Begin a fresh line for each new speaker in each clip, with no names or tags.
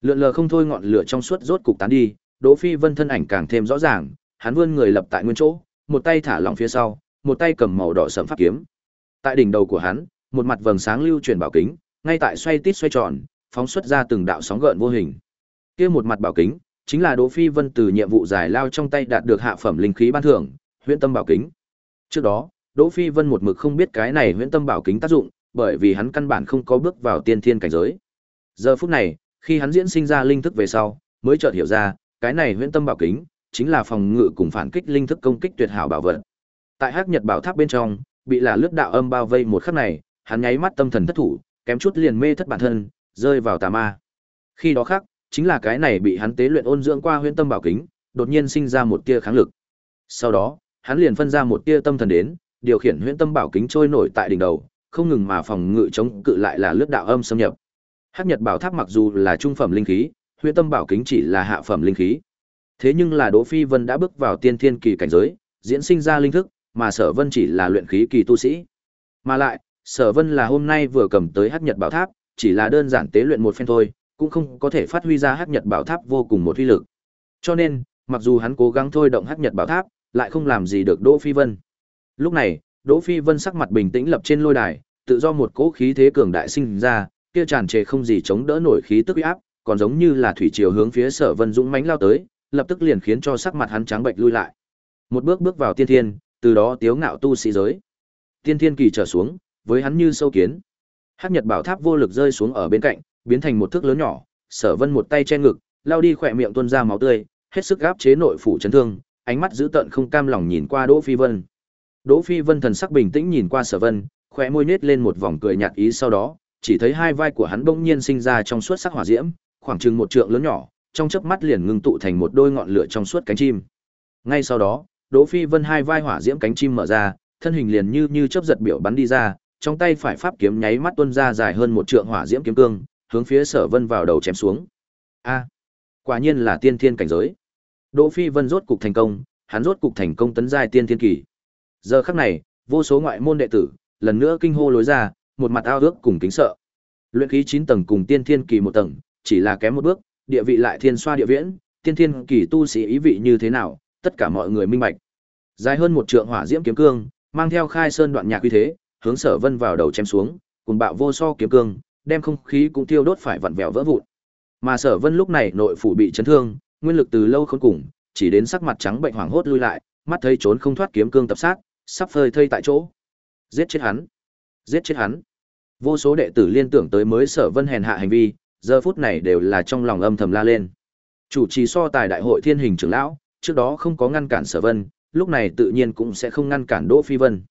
Lượn lờ không thôi ngọn lửa trong suốt rốt cục tán đi, Đỗ Phi Vân thân ảnh càng thêm rõ ràng, hắn vươn người lập tại nguyên chỗ, một tay thả lỏng phía sau, một tay cầm màu đỏ sẫm pháp kiếm. Tại đỉnh đầu của hắn, một mặt vầng sáng lưu chuyển bảo kính, ngay tại xoay tít xoay tròn, phóng xuất ra từng đạo sóng gợn vô hình. Kia một mặt bảo kính, chính là Đỗ Phi Vân từ nhiệm vụ giải lao trong tay đạt được hạ phẩm linh khí ban thưởng, Huyễn Tâm Bảo Kính. Trước đó, Đỗ Phi Vân một mực không biết cái này Huyễn Tâm Bảo Kính tác dụng, bởi vì hắn căn bản không có bước vào tiên thiên cảnh giới. Giờ phút này, khi hắn diễn sinh ra linh thức về sau, mới chợt hiểu ra, cái này Huyễn Tâm Bảo Kính chính là phòng ngự cùng phản kích linh thức công kích tuyệt hảo bảo vật. Tại Hắc Nhật Bảo Tháp bên trong, bị là lướt đạo âm bao vây một khắc này, hắn nháy mắt tâm thần thất thủ, kém chút liền mê thất bản thân, rơi vào tà ma. Khi đó khác, chính là cái này bị hắn tế luyện ôn dưỡng qua huyễn tâm bảo kính, đột nhiên sinh ra một tia kháng lực. Sau đó, hắn liền phân ra một tia tâm thần đến, điều khiển huyễn tâm bảo kính trôi nổi tại đỉnh đầu, không ngừng mà phòng ngự chống cự lại là lướt đạo âm xâm nhập. Hắc Nhật Bảo Tháp mặc dù là trung phẩm linh khí, huyễn tâm bảo kính chỉ là hạ phẩm linh khí. Thế nhưng là Đỗ Phi Vân đã bước vào tiên thiên kỳ cảnh giới, diễn sinh ra linh thức, mà Sở Vân chỉ là luyện khí kỳ tu sĩ. Mà lại, Sở Vân là hôm nay vừa cầm tới Hắc Nhật Bảo Tháp, chỉ là đơn giản tế luyện một phen thôi, cũng không có thể phát huy ra Hắc Nhật Bảo Tháp vô cùng một uy lực. Cho nên, mặc dù hắn cố gắng thôi động Hắc Nhật Bảo Tháp, lại không làm gì được Đỗ Phi Vân. Lúc này, Đỗ Phi Vân sắc mặt bình tĩnh lập trên lôi đài, tự do một cỗ khí thế cường đại sinh ra, kia tràn trề không gì chống đỡ nổi khí tức uy áp, còn giống như là thủy triều hướng phía Sở Vân dũng mãnh lao tới, lập tức liền khiến cho sắc mặt hắn trắng bệch lui lại. Một bước bước vào tiên thiên, từ đó tiếu ngạo tu sĩ giới. Tiên thiên kỳ trở xuống, với hắn như sâu kiến. Hắc Nhật Bảo Tháp vô lực rơi xuống ở bên cạnh, biến thành một thước lớn nhỏ, Sở Vân một tay che ngực, lao đi khỏe miệng tuôn ra máu tươi, hết sức gáp chế nội phủ chấn thương, ánh mắt dữ tợn không cam lòng nhìn qua Đỗ Phi Vân. Đỗ Phi Vân thần sắc bình tĩnh nhìn qua Sở Vân, khóe môi nhếch lên một vòng cười nhạt ý sau đó, chỉ thấy hai vai của hắn bỗng nhiên sinh ra trong suốt sắc hỏa diễm, khoảng chừng một trượng lớn nhỏ, trong chớp mắt liền ngưng tụ thành một đôi ngọn lửa trong suốt cánh chim. Ngay sau đó, Đỗ Phi Vân hai vai hỏa diễm cánh chim mở ra, thân hình liền như như chớp giật biểu bắn đi ra, trong tay phải pháp kiếm nháy mắt tuôn ra dài hơn một trượng hỏa diễm kiếm cương, hướng phía Sở Vân vào đầu chém xuống. A, quả nhiên là tiên thiên cảnh giới. Đỗ Phi Vân rốt cục thành công, hắn rốt cục thành công tấn giai tiên thiên kỳ. Giờ khắc này, vô số ngoại môn đệ tử lần nữa kinh hô lối ra, một mặt ao ước cùng kính sợ. Luyện khí 9 tầng cùng tiên thiên kỳ một tầng, chỉ là kém một bước, địa vị lại thiên xoa địa viễn, tiên thiên kỳ tu sĩ ý vị như thế nào, tất cả mọi người minh bạch. Dài hơn một trượng hỏa diễm kiếm cương, mang theo khai sơn đoạn nhạc uy thế, hướng Sở Vân vào đầu chém xuống, cùng bạo vô so kiếm cương, đem không khí cũng tiêu đốt phải vặn vẹo vỡ vụn. Mà Sở Vân lúc này nội phủ bị chấn thương, nguyên lực từ lâu khốn cùng, chỉ đến sắc mặt trắng bệnh hoảng hốt lui lại, mắt thấy trốn không thoát kiếm cương tập sát, sắp phơi thây tại chỗ. Giết chết hắn! Giết chết hắn! Vô số đệ tử liên tưởng tới mới Sở Vân hèn hạ hành vi, giờ phút này đều là trong lòng âm thầm la lên. Chủ trì so tài đại hội Thiên Hình trưởng lão, trước đó không có ngăn cản Sở Vân, lúc này tự nhiên cũng sẽ không ngăn cản Đỗ Phi Vân.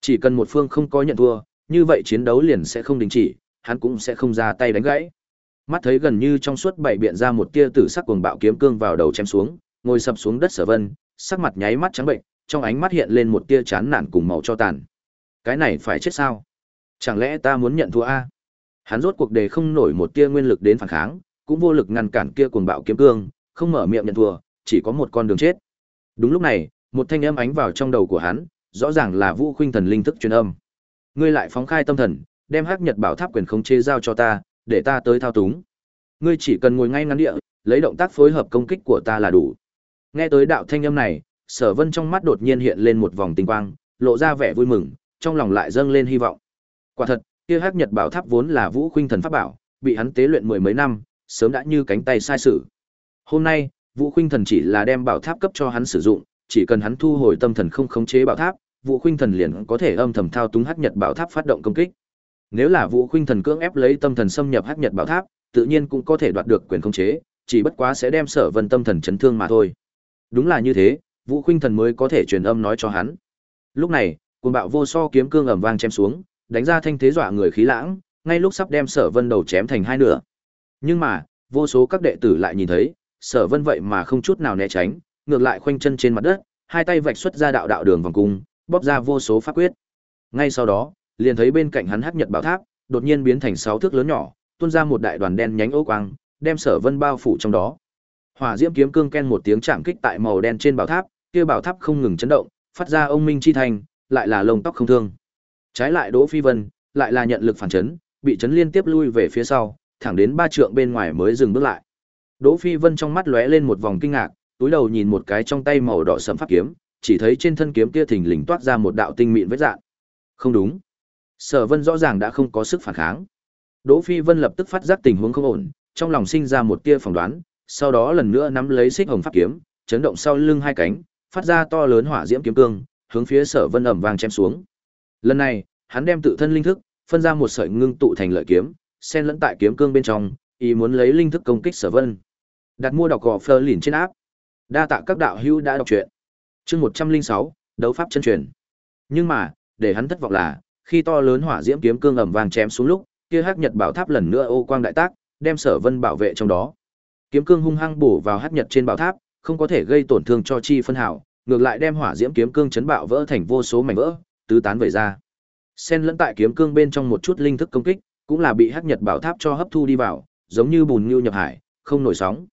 Chỉ cần một phương không có nhận thua, như vậy chiến đấu liền sẽ không đình chỉ, hắn cũng sẽ không ra tay đánh gãy. Mắt thấy gần như trong suốt bảy biện ra một tia tử sắc cuồng bạo kiếm cương vào đầu chém xuống, ngồi sập xuống đất Sở Vân, sắc mặt nháy mắt trắng bệnh, trong ánh mắt hiện lên một tia chán nản cùng màu cho tàn. Cái này phải chết sao? Chẳng lẽ ta muốn nhận thua a? Hắn rốt cuộc đề không nổi một tia nguyên lực đến phản kháng, cũng vô lực ngăn cản kia cuồng bạo kiếm cương, không mở miệng nhận thua, chỉ có một con đường chết. Đúng lúc này, một thanh âm ánh vào trong đầu của hắn, rõ ràng là Vũ Khuynh Thần linh thức truyền âm. Ngươi lại phóng khai tâm thần, đem Hắc Nhật Bảo Tháp quyền khống chế giao cho ta, để ta tới thao túng. Ngươi chỉ cần ngồi ngay ngắn địa, lấy động tác phối hợp công kích của ta là đủ. Nghe tới đạo thanh âm này, Sở Vân trong mắt đột nhiên hiện lên một vòng tinh quang, lộ ra vẻ vui mừng, trong lòng lại dâng lên hy vọng. Quả thật, kia Hắc Nhật Bảo Tháp vốn là Vũ Khuynh Thần pháp bảo, bị hắn tế luyện mười mấy năm, sớm đã như cánh tay sai sử. Hôm nay, Vũ Khuynh Thần chỉ là đem bảo tháp cấp cho hắn sử dụng, chỉ cần hắn thu hồi tâm thần không khống chế bảo tháp, Vũ Khuynh Thần liền có thể âm thầm thao túng Hắc Nhật Bảo Tháp phát động công kích. Nếu là Vũ Khuynh Thần cưỡng ép lấy tâm thần xâm nhập Hắc Nhật Bảo Tháp, tự nhiên cũng có thể đoạt được quyền khống chế, chỉ bất quá sẽ đem Sở Vân tâm thần chấn thương mà thôi. Đúng là như thế, Vũ Khuynh Thần mới có thể truyền âm nói cho hắn. Lúc này, cuồng bạo vô so kiếm cương ầm vang chém xuống, đánh ra thanh thế dọa người khí lãng, ngay lúc sắp đem Sở Vân đầu chém thành hai nửa. Nhưng mà, vô số các đệ tử lại nhìn thấy, Sở Vân vậy mà không chút nào né tránh, ngược lại khoanh chân trên mặt đất, hai tay vạch xuất ra đạo đạo đường vòng cung, bóp ra vô số pháp quyết. Ngay sau đó, liền thấy bên cạnh hắn hắc nhật bảo tháp, đột nhiên biến thành sáu thước lớn nhỏ, tuôn ra một đại đoàn đen nhánh ố quang, đem Sở Vân bao phủ trong đó. Hỏa diễm kiếm cương ken một tiếng chạm kích tại màu đen trên bảo tháp, kia bảo tháp không ngừng chấn động, phát ra ông minh chi thành, lại là lông tóc không thương. Trái lại Đỗ Phi Vân, lại là nhận lực phản chấn, bị chấn liên tiếp lui về phía sau, thẳng đến ba trượng bên ngoài mới dừng bước lại. Đỗ Phi Vân trong mắt lóe lên một vòng kinh ngạc, túi đầu nhìn một cái trong tay màu đỏ sẫm pháp kiếm, chỉ thấy trên thân kiếm kia thình lình toát ra một đạo tinh mịn vết dạn. Không đúng. Sở Vân rõ ràng đã không có sức phản kháng. Đỗ Phi Vân lập tức phát giác tình huống không ổn, trong lòng sinh ra một tia phỏng đoán, sau đó lần nữa nắm lấy xích hồng pháp kiếm, chấn động sau lưng hai cánh, phát ra to lớn hỏa diễm kiếm cương, hướng phía Sở Vân ầm vang chém xuống. Lần này, hắn đem tự thân linh thức, phân ra một sợi ngưng tụ thành lợi kiếm, xen lẫn tại kiếm cương bên trong, ý muốn lấy linh thức công kích Sở Vân. Đặt mua đọc gò Fleur lìn trên áp. Đa tạ các đạo hữu đã đọc truyện. Chương 106, đấu pháp chân truyền. Nhưng mà, để hắn thất vọng là, khi to lớn hỏa diễm kiếm cương ầm vang chém xuống lúc, kia hắc nhật bảo tháp lần nữa ô quang đại tác, đem Sở Vân bảo vệ trong đó. Kiếm cương hung hăng bổ vào hắc nhật trên bảo tháp, không có thể gây tổn thương cho chi phân hảo, ngược lại đem hỏa diễm kiếm cương chấn bạo vỡ thành vô số mảnh vỡ, tứ tán vẩy ra. Xen lẫn tại kiếm cương bên trong một chút linh thức công kích, cũng là bị hắc nhật bảo tháp cho hấp thu đi vào, giống như bùn nhưu nhập hải, không nổi sóng.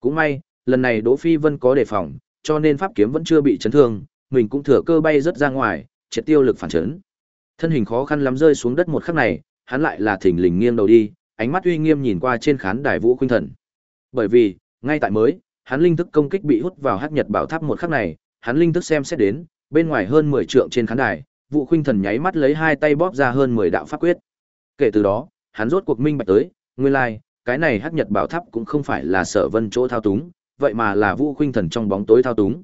Cũng may, lần này Đỗ Phi Vân có đề phòng, cho nên pháp kiếm vẫn chưa bị chấn thương, mình cũng thừa cơ bay rất ra ngoài, triệt tiêu lực phản chấn. Thân hình khó khăn lắm rơi xuống đất một khắc này, hắn lại là thỉnh lình nghiêng đầu đi, ánh mắt uy nghiêm nhìn qua trên khán đài Vũ Khuynh Thần. Bởi vì, ngay tại mới, hắn linh thức công kích bị hút vào hắc nhật bảo tháp một khắc này, hắn linh thức xem xét đến, bên ngoài hơn 10 trượng trên khán đài, Vũ Khuynh Thần nháy mắt lấy hai tay bóp ra hơn 10 đạo pháp quyết. Kể từ đó, hắn rốt cuộc minh bạch tới, nguyên lai, like, cái này hắc nhật bảo tháp cũng không phải là Sở Vân chỗ thao túng, vậy mà là Vũ Khuynh Thần trong bóng tối thao túng.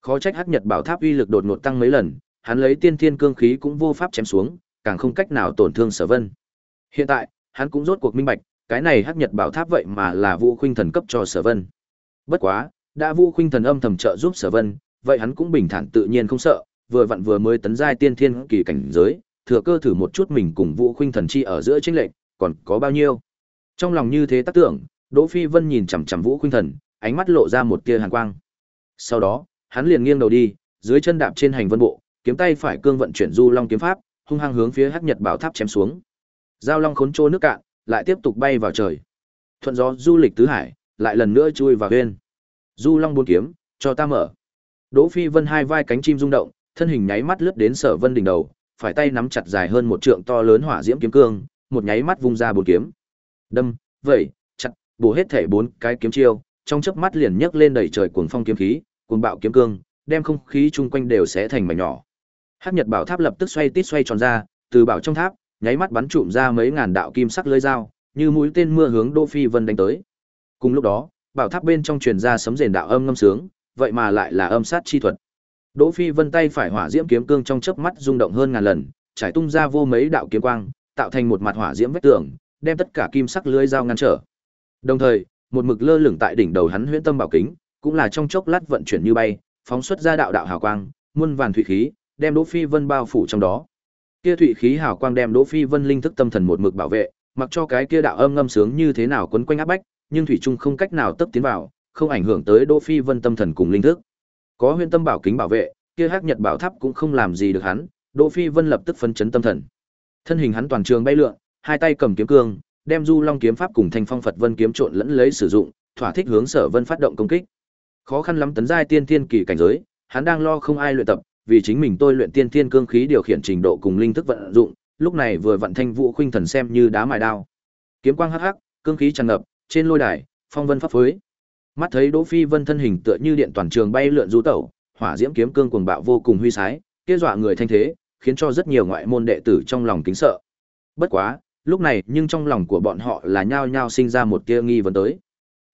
Khó trách hắc nhật bảo tháp uy lực đột ngột tăng mấy lần, hắn lấy tiên thiên cương khí cũng vô pháp chém xuống, càng không cách nào tổn thương Sở Vân. Hiện tại, hắn cũng rốt cuộc minh bạch, cái này hắc nhật bảo tháp vậy mà là Vũ Khuynh Thần cấp cho Sở Vân. Bất quá, đã Vũ Khuynh Thần âm thầm trợ giúp Sở Vân, vậy hắn cũng bình thản tự nhiên không sợ, vừa vặn vừa mới tấn giai tiên thiên kỳ cảnh giới, thừa cơ thử một chút mình cùng Vũ Khuynh Thần chi ở giữa chênh lệch, còn có bao nhiêu. Trong lòng như thế tác tưởng, Đỗ Phi Vân nhìn chằm chằm Vũ Khuynh Thần, ánh mắt lộ ra một tia hàn quang. Sau đó, hắn liền nghiêng đầu đi, dưới chân đạp trên hành vân bộ, kiếm tay phải cương vận chuyển du long kiếm pháp, hung hăng hướng phía Hắc Nhật Bảo Tháp chém xuống. Giao long khốn trô nước cạn, lại tiếp tục bay vào trời. Thuận gió du lịch tứ hải, lại lần nữa chui vào huyên. Du long buôn kiếm, cho ta mở. Đỗ Phi Vân hai vai cánh chim rung động, thân hình nháy mắt lướt đến Sở Vân đỉnh đầu, phải tay nắm chặt dài hơn một trượng to lớn hỏa diễm kiếm cương, một nháy mắt vung ra bốn kiếm. Đâm, vậy, chặt, bổ hết thể bốn cái kiếm chiêu, trong chớp mắt liền nhấc lên đầy trời cuồng phong kiếm khí, cuồng bạo kiếm cương, đem không khí chung quanh đều sẽ thành mảnh nhỏ. Hắc Nhật Bảo Tháp lập tức xoay tít xoay tròn ra, từ bảo trong tháp, nháy mắt bắn trụm ra mấy ngàn đạo kim sắc lưỡi dao, như mũi tên mưa hướng đô Phi Vân đánh tới. Cùng lúc đó, bảo tháp bên trong truyền ra sấm rền đạo âm ngâm sướng, vậy mà lại là âm sát chi thuật. Đỗ Phi Vân tay phải hỏa diễm kiếm cương trong chớp mắt rung động hơn ngàn lần, trải tung ra vô mấy đạo kiếm quang, tạo thành một mặt hỏa diễm vách tường, đem tất cả kim sắc lưới dao ngăn trở. Đồng thời, một mực lơ lửng tại đỉnh đầu hắn huyễn tâm bảo kính, cũng là trong chốc lát vận chuyển như bay, phóng xuất ra đạo đạo hào quang, muôn vàn thủy khí, đem Đỗ Phi Vân bao phủ trong đó. Kia thủy khí hào quang đem Đỗ Phi Vân linh thức tâm thần một mực bảo vệ, mặc cho cái kia đạo âm ngâm sướng như thế nào quấn quanh áp bách, nhưng thủy trung không cách nào tấp tiến vào, không ảnh hưởng tới Đỗ Phi Vân tâm thần cùng linh thức. Có Huyễn Tâm Bảo kính bảo vệ, kia Hắc Nhật Bảo Tháp cũng không làm gì được hắn, Đỗ Phi Vân lập tức phấn chấn tâm thần. Thân hình hắn toàn trường bay lượn, hai tay cầm kiếm cương, đem Du Long kiếm pháp cùng Thanh Phong Phật Vân kiếm trộn lẫn lấy sử dụng, thỏa thích hướng Sở Vân phát động công kích. Khó khăn lắm tấn giai tiên tiên kỳ cảnh giới, hắn đang lo không ai luyện tập, vì chính mình tôi luyện tiên tiên cương khí điều khiển trình độ cùng linh thức vận dụng, lúc này vừa vận thanh vũ khuynh thần xem như đá mài đao. Kiếm quang hắc hắc, cương khí tràn ngập, trên lôi đài, phong vân pháp phối. Mắt thấy Đỗ Phi Vân thân hình tựa như điện toàn trường bay lượn du tẩu, hỏa diễm kiếm cương cuồng bạo vô cùng huy sái, kia dọa người thanh thế, khiến cho rất nhiều ngoại môn đệ tử trong lòng kính sợ. Bất quá, lúc này nhưng trong lòng của bọn họ là nhao nhao sinh ra một tia nghi vấn tới.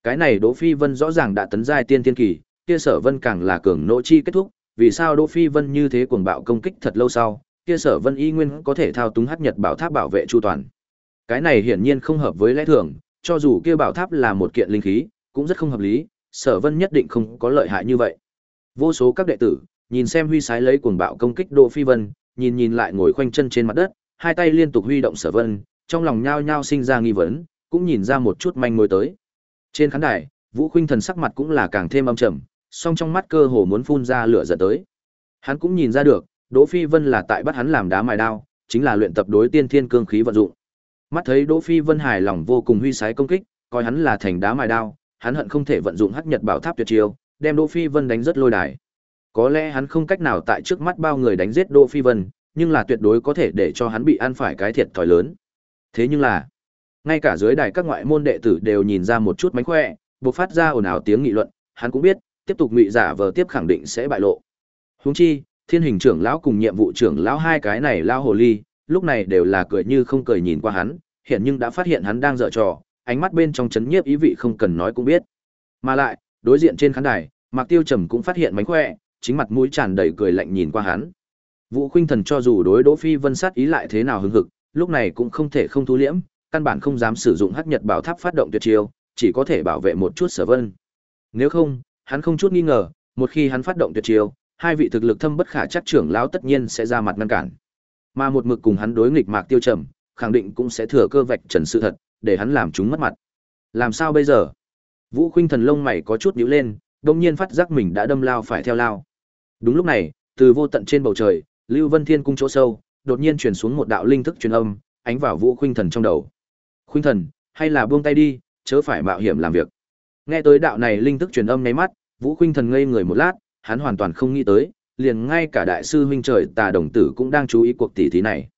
Cái này Đỗ Phi Vân rõ ràng đã tấn giai tiên tiên kỳ, kia Sở Vân càng là cường nỗ chi kết thúc, vì sao Đỗ Phi Vân như thế cuồng bạo công kích thật lâu sau, kia Sở Vân y nguyên có thể thao túng hắc nhật bảo tháp bảo vệ chu toàn. Cái này hiển nhiên không hợp với lẽ thường, cho dù kia bảo tháp là một kiện linh khí, cũng rất không hợp lý, Sở Vân nhất định không có lợi hại như vậy. Vô số các đệ tử, nhìn xem huy sái lấy cuồng bạo công kích Đỗ Phi Vân, nhìn nhìn lại ngồi khoanh chân trên mặt đất, hai tay liên tục huy động Sở Vân, trong lòng nhao nhao sinh ra nghi vấn, cũng nhìn ra một chút manh mối tới. Trên khán đài, Vũ Khuynh Thần sắc mặt cũng là càng thêm âm trầm, song trong mắt cơ hồ muốn phun ra lửa giận tới. Hắn cũng nhìn ra được, Đỗ Phi Vân là tại bắt hắn làm đá mài đao, chính là luyện tập đối tiên thiên cương khí vận dụng. Mắt thấy Đỗ Phi Vân hài lòng vô cùng huy sái công kích, coi hắn là thành đá mài đao, hắn hận không thể vận dụng Hắc Nhật Bảo Tháp tuyệt chiêu, đem Đỗ Phi Vân đánh rất lôi đài. Có lẽ hắn không cách nào tại trước mắt bao người đánh giết Đỗ Phi Vân, nhưng là tuyệt đối có thể để cho hắn bị ăn phải cái thiệt thòi lớn. Thế nhưng là, ngay cả dưới đài các ngoại môn đệ tử đều nhìn ra một chút mánh khỏe, bộc phát ra ồn ào tiếng nghị luận, hắn cũng biết, tiếp tục ngụy giả vờ tiếp khẳng định sẽ bại lộ. Huống chi, Thiên Hình trưởng lão cùng nhiệm vụ trưởng lão hai cái này lao hồ ly, lúc này đều là cười như không cười nhìn qua hắn, hiện nhưng đã phát hiện hắn đang dở trò, ánh mắt bên trong chấn nhiếp ý vị không cần nói cũng biết. Mà lại, đối diện trên khán đài, Mạc Tiêu Trầm cũng phát hiện mánh khỏe, chính mặt mũi tràn đầy cười lạnh nhìn qua hắn. Vũ Khuynh Thần cho dù đối Đỗ Phi Vân sát ý lại thế nào hứng hực, lúc này cũng không thể không thu liễm, căn bản không dám sử dụng Hắc Nhật Bảo Tháp phát động tuyệt chiêu, chỉ có thể bảo vệ một chút Sở Vân. Nếu không, hắn không chút nghi ngờ, một khi hắn phát động tuyệt chiêu, hai vị thực lực thâm bất khả chắc trưởng lão tất nhiên sẽ ra mặt ngăn cản. Mà một mực cùng hắn đối nghịch Mạc Tiêu Trầm, khẳng định cũng sẽ thừa cơ vạch trần sự thật, để hắn làm chúng mất mặt. Làm sao bây giờ? Vũ Khuynh Thần lông mày có chút nhíu lên, đột nhiên phát giác mình đã đâm lao phải theo lao. Đúng lúc này, từ vô tận trên bầu trời, Lưu Vân Thiên cung chỗ sâu, đột nhiên truyền xuống một đạo linh thức truyền âm, ánh vào Vũ Khuynh Thần trong đầu. "Khuynh Thần, hay là buông tay đi, chớ phải mạo hiểm làm việc." Nghe tới đạo này linh thức truyền âm nháy mắt, Vũ Khuynh Thần ngây người một lát, hắn hoàn toàn không nghĩ tới, liền ngay cả đại sư huynh trời Tà Đồng Tử cũng đang chú ý cuộc tỷ thí này.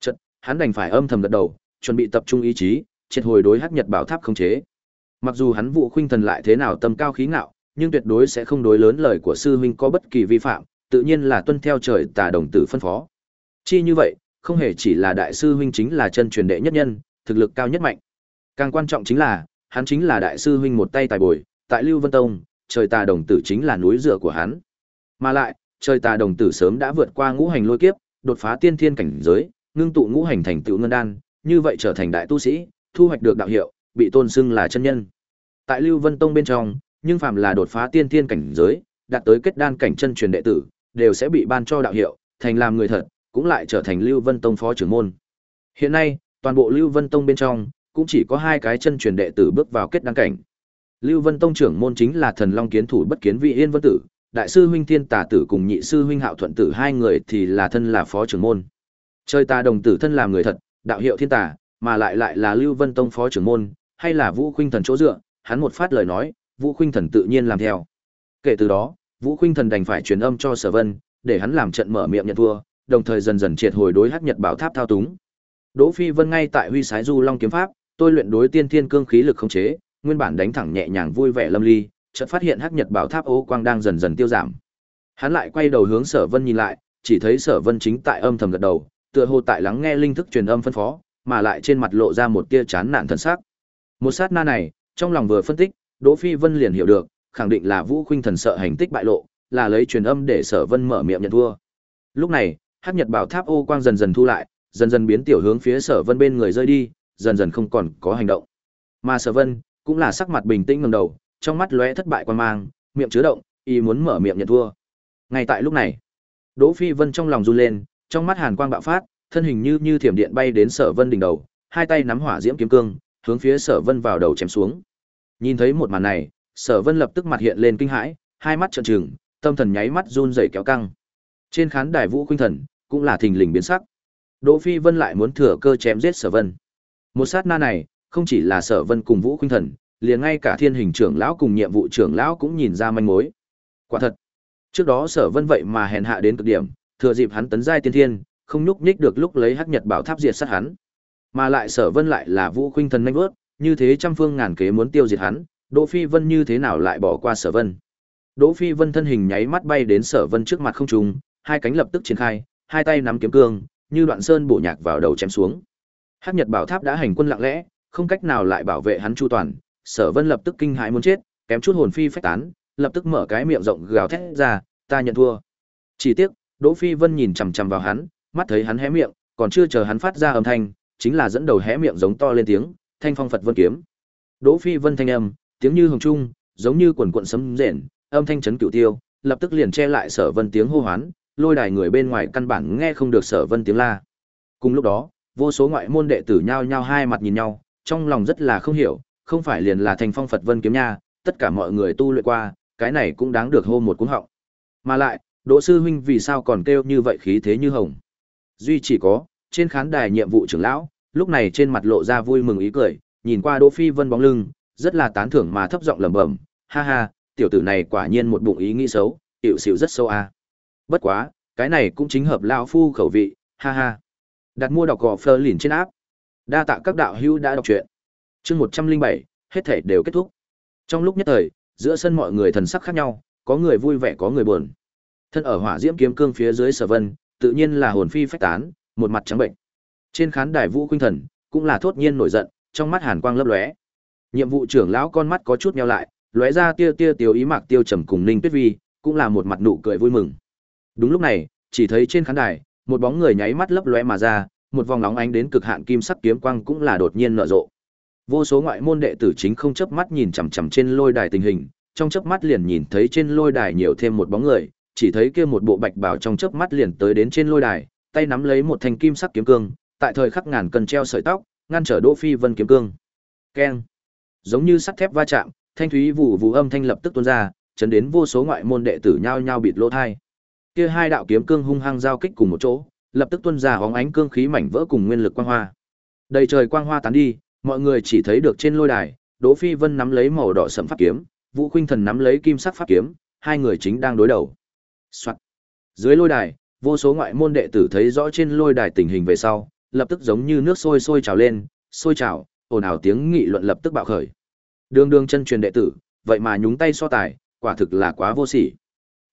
Chợt, hắn đành phải âm thầm gật đầu, chuẩn bị tập trung ý chí, triệt hồi đối Hắc Nhật Bảo Tháp không chế. Mặc dù hắn Vũ Khuynh Thần lại thế nào tâm cao khí ngạo, nhưng tuyệt đối sẽ không đối lớn lời của sư huynh có bất kỳ vi phạm, tự nhiên là tuân theo trời Tà Đồng Tử phân phó. Chi như vậy, không hề chỉ là đại sư huynh chính là chân truyền đệ nhất nhân, thực lực cao nhất mạnh. Càng quan trọng chính là, hắn chính là đại sư huynh một tay tài bồi, tại Lưu Vân Tông, trời tà đồng tử chính là núi dựa của hắn. Mà lại, trời tà đồng tử sớm đã vượt qua ngũ hành lôi kiếp, đột phá tiên thiên cảnh giới, ngưng tụ ngũ hành thành tựu ngân đan, như vậy trở thành đại tu sĩ, thu hoạch được đạo hiệu, bị tôn xưng là chân nhân. Tại Lưu Vân Tông bên trong, nhưng phàm là đột phá tiên thiên cảnh giới, đạt tới kết đan cảnh chân truyền đệ tử, đều sẽ bị ban cho đạo hiệu, thành làm người thật, cũng lại trở thành Lưu Vân Tông phó trưởng môn. Hiện nay, toàn bộ Lưu Vân Tông bên trong, cũng chỉ có hai cái chân truyền đệ tử bước vào kết đăng cảnh. Lưu Vân Tông trưởng môn chính là Thần Long Kiến thủ bất kiến vị Yên Vân tử, đại sư huynh Thiên Tà tử cùng nhị sư huynh Hạo Thuận tử hai người thì là thân là phó trưởng môn. Chơi ta đồng tử thân làm người thật, đạo hiệu Thiên Tà, mà lại lại là Lưu Vân Tông phó trưởng môn, hay là Vũ Khuynh Thần chỗ dựa, hắn một phát lời nói, Vũ Khuynh Thần tự nhiên làm theo. Kể từ đó, Vũ Khuynh Thần đành phải truyền âm cho Sở Vân, để hắn làm trận mở miệng nhận thua, đồng thời dần dần triệt hồi đối Hắc Nhật Bảo Tháp thao túng. Đỗ Phi Vân ngay tại Huy Sái Du Long kiếm pháp, tôi luyện đối tiên thiên cương khí lực không chế, nguyên bản đánh thẳng nhẹ nhàng vui vẻ lâm ly, chợt phát hiện Hắc Nhật Bảo Tháp ô quang đang dần dần tiêu giảm. Hắn lại quay đầu hướng Sở Vân nhìn lại, chỉ thấy Sở Vân chính tại âm thầm gật đầu, tựa hồ tại lắng nghe linh thức truyền âm phân phó, mà lại trên mặt lộ ra một tia chán nản thần sắc. Một sát na này, trong lòng vừa phân tích, Đỗ Phi Vân liền hiểu được, khẳng định là Vũ Khuynh Thần sợ hành tích bại lộ, là lấy truyền âm để Sở Vân mở miệng nhận thua. Lúc này, Hắc Nhật Bảo Tháp ô quang dần dần thu lại, dần dần biến tiểu hướng phía Sở Vân bên người rơi đi, dần dần không còn có hành động. Mà Sở Vân cũng là sắc mặt bình tĩnh ngẩng đầu, trong mắt lóe thất bại quan mang, miệng chứa động, y muốn mở miệng nhận thua. Ngay tại lúc này, Đỗ Phi Vân trong lòng run lên, trong mắt hàn quang bạo phát, thân hình như như thiểm điện bay đến Sở Vân đỉnh đầu, hai tay nắm hỏa diễm kiếm cương, hướng phía Sở Vân vào đầu chém xuống. Nhìn thấy một màn này, Sở Vân lập tức mặt hiện lên kinh hãi, hai mắt trợn trừng, tâm thần nháy mắt run rẩy kéo căng. Trên khán đài Vũ Khuynh Thần cũng là thình lình biến sắc. Đỗ Phi Vân lại muốn thừa cơ chém giết Sở Vân. Một sát na này, không chỉ là Sở Vân cùng Vũ Khuynh Thần, liền ngay cả Thiên Hình trưởng lão cùng nhiệm vụ trưởng lão cũng nhìn ra manh mối. Quả thật, trước đó Sở Vân vậy mà hèn hạ đến cực điểm, thừa dịp hắn tấn giai tiên thiên, không nhúc nhích được lúc lấy Hắc Nhật Bảo Tháp diệt sát hắn. Mà lại Sở Vân lại là Vũ Khuynh Thần nhanh vớt, như thế trăm phương ngàn kế muốn tiêu diệt hắn, Đỗ Phi Vân như thế nào lại bỏ qua Sở Vân? Đỗ Phi Vân thân hình nháy mắt bay đến Sở Vân trước mặt không trung, hai cánh lập tức triển khai, hai tay nắm kiếm cương, như đoạn sơn bổ nhạc vào đầu chém xuống. Hắc Nhật Bảo Tháp đã hành quân lặng lẽ, không cách nào lại bảo vệ hắn chu toàn, Sở Vân lập tức kinh hãi muốn chết, kém chút hồn phi phách tán, lập tức mở cái miệng rộng gào thét ra, ta nhận thua. Chỉ tiếc, Đỗ Phi Vân nhìn chằm chằm vào hắn, mắt thấy hắn hé miệng, còn chưa chờ hắn phát ra âm thanh, chính là dẫn đầu hé miệng giống to lên tiếng, Thanh Phong Phật Vân kiếm. Đỗ Phi Vân thanh âm, tiếng như hồng trung, giống như quần quần sấm rền, âm thanh chấn cửu tiêu, lập tức liền che lại Sở Vân tiếng hô hoán, lôi đài người bên ngoài căn bản nghe không được Sở Vân tiếng la. Cùng lúc đó, vô số ngoại môn đệ tử nhao nhao hai mặt nhìn nhau, trong lòng rất là không hiểu, không phải liền là thành phong Phật Vân kiếm nha, tất cả mọi người tu luyện qua, cái này cũng đáng được hô một cú họng. Mà lại, Đỗ sư huynh vì sao còn kêu như vậy khí thế như hồng? Duy chỉ có, trên khán đài nhiệm vụ trưởng lão, lúc này trên mặt lộ ra vui mừng ý cười, nhìn qua Đỗ Phi Vân bóng lưng, rất là tán thưởng mà thấp giọng lẩm bẩm, ha ha, tiểu tử này quả nhiên một bụng ý nghĩ xấu, tiểu xỉu rất sâu a. À. Bất quá, cái này cũng chính hợp lão phu khẩu vị, ha ha. Đặt mua đọc gò Fleur lìn trên áp. Đa tạ các đạo hữu đã đọc truyện. Chương một trăm linh bảy hết thể đều kết thúc. Trong lúc nhất thời, giữa sân mọi người thần sắc khác nhau, có người vui vẻ có người buồn. Thân ở hỏa diễm kiếm cương phía dưới Sở Vân, tự nhiên là hồn phi phách tán, một mặt trắng bệnh. Trên khán đài Vũ Khuynh Thần, cũng là thốt nhiên nổi giận, trong mắt hàn quang lấp lóe. Nhiệm vụ trưởng lão con mắt có chút nheo lại, lóe ra tia tia tiểu ý mạc tiêu trầm cùng Ninh Tuyết Vi, cũng là một mặt nụ cười vui mừng. Đúng lúc này, chỉ thấy trên khán đài, một bóng người nháy mắt lấp lóe mà ra, một vòng nóng ánh đến cực hạn kim sắc kiếm quang cũng là đột nhiên nở rộ. Vô số ngoại môn đệ tử chính không chớp mắt nhìn chằm chằm trên lôi đài tình hình, trong chớp mắt liền nhìn thấy trên lôi đài nhiều thêm một bóng người, chỉ thấy kia một bộ bạch bào trong chớp mắt liền tới đến trên lôi đài, tay nắm lấy một thanh kim sắc kiếm cương, tại thời khắc ngàn cần treo sợi tóc, ngăn trở Đỗ Phi Vân kiếm cương. Keng. Giống như sắt thép va chạm, thanh thúy vụ vụ âm thanh lập tức tuôn ra, chấn đến vô số ngoại môn đệ tử nhao nhao bịt lỗ tai. Kia hai đạo kiếm cương hung hăng giao kích cùng một chỗ, lập tức tuôn ra hóng ánh cương khí mảnh vỡ cùng nguyên lực quang hoa. Đầy trời quang hoa tán đi, mọi người chỉ thấy được trên lôi đài, Đỗ Phi Vân nắm lấy màu đỏ sẫm pháp kiếm, Vũ Khuynh Thần nắm lấy kim sắc pháp kiếm, hai người chính đang đối đầu. Soạn. Dưới lôi đài, vô số ngoại môn đệ tử thấy rõ trên lôi đài tình hình về sau, lập tức giống như nước sôi sôi trào lên, sôi trào, ồn ào tiếng nghị luận lập tức bạo khởi. Đường đường chân truyền đệ tử, vậy mà nhúng tay so tài, quả thực là quá vô sỉ.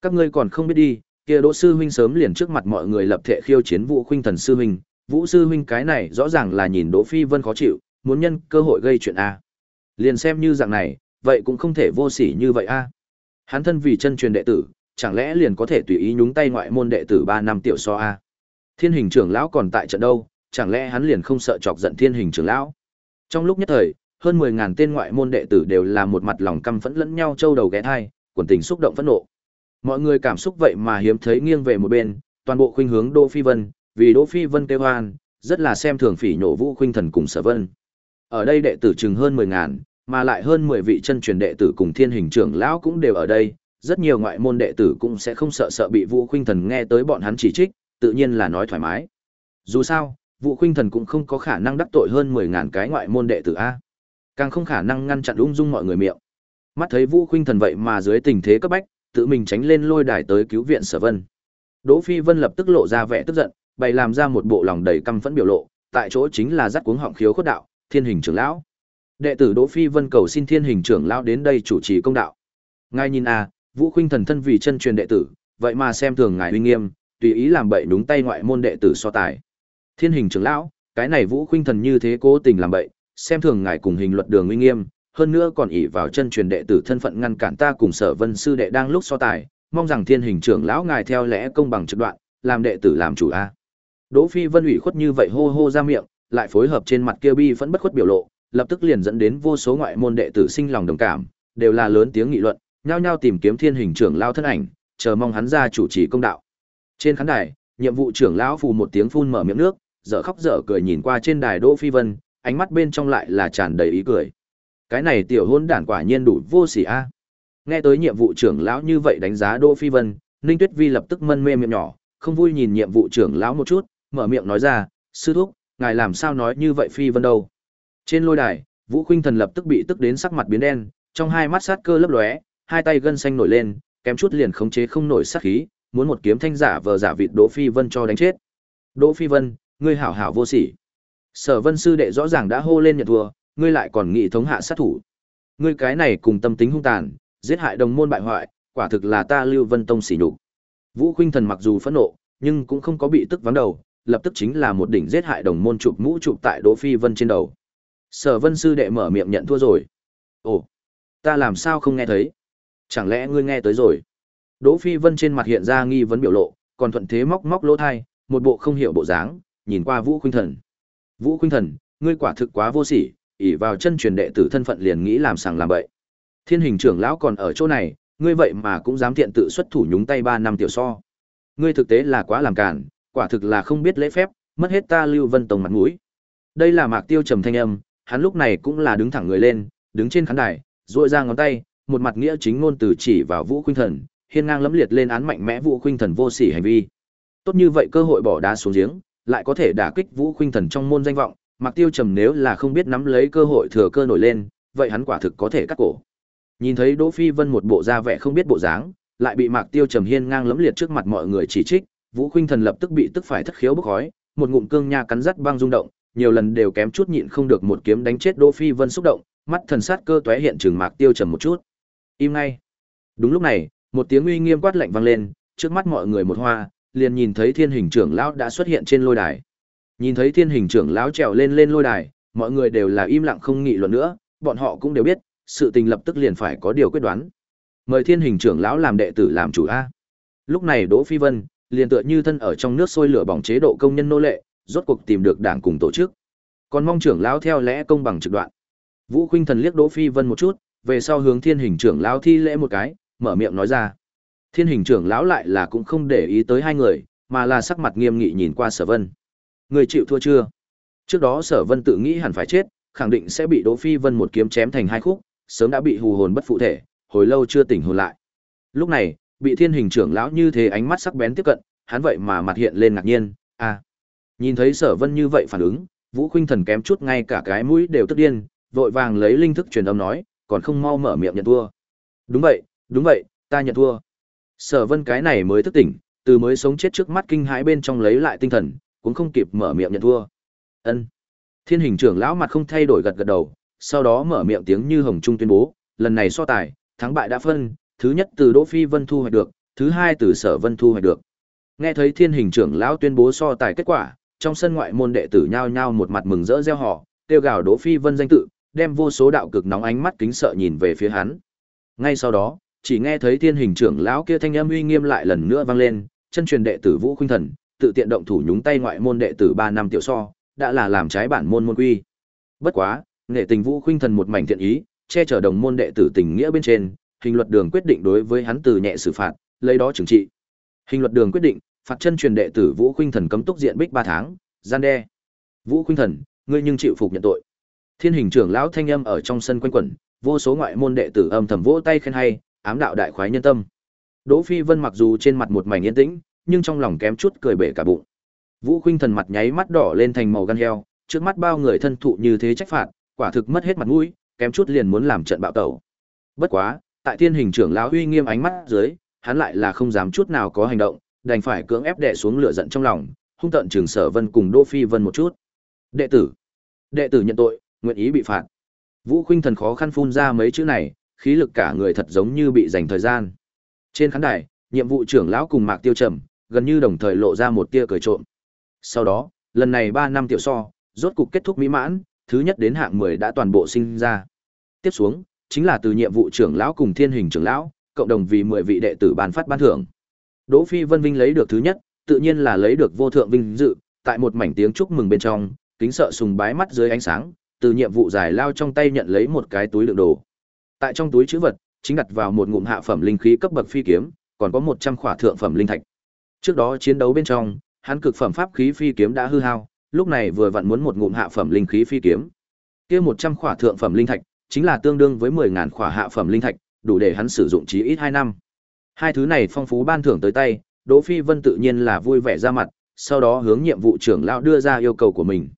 Các ngươi còn không biết đi, kia Đỗ sư huynh sớm liền trước mặt mọi người lập thể khiêu chiến Vũ Khuynh Thần sư huynh, Vũ sư huynh cái này rõ ràng là nhìn Đỗ Phi Vân khó chịu, muốn nhân cơ hội gây chuyện a. Liền xem như dạng này, vậy cũng không thể vô sỉ như vậy a. Hắn thân vì chân truyền đệ tử, chẳng lẽ liền có thể tùy ý nhúng tay ngoại môn đệ tử 3 năm tiểu so a. Thiên hình trưởng lão còn tại trận đâu, chẳng lẽ hắn liền không sợ chọc giận thiên hình trưởng lão? Trong lúc nhất thời, hơn mười ngàn tên ngoại môn đệ tử đều là một mặt lòng căm phẫn lẫn nhau châu đầu ghé thai, quần tình xúc động phẫn nộ. Mọi người cảm xúc vậy mà hiếm thấy nghiêng về một bên, toàn bộ khuynh hướng Đỗ Phi Vân, vì Đỗ Phi Vân kêu hoan, rất là xem thường phỉ nhổ Vũ Khuynh Thần cùng Sở Vân. Ở đây đệ tử chừng hơn mười ngàn mà lại hơn 10 vị chân truyền đệ tử cùng thiên hình trưởng lão cũng đều ở đây, rất nhiều ngoại môn đệ tử cũng sẽ không sợ sợ bị Vũ Khuynh Thần nghe tới bọn hắn chỉ trích, tự nhiên là nói thoải mái. Dù sao, Vũ Khuynh Thần cũng không có khả năng đắc tội hơn mười ngàn cái ngoại môn đệ tử a. Càng không khả năng ngăn chặn ung dung mọi người miệng. Mắt thấy Vũ Khuynh Thần vậy mà dưới tình thế cấp bách, tự mình tránh lên lôi đài tới cứu viện Sở Vân. Đỗ Phi Vân lập tức lộ ra vẻ tức giận, bày làm ra một bộ lòng đầy căm phẫn biểu lộ, tại chỗ chính là dắt cuống họng khiếu khốt đạo, Thiên Hình trưởng lão. Đệ tử Đỗ Phi Vân cầu xin Thiên Hình trưởng lão đến đây chủ trì công đạo. ngay nhìn a, Vũ Khuynh Thần thân vì chân truyền đệ tử, vậy mà xem thường ngài uy nghiêm, tùy ý làm bậy đúng tay ngoại môn đệ tử so tài. Thiên Hình trưởng lão, cái này Vũ Khuynh Thần như thế cố tình làm bậy, xem thường ngài cùng hình luật đường uy nghiêm, hơn nữa còn ỷ vào chân truyền đệ tử thân phận ngăn cản ta cùng Sở Vân sư đệ đang lúc so tài, mong rằng Thiên Hình trưởng lão ngài theo lẽ công bằng trực đoạn, làm đệ tử làm chủ a. Đỗ Phi Vân ủy khuất như vậy hô hô ra miệng, lại phối hợp trên mặt kia bi vẫn bất khuất biểu lộ, lập tức liền dẫn đến vô số ngoại môn đệ tử sinh lòng đồng cảm, đều là lớn tiếng nghị luận, nhao nhao tìm kiếm Thiên Hình trưởng lão thân ảnh, chờ mong hắn ra chủ trì công đạo. Trên khán đài, nhiệm vụ trưởng lão phù một tiếng phun mở miệng nước, dở khóc dở cười nhìn qua trên đài Đỗ Phi Vân, ánh mắt bên trong lại là tràn đầy ý cười. Cái này tiểu hôn đản quả nhiên đủ vô sỉ a. Nghe tới nhiệm vụ trưởng lão như vậy đánh giá Đỗ Phi Vân, Ninh Tuyết Vi lập tức mân mê miệng nhỏ, không vui nhìn nhiệm vụ trưởng lão một chút, mở miệng nói ra, "Sư thúc, ngài làm sao nói như vậy Phi Vân đâu?" Trên lôi đài, Vũ Khuynh Thần lập tức bị tức đến sắc mặt biến đen, trong hai mắt sát cơ lấp lóe, hai tay gân xanh nổi lên, kém chút liền khống chế không nổi sát khí, muốn một kiếm thanh giả vờ giả vịt Đỗ Phi Vân cho đánh chết. "Đỗ Phi Vân, ngươi hảo hảo vô sỉ." Sở Vân sư đệ rõ ràng đã hô lên nhận thua, ngươi lại còn nghĩ thống hạ sát thủ. Ngươi cái này cùng tâm tính hung tàn, giết hại đồng môn bại hoại, quả thực là ta Lưu Vân Tông xỉ nhục. Vũ Khuynh Thần mặc dù phẫn nộ, nhưng cũng không có bị tức vắng đầu, lập tức chính là một đỉnh giết hại đồng môn chụp mũ chụp tại Đỗ Phi Vân trên đầu. Sở Vân sư đệ mở miệng nhận thua rồi. Ồ, ta làm sao không nghe thấy? Chẳng lẽ ngươi nghe tới rồi? Đỗ Phi Vân trên mặt hiện ra nghi vấn biểu lộ, còn thuận thế móc móc lỗ thai, một bộ không hiểu bộ dáng, nhìn qua Vũ Khuynh Thần. Vũ Khuynh Thần, ngươi quả thực quá vô sỉ, ỷ vào chân truyền đệ tử thân phận liền nghĩ làm sàng làm bậy. Thiên hình trưởng lão còn ở chỗ này, ngươi vậy mà cũng dám tiện tự xuất thủ nhúng tay ba năm tiểu so. Ngươi thực tế là quá làm cản, quả thực là không biết lễ phép, mất hết ta Lưu Vân Tông mặt mũi. Đây là Mạc Tiêu trầm thanh âm, hắn lúc này cũng là đứng thẳng người lên, đứng trên khán đài, duỗi ra ngón tay, một mặt nghĩa chính ngôn từ chỉ vào Vũ Khuynh Thần, hiên ngang lẫm liệt lên án mạnh mẽ Vũ Khuynh Thần vô sỉ hành vi. Tốt như vậy cơ hội bỏ đá xuống giếng, lại có thể đả kích Vũ Khuynh Thần trong môn danh vọng, Mạc Tiêu Trầm nếu là không biết nắm lấy cơ hội thừa cơ nổi lên, vậy hắn quả thực có thể cắt cổ. Nhìn thấy Đỗ Phi Vân một bộ da vẻ không biết bộ dáng, lại bị Mạc Tiêu Trầm hiên ngang lẫm liệt trước mặt mọi người chỉ trích, Vũ Khuynh Thần lập tức bị tức phải thất khiếu bốc khói, một ngụm cương nha cắn rắt băng rung động, nhiều lần đều kém chút nhịn không được một kiếm đánh chết Đỗ Phi Vân xúc động, mắt thần sát cơ tóe hiện trường mạc tiêu trầm một chút. Im ngay. Đúng lúc này, một tiếng uy nghiêm quát lạnh vang lên, trước mắt mọi người một hoa, liền nhìn thấy thiên hình trưởng lão đã xuất hiện trên lôi đài. Nhìn thấy thiên hình trưởng lão trèo lên lên lôi đài, mọi người đều là im lặng không nghị luận nữa, bọn họ cũng đều biết, sự tình lập tức liền phải có điều quyết đoán. Mời thiên hình trưởng lão làm đệ tử làm chủ a. Lúc này Đỗ Phi Vân, liền tựa như thân ở trong nước sôi lửa bỏng chế độ công nhân nô lệ, rốt cuộc tìm được đảng cùng tổ chức. Còn mong trưởng lão theo lẽ công bằng trực đoạn. Vũ Khuynh Thần liếc Đỗ Phi Vân một chút, về sau hướng Thiên Hình trưởng lão thi lễ một cái, mở miệng nói ra. Thiên Hình trưởng lão lại là cũng không để ý tới hai người, mà là sắc mặt nghiêm nghị nhìn qua Sở Vân. Người chịu thua chưa? Trước đó Sở Vân tự nghĩ hẳn phải chết, khẳng định sẽ bị Đỗ Phi Vân một kiếm chém thành hai khúc, sớm đã bị hù hồn bất phụ thể, hồi lâu chưa tỉnh hồn lại. Lúc này, bị Thiên Hình trưởng lão như thế ánh mắt sắc bén tiếp cận, hắn vậy mà mặt hiện lên ngạc nhiên, a. À. Nhìn thấy Sở Vân như vậy phản ứng, Vũ Khuynh Thần kém chút ngay cả cái mũi đều tức điên, vội vàng lấy linh thức truyền âm nói, còn không mau mở miệng nhận thua. Đúng vậy, đúng vậy, ta nhận thua. Sở Vân cái này mới thức tỉnh, từ mới sống chết trước mắt kinh hãi bên trong lấy lại tinh thần, cũng không kịp mở miệng nhận thua. Ân. Thiên hình trưởng lão mặt không thay đổi gật gật đầu, sau đó mở miệng tiếng như hồng trung tuyên bố, lần này so tài, thắng bại đã phân, thứ nhất từ Đỗ Phi Vân thu hoạch được, thứ hai từ Sở Vân thu hoạch được. Nghe thấy Thiên hình trưởng lão tuyên bố so tài kết quả, trong sân ngoại môn đệ tử nhao nhao một mặt mừng rỡ reo hò, kêu gào Đỗ Phi Vân danh tự, đem vô số đạo cực nóng ánh mắt kính sợ nhìn về phía hắn. Ngay sau đó, chỉ nghe thấy Thiên hình trưởng lão kia thanh âm uy nghiêm lại lần nữa vang lên, chân truyền đệ tử Vũ Khuynh Thần, tự tiện động thủ nhúng tay ngoại môn đệ tử 3 năm tiểu so, đã là làm trái bản môn môn quy. Bất quá, nghệ tình Vũ Khuynh Thần một mảnh thiện ý, che chở đồng môn đệ tử tình nghĩa bên trên, hình luật đường quyết định đối với hắn từ nhẹ xử phạt, lấy đó trừng trị. Hình luật đường quyết định, phạt chân truyền đệ tử Vũ Khuynh Thần cấm túc diện bích 3 tháng, gian đe. Vũ Khuynh Thần, ngươi nhưng chịu phục nhận tội. Thiên hình trưởng lão thanh âm ở trong sân quanh quẩn, vô số ngoại môn đệ tử âm thầm vỗ tay khen hay, ám đạo đại khoái nhân tâm. Đỗ Phi Vân mặc dù trên mặt một mảnh yên tĩnh, nhưng trong lòng kém chút cười bể cả bụng. Vũ Khuynh Thần mặt nháy mắt đỏ lên thành màu gan heo, trước mắt bao người thân thụ như thế trách phạt, quả thực mất hết mặt mũi, kém chút liền muốn làm trận bạo tẩu. Bất quá, tại Thiên hình trưởng lão uy nghiêm ánh mắt dưới, hắn lại là không dám chút nào có hành động, đành phải cưỡng ép đè xuống lửa giận trong lòng, hung tận Trường Sở Vân cùng Đỗ Phi Vân một chút. "Đệ tử, đệ tử nhận tội, nguyện ý bị phạt." Vũ Khuynh Thần khó khăn phun ra mấy chữ này, khí lực cả người thật giống như bị dành thời gian. Trên khán đài, nhiệm vụ trưởng lão cùng Mạc Tiêu Trầm, gần như đồng thời lộ ra một tia cười trộm. Sau đó, lần này 3 năm tiểu so, rốt cục kết thúc mỹ mãn, thứ nhất đến hạng 10 đã toàn bộ sinh ra. Tiếp xuống, chính là từ nhiệm vụ trưởng lão cùng thiên hình trưởng lão, cộng đồng vì 10 vị đệ tử ban phát ban thưởng. Đỗ Phi Vân Vinh lấy được thứ nhất, tự nhiên là lấy được vô thượng vinh dự, tại một mảnh tiếng chúc mừng bên trong, kính sợ sùng bái mắt dưới ánh sáng, từ nhiệm vụ giải lao trong tay nhận lấy một cái túi đựng đồ. Tại trong túi chữ vật, chính đặt vào một ngụm hạ phẩm linh khí cấp bậc phi kiếm, còn có 100 khỏa thượng phẩm linh thạch. Trước đó chiến đấu bên trong, hắn cực phẩm pháp khí phi kiếm đã hư hao, lúc này vừa vặn muốn một ngụm hạ phẩm linh khí phi kiếm. Kia 100 khỏa thượng phẩm linh thạch, chính là tương đương với 10000 khỏa hạ phẩm linh thạch, đủ để hắn sử dụng chí ít 2 năm. Hai thứ này phong phú ban thưởng tới tay, Đỗ Phi Vân tự nhiên là vui vẻ ra mặt, sau đó hướng nhiệm vụ trưởng lão đưa ra yêu cầu của mình.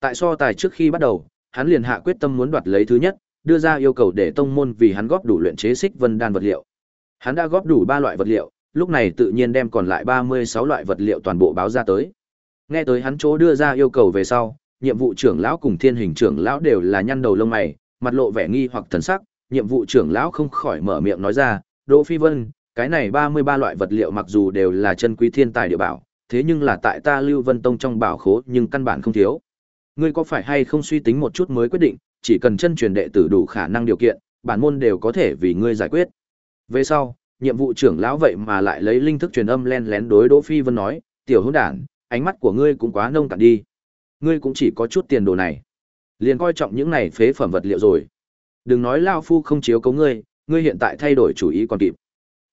Tại so tài trước khi bắt đầu, hắn liền hạ quyết tâm muốn đoạt lấy thứ nhất, đưa ra yêu cầu để tông môn vì hắn góp đủ luyện chế xích vân đan vật liệu. Hắn đã góp đủ 3 loại vật liệu, lúc này tự nhiên đem còn lại 36 loại vật liệu toàn bộ báo ra tới. Nghe tới hắn chỗ đưa ra yêu cầu về sau, nhiệm vụ trưởng lão cùng thiên hình trưởng lão đều là nhăn đầu lông mày, mặt lộ vẻ nghi hoặc thần sắc, nhiệm vụ trưởng lão không khỏi mở miệng nói ra, Đỗ Phi Vân, cái này 33 loại vật liệu mặc dù đều là chân quý thiên tài địa bảo, thế nhưng là tại ta Lưu Vân Tông trong bảo khố nhưng căn bản không thiếu. Ngươi có phải hay không suy tính một chút mới quyết định, chỉ cần chân truyền đệ tử đủ khả năng điều kiện, bản môn đều có thể vì ngươi giải quyết. Về sau, nhiệm vụ trưởng lão vậy mà lại lấy linh thức truyền âm len lén đối Đỗ Phi Vân nói, "Tiểu hỗn đản, ánh mắt của ngươi cũng quá nông cạn đi. Ngươi cũng chỉ có chút tiền đồ này, liền coi trọng những này phế phẩm vật liệu rồi. Đừng nói lão phu không chiếu cố ngươi, ngươi hiện tại thay đổi chủ ý còn kịp.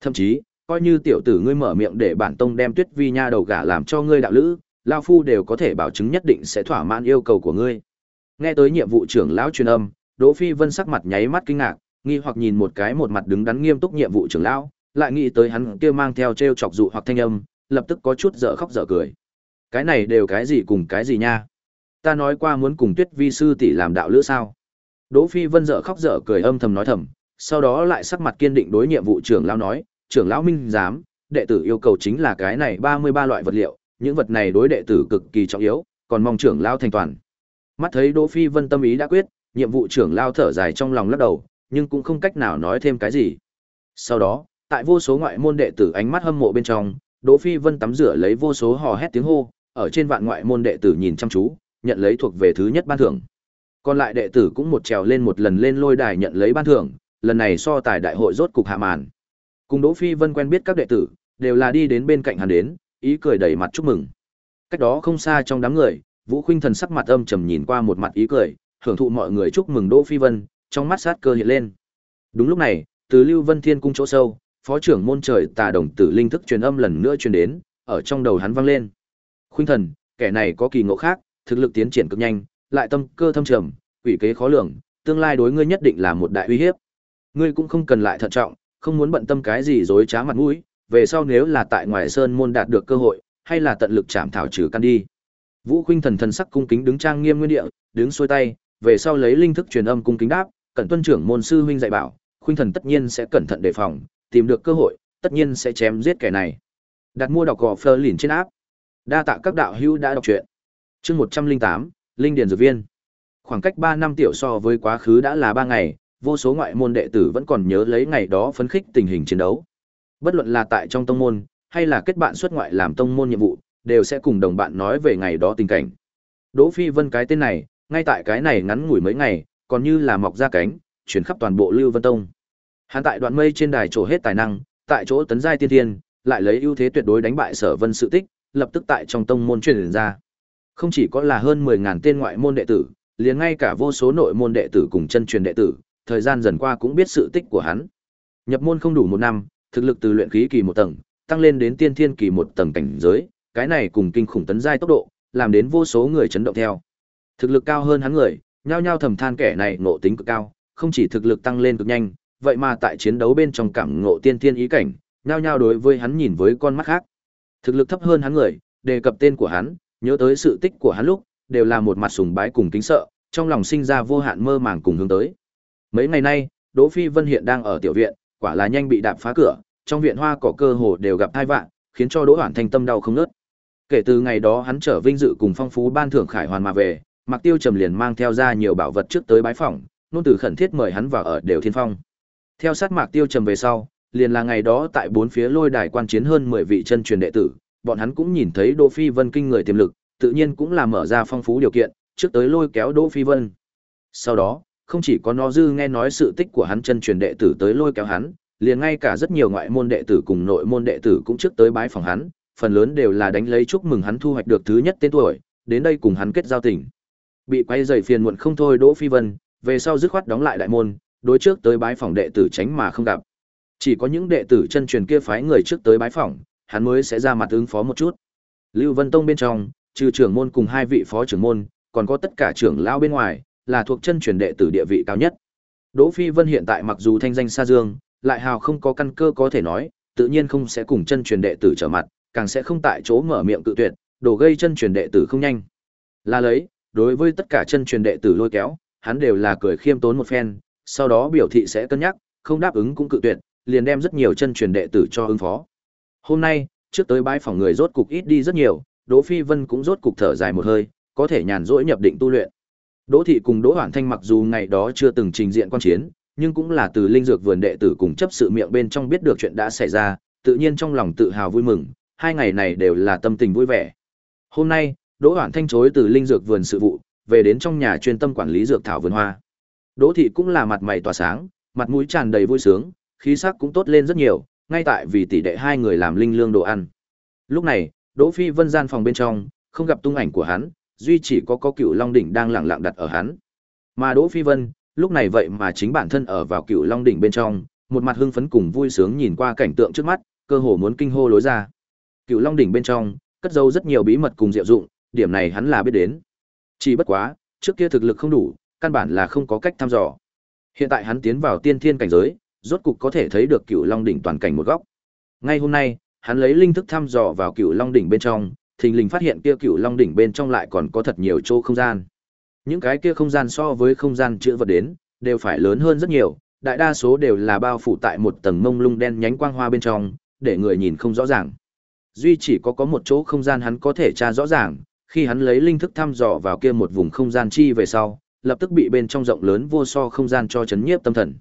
Thậm chí, coi như tiểu tử ngươi mở miệng để bản tông đem Tuyết Vi nha đầu gả làm cho ngươi đạo lữ, lão phu đều có thể bảo chứng nhất định sẽ thỏa mãn yêu cầu của ngươi." Nghe tới nhiệm vụ trưởng lão truyền âm, Đỗ Phi Vân sắc mặt nháy mắt kinh ngạc, nghi hoặc nhìn một cái một mặt đứng đắn nghiêm túc nhiệm vụ trưởng lão, lại nghĩ tới hắn kia mang theo treo chọc dụ hoặc thanh âm, lập tức có chút dở khóc dở cười. Cái này đều cái gì cùng cái gì nha? Ta nói qua muốn cùng Tuyết Vi sư tỷ làm đạo lữ sao? Đỗ Phi Vân dở khóc dở cười âm thầm nói thầm, sau đó lại sắc mặt kiên định đối nhiệm vụ trưởng lão nói, trưởng lão minh giám, đệ tử yêu cầu chính là cái này 33 loại vật liệu, những vật này đối đệ tử cực kỳ trọng yếu, còn mong trưởng lao thành toàn. Mắt thấy Đỗ Phi Vân tâm ý đã quyết, nhiệm vụ trưởng lao thở dài trong lòng lắc đầu, nhưng cũng không cách nào nói thêm cái gì. Sau đó, tại vô số ngoại môn đệ tử ánh mắt hâm mộ bên trong, Đỗ Phi Vân tắm rửa lấy vô số hò hét tiếng hô, ở trên vạn ngoại môn đệ tử nhìn chăm chú, nhận lấy thuộc về thứ nhất ban thưởng. Còn lại đệ tử cũng một trèo lên một lần lên lôi đài nhận lấy ban thưởng, lần này so tài đại hội rốt cục hạ màn. Cùng Đỗ Phi Vân quen biết các đệ tử, đều là đi đến bên cạnh hắn đến, ý cười đầy mặt chúc mừng. Cách đó không xa trong đám người, Vũ Khuynh Thần sắc mặt âm trầm nhìn qua một mặt ý cười, hưởng thụ mọi người chúc mừng Đỗ Phi Vân, trong mắt sát cơ hiện lên. Đúng lúc này, từ Lưu Vân Thiên cung chỗ sâu, phó trưởng môn trời Tà Đồng Tử linh thức truyền âm lần nữa truyền đến, ở trong đầu hắn vang lên. Khuynh Thần, kẻ này có kỳ ngộ khác, thực lực tiến triển cực nhanh, lại tâm cơ thâm trầm, quỷ kế khó lường, tương lai đối ngươi nhất định là một đại uy hiếp. Ngươi cũng không cần lại thận trọng, không muốn bận tâm cái gì dối trá mặt mũi, về sau nếu là tại ngoài sơn môn đạt được cơ hội, hay là tận lực chạm thảo trừ căn đi. Vũ Khuynh thần thần sắc cung kính đứng trang nghiêm nguyên địa, đứng xuôi tay, về sau lấy linh thức truyền âm cung kính đáp, cẩn tuân trưởng môn sư huynh dạy bảo, Khuynh thần tất nhiên sẽ cẩn thận đề phòng, tìm được cơ hội, tất nhiên sẽ chém giết kẻ này. Đặt mua đọc gò Fleur lìn trên áp. Đa tạ các đạo hữu đã đọc truyện. Chương 108, Linh Điền Dược Viên. Khoảng cách 3 năm tiểu so với quá khứ đã là 3 ngày, vô số ngoại môn đệ tử vẫn còn nhớ lấy ngày đó phấn khích tình hình chiến đấu. Bất luận là tại trong tông môn, hay là kết bạn xuất ngoại làm tông môn nhiệm vụ, đều sẽ cùng đồng bạn nói về ngày đó tình cảnh. Đỗ Phi Vân cái tên này, ngay tại cái này ngắn ngủi mấy ngày, còn như là mọc ra cánh, chuyển khắp toàn bộ Lưu Vân Tông. Hắn tại đoạn mây trên đài trổ hết tài năng, tại chỗ tấn giai tiên thiên, lại lấy ưu thế tuyệt đối đánh bại Sở Vân sự tích, lập tức tại trong tông môn truyền ra. Không chỉ có là hơn 10000 tên ngoại môn đệ tử, liền ngay cả vô số nội môn đệ tử cùng chân truyền đệ tử, thời gian dần qua cũng biết sự tích của hắn. Nhập môn không đủ một năm, thực lực từ luyện khí kỳ một tầng, tăng lên đến tiên thiên kỳ một tầng cảnh giới, cái này cùng kinh khủng tấn giai tốc độ, làm đến vô số người chấn động theo. Thực lực cao hơn hắn người, nhao nhao thầm than kẻ này ngộ tính cực cao, không chỉ thực lực tăng lên cực nhanh, vậy mà tại chiến đấu bên trong cảm ngộ tiên thiên ý cảnh, nhao nhao đối với hắn nhìn với con mắt khác. Thực lực thấp hơn hắn người, đề cập tên của hắn, nhớ tới sự tích của hắn lúc, đều là một mặt sùng bái cùng kính sợ, trong lòng sinh ra vô hạn mơ màng cùng hướng tới. Mấy ngày nay, Đỗ Phi Vân hiện đang ở tiểu viện, quả là nhanh bị đạp phá cửa, trong viện hoa cỏ cơ hồ đều gặp tai vạn, khiến cho Đỗ Hoản Thanh tâm đau không ngớt. Kể từ ngày đó hắn trở vinh dự cùng phong phú ban thưởng khải hoàn mà về, Mạc Tiêu Trầm liền mang theo ra nhiều bảo vật trước tới bái phỏng, nôn tử khẩn thiết mời hắn vào ở đều thiên phong. Theo sát Mạc Tiêu Trầm về sau, liền là ngày đó tại bốn phía lôi đài quan chiến hơn 10 vị chân truyền đệ tử, bọn hắn cũng nhìn thấy Đỗ Phi Vân kinh người tiềm lực, tự nhiên cũng là mở ra phong phú điều kiện, trước tới lôi kéo Đỗ Phi Vân. Sau đó, không chỉ có nó dư nghe nói sự tích của hắn chân truyền đệ tử tới lôi kéo hắn, liền ngay cả rất nhiều ngoại môn đệ tử cùng nội môn đệ tử cũng trước tới bái phòng hắn, phần lớn đều là đánh lấy chúc mừng hắn thu hoạch được thứ nhất tên tuổi, đến đây cùng hắn kết giao tình. Bị quay dày phiền muộn không thôi Đỗ Phi Vân, về sau dứt khoát đóng lại đại môn, đối trước tới bái phòng đệ tử tránh mà không gặp. Chỉ có những đệ tử chân truyền kia phái người trước tới bái phỏng, hắn mới sẽ ra mặt ứng phó một chút. Lưu Vân Tông bên trong, trừ trưởng môn cùng hai vị phó trưởng môn, còn có tất cả trưởng lão bên ngoài, là thuộc chân truyền đệ tử địa vị cao nhất. Đỗ Phi Vân hiện tại mặc dù thanh danh xa dương, lại hào không có căn cơ có thể nói, tự nhiên không sẽ cùng chân truyền đệ tử trở mặt, càng sẽ không tại chỗ mở miệng cự tuyệt, đổ gây chân truyền đệ tử không nhanh. Là lấy, đối với tất cả chân truyền đệ tử lôi kéo, hắn đều là cười khiêm tốn một phen, sau đó biểu thị sẽ cân nhắc, không đáp ứng cũng cự tuyệt, liền đem rất nhiều chân truyền đệ tử cho ứng phó. Hôm nay, trước tới bãi phòng người rốt cục ít đi rất nhiều, Đỗ Phi Vân cũng rốt cục thở dài một hơi, có thể nhàn rỗi nhập định tu luyện. Đỗ thị cùng Đỗ Hoản Thanh mặc dù ngày đó chưa từng trình diện quan chiến, nhưng cũng là từ linh dược vườn đệ tử cùng chấp sự miệng bên trong biết được chuyện đã xảy ra, tự nhiên trong lòng tự hào vui mừng, hai ngày này đều là tâm tình vui vẻ. Hôm nay, Đỗ Hoản Thanh chối từ linh dược vườn sự vụ, về đến trong nhà chuyên tâm quản lý dược thảo vườn hoa. Đỗ thị cũng là mặt mày tỏa sáng, mặt mũi tràn đầy vui sướng, khí sắc cũng tốt lên rất nhiều, ngay tại vì tỷ đệ hai người làm linh lương đồ ăn. Lúc này, Đỗ Phi Vân gian phòng bên trong, không gặp tung ảnh của hắn, duy chỉ có có Cựu Long đỉnh đang lặng lặng đặt ở hắn. Mà Đỗ Phi Vân, lúc này vậy mà chính bản thân ở vào Cựu Long đỉnh bên trong, một mặt hưng phấn cùng vui sướng nhìn qua cảnh tượng trước mắt, cơ hồ muốn kinh hô lối ra. Cựu Long đỉnh bên trong, cất giấu rất nhiều bí mật cùng diệu dụng, điểm này hắn là biết đến. Chỉ bất quá, trước kia thực lực không đủ, căn bản là không có cách thăm dò. Hiện tại hắn tiến vào tiên thiên cảnh giới, rốt cục có thể thấy được Cựu Long đỉnh toàn cảnh một góc. Ngay hôm nay, hắn lấy linh thức thăm dò vào Cựu Long đỉnh bên trong, thình lình phát hiện kia Cựu Long đỉnh bên trong lại còn có thật nhiều chỗ không gian. Những cái kia không gian so với không gian chữa vật đến, đều phải lớn hơn rất nhiều, đại đa số đều là bao phủ tại một tầng mông lung đen nhánh quang hoa bên trong, để người nhìn không rõ ràng. Duy chỉ có có một chỗ không gian hắn có thể tra rõ ràng, khi hắn lấy linh thức thăm dò vào kia một vùng không gian chi về sau, lập tức bị bên trong rộng lớn vô so không gian cho chấn nhiếp tâm thần.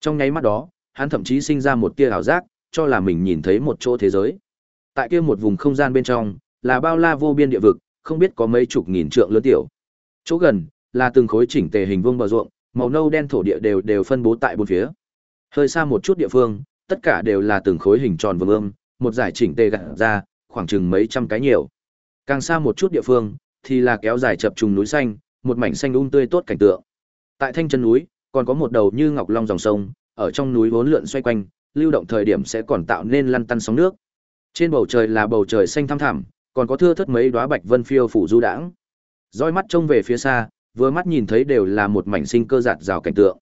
Trong nháy mắt đó, hắn thậm chí sinh ra một tia ảo giác, cho là mình nhìn thấy một chỗ thế giới. Tại kia một vùng không gian bên trong, là bao la vô biên địa vực, không biết có mấy chục nghìn trượng lớn tiểu. Chỗ gần là từng khối chỉnh tề hình vuông bờ ruộng, màu nâu đen thổ địa đều đều phân bố tại bốn phía. Hơi xa một chút địa phương, tất cả đều là từng khối hình tròn vuông, ương, một giải chỉnh tề gặt ra, khoảng chừng mấy trăm cái nhiều. Càng xa một chút địa phương, thì là kéo dài chập trùng núi xanh, một mảnh xanh um tươi tốt cảnh tượng. Tại thanh chân núi, còn có một đầu như ngọc long dòng sông, ở trong núi vốn lượn xoay quanh, lưu động thời điểm sẽ còn tạo nên lăn tăn sóng nước. Trên bầu trời là bầu trời xanh thăm thẳm, còn có thưa thớt mấy đóa bạch vân phiêu phủ du đãng. Dõi mắt trông về phía xa, vừa mắt nhìn thấy đều là một mảnh sinh cơ giạt rào cảnh tượng.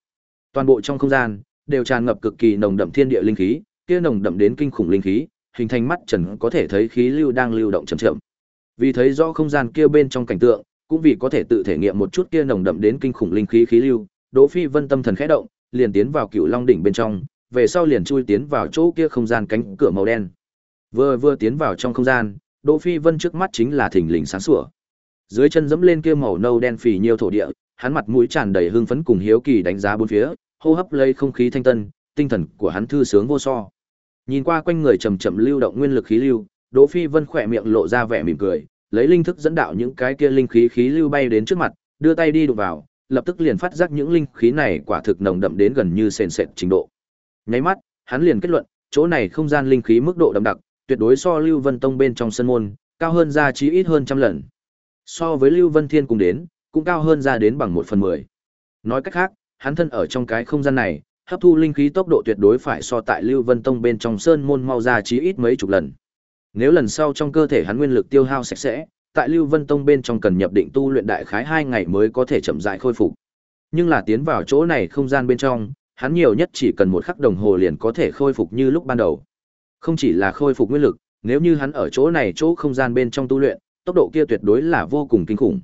Toàn bộ trong không gian đều tràn ngập cực kỳ nồng đậm thiên địa linh khí, kia nồng đậm đến kinh khủng linh khí, hình thành mắt trần có thể thấy khí lưu đang lưu động chậm chậm. Vì thấy rõ không gian kia bên trong cảnh tượng, cũng vì có thể tự thể nghiệm một chút kia nồng đậm đến kinh khủng linh khí khí lưu, Đỗ Phi Vân tâm thần khẽ động, liền tiến vào Cựu Long đỉnh bên trong, về sau liền chui tiến vào chỗ kia không gian cánh cửa màu đen. Vừa vừa tiến vào trong không gian, Đỗ Phi Vân trước mắt chính là thình lình sáng sủa. Dưới chân dẫm lên kia màu nâu đen phì nhiêu thổ địa, hắn mặt mũi tràn đầy hưng phấn cùng hiếu kỳ đánh giá bốn phía, hô hấp lấy không khí thanh tân, tinh thần của hắn thư sướng vô so. Nhìn qua quanh người chậm chậm lưu động nguyên lực khí lưu, Đỗ Phi Vân khỏe miệng lộ ra vẻ mỉm cười, lấy linh thức dẫn đạo những cái kia linh khí khí lưu bay đến trước mặt, đưa tay đi đụng vào, lập tức liền phát giác những linh khí này quả thực nồng đậm đến gần như sền sệt trình độ. Nháy mắt, hắn liền kết luận, chỗ này không gian linh khí mức độ đậm đặc, tuyệt đối so Lưu Vân Tông bên trong sân môn, cao hơn ra chí ít hơn trăm lần. So với Lưu Vân Thiên cùng đến, cũng cao hơn ra đến bằng một phần mười. Nói cách khác, hắn thân ở trong cái không gian này, hấp thu linh khí tốc độ tuyệt đối phải so tại Lưu Vân Tông bên trong sơn môn mau ra chí ít mấy chục lần. Nếu lần sau trong cơ thể hắn nguyên lực tiêu hao sạch sẽ, tại Lưu Vân Tông bên trong cần nhập định tu luyện đại khái 2 ngày mới có thể chậm rãi khôi phục. Nhưng là tiến vào chỗ này không gian bên trong, hắn nhiều nhất chỉ cần một khắc đồng hồ liền có thể khôi phục như lúc ban đầu. Không chỉ là khôi phục nguyên lực, nếu như hắn ở chỗ này chỗ không gian bên trong tu luyện, tốc độ kia tuyệt đối là vô cùng kinh khủng.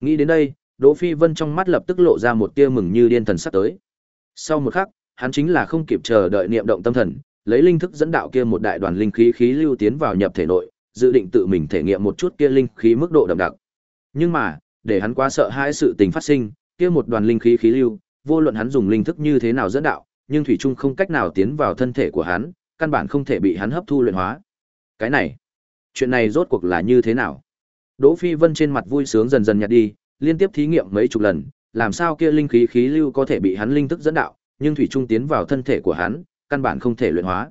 Nghĩ đến đây, Đỗ Phi Vân trong mắt lập tức lộ ra một tia mừng như điên thần sắp tới. Sau một khắc, hắn chính là không kịp chờ đợi niệm động tâm thần, lấy linh thức dẫn đạo kia một đại đoàn linh khí khí lưu tiến vào nhập thể nội, dự định tự mình thể nghiệm một chút kia linh khí mức độ đậm đặc. Nhưng mà, để hắn quá sợ hãi sự tình phát sinh, kia một đoàn linh khí khí lưu, vô luận hắn dùng linh thức như thế nào dẫn đạo, nhưng thủy chung không cách nào tiến vào thân thể của hắn, căn bản không thể bị hắn hấp thu luyện hóa. Cái này, chuyện này rốt cuộc là như thế nào? Đỗ Phi Vân trên mặt vui sướng dần dần nhạt đi, liên tiếp thí nghiệm mấy chục lần, làm sao kia linh khí khí lưu có thể bị hắn linh thức dẫn đạo, nhưng thủy trung tiến vào thân thể của hắn, căn bản không thể luyện hóa.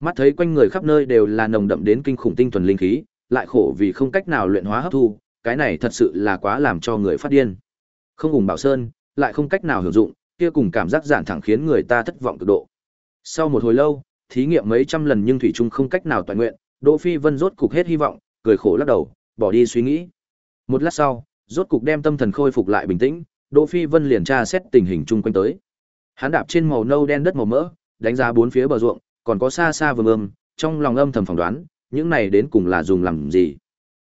Mắt thấy quanh người khắp nơi đều là nồng đậm đến kinh khủng tinh thuần linh khí, lại khổ vì không cách nào luyện hóa hấp thu, cái này thật sự là quá làm cho người phát điên. Không hùng bảo sơn, lại không cách nào hưởng dụng, kia cùng cảm giác giản thẳng khiến người ta thất vọng cực độ. Sau một hồi lâu, thí nghiệm mấy trăm lần nhưng thủy trung không cách nào toàn nguyện, Đỗ Phi Vân rốt cục hết hy vọng, cười khổ lắc đầu, bỏ đi suy nghĩ. Một lát sau, rốt cục đem tâm thần khôi phục lại bình tĩnh, Đỗ Phi Vân liền tra xét tình hình chung quanh tới. Hắn đạp trên màu nâu đen đất màu mỡ, đánh giá bốn phía bờ ruộng, còn có xa xa vườn ươm, trong lòng âm thầm phỏng đoán, những này đến cùng là dùng làm gì.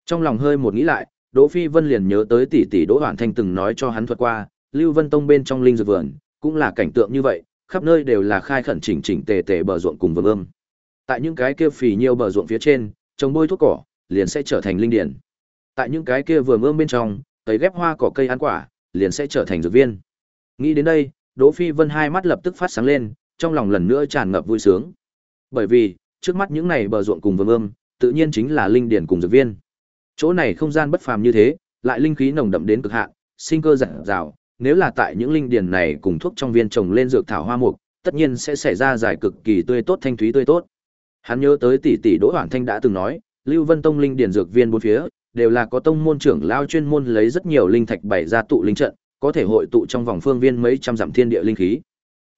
Trong lòng hơi một nghĩ lại, Đỗ Phi Vân liền nhớ tới tỷ tỷ Đỗ Hoản Thanh từng nói cho hắn thuật qua, Lưu Vân Tông bên trong linh dược vườn, cũng là cảnh tượng như vậy, khắp nơi đều là khai khẩn chỉnh chỉnh tề tề bờ ruộng cùng vườn ươm. Tại những cái kia phì nhiêu bờ ruộng phía trên, trồng bôi thuốc cỏ, liền sẽ trở thành linh điển. Tại những cái kia vườn ươm bên trong, tấy ghép hoa cỏ cây ăn quả, liền sẽ trở thành dược viên. Nghĩ đến đây, Đỗ Phi Vân hai mắt lập tức phát sáng lên, trong lòng lần nữa tràn ngập vui sướng. Bởi vì, trước mắt những này bờ ruộng cùng vườn ươm, tự nhiên chính là linh điển cùng dược viên. Chỗ này không gian bất phàm như thế, lại linh khí nồng đậm đến cực hạn, sinh cơ rạng rào, nếu là tại những linh điển này cùng thuốc trong viên trồng lên dược thảo hoa mục, tất nhiên sẽ xảy ra giải cực kỳ tươi tốt thanh thúy tươi tốt. Hắn nhớ tới tỷ tỷ Đỗ Hoản Thanh đã từng nói, Lưu Vân Tông linh điển dược viên bốn phía, đều là có tông môn trưởng lao chuyên môn lấy rất nhiều linh thạch bày ra tụ linh trận, có thể hội tụ trong vòng phương viên mấy trăm dặm thiên địa linh khí.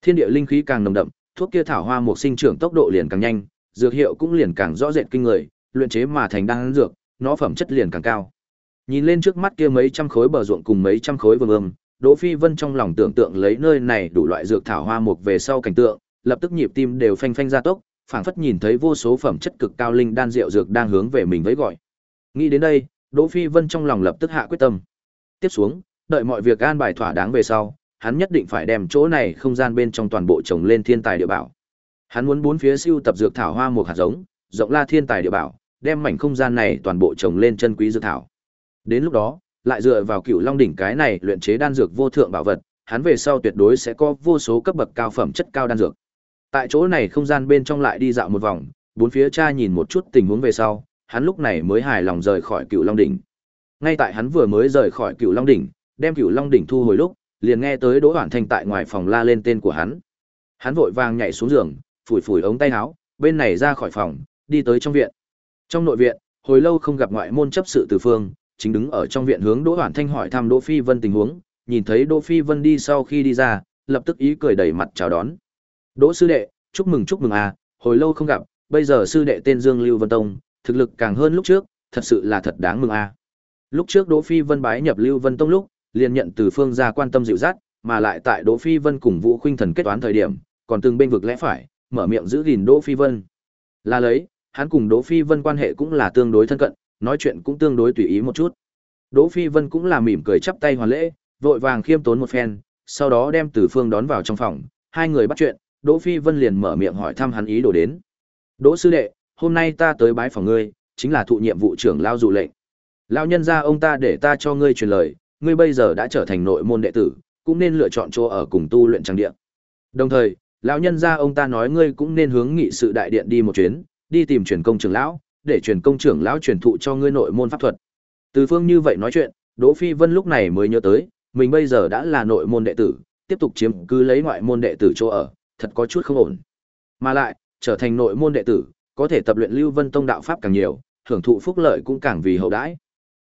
Thiên địa linh khí càng nồng đậm, thuốc kia thảo hoa mục sinh trưởng tốc độ liền càng nhanh, dược hiệu cũng liền càng rõ rệt kinh người, luyện chế mà thành đan dược, nó phẩm chất liền càng cao. Nhìn lên trước mắt kia mấy trăm khối bờ ruộng cùng mấy trăm khối vườn ươm, Đỗ Phi Vân trong lòng tưởng tượng lấy nơi này đủ loại dược thảo hoa mục về sau cảnh tượng, lập tức nhịp tim đều phanh phanh ra tốc, phảng phất nhìn thấy vô số phẩm chất cực cao linh đan rượu dược đang hướng về mình với gọi. Nghĩ đến đây, Đỗ Phi Vân trong lòng lập tức hạ quyết tâm. Tiếp xuống, đợi mọi việc an bài thỏa đáng về sau, hắn nhất định phải đem chỗ này không gian bên trong toàn bộ trồng lên thiên tài địa bảo. Hắn muốn bốn phía siêu tập dược thảo hoa mục hạt giống, rộng la thiên tài địa bảo, đem mảnh không gian này toàn bộ trồng lên chân quý dược thảo. Đến lúc đó, lại dựa vào Cựu Long đỉnh cái này luyện chế đan dược vô thượng bảo vật, hắn về sau tuyệt đối sẽ có vô số cấp bậc cao phẩm chất cao đan dược. Tại chỗ này không gian bên trong lại đi dạo một vòng, bốn phía cha nhìn một chút tình huống về sau, hắn lúc này mới hài lòng rời khỏi Cựu Long đỉnh. Ngay tại hắn vừa mới rời khỏi Cựu Long đỉnh, đem Cựu Long đỉnh thu hồi lúc, liền nghe tới Đỗ hoàn Thanh tại ngoài phòng la lên tên của hắn. Hắn vội vàng nhảy xuống giường, phủi phủi ống tay áo, bên này ra khỏi phòng, đi tới trong viện. Trong nội viện, hồi lâu không gặp ngoại môn chấp sự Từ Phương, chính đứng ở trong viện hướng Đỗ Hoản Thanh hỏi thăm Đỗ Phi Vân tình huống, nhìn thấy Đỗ Phi Vân đi sau khi đi ra, lập tức ý cười đầy mặt chào đón. "Đỗ sư đệ, chúc mừng chúc mừng à, hồi lâu không gặp, bây giờ sư đệ tên Dương Lưu Vân Tông, thực lực càng hơn lúc trước, thật sự là thật đáng mừng à." Lúc trước Đỗ Phi Vân bái nhập Lưu Vân Tông lúc, liền nhận từ phương gia quan tâm dịu dắt, mà lại tại Đỗ Phi Vân cùng Vũ Khuynh Thần kết toán thời điểm, còn từng bên vực lẽ phải, mở miệng giữ gìn Đỗ Phi Vân. Là lấy, hắn cùng Đỗ Phi Vân quan hệ cũng là tương đối thân cận, nói chuyện cũng tương đối tùy ý một chút. Đỗ Phi Vân cũng là mỉm cười chắp tay hoàn lễ, vội vàng khiêm tốn một phen, sau đó đem Từ Phương đón vào trong phòng, hai người bắt chuyện, Đỗ Phi Vân liền mở miệng hỏi thăm hắn ý đồ đến. "Đỗ sư đệ, hôm nay ta tới bái phòng ngươi, chính là thụ nhiệm vụ trưởng lao dụ lệnh. Lão nhân gia ông ta để ta cho ngươi truyền lời, ngươi bây giờ đã trở thành nội môn đệ tử, cũng nên lựa chọn chỗ ở cùng tu luyện trang địa. Đồng thời, lão nhân gia ông ta nói ngươi cũng nên hướng nghị sự đại điện đi một chuyến, đi tìm truyền công trưởng lão, để truyền công trưởng lão truyền thụ cho ngươi nội môn pháp thuật. Từ phương như vậy nói chuyện, Đỗ Phi Vân lúc này mới nhớ tới, mình bây giờ đã là nội môn đệ tử, tiếp tục chiếm cứ lấy ngoại môn đệ tử chỗ ở, thật có chút không ổn. Mà lại, trở thành nội môn đệ tử, có thể tập luyện Lưu Vân Tông đạo pháp càng nhiều, hưởng thụ phúc lợi cũng càng vì hậu đãi.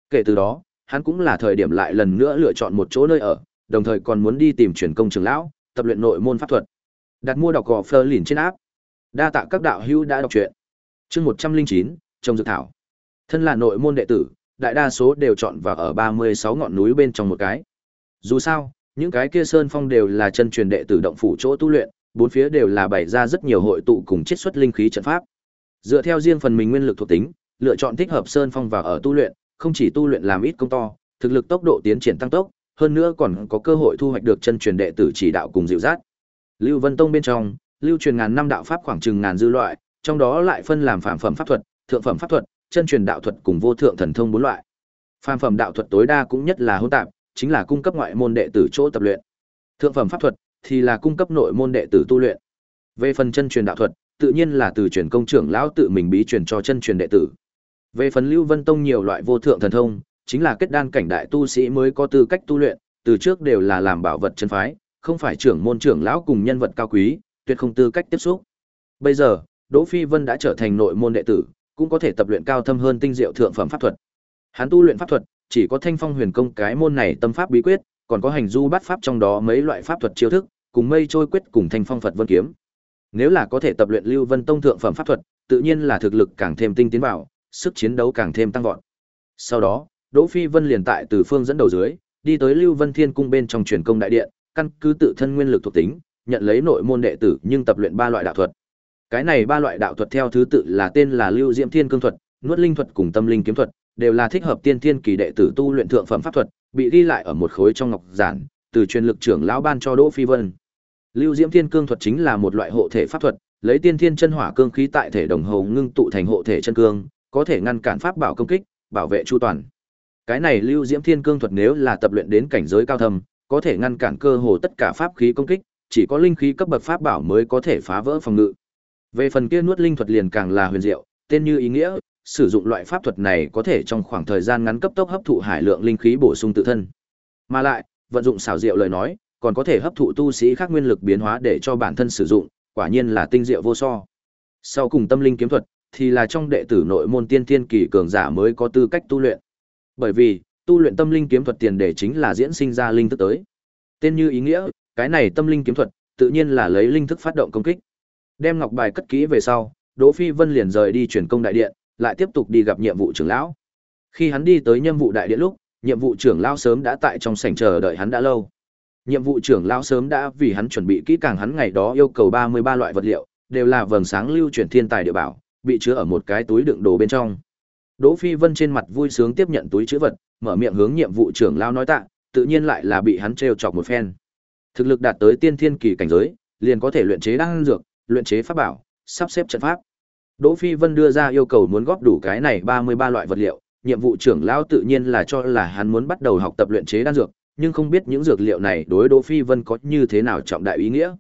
Kể từ đó, hắn cũng là thời điểm lại lần nữa lựa chọn một chỗ nơi ở, đồng thời còn muốn đi tìm truyền công trưởng lão, tập luyện nội môn pháp thuật. Đặt mua đọc gò Fleur liền trên áp. Đa tạ các đạo hữu đã đọc truyện. Chương 109, trồng dược thảo. Thân là nội môn đệ tử, đại đa số đều chọn vào ở 36 ngọn núi bên trong một cái. Dù sao, những cái kia sơn phong đều là chân truyền đệ tử động phủ chỗ tu luyện, bốn phía đều là bày ra rất nhiều hội tụ cùng chiết xuất linh khí trận pháp. Dựa theo riêng phần mình nguyên lực thuộc tính, lựa chọn thích hợp sơn phong vào ở tu luyện, không chỉ tu luyện làm ít công to, thực lực tốc độ tiến triển tăng tốc, hơn nữa còn có cơ hội thu hoạch được chân truyền đệ tử chỉ đạo cùng dịu dắt. Lưu Vân Tông bên trong, lưu truyền ngàn năm đạo pháp khoảng chừng ngàn dư loại, trong đó lại phân làm phàm phẩm pháp thuật, thượng phẩm pháp thuật, chân truyền đạo thuật cùng vô thượng thần thông bốn loại. Phàm phẩm đạo thuật tối đa cũng nhất là hỗn tạp, chính là cung cấp ngoại môn đệ tử chỗ tập luyện. Thượng phẩm pháp thuật thì là cung cấp nội môn đệ tử tu luyện. Về phần chân truyền đạo thuật, tự nhiên là từ truyền công trưởng lão tự mình bí truyền cho chân truyền đệ tử. Về phần Lưu Vân Tông nhiều loại vô thượng thần thông, chính là kết đan cảnh đại tu sĩ mới có tư cách tu luyện, từ trước đều là làm bảo vật chân phái, không phải trưởng môn trưởng lão cùng nhân vật cao quý, tuyệt không tư cách tiếp xúc. Bây giờ, Đỗ Phi Vân đã trở thành nội môn đệ tử, cũng có thể tập luyện cao thâm hơn tinh diệu thượng phẩm pháp thuật. Hắn tu luyện pháp thuật, chỉ có Thanh Phong Huyền Công cái môn này tâm pháp bí quyết, còn có hành du bát pháp trong đó mấy loại pháp thuật chiêu thức, cùng mây trôi quyết cùng Thanh Phong Phật Vân kiếm. Nếu là có thể tập luyện Lưu Vân Tông thượng phẩm pháp thuật, tự nhiên là thực lực càng thêm tinh tiến vào, sức chiến đấu càng thêm tăng vọt. Sau đó, Đỗ Phi Vân liền tại từ phương dẫn đầu dưới, đi tới Lưu Vân Thiên cung bên trong truyền công đại điện, căn cứ tự thân nguyên lực thuộc tính, nhận lấy nội môn đệ tử nhưng tập luyện ba loại đạo thuật. Cái này ba loại đạo thuật theo thứ tự là tên là Lưu Diễm Thiên Cương thuật, Nuốt Linh thuật cùng Tâm Linh kiếm thuật, đều là thích hợp tiên thiên kỳ đệ tử tu luyện thượng phẩm pháp thuật, bị ghi lại ở một khối trong ngọc giản, từ truyền lực trưởng lão ban cho Đỗ Phi Vân. Lưu Diễm Thiên Cương thuật chính là một loại hộ thể pháp thuật, lấy tiên thiên chân hỏa cương khí tại thể đồng hồ ngưng tụ thành hộ thể chân cương, có thể ngăn cản pháp bảo công kích, bảo vệ chu toàn. Cái này Lưu Diễm Thiên Cương thuật nếu là tập luyện đến cảnh giới cao thâm, có thể ngăn cản cơ hồ tất cả pháp khí công kích, chỉ có linh khí cấp bậc pháp bảo mới có thể phá vỡ phòng ngự. Về phần kia nuốt linh thuật liền càng là huyền diệu, tên như ý nghĩa, sử dụng loại pháp thuật này có thể trong khoảng thời gian ngắn cấp tốc hấp thụ hải lượng linh khí bổ sung tự thân. Mà lại, vận dụng xảo diệu lời nói, còn có thể hấp thụ tu sĩ khác nguyên lực biến hóa để cho bản thân sử dụng, quả nhiên là tinh diệu vô so. Sau cùng tâm linh kiếm thuật, thì là trong đệ tử nội môn tiên thiên kỳ cường giả mới có tư cách tu luyện. Bởi vì, tu luyện tâm linh kiếm thuật tiền đề chính là diễn sinh ra linh thức tới. Tên như ý nghĩa, cái này tâm linh kiếm thuật, tự nhiên là lấy linh thức phát động công kích. Đem ngọc bài cất kỹ về sau, Đỗ Phi Vân liền rời đi chuyển công đại điện, lại tiếp tục đi gặp nhiệm vụ trưởng lão. Khi hắn đi tới nhiệm vụ đại điện lúc, nhiệm vụ trưởng lão sớm đã tại trong sảnh chờ đợi hắn đã lâu. Nhiệm vụ trưởng lão sớm đã vì hắn chuẩn bị kỹ càng hắn ngày đó yêu cầu 33 loại vật liệu, đều là vầng sáng lưu chuyển thiên tài địa bảo, bị chứa ở một cái túi đựng đồ bên trong. Đỗ Phi Vân trên mặt vui sướng tiếp nhận túi chứa vật, mở miệng hướng nhiệm vụ trưởng lão nói tạ, tự nhiên lại là bị hắn trêu chọc một phen. Thực lực đạt tới tiên thiên kỳ cảnh giới, liền có thể luyện chế đan dược, luyện chế pháp bảo, sắp xếp trận pháp. Đỗ Phi Vân đưa ra yêu cầu muốn góp đủ cái này 33 loại vật liệu, nhiệm vụ trưởng lão tự nhiên là cho là hắn muốn bắt đầu học tập luyện chế đan dược, nhưng không biết những dược liệu này đối Đỗ Phi Vân có như thế nào trọng đại ý nghĩa.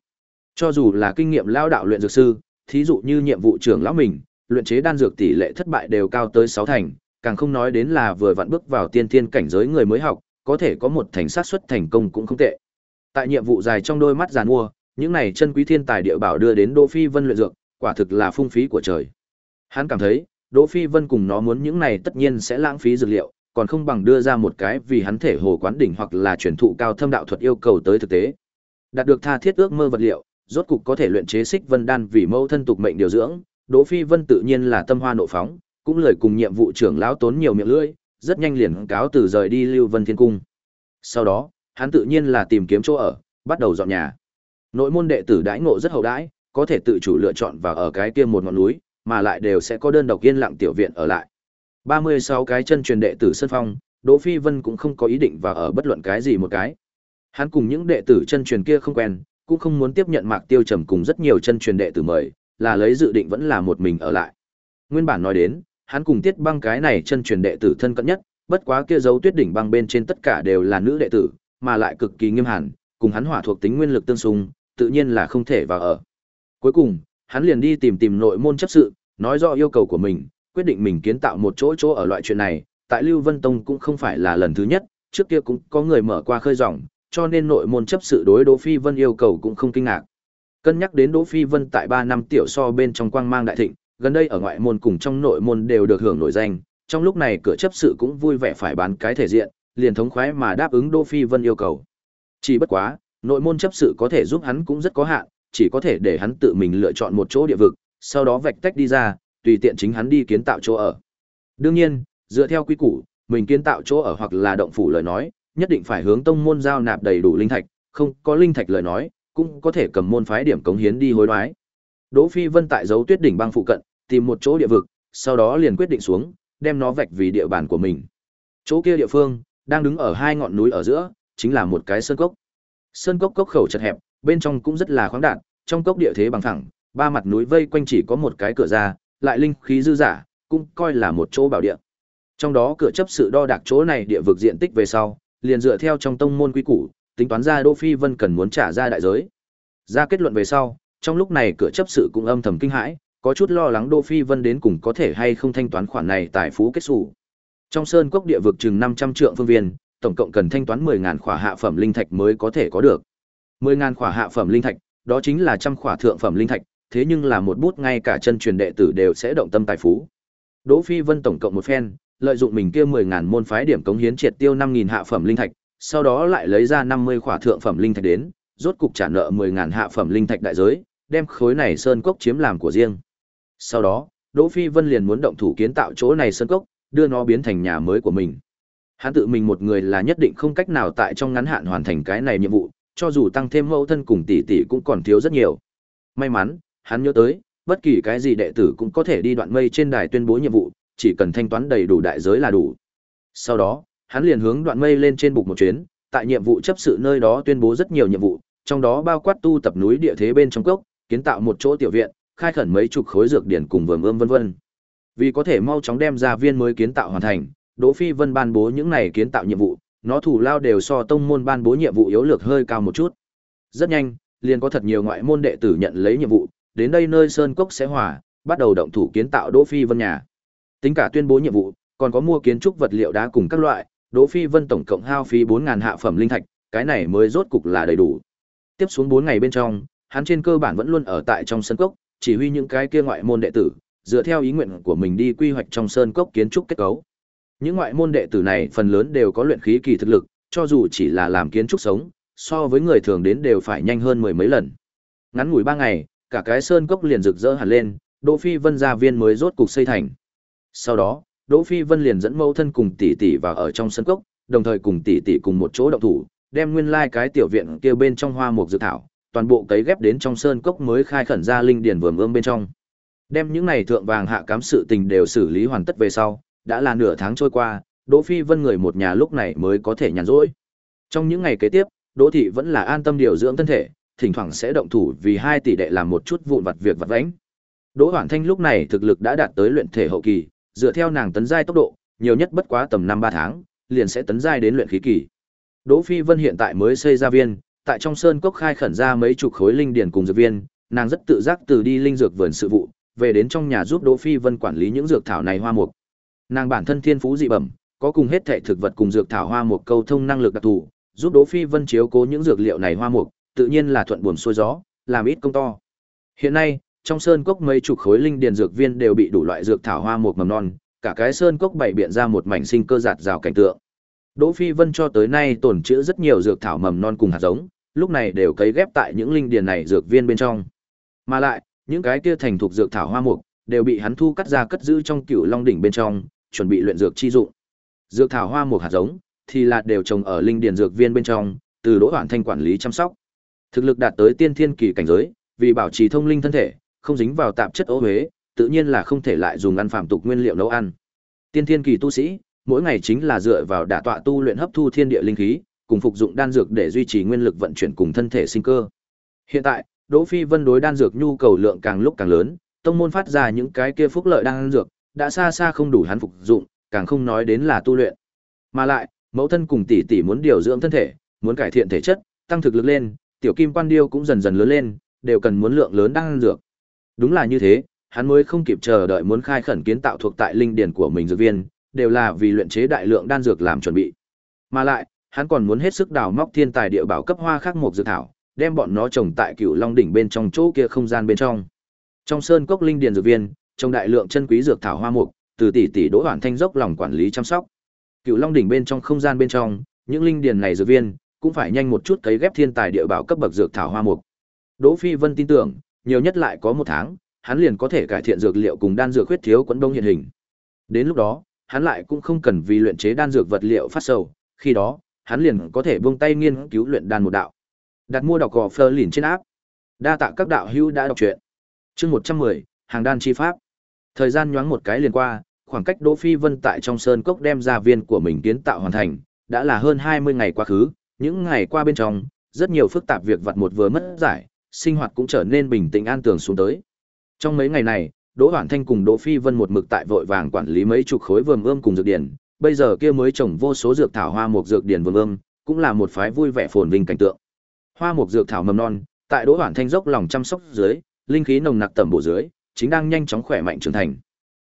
Cho dù là kinh nghiệm lao đạo luyện dược sư, thí dụ như nhiệm vụ trưởng lão mình, luyện chế đan dược tỷ lệ thất bại đều cao tới 6 thành, càng không nói đến là vừa vặn bước vào tiên thiên cảnh giới người mới học, có thể có một thành sát suất thành công cũng không tệ. Tại nhiệm vụ dài trong đôi mắt giàn mua, những này chân quý thiên tài địa bảo đưa đến Đỗ Phi Vân luyện dược, quả thực là phung phí của trời. Hắn cảm thấy, Đỗ Phi Vân cùng nó muốn những này tất nhiên sẽ lãng phí dược liệu, còn không bằng đưa ra một cái vì hắn thể hồ quán đỉnh hoặc là truyền thụ cao thâm đạo thuật yêu cầu tới thực tế. Đạt được tha thiết ước mơ vật liệu, rốt cục có thể luyện chế xích vân đan vì mẫu thân tục mệnh điều dưỡng, Đỗ Phi Vân tự nhiên là tâm hoa nộ phóng, cũng lời cùng nhiệm vụ trưởng lão tốn nhiều miệng lưỡi, rất nhanh liền cáo từ rời đi Lưu Vân Thiên Cung. Sau đó, hắn tự nhiên là tìm kiếm chỗ ở, bắt đầu dọn nhà. Nội môn đệ tử đãi ngộ rất hậu đãi, có thể tự chủ lựa chọn và ở cái kia một ngọn núi, mà lại đều sẽ có đơn độc yên lặng tiểu viện ở lại. 36 cái chân truyền đệ tử Sơn Phong, Đỗ Phi Vân cũng không có ý định và ở bất luận cái gì một cái. Hắn cùng những đệ tử chân truyền kia không quen, cũng không muốn tiếp nhận Mạc Tiêu Trầm cùng rất nhiều chân truyền đệ tử mời, là lấy dự định vẫn là một mình ở lại. Nguyên bản nói đến, hắn cùng Tiết Băng cái này chân truyền đệ tử thân cận nhất, bất quá kia dấu tuyết đỉnh băng bên trên tất cả đều là nữ đệ tử, mà lại cực kỳ nghiêm hẳn, cùng hắn hỏa thuộc tính nguyên lực tương xung, tự nhiên là không thể vào ở. Cuối cùng, hắn liền đi tìm tìm nội môn chấp sự, nói rõ yêu cầu của mình, quyết định mình kiến tạo một chỗ chỗ ở loại chuyện này, tại Lưu Vân Tông cũng không phải là lần thứ nhất, trước kia cũng có người mở qua khơi rộng, cho nên nội môn chấp sự đối Đỗ Phi Vân yêu cầu cũng không kinh ngạc. Cân nhắc đến Đỗ Phi Vân tại 3 năm tiểu so bên trong quang mang đại thịnh, gần đây ở ngoại môn cùng trong nội môn đều được hưởng nổi danh, trong lúc này cửa chấp sự cũng vui vẻ phải bán cái thể diện, liền thống khoái mà đáp ứng Đỗ Phi Vân yêu cầu. Chỉ bất quá, nội môn chấp sự có thể giúp hắn cũng rất có hạn, chỉ có thể để hắn tự mình lựa chọn một chỗ địa vực, sau đó vạch tách đi ra, tùy tiện chính hắn đi kiến tạo chỗ ở. Đương nhiên, dựa theo quy củ, mình kiến tạo chỗ ở hoặc là động phủ lời nói, nhất định phải hướng tông môn giao nạp đầy đủ linh thạch, không có linh thạch lời nói, cũng có thể cầm môn phái điểm cống hiến đi hối đoái. Đỗ Phi Vân tại dấu tuyết đỉnh băng phụ cận, tìm một chỗ địa vực, sau đó liền quyết định xuống, đem nó vạch vì địa bàn của mình. Chỗ kia địa phương, đang đứng ở hai ngọn núi ở giữa, chính là một cái sơn cốc. Sơn cốc cốc khẩu chật hẹp, bên trong cũng rất là khoáng đạt, trong cốc địa thế bằng thẳng, ba mặt núi vây quanh chỉ có một cái cửa ra, lại linh khí dư giả, cũng coi là một chỗ bảo địa. Trong đó cửa chấp sự đo đạc chỗ này địa vực diện tích về sau, liền dựa theo trong tông môn quy củ, tính toán ra Đỗ Phi Vân cần muốn trả ra đại giới. Ra kết luận về sau, trong lúc này cửa chấp sự cũng âm thầm kinh hãi, có chút lo lắng Đỗ Phi Vân đến cùng có thể hay không thanh toán khoản này tại phú kết sủ. Trong sơn cốc địa vực chừng 500 trượng phương viên, tổng cộng cần thanh toán 10.000 khỏa hạ phẩm linh thạch mới có thể có được. 10.000 khỏa hạ phẩm linh thạch, đó chính là trăm khỏa thượng phẩm linh thạch, thế nhưng là một bút ngay cả chân truyền đệ tử đều sẽ động tâm tài phú. Đỗ Phi Vân tổng cộng một phen, lợi dụng mình kia 10000 môn phái điểm cống hiến triệt tiêu 5000 hạ phẩm linh thạch, sau đó lại lấy ra 50 khỏa thượng phẩm linh thạch đến, rốt cục trả nợ 10000 hạ phẩm linh thạch đại giới, đem khối này sơn cốc chiếm làm của riêng. Sau đó, Đỗ Phi Vân liền muốn động thủ kiến tạo chỗ này sơn cốc, đưa nó biến thành nhà mới của mình. Hắn tự mình một người là nhất định không cách nào tại trong ngắn hạn hoàn thành cái này nhiệm vụ, cho dù tăng thêm mẫu thân cùng tỷ tỷ cũng còn thiếu rất nhiều. May mắn, hắn nhớ tới, bất kỳ cái gì đệ tử cũng có thể đi đoạn mây trên đài tuyên bố nhiệm vụ, chỉ cần thanh toán đầy đủ đại giới là đủ. Sau đó, hắn liền hướng đoạn mây lên trên bục một chuyến, tại nhiệm vụ chấp sự nơi đó tuyên bố rất nhiều nhiệm vụ, trong đó bao quát tu tập núi địa thế bên trong cốc, kiến tạo một chỗ tiểu viện, khai khẩn mấy chục khối dược điển cùng vườn ươm vân vân. Vì có thể mau chóng đem ra viên mới kiến tạo hoàn thành, Đỗ Phi Vân ban bố những này kiến tạo nhiệm vụ, nó thủ lao đều so tông môn ban bố nhiệm vụ yếu lược hơi cao một chút. Rất nhanh, liền có thật nhiều ngoại môn đệ tử nhận lấy nhiệm vụ, đến đây nơi sơn cốc sẽ hòa, bắt đầu động thủ kiến tạo Đỗ Phi Vân nhà. Tính cả tuyên bố nhiệm vụ, còn có mua kiến trúc vật liệu đá cùng các loại, Đỗ Phi Vân tổng cộng hao phí 4000 hạ phẩm linh thạch, cái này mới rốt cục là đầy đủ. Tiếp xuống 4 ngày bên trong, hắn trên cơ bản vẫn luôn ở tại trong sơn cốc, chỉ huy những cái kia ngoại môn đệ tử, dựa theo ý nguyện của mình đi quy hoạch trong sơn cốc kiến trúc kết cấu. Những ngoại môn đệ tử này phần lớn đều có luyện khí kỳ thực lực, cho dù chỉ là làm kiến trúc sống, so với người thường đến đều phải nhanh hơn mười mấy lần. Ngắn ngủi 3 ngày, cả cái sơn cốc liền rực rỡ hẳn lên, Đỗ Phi Vân gia viên mới rốt cục xây thành. Sau đó, Đỗ Phi Vân liền dẫn mẫu thân cùng tỷ tỷ vào ở trong sơn cốc, đồng thời cùng tỷ tỷ cùng một chỗ động thủ, đem nguyên lai like cái tiểu viện kia bên trong hoa mục dược thảo, toàn bộ cấy ghép đến trong sơn cốc mới khai khẩn ra linh điển vườn ươm bên trong. Đem những này thượng vàng hạ cám sự tình đều xử lý hoàn tất về sau, đã là nửa tháng trôi qua, Đỗ Phi Vân người một nhà lúc này mới có thể nhàn rỗi. Trong những ngày kế tiếp, Đỗ thị vẫn là an tâm điều dưỡng thân thể, thỉnh thoảng sẽ động thủ vì hai tỷ đệ làm một chút vụn vặt việc vặt vãnh. Đỗ Hoản Thanh lúc này thực lực đã đạt tới luyện thể hậu kỳ, dựa theo nàng tấn giai tốc độ, nhiều nhất bất quá tầm năm ba tháng, liền sẽ tấn giai đến luyện khí kỳ. Đỗ Phi Vân hiện tại mới xây ra viên, tại trong sơn cốc khai khẩn ra mấy chục khối linh điển cùng dược viên, nàng rất tự giác từ đi linh dược vườn sự vụ, về đến trong nhà giúp Đỗ Phi Vân quản lý những dược thảo này hoa mục. Nàng bản thân thiên phú dị bẩm, có cùng hết thảy thực vật cùng dược thảo hoa mục câu thông năng lực đặc thù, giúp Đỗ Phi Vân chiếu cố những dược liệu này hoa mục, tự nhiên là thuận buồm xuôi gió, làm ít công to. Hiện nay, trong sơn cốc mấy chục khối linh điền dược viên đều bị đủ loại dược thảo hoa mục mầm non, cả cái sơn cốc bảy biện ra một mảnh sinh cơ giạt rào cảnh tượng. Đỗ Phi Vân cho tới nay tổn trữ rất nhiều dược thảo mầm non cùng hạt giống, lúc này đều cấy ghép tại những linh điền này dược viên bên trong. Mà lại, những cái kia thành thuộc dược thảo hoa mục đều bị hắn thu cắt ra cất giữ trong cựu long đỉnh bên trong, chuẩn bị luyện dược chi dụng. Dược thảo hoa mục hạt giống thì là đều trồng ở linh điền dược viên bên trong, từ Đỗ Hoản Thanh quản lý chăm sóc. Thực lực đạt tới tiên thiên kỳ cảnh giới, vì bảo trì thông linh thân thể, không dính vào tạp chất ô huế, tự nhiên là không thể lại dùng ăn phàm tục nguyên liệu nấu ăn. Tiên thiên kỳ tu sĩ, mỗi ngày chính là dựa vào đả tọa tu luyện hấp thu thiên địa linh khí, cùng phục dụng đan dược để duy trì nguyên lực vận chuyển cùng thân thể sinh cơ. Hiện tại, Đỗ Phi Vân đối đan dược nhu cầu lượng càng lúc càng lớn, tông môn phát ra những cái kia phúc lợi đan dược, đã xa xa không đủ hắn phục dụng, càng không nói đến là tu luyện. Mà lại, mẫu thân cùng tỷ tỷ muốn điều dưỡng thân thể, muốn cải thiện thể chất, tăng thực lực lên, tiểu kim quan điêu cũng dần dần lớn lên, đều cần muốn lượng lớn đan dược. Đúng là như thế, hắn mới không kịp chờ đợi muốn khai khẩn kiến tạo thuộc tại linh điển của mình dược viên, đều là vì luyện chế đại lượng đan dược làm chuẩn bị. Mà lại, hắn còn muốn hết sức đào móc thiên tài địa bảo cấp hoa khác một dược thảo, đem bọn nó trồng tại Cửu Long đỉnh bên trong chỗ kia không gian bên trong. Trong sơn cốc linh điển dược viên, trồng đại lượng chân quý dược thảo hoa mục, từ tỷ tỷ Đỗ Hoản Thanh dốc lòng quản lý chăm sóc. cựu Long đỉnh bên trong không gian bên trong, những linh điền này dược viên cũng phải nhanh một chút cấy ghép thiên tài địa bảo cấp bậc dược thảo hoa mục. Đỗ Phi Vân tin tưởng, nhiều nhất lại có một tháng, hắn liền có thể cải thiện dược liệu cùng đan dược khuyết thiếu quấn đông hiện hình. Đến lúc đó, hắn lại cũng không cần vì luyện chế đan dược vật liệu phát sầu, khi đó, hắn liền có thể buông tay nghiên cứu luyện đan một đạo. Đặt mua đọc gò Fleur lìn trên áp. Đa tạ các đạo hữu đã đọc truyện. Chương 110, hàng đan chi pháp. Thời gian nhoáng một cái liền qua, khoảng cách Đỗ Phi Vân tại trong sơn cốc đem ra viên của mình kiến tạo hoàn thành, đã là hơn 20 ngày quá khứ, những ngày qua bên trong, rất nhiều phức tạp việc vặt một vừa mất giải, sinh hoạt cũng trở nên bình tĩnh an tường xuống tới. Trong mấy ngày này, Đỗ Hoản Thanh cùng Đỗ Phi Vân một mực tại vội vàng quản lý mấy chục khối vườn ươm cùng dược điển, bây giờ kia mới trồng vô số dược thảo hoa mục dược điển vườn ươm, cũng là một phái vui vẻ phồn vinh cảnh tượng. Hoa mục dược thảo mầm non, tại Đỗ Hoản Thanh dốc lòng chăm sóc dưới, linh khí nồng nặc tẩm bổ dưới, chính đang nhanh chóng khỏe mạnh trưởng thành.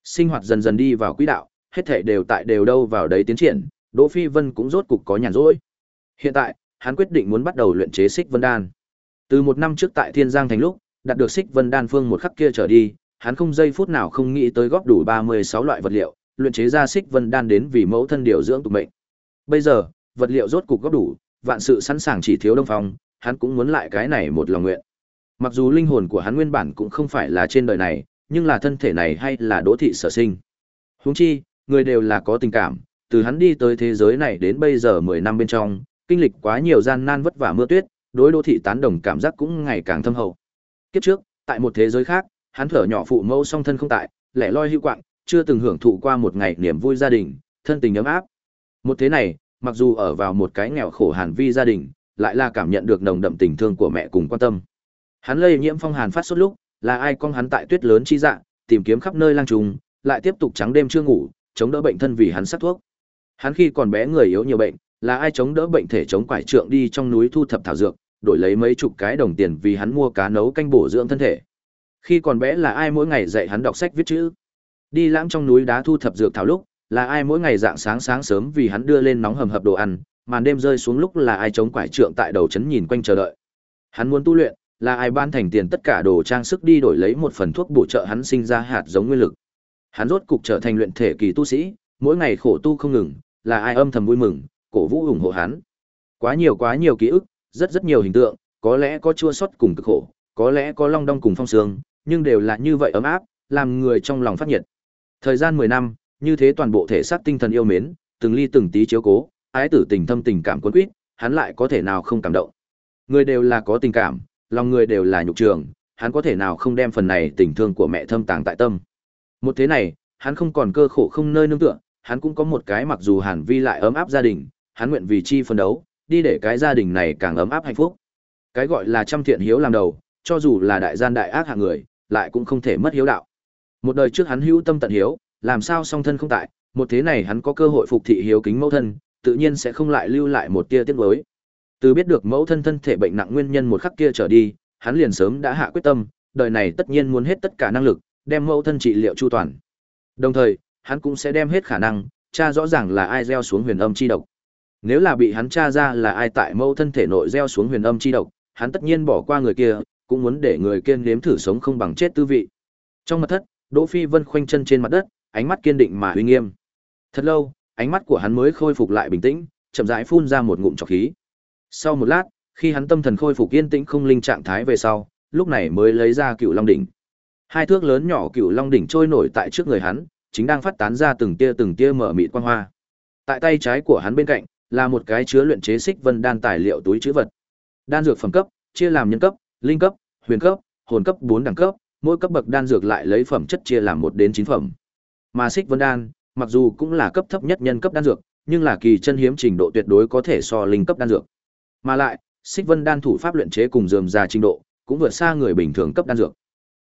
Sinh hoạt dần dần đi vào quỹ đạo, hết thảy đều tại đều đâu vào đấy tiến triển, Đỗ Phi Vân cũng rốt cục có nhàn rỗi. Hiện tại, hắn quyết định muốn bắt đầu luyện chế Xích Vân Đan. Từ một năm trước tại Thiên Giang thành lúc, đạt được Xích Vân Đan phương một khắc kia trở đi, hắn không giây phút nào không nghĩ tới góp đủ 36 loại vật liệu, luyện chế ra Xích Vân Đan đến vì mẫu thân điều dưỡng tụ mệnh. Bây giờ, vật liệu rốt cục góp đủ, vạn sự sẵn sàng chỉ thiếu Đông Phong, hắn cũng muốn lại cái này một lòng nguyện. Mặc dù linh hồn của hắn nguyên bản cũng không phải là trên đời này, nhưng là thân thể này hay là đỗ thị sở sinh. Huống chi, người đều là có tình cảm, từ hắn đi tới thế giới này đến bây giờ 10 năm bên trong, kinh lịch quá nhiều gian nan vất vả mưa tuyết, đối Đỗ thị tán đồng cảm giác cũng ngày càng thâm hậu. Kiếp trước, tại một thế giới khác, hắn thở nhỏ phụ mẫu song thân không tại, lẻ loi hưu quạng, chưa từng hưởng thụ qua một ngày niềm vui gia đình, thân tình ấm áp. Một thế này, mặc dù ở vào một cái nghèo khổ hàn vi gia đình, lại là cảm nhận được nồng đậm tình thương của mẹ cùng quan tâm. Hắn lây nhiễm phong hàn phát sốt lúc, là ai con hắn tại tuyết lớn chi dạ, tìm kiếm khắp nơi lang trùng, lại tiếp tục trắng đêm chưa ngủ, chống đỡ bệnh thân vì hắn sát thuốc. Hắn khi còn bé người yếu nhiều bệnh, là ai chống đỡ bệnh thể chống quải trượng đi trong núi thu thập thảo dược, đổi lấy mấy chục cái đồng tiền vì hắn mua cá nấu canh bổ dưỡng thân thể. Khi còn bé là ai mỗi ngày dạy hắn đọc sách viết chữ. Đi lãng trong núi đá thu thập dược thảo lúc, là ai mỗi ngày dạng sáng sáng sớm vì hắn đưa lên nóng hầm hập đồ ăn, màn đêm rơi xuống lúc là ai chống quải trượng tại đầu trấn nhìn quanh chờ đợi. Hắn muốn tu luyện, là ai ban thành tiền tất cả đồ trang sức đi đổi lấy một phần thuốc bổ trợ hắn sinh ra hạt giống nguyên lực. Hắn rốt cục trở thành luyện thể kỳ tu sĩ, mỗi ngày khổ tu không ngừng, là ai âm thầm vui mừng, cổ vũ ủng hộ hắn. Quá nhiều quá nhiều ký ức, rất rất nhiều hình tượng, có lẽ có chua xót cùng cực khổ, có lẽ có long đong cùng phong sương, nhưng đều là như vậy ấm áp, làm người trong lòng phát nhiệt. Thời gian 10 năm, như thế toàn bộ thể xác tinh thần yêu mến, từng ly từng tí chiếu cố, ái tử tình thâm tình cảm cuốn quýt, hắn lại có thể nào không cảm động. Người đều là có tình cảm, lòng người đều là nhục trường, hắn có thể nào không đem phần này tình thương của mẹ thâm tàng tại tâm. Một thế này, hắn không còn cơ khổ không nơi nương tựa, hắn cũng có một cái mặc dù Hàn Vi lại ấm áp gia đình, hắn nguyện vì chi phân đấu, đi để cái gia đình này càng ấm áp hạnh phúc. Cái gọi là trăm thiện hiếu làm đầu, cho dù là đại gian đại ác hạng người, lại cũng không thể mất hiếu đạo. Một đời trước hắn hữu tâm tận hiếu, làm sao song thân không tại, Một thế này hắn có cơ hội phục thị hiếu kính mẫu thân, tự nhiên sẽ không lại lưu lại một tia tiếc nuối. Từ biết được mẫu thân thân thể bệnh nặng nguyên nhân một khắc kia trở đi, hắn liền sớm đã hạ quyết tâm, đời này tất nhiên muốn hết tất cả năng lực, đem mẫu thân trị liệu chu toàn. Đồng thời, hắn cũng sẽ đem hết khả năng, tra rõ ràng là ai gieo xuống huyền âm chi độc. Nếu là bị hắn tra ra là ai tại mẫu thân thể nội gieo xuống huyền âm chi độc, hắn tất nhiên bỏ qua người kia, cũng muốn để người kia nếm thử sống không bằng chết tư vị. Trong mật thất, Đỗ Phi Vân khoanh chân trên mặt đất, ánh mắt kiên định mà uy nghiêm. Thật lâu, ánh mắt của hắn mới khôi phục lại bình tĩnh, chậm rãi phun ra một ngụm trọc khí. Sau một lát, khi hắn tâm thần khôi phục yên tĩnh không linh trạng thái về sau, lúc này mới lấy ra Cựu Long đỉnh. Hai thước lớn nhỏ Cựu Long đỉnh trôi nổi tại trước người hắn, chính đang phát tán ra từng tia từng tia mở mịt quang hoa. Tại tay trái của hắn bên cạnh là một cái chứa luyện chế xích vân đan tài liệu túi chứa vật. Đan dược phẩm cấp, chia làm nhân cấp, linh cấp, huyền cấp, hồn cấp bốn đẳng cấp, mỗi cấp bậc đan dược lại lấy phẩm chất chia làm một đến chín phẩm. Mà xích vân đan, mặc dù cũng là cấp thấp nhất nhân cấp đan dược, nhưng là kỳ chân hiếm trình độ tuyệt đối có thể so linh cấp đan dược. Mà lại, xích vân đan thủ pháp luyện chế cùng dườm già trình độ, cũng vượt xa người bình thường cấp đan dược.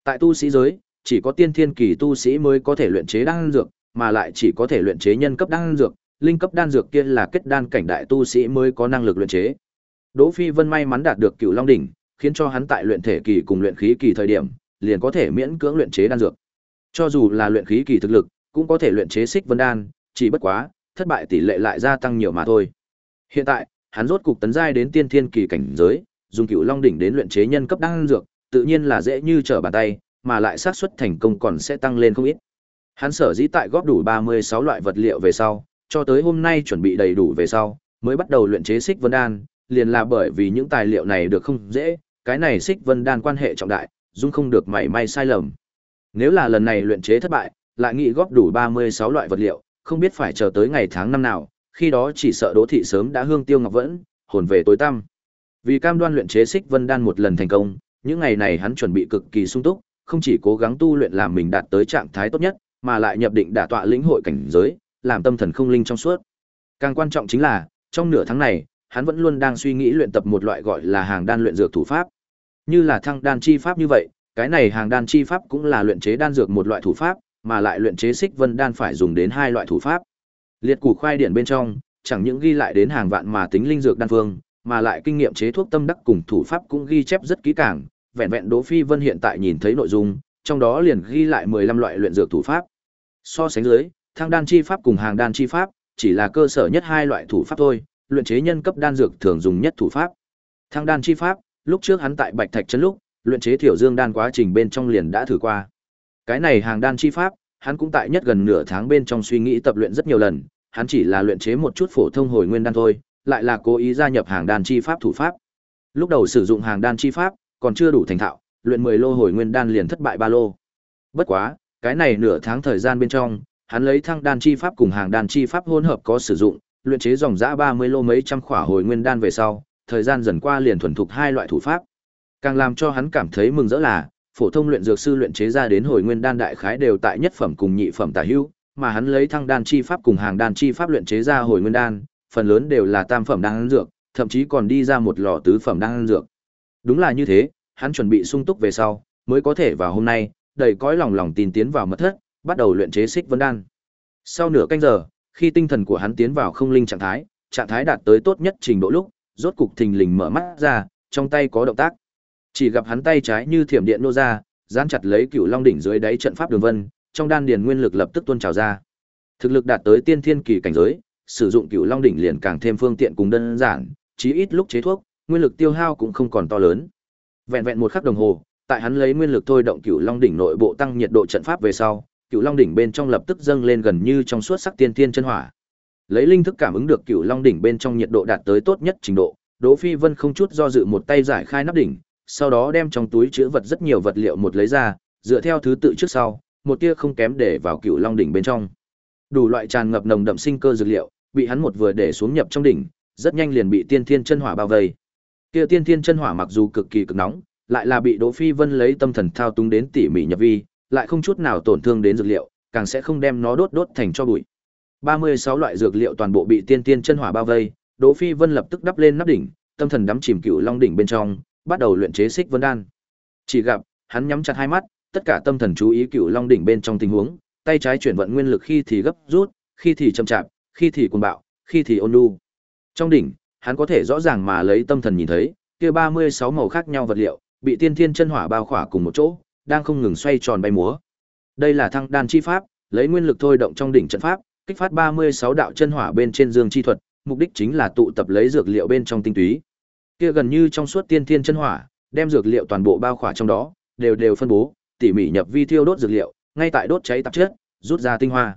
Tại tu sĩ giới, chỉ có tiên thiên kỳ tu sĩ mới có thể luyện chế đan dược, mà lại chỉ có thể luyện chế nhân cấp đan dược, linh cấp đan dược kia là kết đan cảnh đại tu sĩ mới có năng lực luyện chế. Đỗ Phi Vân may mắn đạt được Cửu Long đỉnh, khiến cho hắn tại luyện thể kỳ cùng luyện khí kỳ thời điểm, liền có thể miễn cưỡng luyện chế đan dược. Cho dù là luyện khí kỳ thực lực, cũng có thể luyện chế xích vân đan, chỉ bất quá, thất bại tỷ lệ lại gia tăng nhiều mà thôi. Hiện tại, hắn rốt cục tấn giai đến tiên thiên kỳ cảnh giới, dùng Cửu Long đỉnh đến luyện chế nhân cấp đan dược, tự nhiên là dễ như trở bàn tay, mà lại xác suất thành công còn sẽ tăng lên không ít. Hắn sở dĩ tại góp đủ 36 loại vật liệu về sau, cho tới hôm nay chuẩn bị đầy đủ về sau, mới bắt đầu luyện chế xích vân đan, liền là bởi vì những tài liệu này được không dễ, cái này xích vân đan quan hệ trọng đại, dung không được mảy may sai lầm. Nếu là lần này luyện chế thất bại, lại nghĩ góp đủ 36 loại vật liệu, không biết phải chờ tới ngày tháng năm nào, khi đó chỉ sợ Đỗ thị sớm đã hương tiêu ngọc vẫn, hồn về tối tăm. Vì cam đoan luyện chế xích vân đan một lần thành công, những ngày này hắn chuẩn bị cực kỳ sung túc, không chỉ cố gắng tu luyện làm mình đạt tới trạng thái tốt nhất, mà lại nhập định đả tọa lĩnh hội cảnh giới, làm tâm thần không linh trong suốt. Càng quan trọng chính là, trong nửa tháng này, hắn vẫn luôn đang suy nghĩ luyện tập một loại gọi là hàng đan luyện dược thủ pháp. Như là thăng đan chi pháp như vậy, cái này hàng đan chi pháp cũng là luyện chế đan dược một loại thủ pháp, mà lại luyện chế xích vân đan phải dùng đến hai loại thủ pháp. Liệt củ khoai điển bên trong, chẳng những ghi lại đến hàng vạn mà tính linh dược đan phương, mà lại kinh nghiệm chế thuốc tâm đắc cùng thủ pháp cũng ghi chép rất kỹ càng, vẹn vẹn Đỗ Phi Vân hiện tại nhìn thấy nội dung, trong đó liền ghi lại 15 loại luyện dược thủ pháp. So sánh dưới, thang đan chi pháp cùng hàng đan chi pháp chỉ là cơ sở nhất hai loại thủ pháp thôi, luyện chế nhân cấp đan dược thường dùng nhất thủ pháp. Thang đan chi pháp, lúc trước hắn tại Bạch Thạch trấn lúc, luyện chế thiểu dương đan quá trình bên trong liền đã thử qua. Cái này hàng đan chi pháp, hắn cũng tại nhất gần nửa tháng bên trong suy nghĩ tập luyện rất nhiều lần, hắn chỉ là luyện chế một chút phổ thông hồi nguyên đan thôi, lại là cố ý gia nhập hàng đan chi pháp thủ pháp. Lúc đầu sử dụng hàng đan chi pháp, còn chưa đủ thành thạo, luyện 10 lô hồi nguyên đan liền thất bại ba lô. Bất quá, cái này nửa tháng thời gian bên trong, hắn lấy thăng đan chi pháp cùng hàng đan chi pháp hỗn hợp có sử dụng, luyện chế dòng dã 30 lô mấy trăm khỏa hồi nguyên đan về sau, thời gian dần qua liền thuần thục hai loại thủ pháp. Càng làm cho hắn cảm thấy mừng rỡ là, phổ thông luyện dược sư luyện chế ra đến hồi nguyên đan đại khái đều tại nhất phẩm cùng nhị phẩm tả hữu, mà hắn lấy thăng đan chi pháp cùng hàng đan chi pháp luyện chế ra hồi nguyên đan, phần lớn đều là tam phẩm đan dược, thậm chí còn đi ra một lò tứ phẩm đan dược. Đúng là như thế, hắn chuẩn bị sung túc về sau, mới có thể vào hôm nay, đầy cõi lòng lòng tin tiến vào mật thất, bắt đầu luyện chế xích vân đan. Sau nửa canh giờ, khi tinh thần của hắn tiến vào không linh trạng thái, trạng thái đạt tới tốt nhất trình độ lúc, rốt cục thình lình mở mắt ra, trong tay có động tác. Chỉ gặp hắn tay trái như thiểm điện nô ra, dán chặt lấy cựu long đỉnh dưới đáy trận pháp đường vân, trong đan điền nguyên lực lập tức tuôn trào ra. Thực lực đạt tới tiên thiên kỳ cảnh giới, sử dụng cựu long đỉnh liền càng thêm phương tiện cùng đơn giản, chí ít lúc chế thuốc, nguyên lực tiêu hao cũng không còn to lớn. Vẹn vẹn một khắc đồng hồ, tại hắn lấy nguyên lực thôi động cựu long đỉnh nội bộ tăng nhiệt độ trận pháp về sau, cựu long đỉnh bên trong lập tức dâng lên gần như trong suốt sắc tiên thiên chân hỏa. Lấy linh thức cảm ứng được cựu long đỉnh bên trong nhiệt độ đạt tới tốt nhất trình độ, Đỗ Phi Vân không chút do dự một tay giải khai nắp đỉnh, sau đó đem trong túi chứa vật rất nhiều vật liệu một lấy ra, dựa theo thứ tự trước sau, một tia không kém để vào cựu long đỉnh bên trong. Đủ loại tràn ngập nồng đậm sinh cơ dược liệu, bị hắn một vừa để xuống nhập trong đỉnh, rất nhanh liền bị tiên thiên chân hỏa bao vây. Kia tiên thiên chân hỏa mặc dù cực kỳ cực nóng, lại là bị Đỗ Phi Vân lấy tâm thần thao túng đến tỉ mỉ nhập vi, lại không chút nào tổn thương đến dược liệu, càng sẽ không đem nó đốt đốt thành cho bụi. 36 loại dược liệu toàn bộ bị tiên tiên chân hỏa bao vây, Đỗ Phi Vân lập tức đắp lên nắp đỉnh, tâm thần đắm chìm cựu long đỉnh bên trong, bắt đầu luyện chế xích vân đan. Chỉ gặp, hắn nhắm chặt hai mắt, tất cả tâm thần chú ý cựu long đỉnh bên trong tình huống, tay trái chuyển vận nguyên lực khi thì gấp rút, khi thì chậm chạp, khi thì cuồng bạo, khi thì ôn nhu. Trong đỉnh, hắn có thể rõ ràng mà lấy tâm thần nhìn thấy, kia 36 màu khác nhau vật liệu, bị tiên thiên chân hỏa bao khỏa cùng một chỗ, đang không ngừng xoay tròn bay múa. Đây là thăng đan chi pháp, lấy nguyên lực thôi động trong đỉnh trận pháp, kích phát 36 đạo chân hỏa bên trên dương chi thuật, mục đích chính là tụ tập lấy dược liệu bên trong tinh túy. Kia gần như trong suốt tiên thiên chân hỏa, đem dược liệu toàn bộ bao khỏa trong đó, đều đều phân bố, tỉ mỉ nhập vi thiêu đốt dược liệu, ngay tại đốt cháy tạp chất, rút ra tinh hoa.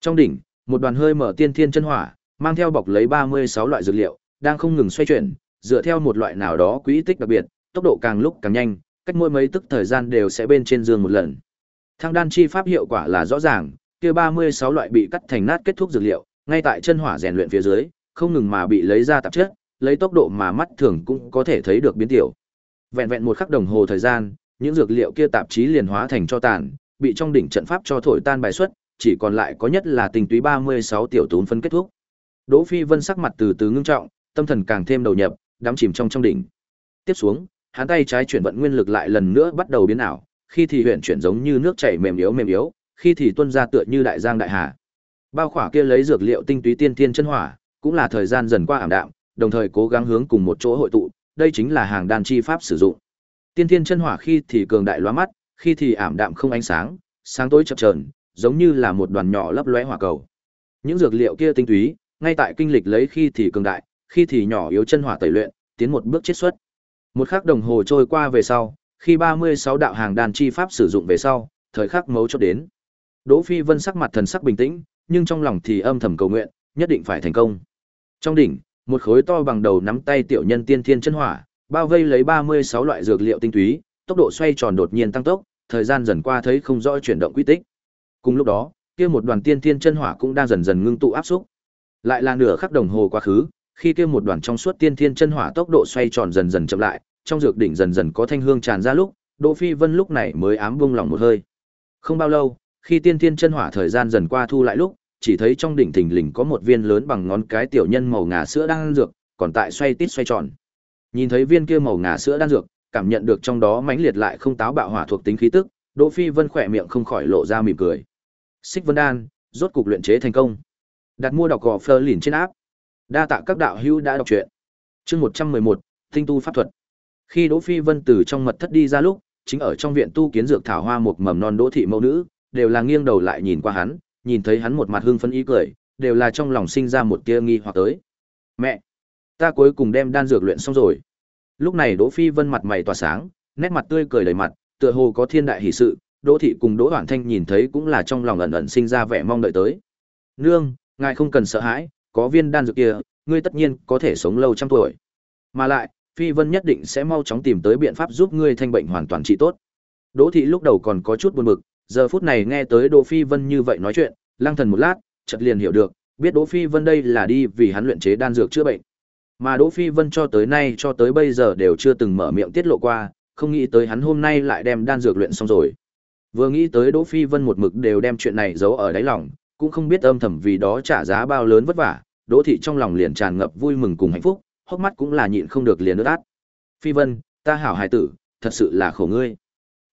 Trong đỉnh, một đoàn hơi mở tiên thiên chân hỏa, mang theo bọc lấy 36 loại dược liệu, đang không ngừng xoay chuyển, dựa theo một loại nào đó quỹ tích đặc biệt, tốc độ càng lúc càng nhanh, cách mỗi mấy tức thời gian đều sẽ bên trên dương một lần. Thăng đan chi pháp hiệu quả là rõ ràng, kia 36 loại bị cắt thành nát kết thúc dược liệu, ngay tại chân hỏa rèn luyện phía dưới, không ngừng mà bị lấy ra tạp chất, lấy tốc độ mà mắt thường cũng có thể thấy được biến tiểu. Vẹn vẹn một khắc đồng hồ thời gian, những dược liệu kia tạp chí liền hóa thành cho tàn, bị trong đỉnh trận pháp cho thổi tan bài xuất, chỉ còn lại có nhất là tình túy 36 tiểu tún phân kết thúc. Đỗ Phi Vân sắc mặt từ từ ngưng trọng, tâm thần càng thêm đầu nhập, đắm chìm trong trong đỉnh. Tiếp xuống, hắn tay trái chuyển vận nguyên lực lại lần nữa bắt đầu biến ảo, khi thì huyền chuyển giống như nước chảy mềm yếu mềm yếu, khi thì tuôn ra tựa như đại giang đại hà. Bao khỏa kia lấy dược liệu tinh túy tiên tiên chân hỏa, cũng là thời gian dần qua ảm đạm, đồng thời cố gắng hướng cùng một chỗ hội tụ, đây chính là hàng đan chi pháp sử dụng. Tiên thiên chân hỏa khi thì cường đại lóa mắt, khi thì ảm đạm không ánh sáng, sáng tối chập chờn, giống như là một đoàn nhỏ lấp lóe hỏa cầu. Những dược liệu kia tinh túy, ngay tại kinh lịch lấy khi thì cường đại, khi thì nhỏ yếu chân hỏa tẩy luyện, tiến một bước chiết xuất. Một khắc đồng hồ trôi qua về sau, khi 36 đạo hàng đàn chi pháp sử dụng về sau, thời khắc mấu chốt đến. Đỗ Phi Vân sắc mặt thần sắc bình tĩnh, nhưng trong lòng thì âm thầm cầu nguyện, nhất định phải thành công. Trong đỉnh, một khối to bằng đầu nắm tay tiểu nhân tiên thiên chân hỏa, bao vây lấy 36 loại dược liệu tinh túy, tốc độ xoay tròn đột nhiên tăng tốc, thời gian dần qua thấy không rõ chuyển động quy tích. Cùng lúc đó, kia một đoàn tiên thiên chân hỏa cũng đang dần dần ngưng tụ áp xúc. Lại là nửa khắc đồng hồ quá khứ, khi kia một đoàn trong suốt tiên thiên chân hỏa tốc độ xoay tròn dần dần chậm lại, trong dược đỉnh dần dần có thanh hương tràn ra lúc, Đỗ Phi Vân lúc này mới ám buông lòng một hơi. Không bao lâu, khi tiên thiên chân hỏa thời gian dần qua thu lại lúc, chỉ thấy trong đỉnh thình lình có một viên lớn bằng ngón cái tiểu nhân màu ngà sữa đang ăn dược, còn tại xoay tít xoay tròn. Nhìn thấy viên kia màu ngà sữa đang dược, cảm nhận được trong đó mãnh liệt lại không táo bạo hỏa thuộc tính khí tức, Đỗ Phi Vân khỏe miệng không khỏi lộ ra mỉm cười. Xích Vân Đan, rốt cục luyện chế thành công. Đặt mua đọc gò Fleur lìn trên áp. Đa tạ các đạo hữu đã đọc truyện. Chương 111, Tinh tu pháp thuật. Khi Đỗ Phi Vân từ trong mật thất đi ra lúc, chính ở trong viện tu kiến dược thảo hoa một mầm non Đỗ thị mẫu nữ, đều là nghiêng đầu lại nhìn qua hắn, nhìn thấy hắn một mặt hưng phấn ý cười, đều là trong lòng sinh ra một tia nghi hoặc tới. Mẹ, ta cuối cùng đem đan dược luyện xong rồi. Lúc này Đỗ Phi Vân mặt mày tỏa sáng, nét mặt tươi cười đầy mặt, tựa hồ có thiên đại hỷ sự, Đỗ thị cùng Đỗ Hoản Thanh nhìn thấy cũng là trong lòng ẩn ẩn sinh ra vẻ mong đợi tới. Nương, ngài không cần sợ hãi, có viên đan dược kia, ngươi tất nhiên có thể sống lâu trăm tuổi. Mà lại, Phi Vân nhất định sẽ mau chóng tìm tới biện pháp giúp ngươi thanh bệnh hoàn toàn trị tốt. Đỗ thị lúc đầu còn có chút buồn bực, giờ phút này nghe tới Đỗ Phi Vân như vậy nói chuyện, lăng thần một lát, chợt liền hiểu được, biết Đỗ Phi Vân đây là đi vì hắn luyện chế đan dược chữa bệnh. Mà Đỗ Phi Vân cho tới nay cho tới bây giờ đều chưa từng mở miệng tiết lộ qua, không nghĩ tới hắn hôm nay lại đem đan dược luyện xong rồi. Vừa nghĩ tới Đỗ Phi Vân một mực đều đem chuyện này giấu ở đáy lòng, cũng không biết âm thầm vì đó trả giá bao lớn vất vả, Đỗ thị trong lòng liền tràn ngập vui mừng cùng hạnh phúc, hốc mắt cũng là nhịn không được liền ướt át. Phi Vân, ta hảo hài tử, thật sự là khổ ngươi.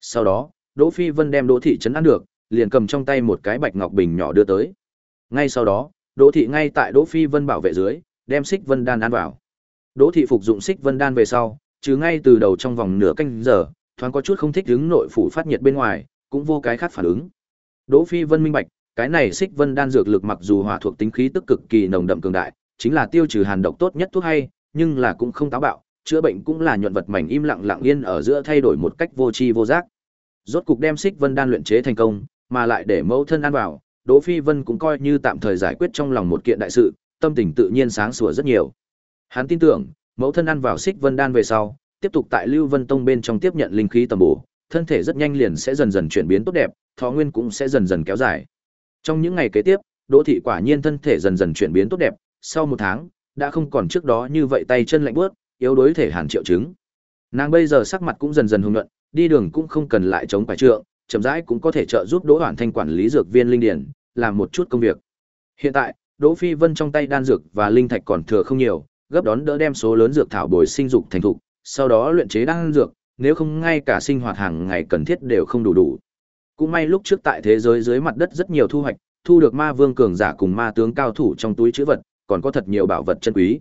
Sau đó, Đỗ Phi Vân đem Đỗ thị trấn ăn được, liền cầm trong tay một cái bạch ngọc bình nhỏ đưa tới. Ngay sau đó, Đỗ thị ngay tại Đỗ Phi Vân bảo vệ dưới, đem Xích Vân đan ăn vào. Đỗ thị phục dụng Xích Vân đan về sau, chứ ngay từ đầu trong vòng nửa canh giờ, thoáng có chút không thích đứng nội phủ phát nhiệt bên ngoài, cũng vô cái khác phản ứng. Đỗ Phi Vân minh bạch, cái này Xích Vân đan dược lực mặc dù hỏa thuộc tính khí tức cực kỳ nồng đậm cường đại, chính là tiêu trừ hàn độc tốt nhất thuốc hay, nhưng là cũng không táo bạo, chữa bệnh cũng là nhuận vật mảnh im lặng lặng yên ở giữa thay đổi một cách vô tri vô giác. Rốt cục đem Xích Vân đan luyện chế thành công, mà lại để mẫu thân ăn vào, Đỗ Phi Vân cũng coi như tạm thời giải quyết trong lòng một kiện đại sự, tâm tình tự nhiên sáng sủa rất nhiều. Hắn tin tưởng, mẫu thân ăn vào Xích Vân đan về sau, tiếp tục tại Lưu Vân Tông bên trong tiếp nhận linh khí tầm bổ, thân thể rất nhanh liền sẽ dần dần chuyển biến tốt đẹp, thọ nguyên cũng sẽ dần dần kéo dài. Trong những ngày kế tiếp, Đỗ thị quả nhiên thân thể dần dần chuyển biến tốt đẹp, sau một tháng, đã không còn trước đó như vậy tay chân lạnh buốt, yếu đuối thể hàn triệu chứng. Nàng bây giờ sắc mặt cũng dần dần hùng nhuận, đi đường cũng không cần lại chống phải trượng, chậm rãi cũng có thể trợ giúp Đỗ Hoản Thanh quản lý dược viên linh điển, làm một chút công việc. Hiện tại, Đỗ Phi Vân trong tay đan dược và linh thạch còn thừa không nhiều, gấp đón đỡ đem số lớn dược thảo bồi sinh dục thành thục, sau đó luyện chế đan dược, nếu không ngay cả sinh hoạt hàng ngày cần thiết đều không đủ đủ. Cũng may lúc trước tại thế giới dưới mặt đất rất nhiều thu hoạch, thu được ma vương cường giả cùng ma tướng cao thủ trong túi chữ vật, còn có thật nhiều bảo vật chân quý.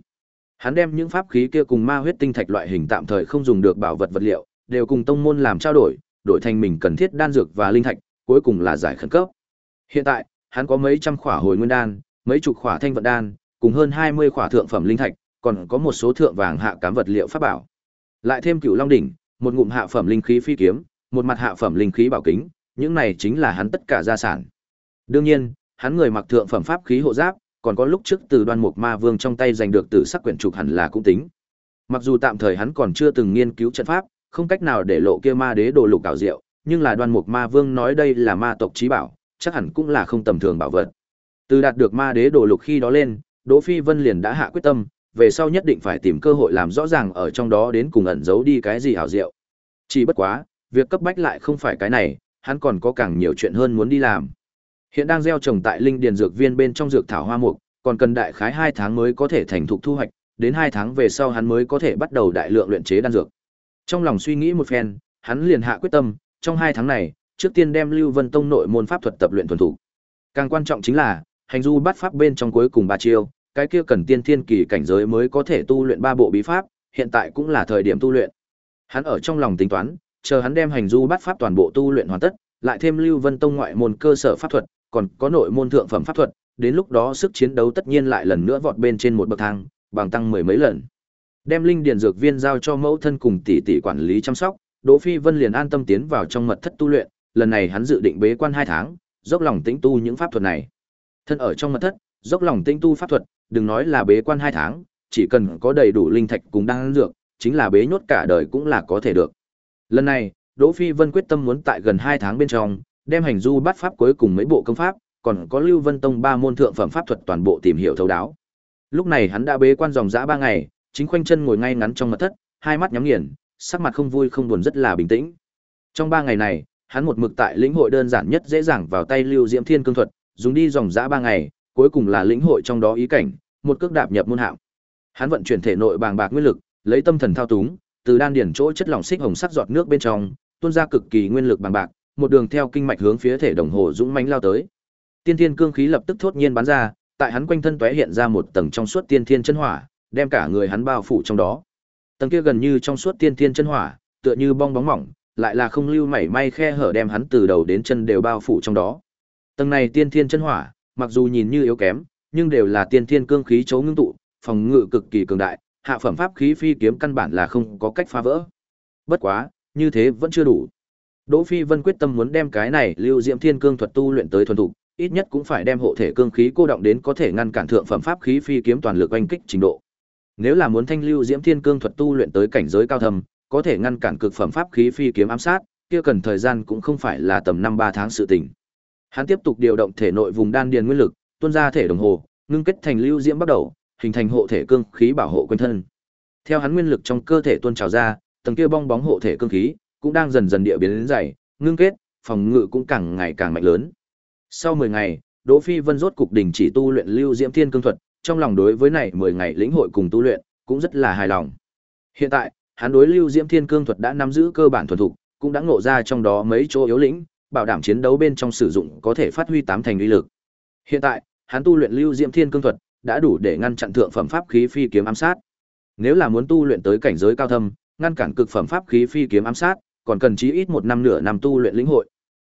Hắn đem những pháp khí kia cùng ma huyết tinh thạch loại hình tạm thời không dùng được bảo vật vật liệu, đều cùng tông môn làm trao đổi, đổi thành mình cần thiết đan dược và linh thạch, cuối cùng là giải khẩn cấp. Hiện tại, hắn có mấy trăm khỏa hồi nguyên đan, mấy chục khỏa thanh vận đan, cùng hơn 20 khỏa thượng phẩm linh thạch, còn có một số thượng vàng hạ cám vật liệu pháp bảo. Lại thêm cửu long đỉnh, một ngụm hạ phẩm linh khí phi kiếm, một mặt hạ phẩm linh khí bảo kính, những này chính là hắn tất cả gia sản. Đương nhiên, hắn người mặc thượng phẩm pháp khí hộ giáp, còn có lúc trước từ Đoan Mục Ma Vương trong tay giành được tử sắc quyển trục hẳn là cũng tính. Mặc dù tạm thời hắn còn chưa từng nghiên cứu trận pháp, không cách nào để lộ kia ma đế đồ lục ảo diệu, nhưng là Đoan Mục Ma Vương nói đây là ma tộc chí bảo, chắc hẳn cũng là không tầm thường bảo vật. Từ đạt được ma đế đồ lục khi đó lên, Đỗ Phi Vân liền đã hạ quyết tâm, về sau nhất định phải tìm cơ hội làm rõ ràng ở trong đó đến cùng ẩn giấu đi cái gì hảo diệu. Chỉ bất quá, việc cấp bách lại không phải cái này, hắn còn có càng nhiều chuyện hơn muốn đi làm. Hiện đang gieo trồng tại linh điền dược viên bên trong dược thảo hoa mục, còn cần đại khái 2 tháng mới có thể thành thục thu hoạch, đến 2 tháng về sau hắn mới có thể bắt đầu đại lượng luyện chế đan dược. Trong lòng suy nghĩ một phen, hắn liền hạ quyết tâm, trong hai tháng này, trước tiên đem Lưu Vân Tông nội môn pháp thuật tập luyện thuần thủ. Càng quan trọng chính là, hành du bắt pháp bên trong cuối cùng ba chiêu, cái kia cần tiên thiên kỳ cảnh giới mới có thể tu luyện ba bộ bí pháp, hiện tại cũng là thời điểm tu luyện. Hắn ở trong lòng tính toán, chờ hắn đem hành du bắt pháp toàn bộ tu luyện hoàn tất, lại thêm Lưu Vân Tông ngoại môn cơ sở pháp thuật, còn có nội môn thượng phẩm pháp thuật, đến lúc đó sức chiến đấu tất nhiên lại lần nữa vọt bên trên một bậc thang, bằng tăng mười mấy lần. Đem linh điền dược viên giao cho mẫu thân cùng tỷ tỷ quản lý chăm sóc, Đỗ Phi Vân liền an tâm tiến vào trong mật thất tu luyện, lần này hắn dự định bế quan 2 tháng, dốc lòng tĩnh tu những pháp thuật này. Thân ở trong mật thất, dốc lòng tĩnh tu pháp thuật, đừng nói là bế quan 2 tháng, chỉ cần có đầy đủ linh thạch cùng đan dược, chính là bế nhốt cả đời cũng là có thể được. Lần này, Đỗ Phi Vân quyết tâm muốn tại gần 2 tháng bên trong, đem hành du bắt pháp cuối cùng mấy bộ công pháp, còn có Lưu Vân Tông ba môn thượng phẩm pháp thuật toàn bộ tìm hiểu thấu đáo. Lúc này hắn đã bế quan dòng dã 3 ngày, chính khoanh chân ngồi ngay ngắn trong mật thất, hai mắt nhắm nghiền, sắc mặt không vui không buồn rất là bình tĩnh. Trong ba ngày này, hắn một mực tại lĩnh hội đơn giản nhất dễ dàng vào tay Lưu Diễm Thiên Cương thuật, dùng đi dòng dã ba ngày, cuối cùng là lĩnh hội trong đó ý cảnh, một cước đạp nhập môn hạng. Hắn vận chuyển thể nội bàng bạc nguyên lực, lấy tâm thần thao túng, từ đan điển chỗ chất lỏng xích hồng sắc giọt nước bên trong, tuôn ra cực kỳ nguyên lực bàng bạc, một đường theo kinh mạch hướng phía thể đồng hồ dũng mãnh lao tới. Tiên thiên cương khí lập tức thốt nhiên bắn ra, tại hắn quanh thân tóe hiện ra một tầng trong suốt tiên thiên chân hỏa, đem cả người hắn bao phủ trong đó. Tầng kia gần như trong suốt tiên thiên chân hỏa, tựa như bong bóng mỏng, lại là không lưu mảy may khe hở đem hắn từ đầu đến chân đều bao phủ trong đó. Tầng này tiên thiên chân hỏa, mặc dù nhìn như yếu kém, nhưng đều là tiên thiên cương khí chấu ngưng tụ, phòng ngự cực kỳ cường đại, hạ phẩm pháp khí phi kiếm căn bản là không có cách phá vỡ. Bất quá, như thế vẫn chưa đủ. Đỗ Phi Vân quyết tâm muốn đem cái này Lưu Diễm Thiên Cương thuật tu luyện tới thuần thục, ít nhất cũng phải đem hộ thể cương khí cô động đến có thể ngăn cản thượng phẩm pháp khí phi kiếm toàn lực oanh kích trình độ. Nếu là muốn thanh Lưu Diễm Thiên Cương thuật tu luyện tới cảnh giới cao thầm, có thể ngăn cản cực phẩm pháp khí phi kiếm ám sát, kia cần thời gian cũng không phải là tầm năm ba tháng sự tình. Hắn tiếp tục điều động thể nội vùng đan điền nguyên lực, tuôn ra thể đồng hồ, ngưng kết thành lưu diễm bắt đầu, hình thành hộ thể cương khí bảo hộ quanh thân. Theo hắn nguyên lực trong cơ thể tuôn trào ra, tầng kia bong bóng hộ thể cương khí cũng đang dần dần địa biến đến dày, ngưng kết, phòng ngự cũng càng ngày càng mạnh lớn. Sau 10 ngày, Đỗ Phi Vân rốt cục đình chỉ tu luyện Lưu Diễm Thiên Cương thuật, trong lòng đối với này 10 ngày lĩnh hội cùng tu luyện, cũng rất là hài lòng. Hiện tại, hắn đối Lưu Diễm Thiên Cương thuật đã nắm giữ cơ bản thuần thục, cũng đã ngộ ra trong đó mấy chỗ yếu lĩnh, bảo đảm chiến đấu bên trong sử dụng có thể phát huy tám thành uy lực. Hiện tại, hắn tu luyện Lưu Diễm Thiên Cương thuật, đã đủ để ngăn chặn thượng phẩm pháp khí phi kiếm ám sát. Nếu là muốn tu luyện tới cảnh giới cao thâm, ngăn cản cực phẩm pháp khí phi kiếm ám sát, còn cần chí ít một năm nửa năm tu luyện lĩnh hội.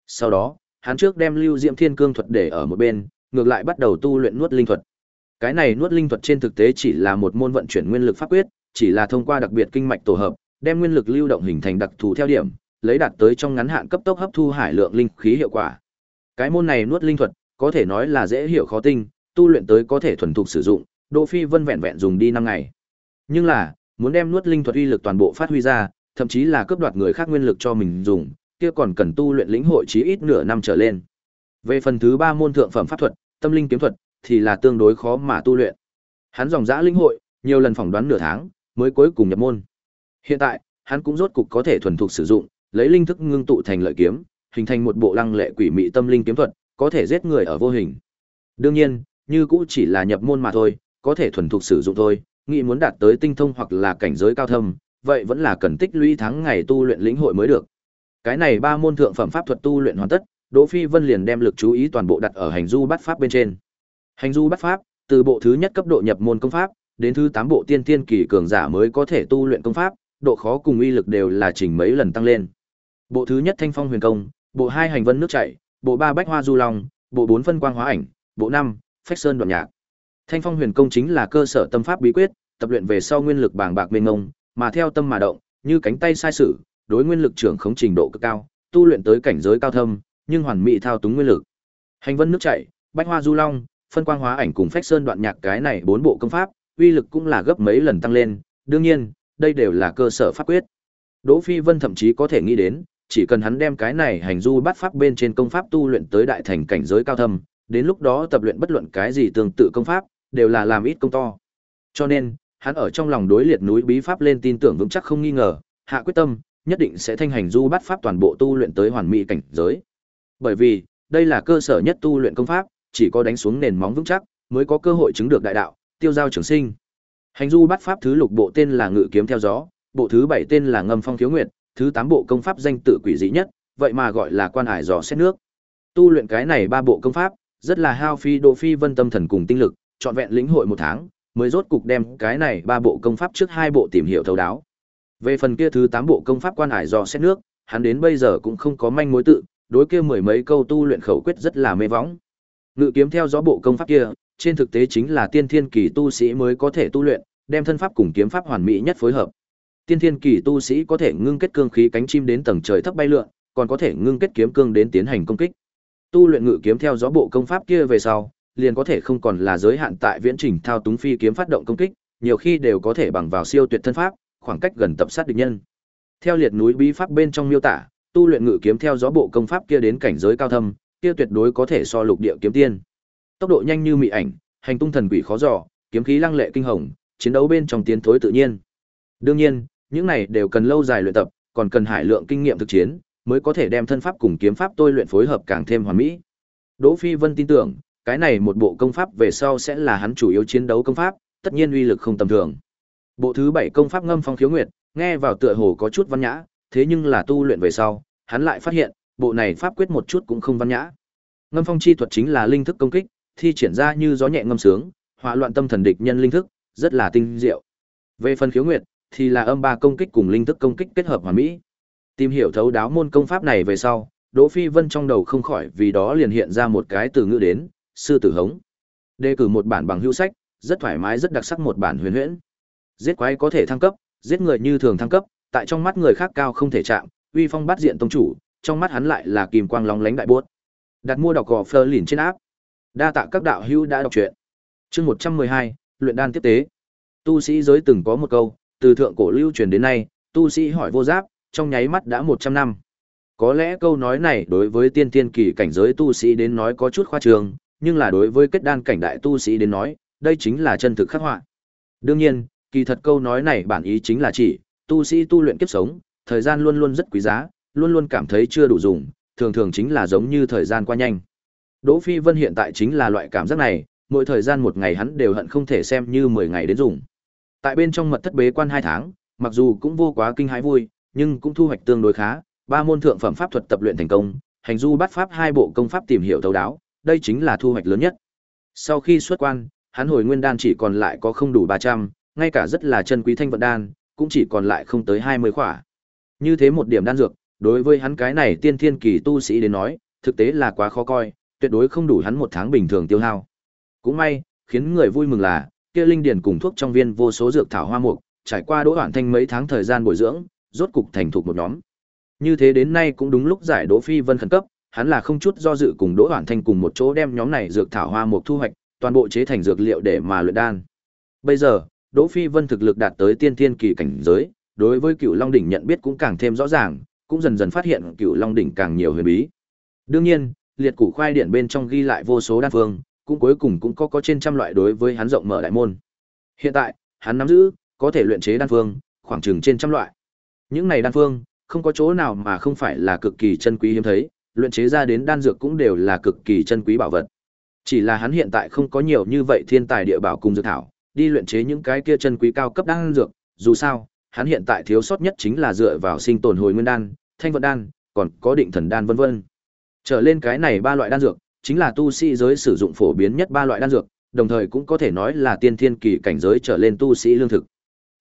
Sau đó, hắn trước đem Lưu Diễm Thiên Cương thuật để ở một bên, ngược lại bắt đầu tu luyện nuốt linh thuật. Cái này nuốt linh thuật trên thực tế chỉ là một môn vận chuyển nguyên lực pháp quyết, chỉ là thông qua đặc biệt kinh mạch tổ hợp, đem nguyên lực lưu động hình thành đặc thù theo điểm, lấy đạt tới trong ngắn hạn cấp tốc hấp thu hải lượng linh khí hiệu quả. Cái môn này nuốt linh thuật, có thể nói là dễ hiểu khó tinh, tu luyện tới có thể thuần thục sử dụng, Đỗ Phi Vân vẹn vẹn dùng đi năm ngày. Nhưng là, muốn đem nuốt linh thuật uy lực toàn bộ phát huy ra, thậm chí là cướp đoạt người khác nguyên lực cho mình dùng, kia còn cần tu luyện lĩnh hội chí ít nửa năm trở lên. Về phần thứ ba môn thượng phẩm pháp thuật, tâm linh kiếm thuật, thì là tương đối khó mà tu luyện. Hắn dòng dã linh hội, nhiều lần phỏng đoán nửa tháng, mới cuối cùng nhập môn. Hiện tại, hắn cũng rốt cục có thể thuần thục sử dụng, lấy linh thức ngưng tụ thành lợi kiếm, hình thành một bộ lăng lệ quỷ mị tâm linh kiếm thuật, có thể giết người ở vô hình. Đương nhiên, như cũ chỉ là nhập môn mà thôi, có thể thuần thục sử dụng thôi, nghĩ muốn đạt tới tinh thông hoặc là cảnh giới cao thâm, vậy vẫn là cần tích lũy tháng ngày tu luyện lĩnh hội mới được. Cái này ba môn thượng phẩm pháp thuật tu luyện hoàn tất, Đỗ Phi Vân liền đem lực chú ý toàn bộ đặt ở hành du bắt pháp bên trên. Hành du bắt pháp, từ bộ thứ nhất cấp độ nhập môn công pháp, đến thứ 8 bộ tiên tiên kỳ cường giả mới có thể tu luyện công pháp, độ khó cùng uy lực đều là chỉnh mấy lần tăng lên. Bộ thứ nhất Thanh Phong Huyền Công, bộ 2 Hành Vân nước chảy, bộ 3 Bách Hoa Du Long, bộ 4 Phân Quang Hóa Ảnh, bộ 5 Phách Sơn Đoạn Nhạc. Thanh Phong Huyền Công chính là cơ sở tâm pháp bí quyết, tập luyện về sau nguyên lực bàng bạc mênh mông, mà theo tâm mà động, như cánh tay sai sử, đối nguyên lực trưởng khống trình độ cực cao, tu luyện tới cảnh giới cao thâm, nhưng hoàn mỹ thao túng nguyên lực. Hành Vân nước chảy, Bách Hoa Du Long, Phân Quang Hóa Ảnh cùng Phách Sơn Đoạn Nhạc cái này bốn bộ công pháp, uy lực cũng là gấp mấy lần tăng lên, đương nhiên, đây đều là cơ sở pháp quyết. Đỗ Phi Vân thậm chí có thể nghĩ đến, chỉ cần hắn đem cái này hành du bắt pháp bên trên công pháp tu luyện tới đại thành cảnh giới cao thâm, đến lúc đó tập luyện bất luận cái gì tương tự công pháp, đều là làm ít công to. Cho nên, hắn ở trong lòng đối liệt núi bí pháp lên tin tưởng vững chắc không nghi ngờ, hạ quyết tâm, nhất định sẽ thanh hành du bắt pháp toàn bộ tu luyện tới hoàn mỹ cảnh giới. Bởi vì, đây là cơ sở nhất tu luyện công pháp, chỉ có đánh xuống nền móng vững chắc, mới có cơ hội chứng được đại đạo, tiêu giao trường sinh. Hành du bắt pháp thứ lục bộ tên là Ngự kiếm theo gió, bộ thứ bảy tên là Ngâm phong thiếu nguyệt, thứ tám bộ công pháp danh tự quỷ dị nhất, vậy mà gọi là quan hải dò xét nước. Tu luyện cái này ba bộ công pháp, rất là hao phi độ phi vân tâm thần cùng tinh lực, trọn vẹn lĩnh hội một tháng, mới rốt cục đem cái này ba bộ công pháp trước hai bộ tìm hiểu thấu đáo. Về phần kia thứ tám bộ công pháp quan hải dò xét nước, hắn đến bây giờ cũng không có manh mối tự, đối kia mười mấy câu tu luyện khẩu quyết rất là mê võng. Ngự kiếm theo gió bộ công pháp kia, trên thực tế chính là tiên thiên kỳ tu sĩ mới có thể tu luyện, đem thân pháp cùng kiếm pháp hoàn mỹ nhất phối hợp. Tiên thiên kỳ tu sĩ có thể ngưng kết cương khí cánh chim đến tầng trời thấp bay lượn, còn có thể ngưng kết kiếm cương đến tiến hành công kích. Tu luyện ngự kiếm theo gió bộ công pháp kia về sau, liền có thể không còn là giới hạn tại viễn trình thao túng phi kiếm phát động công kích, nhiều khi đều có thể bằng vào siêu tuyệt thân pháp, khoảng cách gần tập sát địch nhân. Theo liệt núi bí pháp bên trong miêu tả, tu luyện ngự kiếm theo gió bộ công pháp kia đến cảnh giới cao thâm, kia tuyệt đối có thể so lục địa kiếm tiên. Tốc độ nhanh như mị ảnh, hành tung thần quỷ khó dò, kiếm khí lăng lệ kinh hồng, chiến đấu bên trong tiến thối tự nhiên. Đương nhiên, những này đều cần lâu dài luyện tập, còn cần hải lượng kinh nghiệm thực chiến, mới có thể đem thân pháp cùng kiếm pháp tôi luyện phối hợp càng thêm hoàn mỹ. Đỗ Phi Vân tin tưởng, cái này một bộ công pháp về sau sẽ là hắn chủ yếu chiến đấu công pháp, tất nhiên uy lực không tầm thường. Bộ thứ bảy công pháp ngâm phong khiếu nguyệt, nghe vào tựa hồ có chút văn nhã, thế nhưng là tu luyện về sau, hắn lại phát hiện, bộ này pháp quyết một chút cũng không văn nhã. Ngâm phong chi thuật chính là linh thức công kích, thi triển ra như gió nhẹ ngâm sướng, hỏa loạn tâm thần địch nhân linh thức, rất là tinh diệu. Về phần khiếu nguyệt, thì là âm ba công kích cùng linh thức công kích kết hợp hoàn mỹ. Tìm hiểu thấu đáo môn công pháp này về sau, Đỗ Phi Vân trong đầu không khỏi vì đó liền hiện ra một cái từ ngữ đến, sư tử hống. Đề cử một bản bằng hữu sách, rất thoải mái rất đặc sắc một bản huyền huyễn. Giết quái có thể thăng cấp, giết người như thường thăng cấp, tại trong mắt người khác cao không thể chạm, uy phong bát diện tông chủ, trong mắt hắn lại là kim quang lóng lánh đại buốt. Đặt mua đọc gò phơ lìn trên áp. Đa tạ các đạo hữu đã đọc truyện. Chương 112, luyện đan tiếp tế. Tu sĩ giới từng có một câu, từ thượng cổ lưu truyền đến nay, tu sĩ hỏi vô giáp, trong nháy mắt đã 100 năm. Có lẽ câu nói này đối với tiên tiên kỳ cảnh giới tu sĩ đến nói có chút khoa trương, nhưng là đối với kết đan cảnh đại tu sĩ đến nói, đây chính là chân thực khắc họa. Đương nhiên, kỳ thật câu nói này bản ý chính là chỉ, tu sĩ tu luyện kiếp sống, thời gian luôn luôn rất quý giá, luôn luôn cảm thấy chưa đủ dùng, thường thường chính là giống như thời gian qua nhanh. Đỗ Phi Vân hiện tại chính là loại cảm giác này, mỗi thời gian một ngày hắn đều hận không thể xem như 10 ngày đến dùng. Tại bên trong mật thất bế quan 2 tháng, mặc dù cũng vô quá kinh hãi vui, nhưng cũng thu hoạch tương đối khá, ba môn thượng phẩm pháp thuật tập luyện thành công, hành du bắt pháp hai bộ công pháp tìm hiểu thấu đáo, đây chính là thu hoạch lớn nhất. Sau khi xuất quan, hắn hồi nguyên đan chỉ còn lại có không đủ 300, ngay cả rất là chân quý thanh vận đan, cũng chỉ còn lại không tới 20 khỏa. Như thế một điểm đan dược, đối với hắn cái này tiên thiên kỳ tu sĩ đến nói, thực tế là quá khó coi, tuyệt đối không đủ hắn một tháng bình thường tiêu hao. Cũng may, khiến người vui mừng là, kia linh điển cùng thuốc trong viên vô số dược thảo hoa mục, trải qua đỗ hoàn thanh mấy tháng thời gian bồi dưỡng, rốt cục thành thục một nhóm. Như thế đến nay cũng đúng lúc giải Đỗ Phi Vân khẩn cấp, hắn là không chút do dự cùng Đỗ Hoàn Thanh cùng một chỗ đem nhóm này dược thảo hoa mục thu hoạch, toàn bộ chế thành dược liệu để mà luyện đan. Bây giờ, Đỗ Phi Vân thực lực đạt tới tiên thiên kỳ cảnh giới, đối với Cựu Long đỉnh nhận biết cũng càng thêm rõ ràng, cũng dần dần phát hiện Cựu Long đỉnh càng nhiều huyền bí. Đương nhiên, liệt củ khoai điện bên trong ghi lại vô số đan phương, cũng cuối cùng cũng có có trên trăm loại đối với hắn rộng mở đại môn. Hiện tại, hắn nắm giữ có thể luyện chế đan phương, khoảng chừng trên trăm loại. Những này đan phương, không có chỗ nào mà không phải là cực kỳ chân quý hiếm thấy, luyện chế ra đến đan dược cũng đều là cực kỳ chân quý bảo vật. Chỉ là hắn hiện tại không có nhiều như vậy thiên tài địa bảo cùng dược thảo, đi luyện chế những cái kia chân quý cao cấp đan dược, dù sao, hắn hiện tại thiếu sót nhất chính là dựa vào sinh tồn hồi nguyên đan, thanh vận đan, còn có định thần đan vân vân. Trở lên cái này ba loại đan dược, chính là tu sĩ giới sử dụng phổ biến nhất ba loại đan dược, đồng thời cũng có thể nói là tiên thiên kỳ cảnh giới trở lên tu sĩ lương thực.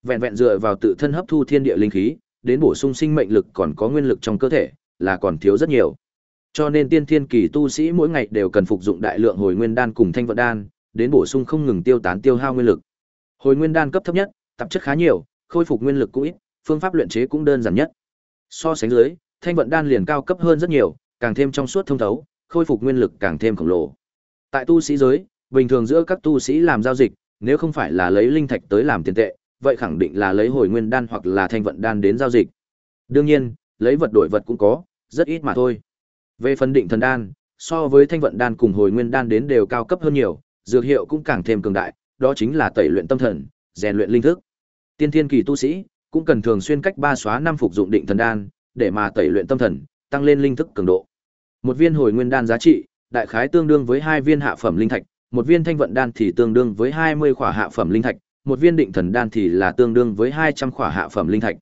Vẹn vẹn dựa vào tự thân hấp thu thiên địa linh khí, đến bổ sung sinh mệnh lực còn có nguyên lực trong cơ thể, là còn thiếu rất nhiều. Cho nên tiên thiên kỳ tu sĩ mỗi ngày đều cần phục dụng đại lượng hồi nguyên đan cùng thanh vận đan, đến bổ sung không ngừng tiêu tán tiêu hao nguyên lực. Hồi nguyên đan cấp thấp nhất, tạp chất khá nhiều, khôi phục nguyên lực cũng ít, phương pháp luyện chế cũng đơn giản nhất. So sánh dưới, thanh vận đan liền cao cấp hơn rất nhiều, càng thêm trong suốt thông thấu, khôi phục nguyên lực càng thêm khổng lồ. Tại tu sĩ giới, bình thường giữa các tu sĩ làm giao dịch, nếu không phải là lấy linh thạch tới làm tiền tệ, vậy khẳng định là lấy hồi nguyên đan hoặc là thanh vận đan đến giao dịch. Đương nhiên, lấy vật đổi vật cũng có, rất ít mà thôi. Về phân định thần đan, so với thanh vận đan cùng hồi nguyên đan đến đều cao cấp hơn nhiều, dược hiệu cũng càng thêm cường đại, đó chính là tẩy luyện tâm thần, rèn luyện linh thức. Tiên thiên kỳ tu sĩ cũng cần thường xuyên cách ba xóa năm phục dụng định thần đan, để mà tẩy luyện tâm thần, tăng lên linh thức cường độ. Một viên hồi nguyên đan giá trị, đại khái tương đương với hai viên hạ phẩm linh thạch, một viên thanh vận đan thì tương đương với 20 khỏa hạ phẩm linh thạch, một viên định thần đan thì là tương đương với 200 khỏa hạ phẩm linh thạch.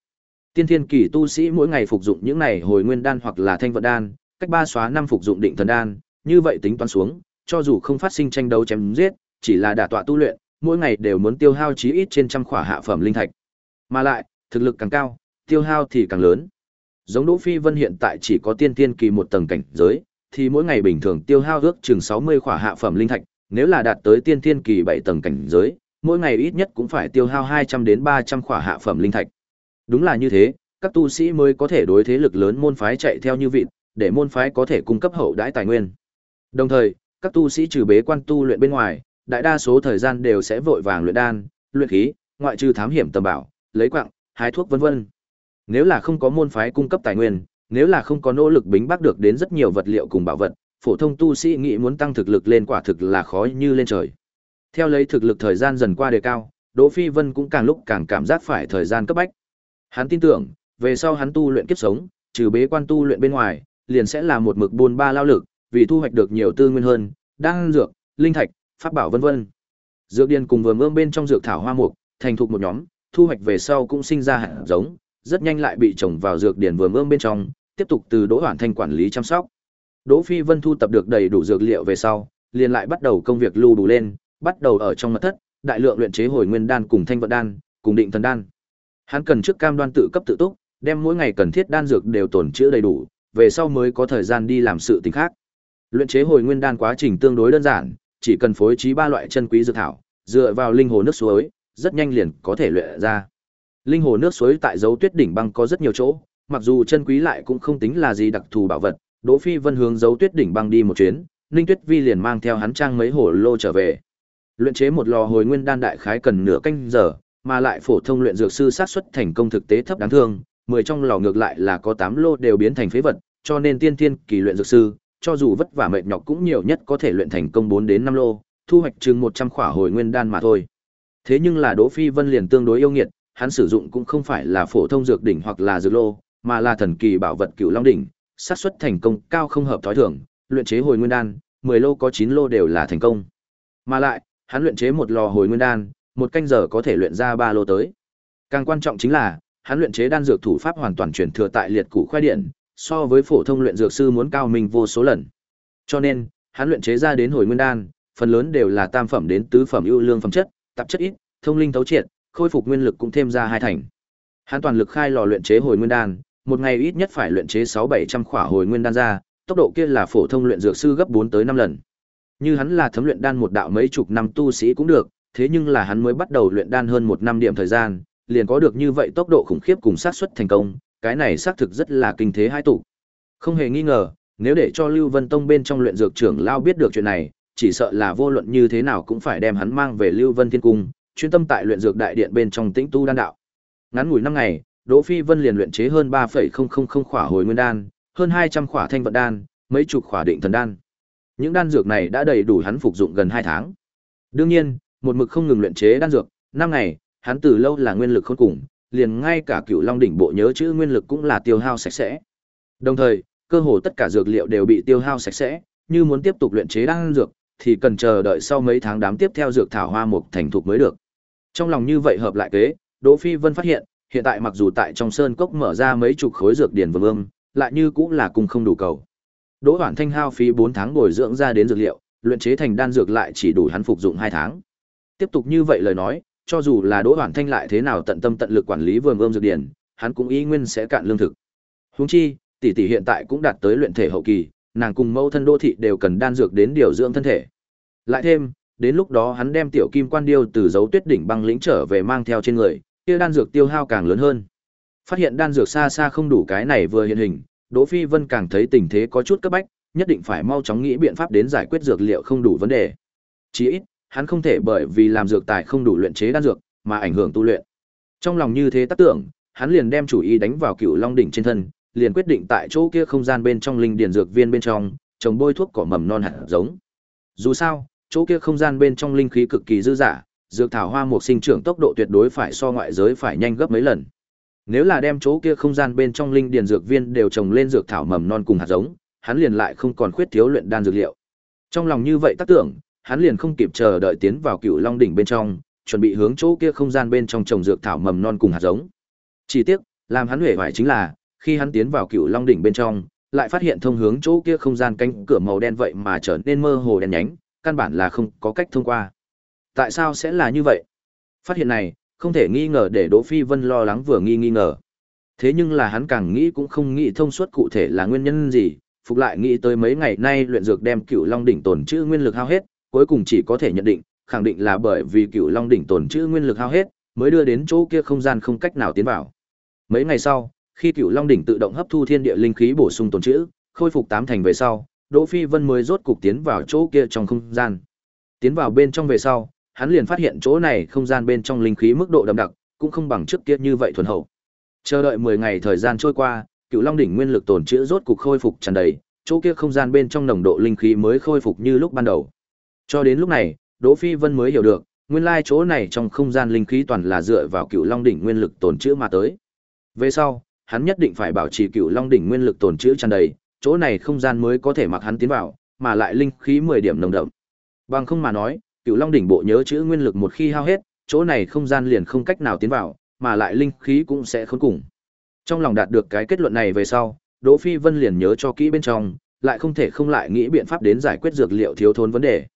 Tiên thiên kỳ tu sĩ mỗi ngày phục dụng những này hồi nguyên đan hoặc là thanh vận đan, cách ba xóa năm phục dụng định thần đan, như vậy tính toán xuống, cho dù không phát sinh tranh đấu chém giết, chỉ là đả tọa tu luyện, mỗi ngày đều muốn tiêu hao chí ít trên trăm khỏa hạ phẩm linh thạch. Mà lại, thực lực càng cao, tiêu hao thì càng lớn. Giống Đỗ Phi Vân hiện tại chỉ có tiên tiên kỳ một tầng cảnh giới, thì mỗi ngày bình thường tiêu hao ước chừng 60 khỏa hạ phẩm linh thạch, nếu là đạt tới tiên tiên kỳ 7 tầng cảnh giới, mỗi ngày ít nhất cũng phải tiêu hao 200 đến 300 khỏa hạ phẩm linh thạch. Đúng là như thế, các tu sĩ mới có thể đối thế lực lớn môn phái chạy theo như vịt, để môn phái có thể cung cấp hậu đãi tài nguyên. Đồng thời, các tu sĩ trừ bế quan tu luyện bên ngoài, đại đa số thời gian đều sẽ vội vàng luyện đan, luyện khí, ngoại trừ thám hiểm tầm bảo, lấy quặng, hái thuốc vân vân. Nếu là không có môn phái cung cấp tài nguyên, nếu là không có nỗ lực bính bác được đến rất nhiều vật liệu cùng bảo vật, phổ thông tu sĩ nghĩ muốn tăng thực lực lên quả thực là khó như lên trời. Theo lấy thực lực thời gian dần qua đề cao, Đỗ Phi Vân cũng càng lúc càng cảm giác phải thời gian cấp bách. Hắn tin tưởng, về sau hắn tu luyện kiếp sống, trừ bế quan tu luyện bên ngoài, liền sẽ là một mực buôn ba lao lực, vì thu hoạch được nhiều tư nguyên hơn, đan dược, linh thạch, pháp bảo vân vân. Dược điền cùng vườn ươm bên trong dược thảo hoa mục, thành thục một nhóm, thu hoạch về sau cũng sinh ra hạt giống, rất nhanh lại bị trồng vào dược điền vườn ươm bên trong, tiếp tục từ Đỗ Hoản Thanh quản lý chăm sóc. Đỗ Phi Vân thu tập được đầy đủ dược liệu về sau, liền lại bắt đầu công việc lưu đủ lên, bắt đầu ở trong mật thất, đại lượng luyện chế hồi nguyên đan cùng thanh vận đan, cùng định thần đan. Hắn cần trước cam đoan tự cấp tự túc, đem mỗi ngày cần thiết đan dược đều tổn chữa đầy đủ, về sau mới có thời gian đi làm sự tình khác. Luyện chế hồi nguyên đan quá trình tương đối đơn giản, chỉ cần phối trí ba loại chân quý dược thảo, dựa vào linh hồ nước suối, rất nhanh liền có thể luyện ra. Linh hồ nước suối tại dấu tuyết đỉnh băng có rất nhiều chỗ, mặc dù chân quý lại cũng không tính là gì đặc thù bảo vật, Đỗ Phi Vân hướng dấu tuyết đỉnh băng đi một chuyến, Ninh Tuyết Vi liền mang theo hắn trang mấy hồ lô trở về. Luyện chế một lò hồi nguyên đan đại khái cần nửa canh giờ, mà lại phổ thông luyện dược sư sát suất thành công thực tế thấp đáng thương, 10 trong lò ngược lại là có 8 lô đều biến thành phế vật, cho nên tiên tiên kỳ luyện dược sư, cho dù vất vả mệt nhọc cũng nhiều nhất có thể luyện thành công 4 đến 5 lô, thu hoạch chừng 100 khỏa hồi nguyên đan mà thôi. Thế nhưng là Đỗ Phi Vân liền tương đối yêu nghiệt, hắn sử dụng cũng không phải là phổ thông dược đỉnh hoặc là dược lô, mà là thần kỳ bảo vật Cửu Long đỉnh, xác suất thành công cao không hợp thói thường, luyện chế hồi nguyên đan, 10 lô có 9 lô đều là thành công. Mà lại, hắn luyện chế một lò hồi nguyên đan, một canh giờ có thể luyện ra 3 lô tới. Càng quan trọng chính là, hắn luyện chế đan dược thủ pháp hoàn toàn truyền thừa tại liệt củ khoai điện, so với phổ thông luyện dược sư muốn cao minh vô số lần. Cho nên, hắn luyện chế ra đến hồi nguyên đan, phần lớn đều là tam phẩm đến tứ phẩm ưu lương phẩm chất, tạp chất ít, thông linh thấu triệt, khôi phục nguyên lực cũng thêm ra hai thành. Hắn toàn lực khai lò luyện chế hồi nguyên đan, một ngày ít nhất phải luyện chế 6-700 khỏa hồi nguyên đan ra, tốc độ kia là phổ thông luyện dược sư gấp 4 tới 5 lần. Như hắn là thấm luyện đan một đạo mấy chục năm tu sĩ cũng được, thế nhưng là hắn mới bắt đầu luyện đan hơn một năm điểm thời gian, liền có được như vậy tốc độ khủng khiếp cùng xác suất thành công, cái này xác thực rất là kinh thế hai tụ. Không hề nghi ngờ, nếu để cho Lưu Vân Tông bên trong luyện dược trưởng lao biết được chuyện này, chỉ sợ là vô luận như thế nào cũng phải đem hắn mang về Lưu Vân Thiên Cung, chuyên tâm tại luyện dược đại điện bên trong tĩnh tu đan đạo. Ngắn ngủi năm ngày, Đỗ Phi Vân liền luyện chế hơn 3.000 khỏa hồi nguyên đan, hơn 200 khỏa thanh vận đan, mấy chục khỏa định thần đan. Những đan dược này đã đầy đủ hắn phục dụng gần 2 tháng. Đương nhiên, một mực không ngừng luyện chế đan dược, năm ngày, hắn từ lâu là nguyên lực khôn cùng, liền ngay cả Cựu Long đỉnh bộ nhớ chữ nguyên lực cũng là tiêu hao sạch sẽ. Đồng thời, cơ hồ tất cả dược liệu đều bị tiêu hao sạch sẽ, như muốn tiếp tục luyện chế đan dược thì cần chờ đợi sau mấy tháng đám tiếp theo dược thảo hoa mục thành thục mới được. Trong lòng như vậy hợp lại kế, Đỗ Phi Vân phát hiện, hiện tại mặc dù tại trong sơn cốc mở ra mấy chục khối dược điển vương ương, lại như cũng là cùng không đủ cầu. Đỗ Hoàn Thanh hao phí 4 tháng bồi dưỡng ra đến dược liệu, luyện chế thành đan dược lại chỉ đủ hắn phục dụng 2 tháng. Tiếp tục như vậy lời nói, cho dù là Đỗ Hoàn Thanh lại thế nào tận tâm tận lực quản lý vườn ươm dược điển, hắn cũng ý nguyên sẽ cạn lương thực. Huống chi, tỷ tỷ hiện tại cũng đạt tới luyện thể hậu kỳ, nàng cùng mẫu thân đô thị đều cần đan dược đến điều dưỡng thân thể. Lại thêm, đến lúc đó hắn đem tiểu kim quan điêu từ dấu tuyết đỉnh băng lĩnh trở về mang theo trên người, kia đan dược tiêu hao càng lớn hơn. Phát hiện đan dược xa xa không đủ cái này vừa hiện hình, Đỗ Phi Vân càng thấy tình thế có chút cấp bách, nhất định phải mau chóng nghĩ biện pháp đến giải quyết dược liệu không đủ vấn đề. chí ít, hắn không thể bởi vì làm dược tài không đủ luyện chế đan dược mà ảnh hưởng tu luyện. Trong lòng như thế tác tưởng, hắn liền đem chủ ý đánh vào Cựu Long đỉnh trên thân, liền quyết định tại chỗ kia không gian bên trong linh điền dược viên bên trong, trồng bôi thuốc cỏ mầm non hạt giống. Dù sao, chỗ kia không gian bên trong linh khí cực kỳ dư dả, dược thảo hoa mục sinh trưởng tốc độ tuyệt đối phải so ngoại giới phải nhanh gấp mấy lần. Nếu là đem chỗ kia không gian bên trong linh điền dược viên đều trồng lên dược thảo mầm non cùng hạt giống, hắn liền lại không còn khuyết thiếu luyện đan dược liệu. Trong lòng như vậy tác tưởng, hắn liền không kịp chờ đợi tiến vào Cựu Long đỉnh bên trong, chuẩn bị hướng chỗ kia không gian bên trong trồng dược thảo mầm non cùng hạt giống. Chỉ tiếc, làm hắn huệ vải chính là, khi hắn tiến vào Cựu Long đỉnh bên trong, lại phát hiện thông hướng chỗ kia không gian cánh cửa màu đen vậy mà trở nên mơ hồ đen nhánh, căn bản là không có cách thông qua. Tại sao sẽ là như vậy? Phát hiện này, không thể nghi ngờ để Đỗ Phi Vân lo lắng vừa nghi nghi ngờ. Thế nhưng là hắn càng nghĩ cũng không nghĩ thông suốt cụ thể là nguyên nhân gì, phục lại nghĩ tới mấy ngày nay luyện dược đem cựu Long đỉnh tồn trữ nguyên lực hao hết, cuối cùng chỉ có thể nhận định, khẳng định là bởi vì Cửu Long đỉnh tồn trữ nguyên lực hao hết, mới đưa đến chỗ kia không gian không cách nào tiến vào. Mấy ngày sau, khi Cửu Long đỉnh tự động hấp thu thiên địa linh khí bổ sung tồn trữ, khôi phục tám thành về sau, Đỗ Phi Vân mới rốt cục tiến vào chỗ kia trong không gian. Tiến vào bên trong về sau, hắn liền phát hiện chỗ này không gian bên trong linh khí mức độ đậm đặc, cũng không bằng trước kia như vậy thuần hậu. Chờ đợi 10 ngày thời gian trôi qua, Cựu Long đỉnh nguyên lực tồn trữ rốt cục khôi phục tràn đầy, chỗ kia không gian bên trong nồng độ linh khí mới khôi phục như lúc ban đầu. Cho đến lúc này, Đỗ Phi Vân mới hiểu được, nguyên lai chỗ này trong không gian linh khí toàn là dựa vào Cựu Long đỉnh nguyên lực tồn trữ mà tới. Về sau, hắn nhất định phải bảo trì Cựu Long đỉnh nguyên lực tồn trữ tràn đầy, chỗ này không gian mới có thể mặc hắn tiến vào, mà lại linh khí 10 điểm nồng đậm. Bằng không mà nói, Cựu Long đỉnh bộ nhớ chữ nguyên lực một khi hao hết, chỗ này không gian liền không cách nào tiến vào, mà lại linh khí cũng sẽ khốn cùng. Trong lòng đạt được cái kết luận này về sau, Đỗ Phi Vân liền nhớ cho kỹ bên trong, lại không thể không lại nghĩ biện pháp đến giải quyết dược liệu thiếu thốn vấn đề.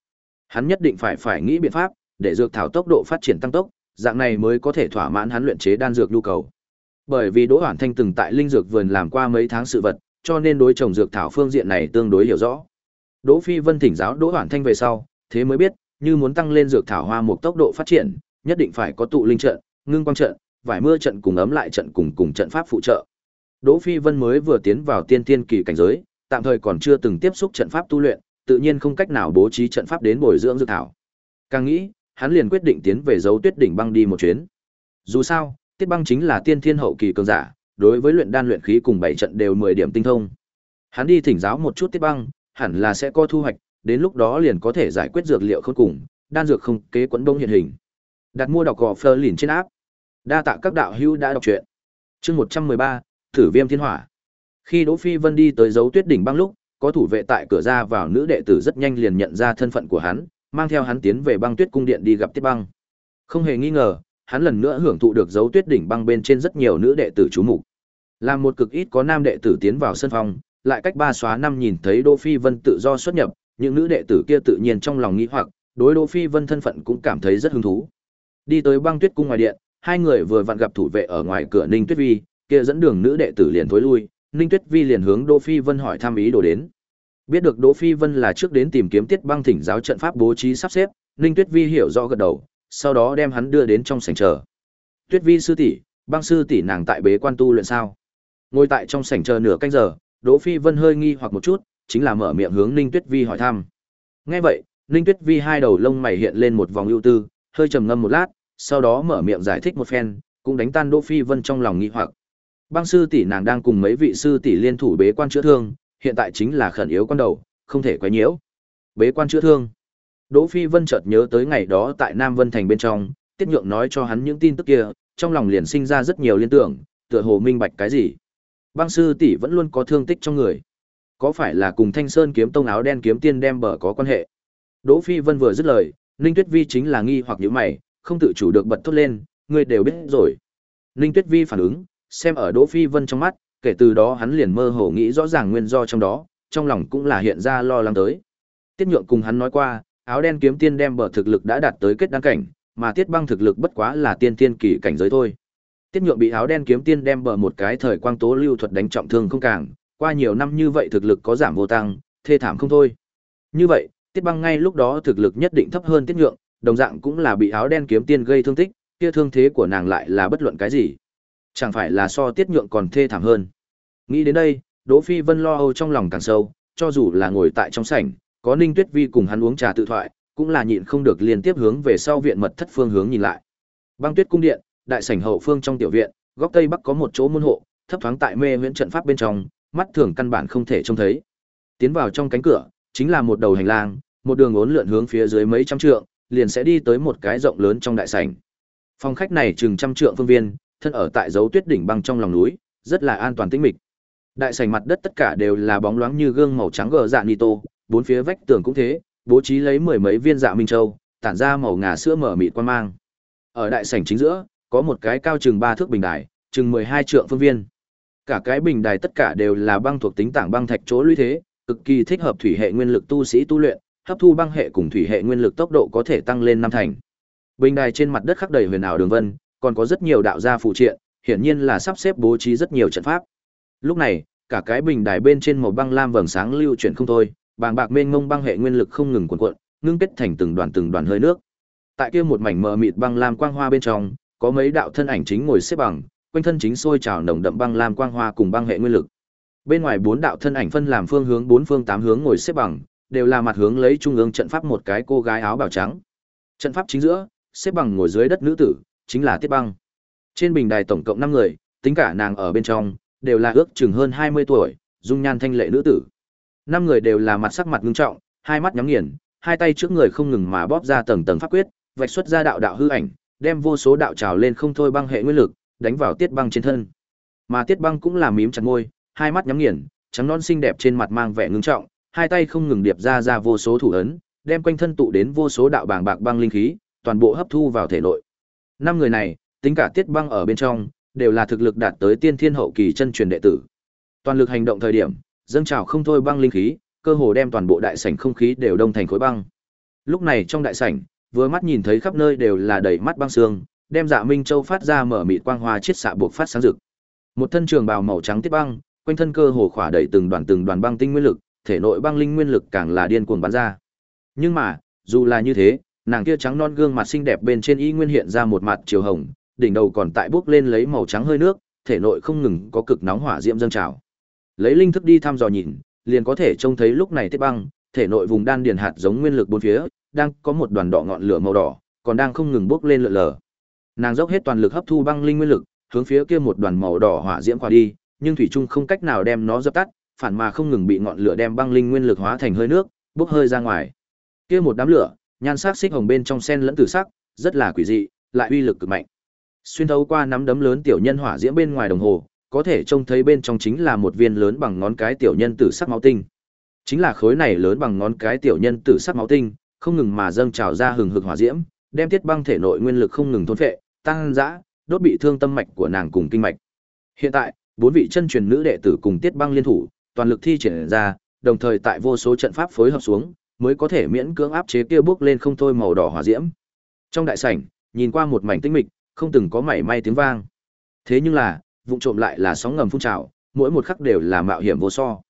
Hắn nhất định phải phải nghĩ biện pháp để dược thảo tốc độ phát triển tăng tốc, dạng này mới có thể thỏa mãn hắn luyện chế đan dược nhu cầu. Bởi vì Đỗ Hoản Thanh từng tại linh dược vườn làm qua mấy tháng sự vật, cho nên đối trồng dược thảo phương diện này tương đối hiểu rõ. Đỗ Phi Vân thỉnh giáo Đỗ Hoản Thanh về sau, thế mới biết, như muốn tăng lên dược thảo hoa một tốc độ phát triển, nhất định phải có tụ linh trận, ngưng quang trận, vải mưa trận cùng ấm lại trận cùng cùng trận pháp phụ trợ. Đỗ Phi Vân mới vừa tiến vào tiên tiên kỳ cảnh giới, tạm thời còn chưa từng tiếp xúc trận pháp tu luyện, tự nhiên không cách nào bố trí trận pháp đến bồi dưỡng dược thảo. Càng nghĩ, hắn liền quyết định tiến về dấu tuyết đỉnh băng đi một chuyến. Dù sao, Tiết Băng chính là tiên thiên hậu kỳ cường giả, đối với luyện đan luyện khí cùng bảy trận đều 10 điểm tinh thông. Hắn đi thỉnh giáo một chút Tiết Băng, hẳn là sẽ có thu hoạch, đến lúc đó liền có thể giải quyết dược liệu khôn cùng, đan dược không kế quấn đông hiện hình. Đặt mua đọc gò Fleur liền trên áp. Đa tạ các đạo hữu đã đọc truyện. Chương 113, Thử Viêm Thiên Hỏa. Khi Đỗ Phi Vân đi tới dấu tuyết đỉnh băng lúc, có thủ vệ tại cửa ra vào nữ đệ tử rất nhanh liền nhận ra thân phận của hắn, mang theo hắn tiến về băng tuyết cung điện đi gặp Tiết Băng. Không hề nghi ngờ, hắn lần nữa hưởng thụ được dấu tuyết đỉnh băng bên trên rất nhiều nữ đệ tử chú mục. Làm một cực ít có nam đệ tử tiến vào sân phòng, lại cách ba xóa năm nhìn thấy Đỗ Phi Vân tự do xuất nhập, những nữ đệ tử kia tự nhiên trong lòng nghĩ hoặc, đối Đỗ Phi Vân thân phận cũng cảm thấy rất hứng thú. Đi tới băng tuyết cung ngoài điện, hai người vừa vặn gặp thủ vệ ở ngoài cửa Ninh Tuyết Vi, kia dẫn đường nữ đệ tử liền thối lui, Ninh Tuyết Vi liền hướng Đỗ Phi Vân hỏi thăm ý đồ đến. Biết được Đỗ Phi Vân là trước đến tìm kiếm Tiết Băng Thỉnh giáo trận pháp bố trí sắp xếp, Ninh Tuyết Vi hiểu rõ gật đầu, sau đó đem hắn đưa đến trong sảnh chờ. Tuyết Vi sư tỷ, băng sư tỷ nàng tại bế quan tu luyện sao? Ngồi tại trong sảnh chờ nửa canh giờ, Đỗ Phi Vân hơi nghi hoặc một chút, chính là mở miệng hướng Ninh Tuyết Vi hỏi thăm. Nghe vậy, Ninh Tuyết Vi hai đầu lông mày hiện lên một vòng ưu tư, hơi trầm ngâm một lát, sau đó mở miệng giải thích một phen, cũng đánh tan Đỗ Phi Vân trong lòng nghi hoặc. Băng sư tỷ nàng đang cùng mấy vị sư tỷ liên thủ bế quan chữa thương, hiện tại chính là khẩn yếu quan đầu, không thể quấy nhiễu. Bế quan chữa thương. Đỗ Phi Vân chợt nhớ tới ngày đó tại Nam Vân Thành bên trong, Tiết Nhượng nói cho hắn những tin tức kia, trong lòng liền sinh ra rất nhiều liên tưởng, tựa hồ minh bạch cái gì. Băng sư tỷ vẫn luôn có thương tích trong người. Có phải là cùng Thanh Sơn kiếm tông áo đen kiếm tiên đem bờ có quan hệ? Đỗ Phi Vân vừa dứt lời, Ninh Tuyết Vi chính là nghi hoặc nhíu mày, không tự chủ được bật thốt lên, ngươi đều biết rồi. Ninh Tuyết Vi phản ứng, xem ở Đỗ Phi Vân trong mắt, kể từ đó hắn liền mơ hồ nghĩ rõ ràng nguyên do trong đó, trong lòng cũng là hiện ra lo lắng tới. Tiết Nhượng cùng hắn nói qua, áo đen kiếm tiên đem bờ thực lực đã đạt tới kết đăng cảnh, mà Tiết Băng thực lực bất quá là tiên tiên kỳ cảnh giới thôi. Tiết Nhượng bị áo đen kiếm tiên đem bờ một cái thời quang tố lưu thuật đánh trọng thương không càng, qua nhiều năm như vậy thực lực có giảm vô tăng, thê thảm không thôi. Như vậy, Tiết Băng ngay lúc đó thực lực nhất định thấp hơn Tiết Nhượng, đồng dạng cũng là bị áo đen kiếm tiên gây thương tích, kia thương thế của nàng lại là bất luận cái gì. Chẳng phải là so Tiết Nhượng còn thê thảm hơn. Nghĩ đến đây, Đỗ Phi Vân lo âu trong lòng càng sâu, cho dù là ngồi tại trong sảnh, có Ninh Tuyết Vi cùng hắn uống trà tự thoại, cũng là nhịn không được liên tiếp hướng về sau viện mật thất phương hướng nhìn lại. Băng Tuyết cung điện, đại sảnh hậu phương trong tiểu viện, góc tây bắc có một chỗ môn hộ, thấp thoáng tại mê huyễn trận pháp bên trong, mắt thường căn bản không thể trông thấy. Tiến vào trong cánh cửa, chính là một đầu hành lang, một đường uốn lượn hướng phía dưới mấy trăm trượng, liền sẽ đi tới một cái rộng lớn trong đại sảnh. Phòng khách này chừng trăm trượng phương viên, thân ở tại dấu tuyết đỉnh băng trong lòng núi, rất là an toàn tĩnh mịch. Đại sảnh mặt đất tất cả đều là bóng loáng như gương màu trắng gờ dạ nito, bốn phía vách tường cũng thế, bố trí lấy mười mấy viên dạ minh châu, tản ra màu ngà sữa mở mịt quan mang. Ở đại sảnh chính giữa, có một cái cao chừng ba thước bình đài, chừng mười hai trượng phương viên. Cả cái bình đài tất cả đều là băng thuộc tính tảng băng thạch chỗ lũy thế, cực kỳ thích hợp thủy hệ nguyên lực tu sĩ tu luyện, hấp thu băng hệ cùng thủy hệ nguyên lực tốc độ có thể tăng lên năm thành. Bình đài trên mặt đất khắc đầy huyền ảo đường vân, còn có rất nhiều đạo gia phụ triện, hiển nhiên là sắp xếp bố trí rất nhiều trận pháp. Lúc này, cả cái bình đài bên trên màu băng lam vầng sáng lưu chuyển không thôi, bàng bạc mênh mông băng hệ nguyên lực không ngừng cuộn cuộn, ngưng kết thành từng đoàn từng đoàn hơi nước. Tại kia một mảnh mờ mịt băng lam quang hoa bên trong, có mấy đạo thân ảnh chính ngồi xếp bằng, quanh thân chính sôi trào nồng đậm băng lam quang hoa cùng băng hệ nguyên lực. Bên ngoài bốn đạo thân ảnh phân làm phương hướng bốn phương tám hướng ngồi xếp bằng, đều là mặt hướng lấy trung ương trận pháp một cái cô gái áo bào trắng. Trận pháp chính giữa, xếp bằng ngồi dưới đất nữ tử, chính là Tiết Băng. Trên bình đài tổng cộng 5 người, tính cả nàng ở bên trong, đều là ước chừng hơn 20 tuổi, dung nhan thanh lệ nữ tử. Năm người đều là mặt sắc mặt nghiêm trọng, hai mắt nhắm nghiền, hai tay trước người không ngừng mà bóp ra tầng tầng pháp quyết, vạch xuất ra đạo đạo hư ảnh, đem vô số đạo trào lên không thôi băng hệ nguyên lực, đánh vào Tiết Băng trên thân. Mà Tiết Băng cũng là mím chặt môi, hai mắt nhắm nghiền, trắng non xinh đẹp trên mặt mang vẻ ngưng trọng, hai tay không ngừng điệp ra ra vô số thủ ấn, đem quanh thân tụ đến vô số đạo bàng bạc băng linh khí, toàn bộ hấp thu vào thể nội. Năm người này, tính cả Tiết Băng ở bên trong, đều là thực lực đạt tới tiên thiên hậu kỳ chân truyền đệ tử. Toàn lực hành động thời điểm, dâng trào không thôi băng linh khí, cơ hồ đem toàn bộ đại sảnh không khí đều đông thành khối băng. Lúc này trong đại sảnh, vừa mắt nhìn thấy khắp nơi đều là đầy mắt băng sương, đem Dạ Minh Châu phát ra mở mịt quang hoa chiết xạ buộc phát sáng rực. Một thân trường bào màu trắng tiết băng, quanh thân cơ hồ khỏa đầy từng đoàn từng đoàn băng tinh nguyên lực, thể nội băng linh nguyên lực càng là điên cuồng bắn ra. Nhưng mà, dù là như thế, nàng kia trắng non gương mặt xinh đẹp bên trên y nguyên hiện ra một mặt chiều hồng, đỉnh đầu còn tại bước lên lấy màu trắng hơi nước, thể nội không ngừng có cực nóng hỏa diễm dâng trào. Lấy linh thức đi thăm dò nhìn, liền có thể trông thấy lúc này Tiết Băng, thể nội vùng đan điền hạt giống nguyên lực bốn phía, đang có một đoàn đỏ ngọn lửa màu đỏ, còn đang không ngừng bốc lên lượn lờ. Nàng dốc hết toàn lực hấp thu băng linh nguyên lực, hướng phía kia một đoàn màu đỏ hỏa diễm qua đi, nhưng thủy trung không cách nào đem nó dập tắt, phản mà không ngừng bị ngọn lửa đem băng linh nguyên lực hóa thành hơi nước, bốc hơi ra ngoài. Kia một đám lửa, nhan sắc xích hồng bên trong sen lẫn tử sắc, rất là quỷ dị, lại uy lực cực mạnh. Xuyên thấu qua nắm đấm lớn tiểu nhân hỏa diễm bên ngoài đồng hồ, có thể trông thấy bên trong chính là một viên lớn bằng ngón cái tiểu nhân tử sắc máu tinh. Chính là khối này lớn bằng ngón cái tiểu nhân tử sắc máu tinh, không ngừng mà dâng trào ra hừng hực hỏa diễm, đem tiết băng thể nội nguyên lực không ngừng thôn phệ, tăng dã, đốt bị thương tâm mạch của nàng cùng kinh mạch. Hiện tại, bốn vị chân truyền nữ đệ tử cùng tiết băng liên thủ, toàn lực thi triển ra, đồng thời tại vô số trận pháp phối hợp xuống, mới có thể miễn cưỡng áp chế kia bước lên không thôi màu đỏ hỏa diễm. Trong đại sảnh, nhìn qua một mảnh tinh mịch, không từng có mảy may tiếng vang. Thế nhưng là, vụng trộm lại là sóng ngầm phun trào, mỗi một khắc đều là mạo hiểm vô so.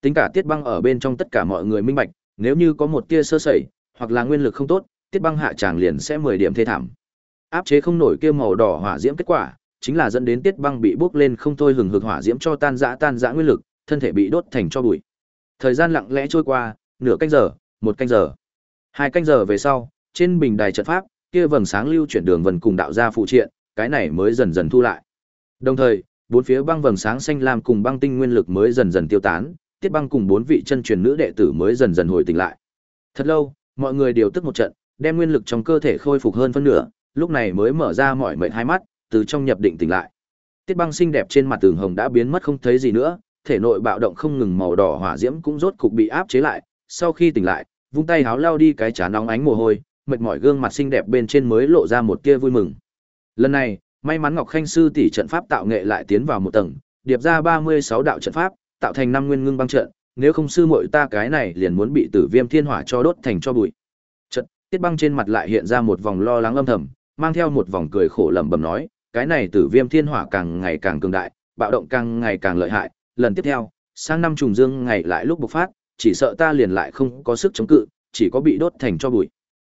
Tính cả Tiết Băng ở bên trong tất cả mọi người minh bạch, nếu như có một tia sơ sẩy, hoặc là nguyên lực không tốt, Tiết Băng hạ tràng liền sẽ 10 điểm thê thảm. Áp chế không nổi kia màu đỏ hỏa diễm kết quả, chính là dẫn đến Tiết Băng bị bốc lên không thôi hừng hực hỏa diễm cho tan rã tan rã nguyên lực, thân thể bị đốt thành cho bụi. Thời gian lặng lẽ trôi qua, nửa canh giờ, một canh giờ, hai canh giờ về sau, trên bình đài trận pháp, kia vầng sáng lưu chuyển đường vần cùng đạo gia phụ triện, cái này mới dần dần thu lại. Đồng thời, bốn phía băng vầng sáng xanh lam cùng băng tinh nguyên lực mới dần dần tiêu tán, Tiết Băng cùng bốn vị chân truyền nữ đệ tử mới dần dần hồi tỉnh lại. Thật lâu, mọi người đều tức một trận, đem nguyên lực trong cơ thể khôi phục hơn phân nửa, lúc này mới mở ra mọi mệt hai mắt, từ trong nhập định tỉnh lại. Tiết Băng xinh đẹp trên mặt tường hồng đã biến mất không thấy gì nữa, thể nội bạo động không ngừng màu đỏ hỏa diễm cũng rốt cục bị áp chế lại, sau khi tỉnh lại, vung tay háo lao đi cái chán nóng ánh mồ hôi, mệt mỏi gương mặt xinh đẹp bên trên mới lộ ra một tia vui mừng. Lần này, may mắn Ngọc Khanh sư tỷ trận pháp tạo nghệ lại tiến vào một tầng, điệp ra 36 đạo trận pháp, tạo thành năm nguyên ngưng băng trận, nếu không sư muội ta cái này liền muốn bị tử viêm thiên hỏa cho đốt thành cho bụi. trận Tiết Băng trên mặt lại hiện ra một vòng lo lắng âm thầm, mang theo một vòng cười khổ lẩm bẩm nói, cái này tử viêm thiên hỏa càng ngày càng cường đại, bạo động càng ngày càng lợi hại, lần tiếp theo, sang năm trùng dương ngày lại lúc bộc phát, chỉ sợ ta liền lại không có sức chống cự, chỉ có bị đốt thành cho bụi.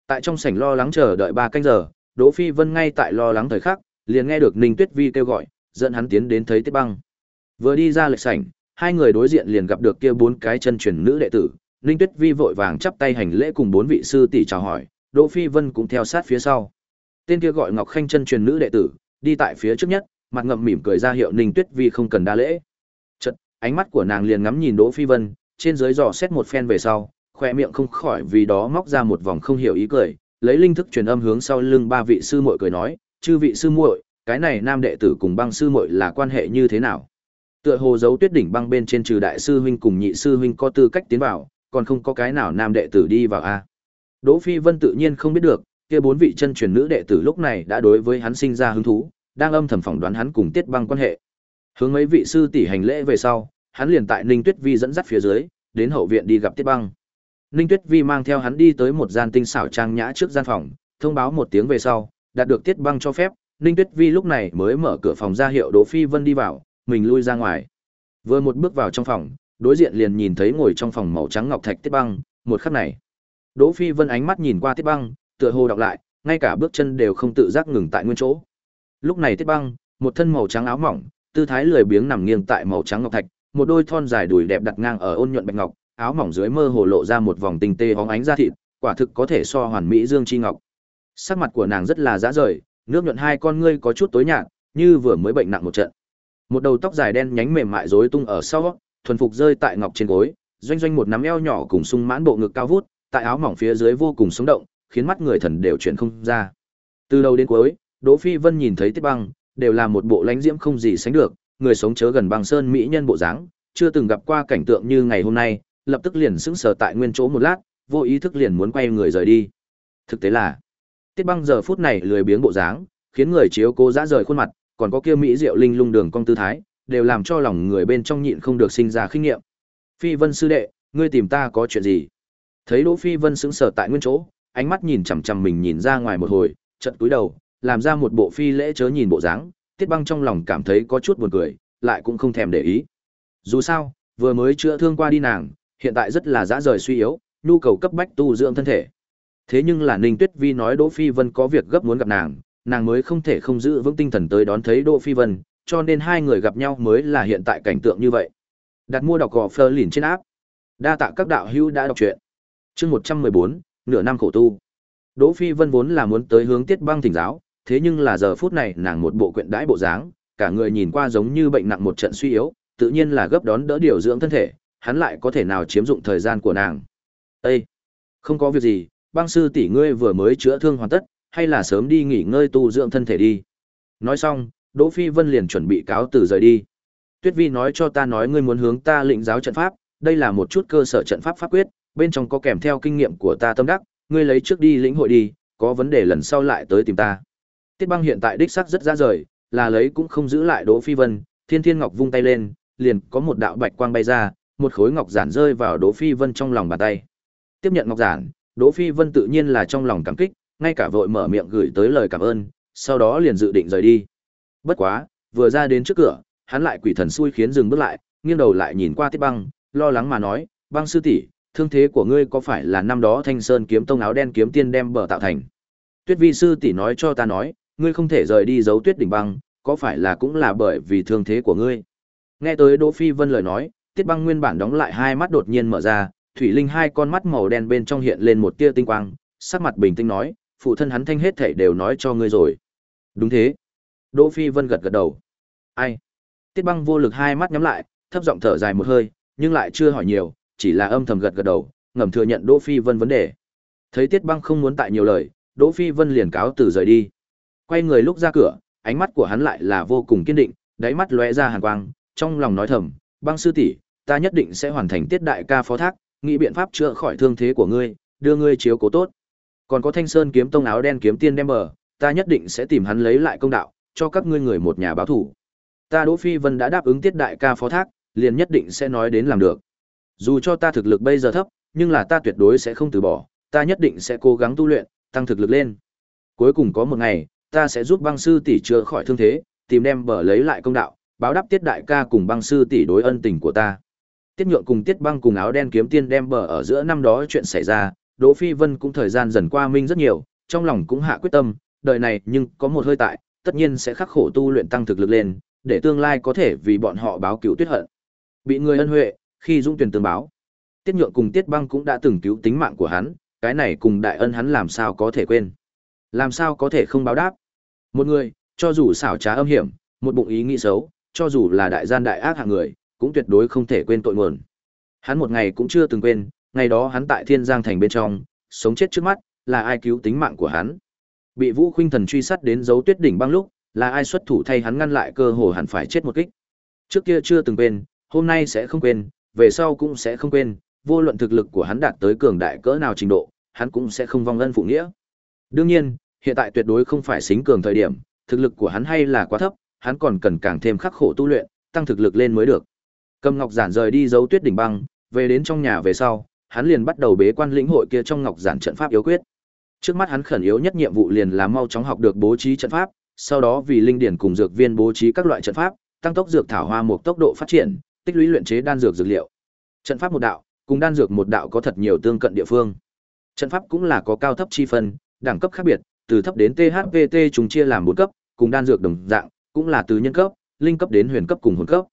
Tại trong sảnh lo lắng chờ đợi ba canh giờ, Đỗ Phi Vân ngay tại lo lắng thời khắc, liền nghe được Ninh Tuyết Vi kêu gọi, dẫn hắn tiến đến thấy Tiết Băng. Vừa đi ra lệch sảnh, hai người đối diện liền gặp được kia bốn cái chân truyền nữ đệ tử, Ninh Tuyết Vi vội vàng chắp tay hành lễ cùng bốn vị sư tỷ chào hỏi, Đỗ Phi Vân cũng theo sát phía sau. Tên kia gọi Ngọc Khanh chân truyền nữ đệ tử, đi tại phía trước nhất, mặt ngậm mỉm cười ra hiệu Ninh Tuyết Vi không cần đa lễ. Chợt, ánh mắt của nàng liền ngắm nhìn Đỗ Phi Vân, trên dưới dò xét một phen về sau, khoe miệng không khỏi vì đó móc ra một vòng không hiểu ý cười, lấy linh thức truyền âm hướng sau lưng ba vị sư muội cười nói, "Chư vị sư muội, cái này nam đệ tử cùng băng sư muội là quan hệ như thế nào?" Tựa hồ dấu tuyết đỉnh băng bên trên trừ đại sư huynh cùng nhị sư huynh có tư cách tiến vào, còn không có cái nào nam đệ tử đi vào a. Đỗ Phi Vân tự nhiên không biết được, kia bốn vị chân truyền nữ đệ tử lúc này đã đối với hắn sinh ra hứng thú, đang âm thầm phỏng đoán hắn cùng Tiết Băng quan hệ. Hướng mấy vị sư tỷ hành lễ về sau, hắn liền tại Ninh Tuyết Vi dẫn dắt phía dưới, đến hậu viện đi gặp Tiết Băng. Ninh Tuyết Vi mang theo hắn đi tới một gian tinh xảo trang nhã trước gian phòng, thông báo một tiếng về sau, đạt được Tiết Băng cho phép, Ninh Tuyết Vi lúc này mới mở cửa phòng ra hiệu Đỗ Phi Vân đi vào, mình lui ra ngoài. Vừa một bước vào trong phòng, đối diện liền nhìn thấy ngồi trong phòng màu trắng ngọc thạch Tiết Băng, một khắc này. Đỗ Phi Vân ánh mắt nhìn qua Tiết Băng, tựa hồ đọc lại, ngay cả bước chân đều không tự giác ngừng tại nguyên chỗ. Lúc này Tiết Băng, một thân màu trắng áo mỏng, tư thái lười biếng nằm nghiêng tại màu trắng ngọc thạch, một đôi thon dài đùi đẹp đặt ngang ở ôn nhuận bạch ngọc, áo mỏng dưới mơ hồ lộ ra một vòng tinh tê óng ánh da thịt, quả thực có thể so hoàn mỹ dương chi ngọc. Sắc mặt của nàng rất là dã rời, nước nhuận hai con ngươi có chút tối nhạt, như vừa mới bệnh nặng một trận. Một đầu tóc dài đen nhánh mềm mại rối tung ở sau, thuần phục rơi tại ngọc trên gối, doanh doanh một nắm eo nhỏ cùng sung mãn bộ ngực cao vút, tại áo mỏng phía dưới vô cùng sống động, khiến mắt người thần đều chuyển không ra. Từ đầu đến cuối, Đỗ Phi Vân nhìn thấy Tiết Băng, đều là một bộ lãnh diễm không gì sánh được, người sống chớ gần băng sơn mỹ nhân bộ dáng, chưa từng gặp qua cảnh tượng như ngày hôm nay, lập tức liền sững sờ tại nguyên chỗ một lát, vô ý thức liền muốn quay người rời đi. Thực tế là, Tiết Băng giờ phút này lười biếng bộ dáng, khiến người chiếu cố dã rời khuôn mặt, còn có kia mỹ diệu linh lung đường cong tư thái, đều làm cho lòng người bên trong nhịn không được sinh ra khinh nghiệm. Phi Vân sư đệ, ngươi tìm ta có chuyện gì? Thấy Đỗ Phi Vân sững sờ tại nguyên chỗ, ánh mắt nhìn chằm chằm mình nhìn ra ngoài một hồi, chợt cúi đầu, làm ra một bộ phi lễ chớ nhìn bộ dáng, Tiết Băng trong lòng cảm thấy có chút buồn cười, lại cũng không thèm để ý. Dù sao, vừa mới chữa thương qua đi nàng, hiện tại rất là dã rời suy yếu, nhu cầu cấp bách tu dưỡng thân thể. Thế nhưng là Ninh Tuyết Vi nói Đỗ Phi Vân có việc gấp muốn gặp nàng, nàng mới không thể không giữ vững tinh thần tới đón thấy Đỗ Phi Vân, cho nên hai người gặp nhau mới là hiện tại cảnh tượng như vậy. Đặt mua đọc gò phơ lìn trên áp. Đa tạ các đạo hữu đã đọc truyện. Chương 114, nửa năm khổ tu. Đỗ Phi Vân vốn là muốn tới hướng Tiết Băng thỉnh giáo, thế nhưng là giờ phút này nàng một bộ quyện đãi bộ dáng, cả người nhìn qua giống như bệnh nặng một trận suy yếu, tự nhiên là gấp đón đỡ điều dưỡng thân thể, hắn lại có thể nào chiếm dụng thời gian của nàng. Ê! Không có việc gì, băng sư tỷ ngươi vừa mới chữa thương hoàn tất, hay là sớm đi nghỉ ngơi tu dưỡng thân thể đi. Nói xong, Đỗ Phi Vân liền chuẩn bị cáo từ rời đi. Tuyết Vi nói cho ta nói ngươi muốn hướng ta lĩnh giáo trận pháp, đây là một chút cơ sở trận pháp pháp quyết, bên trong có kèm theo kinh nghiệm của ta tâm đắc, ngươi lấy trước đi lĩnh hội đi, có vấn đề lần sau lại tới tìm ta. Tiết Băng hiện tại đích xác rất ra rời, là lấy cũng không giữ lại Đỗ Phi Vân, Thiên Thiên Ngọc vung tay lên, liền có một đạo bạch quang bay ra, một khối ngọc giản rơi vào Đỗ Phi Vân trong lòng bàn tay. Tiếp nhận ngọc giản, Đỗ Phi Vân tự nhiên là trong lòng cảm kích, ngay cả vội mở miệng gửi tới lời cảm ơn, sau đó liền dự định rời đi. Bất quá, vừa ra đến trước cửa, hắn lại quỷ thần xui khiến dừng bước lại, nghiêng đầu lại nhìn qua Tiết Băng, lo lắng mà nói, "Băng sư tỷ, thương thế của ngươi có phải là năm đó Thanh Sơn kiếm tông áo đen kiếm tiên đem bờ tạo thành?" Tuyết Vi sư tỷ nói cho ta nói, ngươi không thể rời đi giấu Tuyết đỉnh băng, có phải là cũng là bởi vì thương thế của ngươi? Nghe tới Đỗ Phi Vân lời nói, Tiết Băng nguyên bản đóng lại hai mắt đột nhiên mở ra, thủy linh hai con mắt màu đen bên trong hiện lên một tia tinh quang, sắc mặt bình tĩnh nói, phụ thân hắn thanh hết thảy đều nói cho ngươi rồi. Đúng thế. Đỗ Phi Vân gật gật đầu. Ai? Tiết Băng vô lực hai mắt nhắm lại, thấp giọng thở dài một hơi, nhưng lại chưa hỏi nhiều, chỉ là âm thầm gật gật đầu, ngầm thừa nhận Đỗ Phi Vân vấn đề. Thấy Tiết Băng không muốn tại nhiều lời, Đỗ Phi Vân liền cáo từ rời đi. Quay người lúc ra cửa, ánh mắt của hắn lại là vô cùng kiên định, đáy mắt lóe ra hàn quang, trong lòng nói thầm, "Băng sư tỷ, ta nhất định sẽ hoàn thành tiết đại ca phó thác, nghĩ biện pháp chữa khỏi thương thế của ngươi, đưa ngươi chiếu cố tốt. Còn có Thanh Sơn kiếm tông áo đen kiếm tiên đem bờ, ta nhất định sẽ tìm hắn lấy lại công đạo, cho các ngươi người một nhà báo thủ." Ta Đỗ Phi Vân đã đáp ứng tiết đại ca phó thác, liền nhất định sẽ nói đến làm được. Dù cho ta thực lực bây giờ thấp, nhưng là ta tuyệt đối sẽ không từ bỏ, ta nhất định sẽ cố gắng tu luyện, tăng thực lực lên. Cuối cùng có một ngày, ta sẽ giúp băng sư tỷ chữa khỏi thương thế, tìm đem bờ lấy lại công đạo, báo đáp tiết đại ca cùng băng sư tỷ đối ân tình của ta. Tiết nhượng cùng tiết băng cùng áo đen kiếm tiên đem bờ ở giữa năm đó chuyện xảy ra, Đỗ Phi Vân cũng thời gian dần qua minh rất nhiều, trong lòng cũng hạ quyết tâm, đời này nhưng có một hơi tại, tất nhiên sẽ khắc khổ tu luyện tăng thực lực lên, để tương lai có thể vì bọn họ báo cứu tuyết hận. Bị người ân huệ, khi dũng tuyển tương báo. Tiết nhượng cùng Tiết băng cũng đã từng cứu tính mạng của hắn, cái này cùng đại ân hắn làm sao có thể quên. Làm sao có thể không báo đáp. Một người, cho dù xảo trá âm hiểm, một bụng ý nghĩ xấu, cho dù là đại gian đại ác hạng người, cũng tuyệt đối không thể quên tội nguồn. Hắn một ngày cũng chưa từng quên, ngày đó hắn tại Thiên Giang thành bên trong, sống chết trước mắt, là ai cứu tính mạng của hắn. Bị Vũ Khuynh Thần truy sát đến dấu tuyết đỉnh băng lúc, là ai xuất thủ thay hắn ngăn lại cơ hồ hẳn phải chết một kích. Trước kia chưa từng quên, hôm nay sẽ không quên, về sau cũng sẽ không quên, vô luận thực lực của hắn đạt tới cường đại cỡ nào trình độ, hắn cũng sẽ không vong ân phụ nghĩa. Đương nhiên, hiện tại tuyệt đối không phải xính cường thời điểm, thực lực của hắn hay là quá thấp, hắn còn cần càng thêm khắc khổ tu luyện, tăng thực lực lên mới được. Cầm Ngọc Giản rời đi dấu tuyết đỉnh băng, về đến trong nhà về sau, hắn liền bắt đầu bế quan lĩnh hội kia trong Ngọc Giản trận pháp yếu quyết. Trước mắt hắn khẩn yếu nhất nhiệm vụ liền là mau chóng học được bố trí trận pháp, sau đó vì linh điển cùng dược viên bố trí các loại trận pháp, tăng tốc dược thảo hoa một tốc độ phát triển, tích lũy luyện chế đan dược dược liệu. Trận pháp một đạo, cùng đan dược một đạo có thật nhiều tương cận địa phương. Trận pháp cũng là có cao thấp chi phân, đẳng cấp khác biệt, từ thấp đến THVT chúng chia làm bốn cấp, cùng đan dược đồng dạng, cũng là từ nhân cấp, linh cấp đến huyền cấp cùng hồn cấp.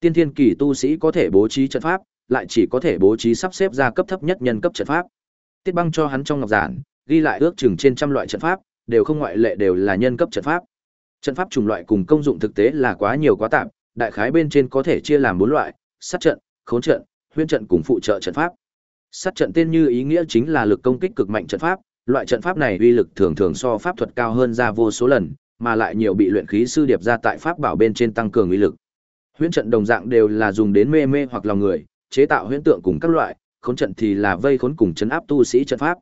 Tiên thiên kỳ tu sĩ có thể bố trí trận pháp, lại chỉ có thể bố trí sắp xếp ra cấp thấp nhất nhân cấp trận pháp. Tiết Băng cho hắn trong ngọc giản, ghi lại ước chừng trên trăm loại trận pháp, đều không ngoại lệ đều là nhân cấp trận pháp. Trận pháp chủng loại cùng công dụng thực tế là quá nhiều quá tạp, đại khái bên trên có thể chia làm bốn loại: sát trận, khốn trận, huyễn trận cùng phụ trợ trận pháp. Sát trận tên như ý nghĩa chính là lực công kích cực mạnh trận pháp, loại trận pháp này uy lực thường thường so pháp thuật cao hơn ra vô số lần, mà lại nhiều bị luyện khí sư điệp ra tại pháp bảo bên trên tăng cường uy lực. Huyễn trận đồng dạng đều là dùng đến mê mê hoặc lòng người, chế tạo huyễn tượng cùng các loại, khốn trận thì là vây khốn cùng chấn áp tu sĩ trận pháp.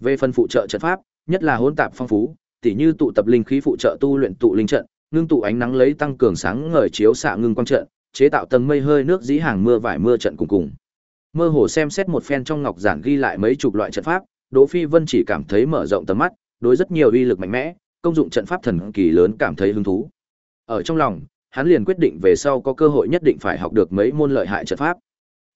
Về phần phụ trợ trận pháp, nhất là hỗn tạp phong phú, tỉ như tụ tập linh khí phụ trợ tu luyện tụ linh trận, ngưng tụ ánh nắng lấy tăng cường sáng ngời chiếu xạ ngưng quang trận, chế tạo tầng mây hơi nước dĩ hàng mưa vải mưa trận cùng cùng. Mơ hồ xem xét một phen trong ngọc giản ghi lại mấy chục loại trận pháp, Đỗ Phi Vân chỉ cảm thấy mở rộng tầm mắt, đối rất nhiều uy lực mạnh mẽ, công dụng trận pháp thần kỳ lớn cảm thấy hứng thú. Ở trong lòng, hắn liền quyết định về sau có cơ hội nhất định phải học được mấy môn lợi hại trận pháp.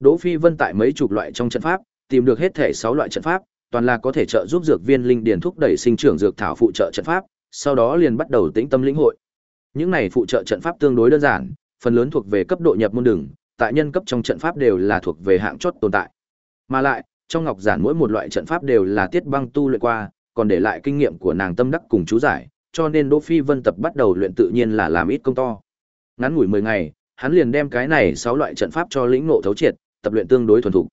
Đỗ Phi Vân tại mấy chục loại trong trận pháp, tìm được hết thể 6 loại trận pháp, toàn là có thể trợ giúp dược viên linh điền thúc đẩy sinh trưởng dược thảo phụ trợ trận pháp, sau đó liền bắt đầu tĩnh tâm lĩnh hội. Những này phụ trợ trận pháp tương đối đơn giản, phần lớn thuộc về cấp độ nhập môn đường, tại nhân cấp trong trận pháp đều là thuộc về hạng chót tồn tại. Mà lại, trong ngọc giản mỗi một loại trận pháp đều là tiết băng tu luyện qua, còn để lại kinh nghiệm của nàng tâm đắc cùng chú giải, cho nên Đỗ Phi Vân tập bắt đầu luyện tự nhiên là làm ít công to. Ngắn ngủi 10 ngày, hắn liền đem cái này 6 loại trận pháp cho lĩnh ngộ thấu triệt, tập luyện tương đối thuần thục.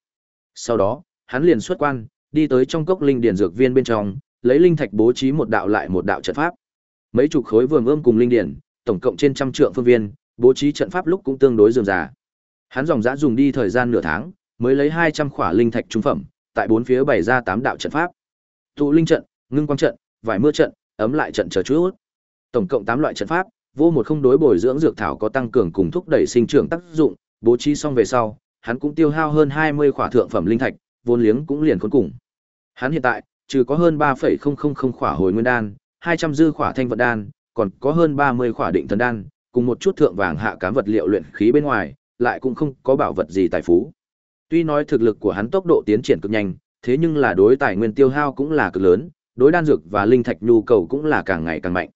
Sau đó, hắn liền xuất quan, đi tới trong cốc linh điển dược viên bên trong, lấy linh thạch bố trí một đạo lại một đạo trận pháp. Mấy chục khối vườn ươm cùng linh điển, tổng cộng trên trăm trượng phương viên, bố trí trận pháp lúc cũng tương đối dườm già. Hắn dòng dã dùng đi thời gian nửa tháng, mới lấy 200 khỏa linh thạch trung phẩm, tại bốn phía bày ra tám đạo trận pháp. Tụ linh trận, ngưng quang trận, vải mưa trận, ấm lại trận chờ chút. Tổng cộng 8 loại trận pháp, vô một không đối bồi dưỡng dược thảo có tăng cường cùng thúc đẩy sinh trưởng tác dụng, bố trí xong về sau, hắn cũng tiêu hao hơn 20 khỏa thượng phẩm linh thạch, vốn liếng cũng liền khốn cùng. Hắn hiện tại, trừ có hơn 3,000 khỏa hồi nguyên đan, 200 dư khỏa thanh vật đan, còn có hơn 30 khỏa định thần đan, cùng một chút thượng vàng hạ cám vật liệu luyện khí bên ngoài, lại cũng không có bảo vật gì tài phú. Tuy nói thực lực của hắn tốc độ tiến triển cực nhanh, thế nhưng là đối tài nguyên tiêu hao cũng là cực lớn, đối đan dược và linh thạch nhu cầu cũng là càng ngày càng mạnh.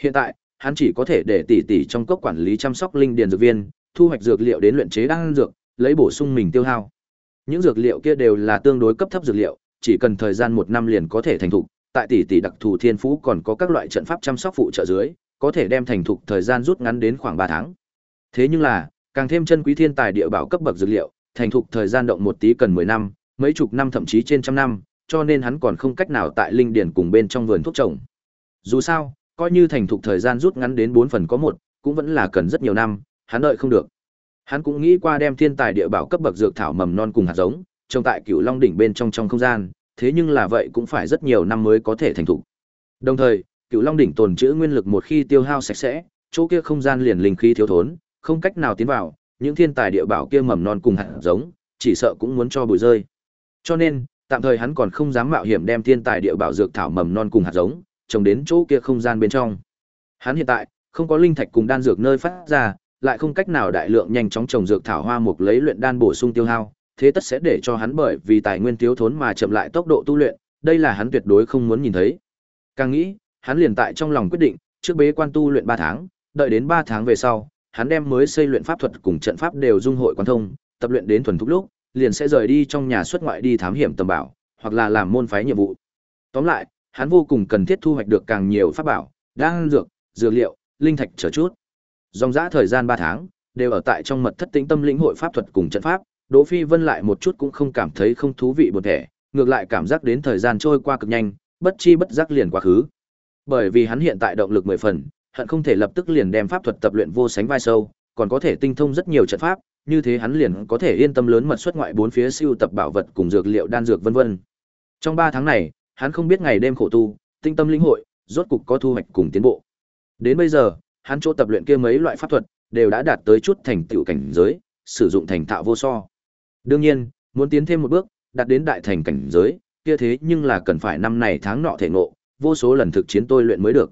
Hiện tại, hắn chỉ có thể để tỷ tỷ trong cốc quản lý chăm sóc linh điền dược viên, thu hoạch dược liệu đến luyện chế đan dược, lấy bổ sung mình tiêu hao. Những dược liệu kia đều là tương đối cấp thấp dược liệu, chỉ cần thời gian một năm liền có thể thành thục, tại tỷ tỷ đặc thù thiên phú còn có các loại trận pháp chăm sóc phụ trợ dưới, có thể đem thành thục thời gian rút ngắn đến khoảng 3 tháng. Thế nhưng là, càng thêm chân quý thiên tài địa bảo cấp bậc dược liệu, thành thục thời gian động một tí cần 10 năm, mấy chục năm thậm chí trên trăm năm, cho nên hắn còn không cách nào tại linh điển cùng bên trong vườn thuốc trồng. Dù sao, coi như thành thục thời gian rút ngắn đến 4 phần có một, cũng vẫn là cần rất nhiều năm, hắn đợi không được. Hắn cũng nghĩ qua đem thiên tài địa bảo cấp bậc dược thảo mầm non cùng hạt giống, trồng tại Cửu Long đỉnh bên trong trong không gian, thế nhưng là vậy cũng phải rất nhiều năm mới có thể thành thục. Đồng thời, Cửu Long đỉnh tồn trữ nguyên lực một khi tiêu hao sạch sẽ, chỗ kia không gian liền linh khí thiếu thốn, không cách nào tiến vào, những thiên tài địa bảo kia mầm non cùng hạt giống, chỉ sợ cũng muốn cho bụi rơi. Cho nên, tạm thời hắn còn không dám mạo hiểm đem thiên tài địa bảo dược thảo mầm non cùng hạt giống trồng đến chỗ kia không gian bên trong. Hắn hiện tại không có linh thạch cùng đan dược nơi phát ra, lại không cách nào đại lượng nhanh chóng trồng dược thảo hoa mục lấy luyện đan bổ sung tiêu hao, thế tất sẽ để cho hắn bởi vì tài nguyên thiếu thốn mà chậm lại tốc độ tu luyện, đây là hắn tuyệt đối không muốn nhìn thấy. Càng nghĩ, hắn liền tại trong lòng quyết định, trước bế quan tu luyện 3 tháng, đợi đến 3 tháng về sau, hắn đem mới xây luyện pháp thuật cùng trận pháp đều dung hội quan thông, tập luyện đến thuần thục lúc, liền sẽ rời đi trong nhà xuất ngoại đi thám hiểm tầm bảo, hoặc là làm môn phái nhiệm vụ. Tóm lại, hắn vô cùng cần thiết thu hoạch được càng nhiều pháp bảo, đan dược, dược liệu, linh thạch chờ chút. Dòng dã thời gian 3 tháng, đều ở tại trong mật thất tĩnh tâm lĩnh hội pháp thuật cùng trận pháp, Đỗ Phi Vân lại một chút cũng không cảm thấy không thú vị buồn tẻ, ngược lại cảm giác đến thời gian trôi qua cực nhanh, bất chi bất giác liền quá khứ. Bởi vì hắn hiện tại động lực mười phần, hận không thể lập tức liền đem pháp thuật tập luyện vô sánh vai sâu, còn có thể tinh thông rất nhiều trận pháp, như thế hắn liền có thể yên tâm lớn mật xuất ngoại bốn phía siêu tập bảo vật cùng dược liệu đan dược vân vân. Trong 3 tháng này, hắn không biết ngày đêm khổ tu, tinh tâm lĩnh hội, rốt cục có thu hoạch cùng tiến bộ. Đến bây giờ, hắn chỗ tập luyện kia mấy loại pháp thuật đều đã đạt tới chút thành tựu cảnh giới, sử dụng thành thạo vô so. Đương nhiên, muốn tiến thêm một bước, đạt đến đại thành cảnh giới, kia thế nhưng là cần phải năm này tháng nọ thể ngộ, vô số lần thực chiến tôi luyện mới được.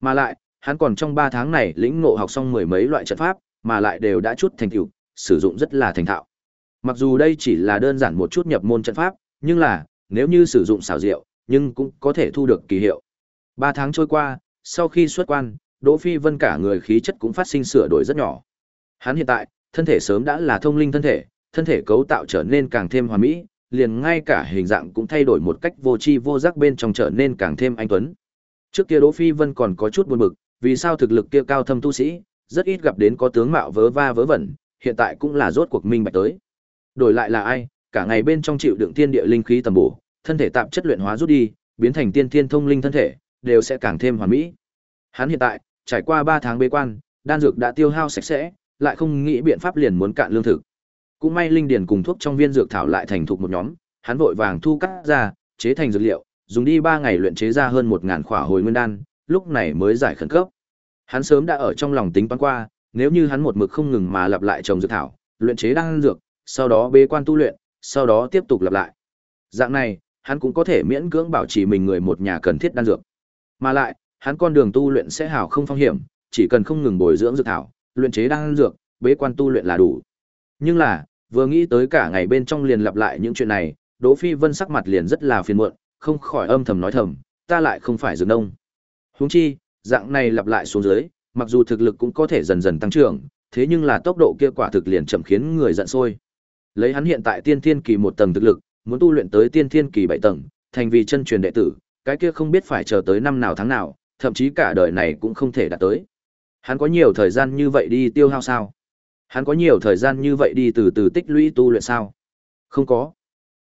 Mà lại, hắn còn trong 3 tháng này lĩnh ngộ học xong mười mấy loại trận pháp, mà lại đều đã chút thành tựu, sử dụng rất là thành thạo. Mặc dù đây chỉ là đơn giản một chút nhập môn trận pháp, nhưng là, nếu như sử dụng xảo diệu, nhưng cũng có thể thu được kỳ hiệu. 3 tháng trôi qua, sau khi xuất quan, Đỗ Phi Vân cả người khí chất cũng phát sinh sửa đổi rất nhỏ. Hắn hiện tại, thân thể sớm đã là thông linh thân thể, thân thể cấu tạo trở nên càng thêm hoàn mỹ, liền ngay cả hình dạng cũng thay đổi một cách vô tri vô giác bên trong trở nên càng thêm anh tuấn. Trước kia Đỗ Phi Vân còn có chút buồn bực, vì sao thực lực kia cao thâm tu sĩ, rất ít gặp đến có tướng mạo vớ va vớ vẩn, hiện tại cũng là rốt cuộc minh bạch tới. Đổi lại là ai, cả ngày bên trong chịu đựng thiên địa linh khí tầm bổ, thân thể tạm chất luyện hóa rút đi, biến thành tiên thiên thông linh thân thể, đều sẽ càng thêm hoàn mỹ. Hắn hiện tại, trải qua 3 tháng bế quan, đan dược đã tiêu hao sạch sẽ, lại không nghĩ biện pháp liền muốn cạn lương thực. Cũng may linh điền cùng thuốc trong viên dược thảo lại thành thục một nhóm, hắn vội vàng thu cắt ra, chế thành dược liệu, dùng đi 3 ngày luyện chế ra hơn 1000 khỏa hồi nguyên đan, lúc này mới giải khẩn cấp. Hắn sớm đã ở trong lòng tính toán qua, nếu như hắn một mực không ngừng mà lặp lại trồng dược thảo, luyện chế đan dược, sau đó bế quan tu luyện, sau đó tiếp tục lặp lại. Dạng này, hắn cũng có thể miễn cưỡng bảo trì mình người một nhà cần thiết đan dược. Mà lại, hắn con đường tu luyện sẽ hào không phong hiểm, chỉ cần không ngừng bồi dưỡng dược thảo, luyện chế đan dược, bế quan tu luyện là đủ. Nhưng là, vừa nghĩ tới cả ngày bên trong liền lặp lại những chuyện này, Đỗ Phi Vân sắc mặt liền rất là phiền muộn, không khỏi âm thầm nói thầm, ta lại không phải dược nông. Huống chi, dạng này lặp lại xuống dưới, mặc dù thực lực cũng có thể dần dần tăng trưởng, thế nhưng là tốc độ kia quả thực liền chậm khiến người giận sôi. Lấy hắn hiện tại tiên thiên kỳ một tầng thực lực, muốn tu luyện tới tiên thiên kỳ bảy tầng, thành vì chân truyền đệ tử, cái kia không biết phải chờ tới năm nào tháng nào, thậm chí cả đời này cũng không thể đạt tới. Hắn có nhiều thời gian như vậy đi tiêu hao sao? Hắn có nhiều thời gian như vậy đi từ từ tích lũy tu luyện sao? Không có.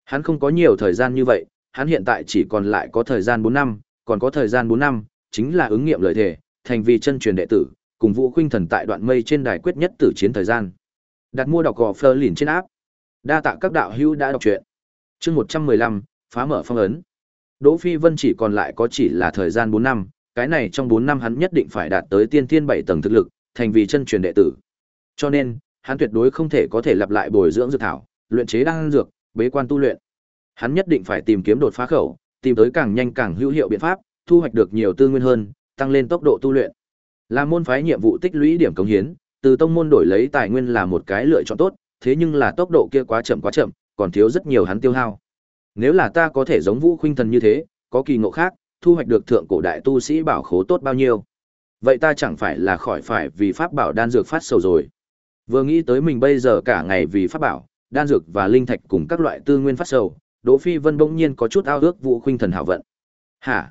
Hắn không có nhiều thời gian như vậy, hắn hiện tại chỉ còn lại có thời gian 4 năm, còn có thời gian 4 năm, chính là ứng nghiệm lời thề, thành vì chân truyền đệ tử, cùng Vũ Khuynh Thần tại đoạn mây trên đài quyết nhất tử chiến thời gian. Đặt mua đọc gò Fleur liền trên áp. Đa tạ các đạo hữu đã đọc truyện. Chương 115, phá mở phong ấn. Đỗ Phi Vân chỉ còn lại có chỉ là thời gian 4 năm, cái này trong 4 năm hắn nhất định phải đạt tới tiên tiên 7 tầng thực lực, thành vì chân truyền đệ tử. Cho nên, hắn tuyệt đối không thể có thể lặp lại bồi dưỡng dược thảo, luyện chế đan dược, bế quan tu luyện. Hắn nhất định phải tìm kiếm đột phá khẩu, tìm tới càng nhanh càng hữu hiệu biện pháp, thu hoạch được nhiều tư nguyên hơn, tăng lên tốc độ tu luyện. Là môn phái nhiệm vụ tích lũy điểm cống hiến, từ tông môn đổi lấy tài nguyên là một cái lựa chọn tốt, thế nhưng là tốc độ kia quá chậm quá chậm, còn thiếu rất nhiều hắn tiêu hao. Nếu là ta có thể giống Vũ Khuynh Thần như thế, có kỳ ngộ khác, thu hoạch được thượng cổ đại tu sĩ bảo khố tốt bao nhiêu. Vậy ta chẳng phải là khỏi phải vì pháp bảo đan dược phát sầu rồi. Vừa nghĩ tới mình bây giờ cả ngày vì pháp bảo, đan dược và linh thạch cùng các loại tư nguyên phát sầu, Đỗ Phi Vân bỗng nhiên có chút ao ước Vũ Khuynh Thần hảo vận. Hả?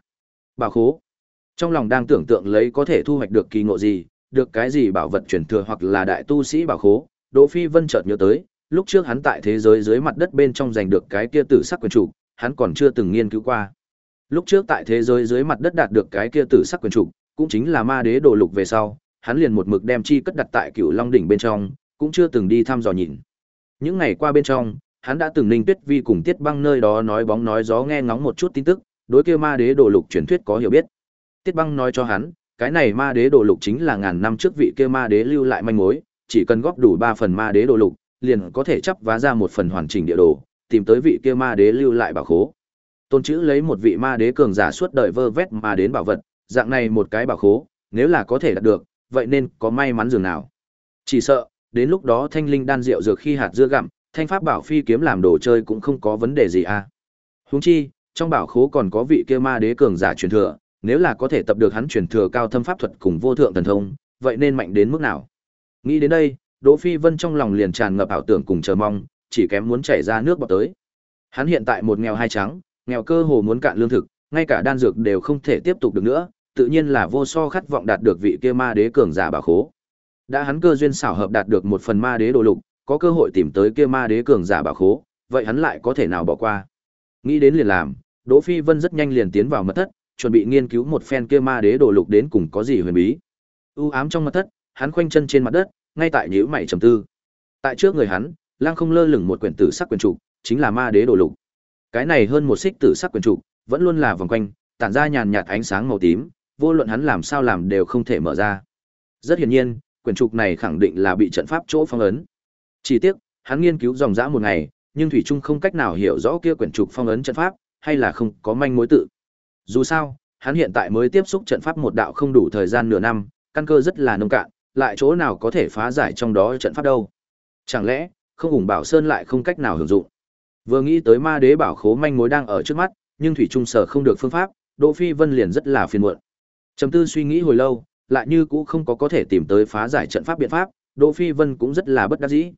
Bảo khố? Trong lòng đang tưởng tượng lấy có thể thu hoạch được kỳ ngộ gì, được cái gì bảo vật truyền thừa hoặc là đại tu sĩ bảo khố, Đỗ Phi Vân chợt nhớ tới, lúc trước hắn tại thế giới dưới mặt đất bên trong giành được cái kia tử sắc quyền chủ, hắn còn chưa từng nghiên cứu qua. Lúc trước tại thế giới dưới mặt đất đạt được cái kia tử sắc quyền chủ, cũng chính là ma đế đồ lục về sau, hắn liền một mực đem chi cất đặt tại Cửu Long đỉnh bên trong, cũng chưa từng đi thăm dò nhìn. Những ngày qua bên trong, hắn đã từng Ninh Tuyết Vi cùng Tiết Băng nơi đó nói bóng nói gió nghe ngóng một chút tin tức, đối kia ma đế đồ lục truyền thuyết có hiểu biết. Tiết Băng nói cho hắn, cái này ma đế đồ lục chính là ngàn năm trước vị kia ma đế lưu lại manh mối, chỉ cần góp đủ 3 phần ma đế đồ lục, liền có thể chấp vá ra một phần hoàn chỉnh địa đồ, tìm tới vị kia ma đế lưu lại bảo khố. Tôn chữ lấy một vị ma đế cường giả suốt đời vơ vét mà đến bảo vật, dạng này một cái bảo khố, nếu là có thể đạt được, vậy nên có may mắn dường nào. Chỉ sợ, đến lúc đó thanh linh đan rượu dược khi hạt dưa gặm, thanh pháp bảo phi kiếm làm đồ chơi cũng không có vấn đề gì à. Huống chi, trong bảo khố còn có vị kia ma đế cường giả truyền thừa, nếu là có thể tập được hắn truyền thừa cao thâm pháp thuật cùng vô thượng thần thông, vậy nên mạnh đến mức nào? Nghĩ đến đây, Đỗ Phi Vân trong lòng liền tràn ngập ảo tưởng cùng chờ mong, chỉ kém muốn chảy ra nước bọt tới. Hắn hiện tại một nghèo hai trắng, nghèo cơ hồ muốn cạn lương thực, ngay cả đan dược đều không thể tiếp tục được nữa, tự nhiên là vô so khát vọng đạt được vị kia ma đế cường giả bảo khố. Đã hắn cơ duyên xảo hợp đạt được một phần ma đế đồ lục, có cơ hội tìm tới kia ma đế cường giả bảo khố, vậy hắn lại có thể nào bỏ qua. Nghĩ đến liền làm, Đỗ Phi Vân rất nhanh liền tiến vào mật thất, chuẩn bị nghiên cứu một phen kia ma đế đồ lục đến cùng có gì huyền bí. U ám trong mật thất, hắn khoanh chân trên mặt đất, ngay tại nhíu mày trầm tư. Tại trước người hắn, lang không lơ lửng một quyển tử sắc quyển trục, chính là ma đế đồ lục. Cái này hơn một xích tử sắc quyển trục, vẫn luôn là vòng quanh, tản ra nhàn nhạt ánh sáng màu tím, vô luận hắn làm sao làm đều không thể mở ra. Rất hiển nhiên, quyển trục này khẳng định là bị trận pháp chỗ phong ấn. Chỉ tiếc, hắn nghiên cứu dòng dã một ngày, nhưng thủy trung không cách nào hiểu rõ kia quyển trục phong ấn trận pháp, hay là không có manh mối tự. Dù sao, hắn hiện tại mới tiếp xúc trận pháp một đạo không đủ thời gian nửa năm, căn cơ rất là nông cạn, lại chỗ nào có thể phá giải trong đó trận pháp đâu. Chẳng lẽ, không ủng bảo sơn lại không cách nào hưởng dụng. Vừa nghĩ tới ma đế bảo khố manh mối đang ở trước mắt, nhưng thủy trung sở không được phương pháp, Đỗ Phi Vân liền rất là phiền muộn. Trầm tư suy nghĩ hồi lâu, lại như cũng không có có thể tìm tới phá giải trận pháp biện pháp, Đỗ Phi Vân cũng rất là bất đắc dĩ.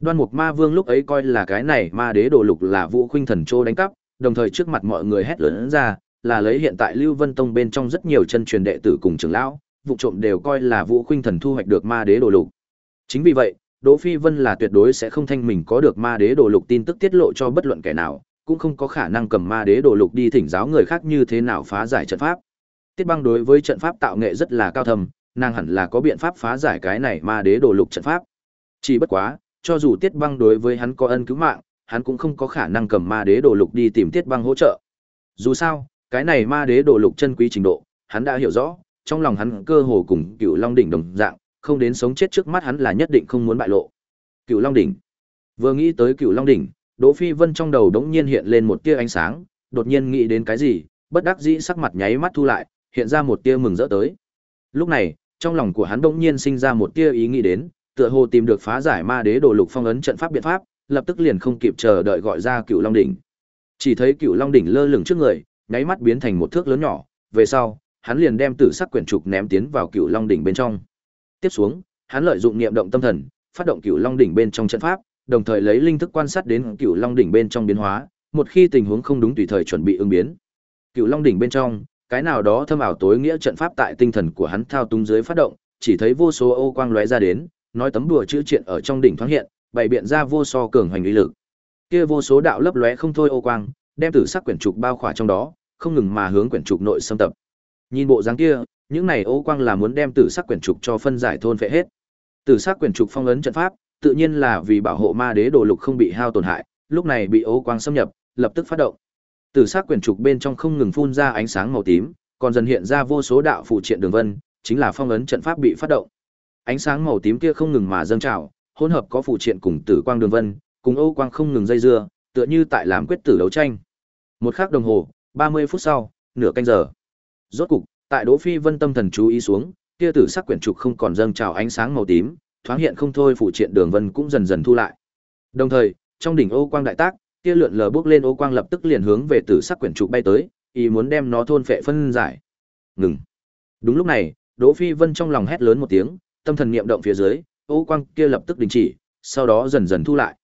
Đoan Mục Ma Vương lúc ấy coi là cái này ma đế đồ lục là Vũ Khuynh Thần Trô đánh cắp, đồng thời trước mặt mọi người hét lớn ra, là lấy hiện tại Lưu Vân Tông bên trong rất nhiều chân truyền đệ tử cùng trưởng lão, vụ trộm đều coi là Vũ Khuynh Thần thu hoạch được ma đế đồ lục. Chính vì vậy, Đỗ Phi Vân là tuyệt đối sẽ không thanh mình có được ma đế đồ lục tin tức tiết lộ cho bất luận kẻ nào, cũng không có khả năng cầm ma đế đồ lục đi thỉnh giáo người khác như thế nào phá giải trận pháp. Tiết Băng đối với trận pháp tạo nghệ rất là cao thâm, nàng hẳn là có biện pháp phá giải cái này ma đế đồ lục trận pháp. Chỉ bất quá, cho dù Tiết Băng đối với hắn có ân cứu mạng, hắn cũng không có khả năng cầm ma đế đồ lục đi tìm Tiết Băng hỗ trợ. Dù sao, cái này ma đế đồ lục chân quý trình độ, hắn đã hiểu rõ, trong lòng hắn cơ hồ cùng Cựu Long đỉnh đồng dạng, không đến sống chết trước mắt hắn là nhất định không muốn bại lộ. Cựu Long đỉnh. Vừa nghĩ tới Cựu Long đỉnh, Đỗ Phi Vân trong đầu đống nhiên hiện lên một tia ánh sáng, đột nhiên nghĩ đến cái gì, bất đắc dĩ sắc mặt nháy mắt thu lại, hiện ra một tia mừng rỡ tới. Lúc này, trong lòng của hắn đống nhiên sinh ra một tia ý nghĩ đến, tựa hồ tìm được phá giải ma đế đồ lục phong ấn trận pháp biện pháp, lập tức liền không kịp chờ đợi gọi ra Cựu Long đỉnh. Chỉ thấy Cựu Long đỉnh lơ lửng trước người, nháy mắt biến thành một thước lớn nhỏ, về sau, hắn liền đem tử sắc quyển trục ném tiến vào Cựu Long đỉnh bên trong. Tiếp xuống, hắn lợi dụng niệm động tâm thần, phát động Cựu Long đỉnh bên trong trận pháp, đồng thời lấy linh thức quan sát đến Cựu Long đỉnh bên trong biến hóa, một khi tình huống không đúng tùy thời chuẩn bị ứng biến. Cựu Long đỉnh bên trong, cái nào đó thâm ảo tối nghĩa trận pháp tại tinh thần của hắn thao túng dưới phát động, chỉ thấy vô số ô quang lóe ra đến, nói tấm đùa chữ triện ở trong đỉnh thoáng hiện, bày biện ra vô so cường hoành uy lực. Kia vô số đạo lấp lóe không thôi ô quang, đem tử sắc quyển trục bao khỏa trong đó, không ngừng mà hướng quyển trục nội xâm tập. Nhìn bộ dáng kia, những này ô quang là muốn đem tử sắc quyển trục cho phân giải thôn phệ hết. Tử sắc quyển trục phong ấn trận pháp, tự nhiên là vì bảo hộ ma đế đồ lục không bị hao tổn hại, lúc này bị ô quang xâm nhập, lập tức phát động. Tử sắc quyển trục bên trong không ngừng phun ra ánh sáng màu tím, còn dần hiện ra vô số đạo phụ triện đường vân, chính là phong ấn trận pháp bị phát động. Ánh sáng màu tím kia không ngừng mà dâng trào, hỗn hợp có phụ triện cùng tử quang đường vân, cùng âu quang không ngừng dây dưa, tựa như tại làm quyết tử đấu tranh. Một khắc đồng hồ, 30 phút sau, nửa canh giờ. Rốt cục, tại Đỗ Phi Vân tâm thần chú ý xuống, kia tử sắc quyển trục không còn dâng trào ánh sáng màu tím, thoáng hiện không thôi phụ triện đường vân cũng dần dần thu lại. Đồng thời, trong đỉnh ô quang đại tác, kia lượn lờ bước lên ô quang lập tức liền hướng về tử sắc quyển trục bay tới, ý muốn đem nó thôn phệ phân giải. Ngừng. Đúng lúc này, Đỗ Phi Vân trong lòng hét lớn một tiếng, tâm thần niệm động phía dưới, ô quang kia lập tức đình chỉ, sau đó dần dần thu lại.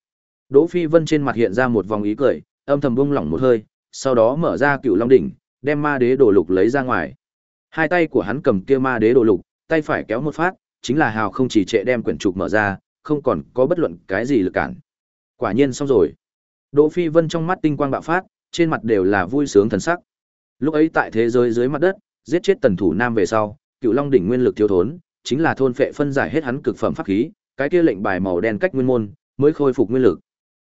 Đỗ Phi Vân trên mặt hiện ra một vòng ý cười, âm thầm buông lỏng một hơi, sau đó mở ra Cựu Long đỉnh, đem ma đế đồ lục lấy ra ngoài. Hai tay của hắn cầm kia ma đế đồ lục, tay phải kéo một phát, chính là hào không chỉ trệ đem quyển trục mở ra, không còn có bất luận cái gì lực cản. Quả nhiên xong rồi. Đỗ Phi Vân trong mắt tinh quang bạo phát, trên mặt đều là vui sướng thần sắc. Lúc ấy tại thế giới dưới mặt đất, giết chết tần thủ nam về sau, Cựu Long đỉnh nguyên lực thiếu thốn, chính là thôn phệ phân giải hết hắn cực phẩm pháp khí, cái kia lệnh bài màu đen cách nguyên môn, mới khôi phục nguyên lực.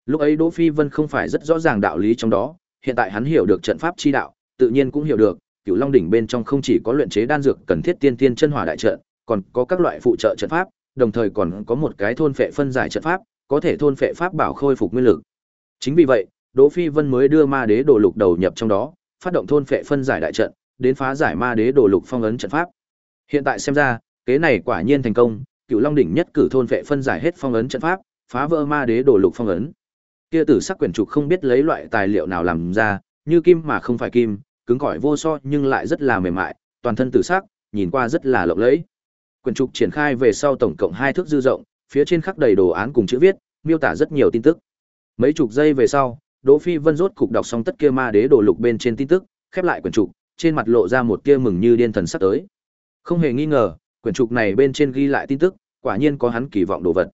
Lúc ấy Đỗ Phi Vân không phải rất rõ ràng đạo lý trong đó, hiện tại hắn hiểu được trận pháp chi đạo, tự nhiên cũng hiểu được, Cửu Long đỉnh bên trong không chỉ có luyện chế đan dược cần thiết tiên tiên chân hỏa đại trận, còn có các loại phụ trợ trận pháp, đồng thời còn có một cái thôn phệ phân giải trận pháp, có thể thôn phệ pháp bảo khôi phục nguyên lực. Chính vì vậy, Đỗ Phi Vân mới đưa ma đế đồ lục đầu nhập trong đó, phát động thôn phệ phân giải đại trận, đến phá giải ma đế đồ lục phong ấn trận pháp. Hiện tại xem ra, kế này quả nhiên thành công, Cựu Long đỉnh nhất cử thôn vệ phân giải hết phong ấn trận pháp, phá vỡ ma đế đồ lục phong ấn. Kia tử sắc quyển trục không biết lấy loại tài liệu nào làm ra, như kim mà không phải kim, cứng cỏi vô so nhưng lại rất là mềm mại, toàn thân tử sắc, nhìn qua rất là lộng lẫy. Quyển trục triển khai về sau tổng cộng hai thước dư rộng, phía trên khắc đầy đồ án cùng chữ viết, miêu tả rất nhiều tin tức. Mấy chục giây về sau, Đỗ Phi Vân rốt cục đọc xong tất kia ma đế đồ lục bên trên tin tức, khép lại quyển trục, trên mặt lộ ra một tia mừng như điên thần sắp tới. Không hề nghi ngờ, quyển trục này bên trên ghi lại tin tức, quả nhiên có hắn kỳ vọng đồ vật.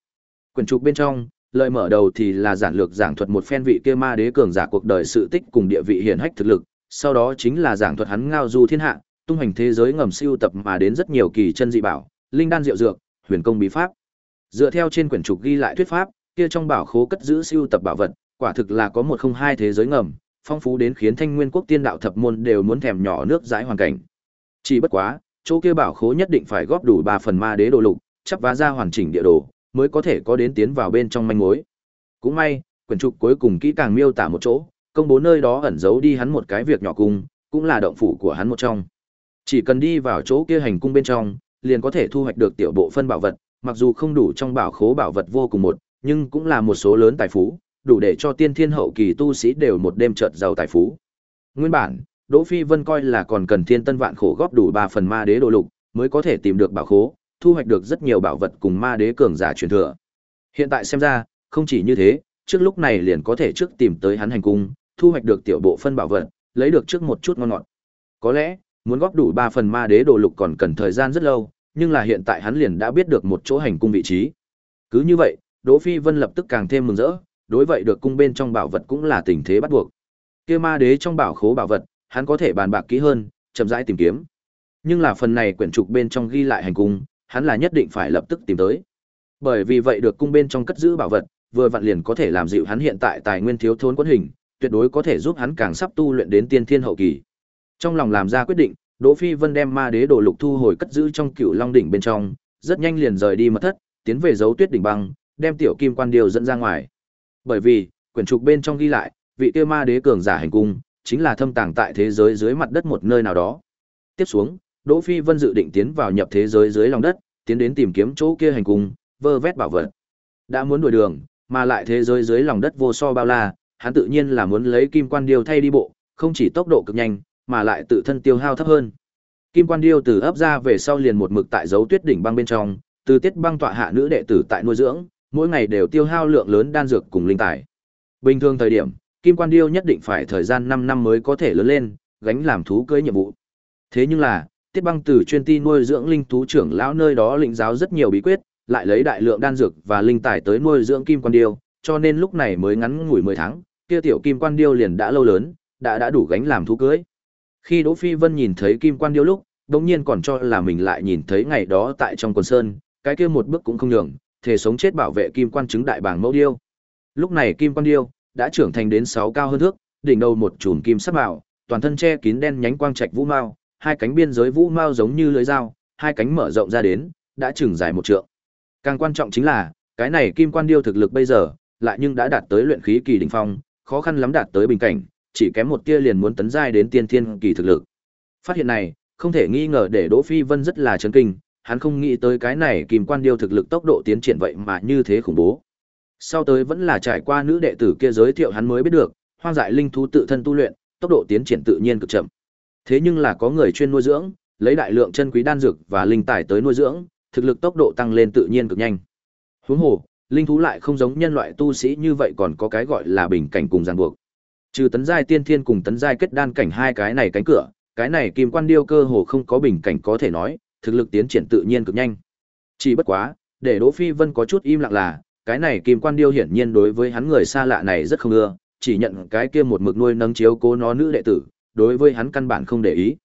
Quyển trục bên trong, lời mở đầu thì là giản lược giảng thuật một phen vị kia ma đế cường giả cuộc đời sự tích cùng địa vị hiển hách thực lực, sau đó chính là giảng thuật hắn ngao du thiên hạ, tung hành thế giới ngầm siêu tập mà đến rất nhiều kỳ chân dị bảo, linh đan diệu dược, huyền công bí pháp. Dựa theo trên quyển trục ghi lại thuyết pháp, kia trong bảo khố cất giữ siêu tập bảo vật, quả thực là có một không hai thế giới ngầm, phong phú đến khiến Thanh Nguyên quốc tiên đạo thập môn đều muốn thèm nhỏ nước dãi hoàn cảnh. Chỉ bất quá, chỗ kia bảo khố nhất định phải góp đủ 3 phần ma đế đồ lục, chắp vá ra hoàn chỉnh địa đồ, mới có thể có đến tiến vào bên trong manh mối. Cũng may, quyển trục cuối cùng kỹ càng miêu tả một chỗ, công bố nơi đó ẩn giấu đi hắn một cái việc nhỏ cung, cũng là động phủ của hắn một trong. Chỉ cần đi vào chỗ kia hành cung bên trong, liền có thể thu hoạch được tiểu bộ phân bảo vật, mặc dù không đủ trong bảo khố bảo vật vô cùng một, nhưng cũng là một số lớn tài phú, đủ để cho tiên thiên hậu kỳ tu sĩ đều một đêm chợt giàu tài phú. Nguyên bản, Đỗ Phi Vân coi là còn cần thiên tân vạn khổ góp đủ 3 phần ma đế đồ lục, mới có thể tìm được bảo khố, thu hoạch được rất nhiều bảo vật cùng ma đế cường giả truyền thừa. Hiện tại xem ra, không chỉ như thế, trước lúc này liền có thể trước tìm tới hắn hành cung, thu hoạch được tiểu bộ phân bảo vật, lấy được trước một chút ngon ngọt. Có lẽ, muốn góp đủ 3 phần ma đế đồ lục còn cần thời gian rất lâu, nhưng là hiện tại hắn liền đã biết được một chỗ hành cung vị trí. Cứ như vậy, Đỗ Phi Vân lập tức càng thêm mừng rỡ, đối vậy được cung bên trong bảo vật cũng là tình thế bắt buộc. Kia ma đế trong bảo khố bảo vật, hắn có thể bàn bạc kỹ hơn, chậm rãi tìm kiếm. Nhưng là phần này quyển trục bên trong ghi lại hành cung, hắn là nhất định phải lập tức tìm tới. Bởi vì vậy được cung bên trong cất giữ bảo vật, vừa vặn liền có thể làm dịu hắn hiện tại tài nguyên thiếu thốn quân hình, tuyệt đối có thể giúp hắn càng sắp tu luyện đến tiên thiên hậu kỳ. Trong lòng làm ra quyết định, Đỗ Phi Vân đem ma đế đồ lục thu hồi cất giữ trong cựu long đỉnh bên trong, rất nhanh liền rời đi mật thất, tiến về dấu tuyết đỉnh băng, đem tiểu kim quan điều dẫn ra ngoài. Bởi vì, quyển trục bên trong ghi lại, vị kia ma đế cường giả hành cung, chính là thâm tàng tại thế giới dưới mặt đất một nơi nào đó. Tiếp xuống, Đỗ Phi Vân dự định tiến vào nhập thế giới dưới lòng đất, tiến đến tìm kiếm chỗ kia hành cung, vơ vét bảo vật. Đã muốn đuổi đường, mà lại thế giới dưới lòng đất vô so bao la, hắn tự nhiên là muốn lấy kim quan điêu thay đi bộ, không chỉ tốc độ cực nhanh, mà lại tự thân tiêu hao thấp hơn. Kim quan điêu từ ấp ra về sau liền một mực tại dấu tuyết đỉnh băng bên trong, từ tiết băng tọa hạ nữ đệ tử tại nuôi dưỡng, mỗi ngày đều tiêu hao lượng lớn đan dược cùng linh tài. Bình thường thời điểm, Kim Quan Điêu nhất định phải thời gian 5 năm mới có thể lớn lên, gánh làm thú cưới nhiệm vụ. Thế nhưng là, Tiết Băng từ chuyên ti nuôi dưỡng linh thú trưởng lão nơi đó lĩnh giáo rất nhiều bí quyết, lại lấy đại lượng đan dược và linh tài tới nuôi dưỡng Kim Quan Điêu, cho nên lúc này mới ngắn ngủi 10 tháng, kia tiểu Kim Quan Điêu liền đã lâu lớn, đã đã đủ gánh làm thú cưới. Khi Đỗ Phi Vân nhìn thấy Kim Quan Điêu lúc, đống nhiên còn cho là mình lại nhìn thấy ngày đó tại trong quần sơn, cái kia một bước cũng không nhường, thể sống chết bảo vệ kim quan chứng đại bảng mẫu điêu. Lúc này kim quan điêu đã trưởng thành đến 6 cao hơn thước, đỉnh đầu một chùm kim sắc bảo, toàn thân che kín đen nhánh quang trạch vũ mao, hai cánh biên giới vũ mao giống như lưỡi dao, hai cánh mở rộng ra đến, đã trưởng dài một trượng. Càng quan trọng chính là, cái này kim quan điêu thực lực bây giờ, lại nhưng đã đạt tới luyện khí kỳ đỉnh phong, khó khăn lắm đạt tới bình cảnh, chỉ kém một tia liền muốn tấn giai đến tiên thiên kỳ thực lực. Phát hiện này, không thể nghi ngờ để Đỗ Phi Vân rất là chấn kinh, hắn không nghĩ tới cái này kim quan điêu thực lực tốc độ tiến triển vậy mà như thế khủng bố. Sau tới vẫn là trải qua nữ đệ tử kia giới thiệu hắn mới biết được, hoang dại linh thú tự thân tu luyện, tốc độ tiến triển tự nhiên cực chậm. Thế nhưng là có người chuyên nuôi dưỡng, lấy đại lượng chân quý đan dược và linh tài tới nuôi dưỡng, thực lực tốc độ tăng lên tự nhiên cực nhanh. Huống hồ, linh thú lại không giống nhân loại tu sĩ như vậy còn có cái gọi là bình cảnh cùng ràng buộc. Trừ tấn giai tiên thiên cùng tấn giai kết đan cảnh hai cái này cánh cửa, cái này kim quan điêu cơ hồ không có bình cảnh có thể nói, thực lực tiến triển tự nhiên cực nhanh. Chỉ bất quá, để Đỗ Phi Vân có chút im lặng là, cái này Kim Quan Điêu hiển nhiên đối với hắn người xa lạ này rất không ưa, chỉ nhận cái kia một mực nuôi nấng chiếu cố nó nữ đệ tử, đối với hắn căn bản không để ý.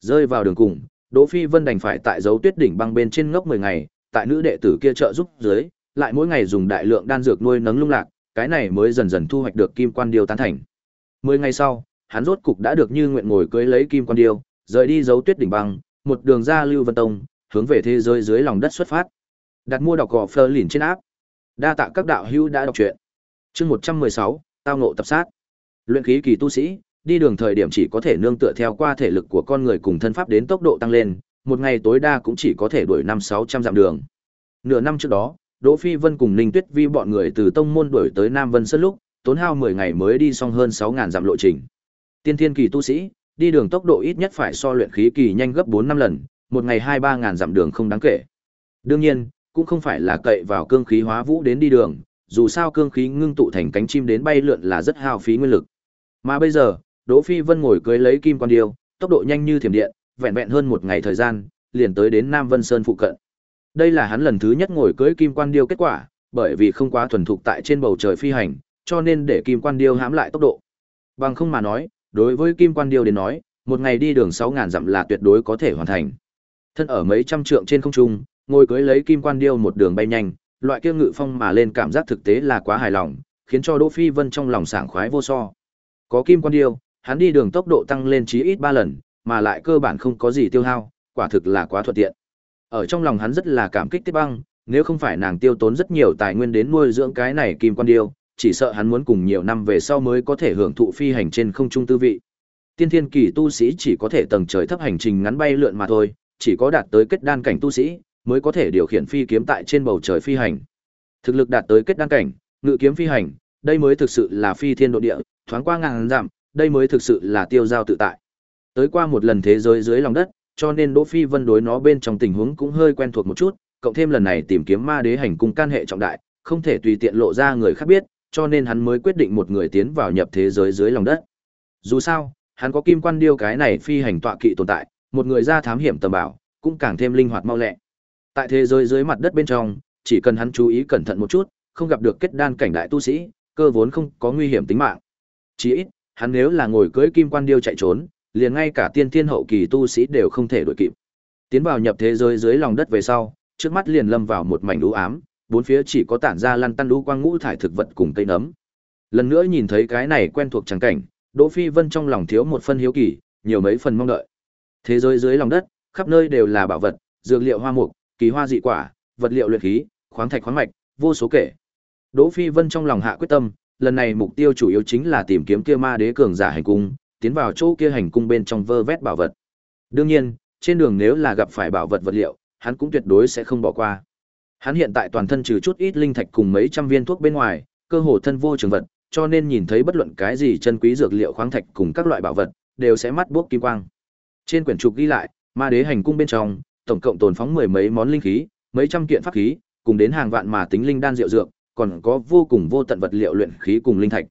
Rơi vào đường cùng, Đỗ Phi Vân đành phải tại dấu tuyết đỉnh băng bên trên ngốc 10 ngày, tại nữ đệ tử kia trợ giúp dưới, lại mỗi ngày dùng đại lượng đan dược nuôi nấng lung lạc, cái này mới dần dần thu hoạch được Kim Quan Điêu tán thành. 10 ngày sau, hắn rốt cục đã được như nguyện ngồi cưới lấy Kim Quan Điêu, rời đi dấu tuyết đỉnh băng, một đường ra Lưu Vân Tông, hướng về thế giới dưới lòng đất xuất phát. Đặt mua đọc gò phơ lìn trên áp. Đa tạ các đạo hữu đã đọc truyện. Chương 116, tao ngộ tập sát. Luyện khí kỳ tu sĩ, đi đường thời điểm chỉ có thể nương tựa theo qua thể lực của con người cùng thân pháp đến tốc độ tăng lên, một ngày tối đa cũng chỉ có thể đuổi năm sáu trăm dặm đường. Nửa năm trước đó, Đỗ Phi Vân cùng Ninh Tuyết Vi bọn người từ tông môn đuổi tới Nam Vân Sơn lúc, tốn hao 10 ngày mới đi xong hơn sáu ngàn dặm lộ trình. Tiên thiên kỳ tu sĩ, đi đường tốc độ ít nhất phải so luyện khí kỳ nhanh gấp bốn năm lần, một ngày hai ba ngàn dặm đường không đáng kể. Đương nhiên, cũng không phải là cậy vào cương khí hóa vũ đến đi đường, dù sao cương khí ngưng tụ thành cánh chim đến bay lượn là rất hao phí nguyên lực. Mà bây giờ, Đỗ Phi Vân ngồi cưới lấy kim quan điêu, tốc độ nhanh như thiểm điện, vẹn vẹn hơn một ngày thời gian, liền tới đến Nam Vân Sơn phụ cận. Đây là hắn lần thứ nhất ngồi cưới kim quan điêu kết quả, bởi vì không quá thuần thục tại trên bầu trời phi hành, cho nên để kim quan điêu hãm lại tốc độ. Bằng không mà nói, đối với kim quan điêu đến nói, một ngày đi đường 6000 dặm là tuyệt đối có thể hoàn thành. Thân ở mấy trăm trượng trên không trung, ngồi cưới lấy kim quan điêu một đường bay nhanh, loại kia ngự phong mà lên cảm giác thực tế là quá hài lòng, khiến cho Đỗ Phi Vân trong lòng sảng khoái vô so. Có kim quan điêu, hắn đi đường tốc độ tăng lên chí ít 3 lần, mà lại cơ bản không có gì tiêu hao, quả thực là quá thuận tiện. Ở trong lòng hắn rất là cảm kích Tiết Băng, nếu không phải nàng tiêu tốn rất nhiều tài nguyên đến nuôi dưỡng cái này kim quan điêu, chỉ sợ hắn muốn cùng nhiều năm về sau mới có thể hưởng thụ phi hành trên không trung tư vị. Tiên thiên kỳ tu sĩ chỉ có thể tầng trời thấp hành trình ngắn bay lượn mà thôi, chỉ có đạt tới kết đan cảnh tu sĩ mới có thể điều khiển phi kiếm tại trên bầu trời phi hành. Thực lực đạt tới kết đan cảnh, ngự kiếm phi hành, đây mới thực sự là phi thiên độ địa, thoáng qua ngàn dặm, đây mới thực sự là tiêu giao tự tại. Tới qua một lần thế giới dưới lòng đất, cho nên Đỗ Phi Vân đối nó bên trong tình huống cũng hơi quen thuộc một chút, cộng thêm lần này tìm kiếm ma đế hành cung can hệ trọng đại, không thể tùy tiện lộ ra người khác biết, cho nên hắn mới quyết định một người tiến vào nhập thế giới dưới lòng đất. Dù sao, hắn có kim quan điêu cái này phi hành tọa kỵ tồn tại, một người ra thám hiểm tầm bảo, cũng càng thêm linh hoạt mau lẹ. Tại thế giới dưới mặt đất bên trong, chỉ cần hắn chú ý cẩn thận một chút, không gặp được kết đan cảnh đại tu sĩ, cơ vốn không có nguy hiểm tính mạng. Chỉ ít, hắn nếu là ngồi cưỡi kim quan điêu chạy trốn, liền ngay cả tiên thiên hậu kỳ tu sĩ đều không thể đuổi kịp. Tiến vào nhập thế giới dưới lòng đất về sau, trước mắt liền lâm vào một mảnh u ám, bốn phía chỉ có tản ra lăn tăn lũ quang ngũ thải thực vật cùng cây nấm. Lần nữa nhìn thấy cái này quen thuộc chẳng cảnh, Đỗ Phi Vân trong lòng thiếu một phân hiếu kỳ, nhiều mấy phần mong đợi. Thế giới dưới lòng đất, khắp nơi đều là bảo vật, dược liệu hoa mục, kỳ hoa dị quả, vật liệu luyện khí, khoáng thạch khoáng mạch, vô số kể. Đỗ Phi Vân trong lòng hạ quyết tâm, lần này mục tiêu chủ yếu chính là tìm kiếm kia ma đế cường giả hành cung, tiến vào chỗ kia hành cung bên trong vơ vét bảo vật. Đương nhiên, trên đường nếu là gặp phải bảo vật vật liệu, hắn cũng tuyệt đối sẽ không bỏ qua. Hắn hiện tại toàn thân trừ chút ít linh thạch cùng mấy trăm viên thuốc bên ngoài, cơ hồ thân vô trường vật, cho nên nhìn thấy bất luận cái gì chân quý dược liệu khoáng thạch cùng các loại bảo vật, đều sẽ mắt buốc kim quang. Trên quyển trục ghi lại, ma đế hành cung bên trong, tổng cộng tồn phóng mười mấy món linh khí, mấy trăm kiện pháp khí, cùng đến hàng vạn mà tính linh đan rượu dược, còn có vô cùng vô tận vật liệu luyện khí cùng linh thạch.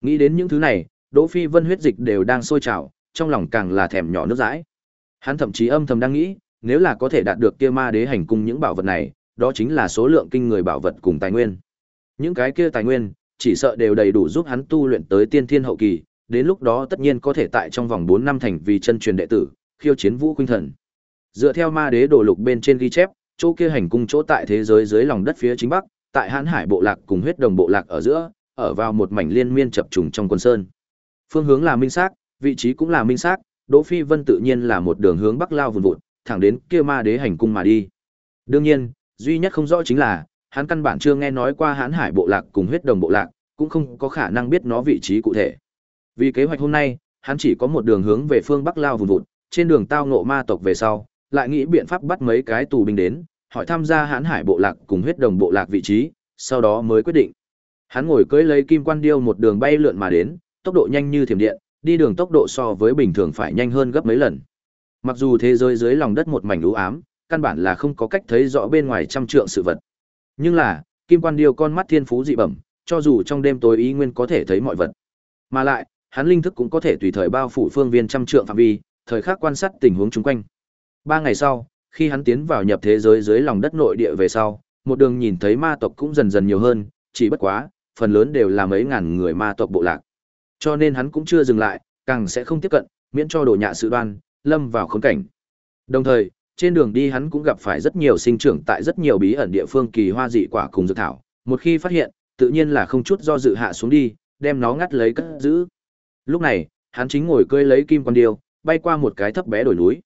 Nghĩ đến những thứ này, Đỗ Phi Vân huyết dịch đều đang sôi trào, trong lòng càng là thèm nhỏ nước dãi. Hắn thậm chí âm thầm đang nghĩ, nếu là có thể đạt được kia ma đế hành cung những bảo vật này, đó chính là số lượng kinh người bảo vật cùng tài nguyên. Những cái kia tài nguyên, chỉ sợ đều đầy đủ giúp hắn tu luyện tới tiên thiên hậu kỳ, đến lúc đó tất nhiên có thể tại trong vòng 4 năm thành vì chân truyền đệ tử, khiêu chiến vũ khuynh thần. Dựa theo ma đế đồ lục bên trên ghi chép, chỗ kia hành cung chỗ tại thế giới dưới lòng đất phía chính bắc, tại Hán Hải bộ lạc cùng huyết đồng bộ lạc ở giữa, ở vào một mảnh liên miên chập trùng trong quân sơn. Phương hướng là minh xác, vị trí cũng là minh xác, Đỗ Phi Vân tự nhiên là một đường hướng bắc lao vùn vụt, thẳng đến kia ma đế hành cung mà đi. Đương nhiên, duy nhất không rõ chính là, hắn căn bản chưa nghe nói qua Hán Hải bộ lạc cùng huyết đồng bộ lạc, cũng không có khả năng biết nó vị trí cụ thể. Vì kế hoạch hôm nay, hắn chỉ có một đường hướng về phương bắc lao vùn vụt, trên đường tao ngộ ma tộc về sau, lại nghĩ biện pháp bắt mấy cái tù binh đến, hỏi tham gia hãn Hải bộ lạc cùng huyết đồng bộ lạc vị trí, sau đó mới quyết định. Hắn ngồi cưỡi lấy kim quan điêu một đường bay lượn mà đến, tốc độ nhanh như thiểm điện, đi đường tốc độ so với bình thường phải nhanh hơn gấp mấy lần. Mặc dù thế giới dưới lòng đất một mảnh u ám, căn bản là không có cách thấy rõ bên ngoài trăm trượng sự vật. Nhưng là, kim quan điêu con mắt thiên phú dị bẩm, cho dù trong đêm tối ý nguyên có thể thấy mọi vật. Mà lại, hắn linh thức cũng có thể tùy thời bao phủ phương viên trăm trượng phạm vi, thời khắc quan sát tình huống xung quanh. Ba ngày sau, khi hắn tiến vào nhập thế giới dưới lòng đất nội địa về sau, một đường nhìn thấy ma tộc cũng dần dần nhiều hơn, chỉ bất quá, phần lớn đều là mấy ngàn người ma tộc bộ lạc. Cho nên hắn cũng chưa dừng lại, càng sẽ không tiếp cận, miễn cho đổ nhạ sự đoan, lâm vào khốn cảnh. Đồng thời, trên đường đi hắn cũng gặp phải rất nhiều sinh trưởng tại rất nhiều bí ẩn địa phương kỳ hoa dị quả cùng dược thảo, một khi phát hiện, tự nhiên là không chút do dự hạ xuống đi, đem nó ngắt lấy cất giữ. Lúc này, hắn chính ngồi cưỡi lấy kim quan điêu, bay qua một cái thấp bé đồi núi.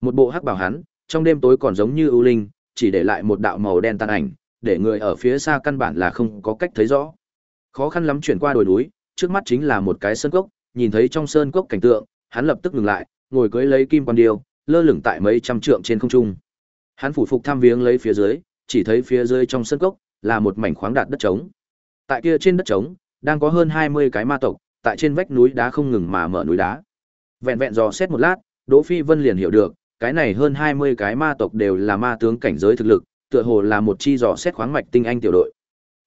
Một bộ hắc bảo hắn, trong đêm tối còn giống như ưu linh, chỉ để lại một đạo màu đen tan ảnh, để người ở phía xa căn bản là không có cách thấy rõ. Khó khăn lắm chuyển qua đồi núi, trước mắt chính là một cái sơn cốc, nhìn thấy trong sơn cốc cảnh tượng, hắn lập tức ngừng lại, ngồi cưỡi lấy kim quan điêu, lơ lửng tại mấy trăm trượng trên không trung. Hắn phủ phục tham viếng lấy phía dưới, chỉ thấy phía dưới trong sơn cốc là một mảnh khoáng đạt đất trống. Tại kia trên đất trống, đang có hơn 20 cái ma tộc, tại trên vách núi đá không ngừng mà mở núi đá. Vẹn vẹn dò xét một lát, Đỗ Phi Vân liền hiểu được, cái này hơn 20 cái ma tộc đều là ma tướng cảnh giới thực lực, tựa hồ là một chi dò xét khoáng mạch tinh anh tiểu đội.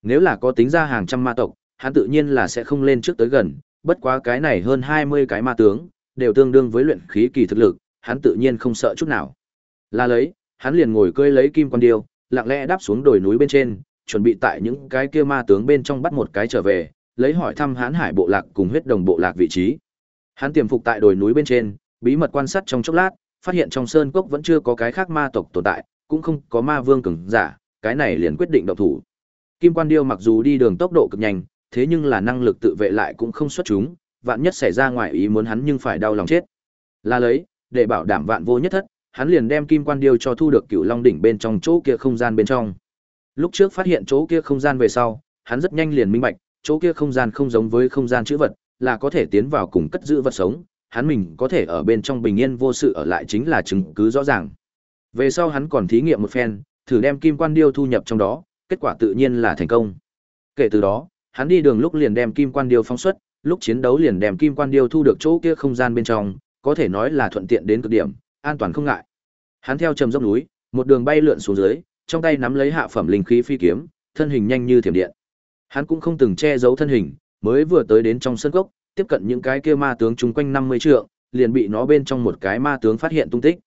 Nếu là có tính ra hàng trăm ma tộc, hắn tự nhiên là sẽ không lên trước tới gần, bất quá cái này hơn 20 cái ma tướng, đều tương đương với luyện khí kỳ thực lực, hắn tự nhiên không sợ chút nào. Là lấy, hắn liền ngồi cưỡi lấy kim quan điêu, lặng lẽ đáp xuống đồi núi bên trên, chuẩn bị tại những cái kia ma tướng bên trong bắt một cái trở về, lấy hỏi thăm Hán Hải bộ lạc cùng huyết đồng bộ lạc vị trí. Hắn tiềm phục tại đồi núi bên trên, bí mật quan sát trong chốc lát, phát hiện trong sơn cốc vẫn chưa có cái khác ma tộc tồn tại, cũng không có ma vương cường giả, cái này liền quyết định động thủ. Kim Quan Điêu mặc dù đi đường tốc độ cực nhanh, thế nhưng là năng lực tự vệ lại cũng không xuất chúng, vạn nhất xảy ra ngoài ý muốn hắn nhưng phải đau lòng chết. Là lấy, để bảo đảm vạn vô nhất thất, hắn liền đem Kim Quan Điêu cho thu được Cửu Long đỉnh bên trong chỗ kia không gian bên trong. Lúc trước phát hiện chỗ kia không gian về sau, hắn rất nhanh liền minh bạch, chỗ kia không gian không giống với không gian chữ vật, là có thể tiến vào cùng cất giữ vật sống, hắn mình có thể ở bên trong bình yên vô sự ở lại chính là chứng cứ rõ ràng. Về sau hắn còn thí nghiệm một phen, thử đem kim quan điêu thu nhập trong đó, kết quả tự nhiên là thành công. Kể từ đó, hắn đi đường lúc liền đem kim quan điêu phóng xuất, lúc chiến đấu liền đem kim quan điêu thu được chỗ kia không gian bên trong, có thể nói là thuận tiện đến cực điểm, an toàn không ngại. Hắn theo trầm dốc núi, một đường bay lượn xuống dưới, trong tay nắm lấy hạ phẩm linh khí phi kiếm, thân hình nhanh như thiểm điện. Hắn cũng không từng che giấu thân hình, mới vừa tới đến trong sân cốc, tiếp cận những cái kia ma tướng chung quanh 50 trượng, liền bị nó bên trong một cái ma tướng phát hiện tung tích.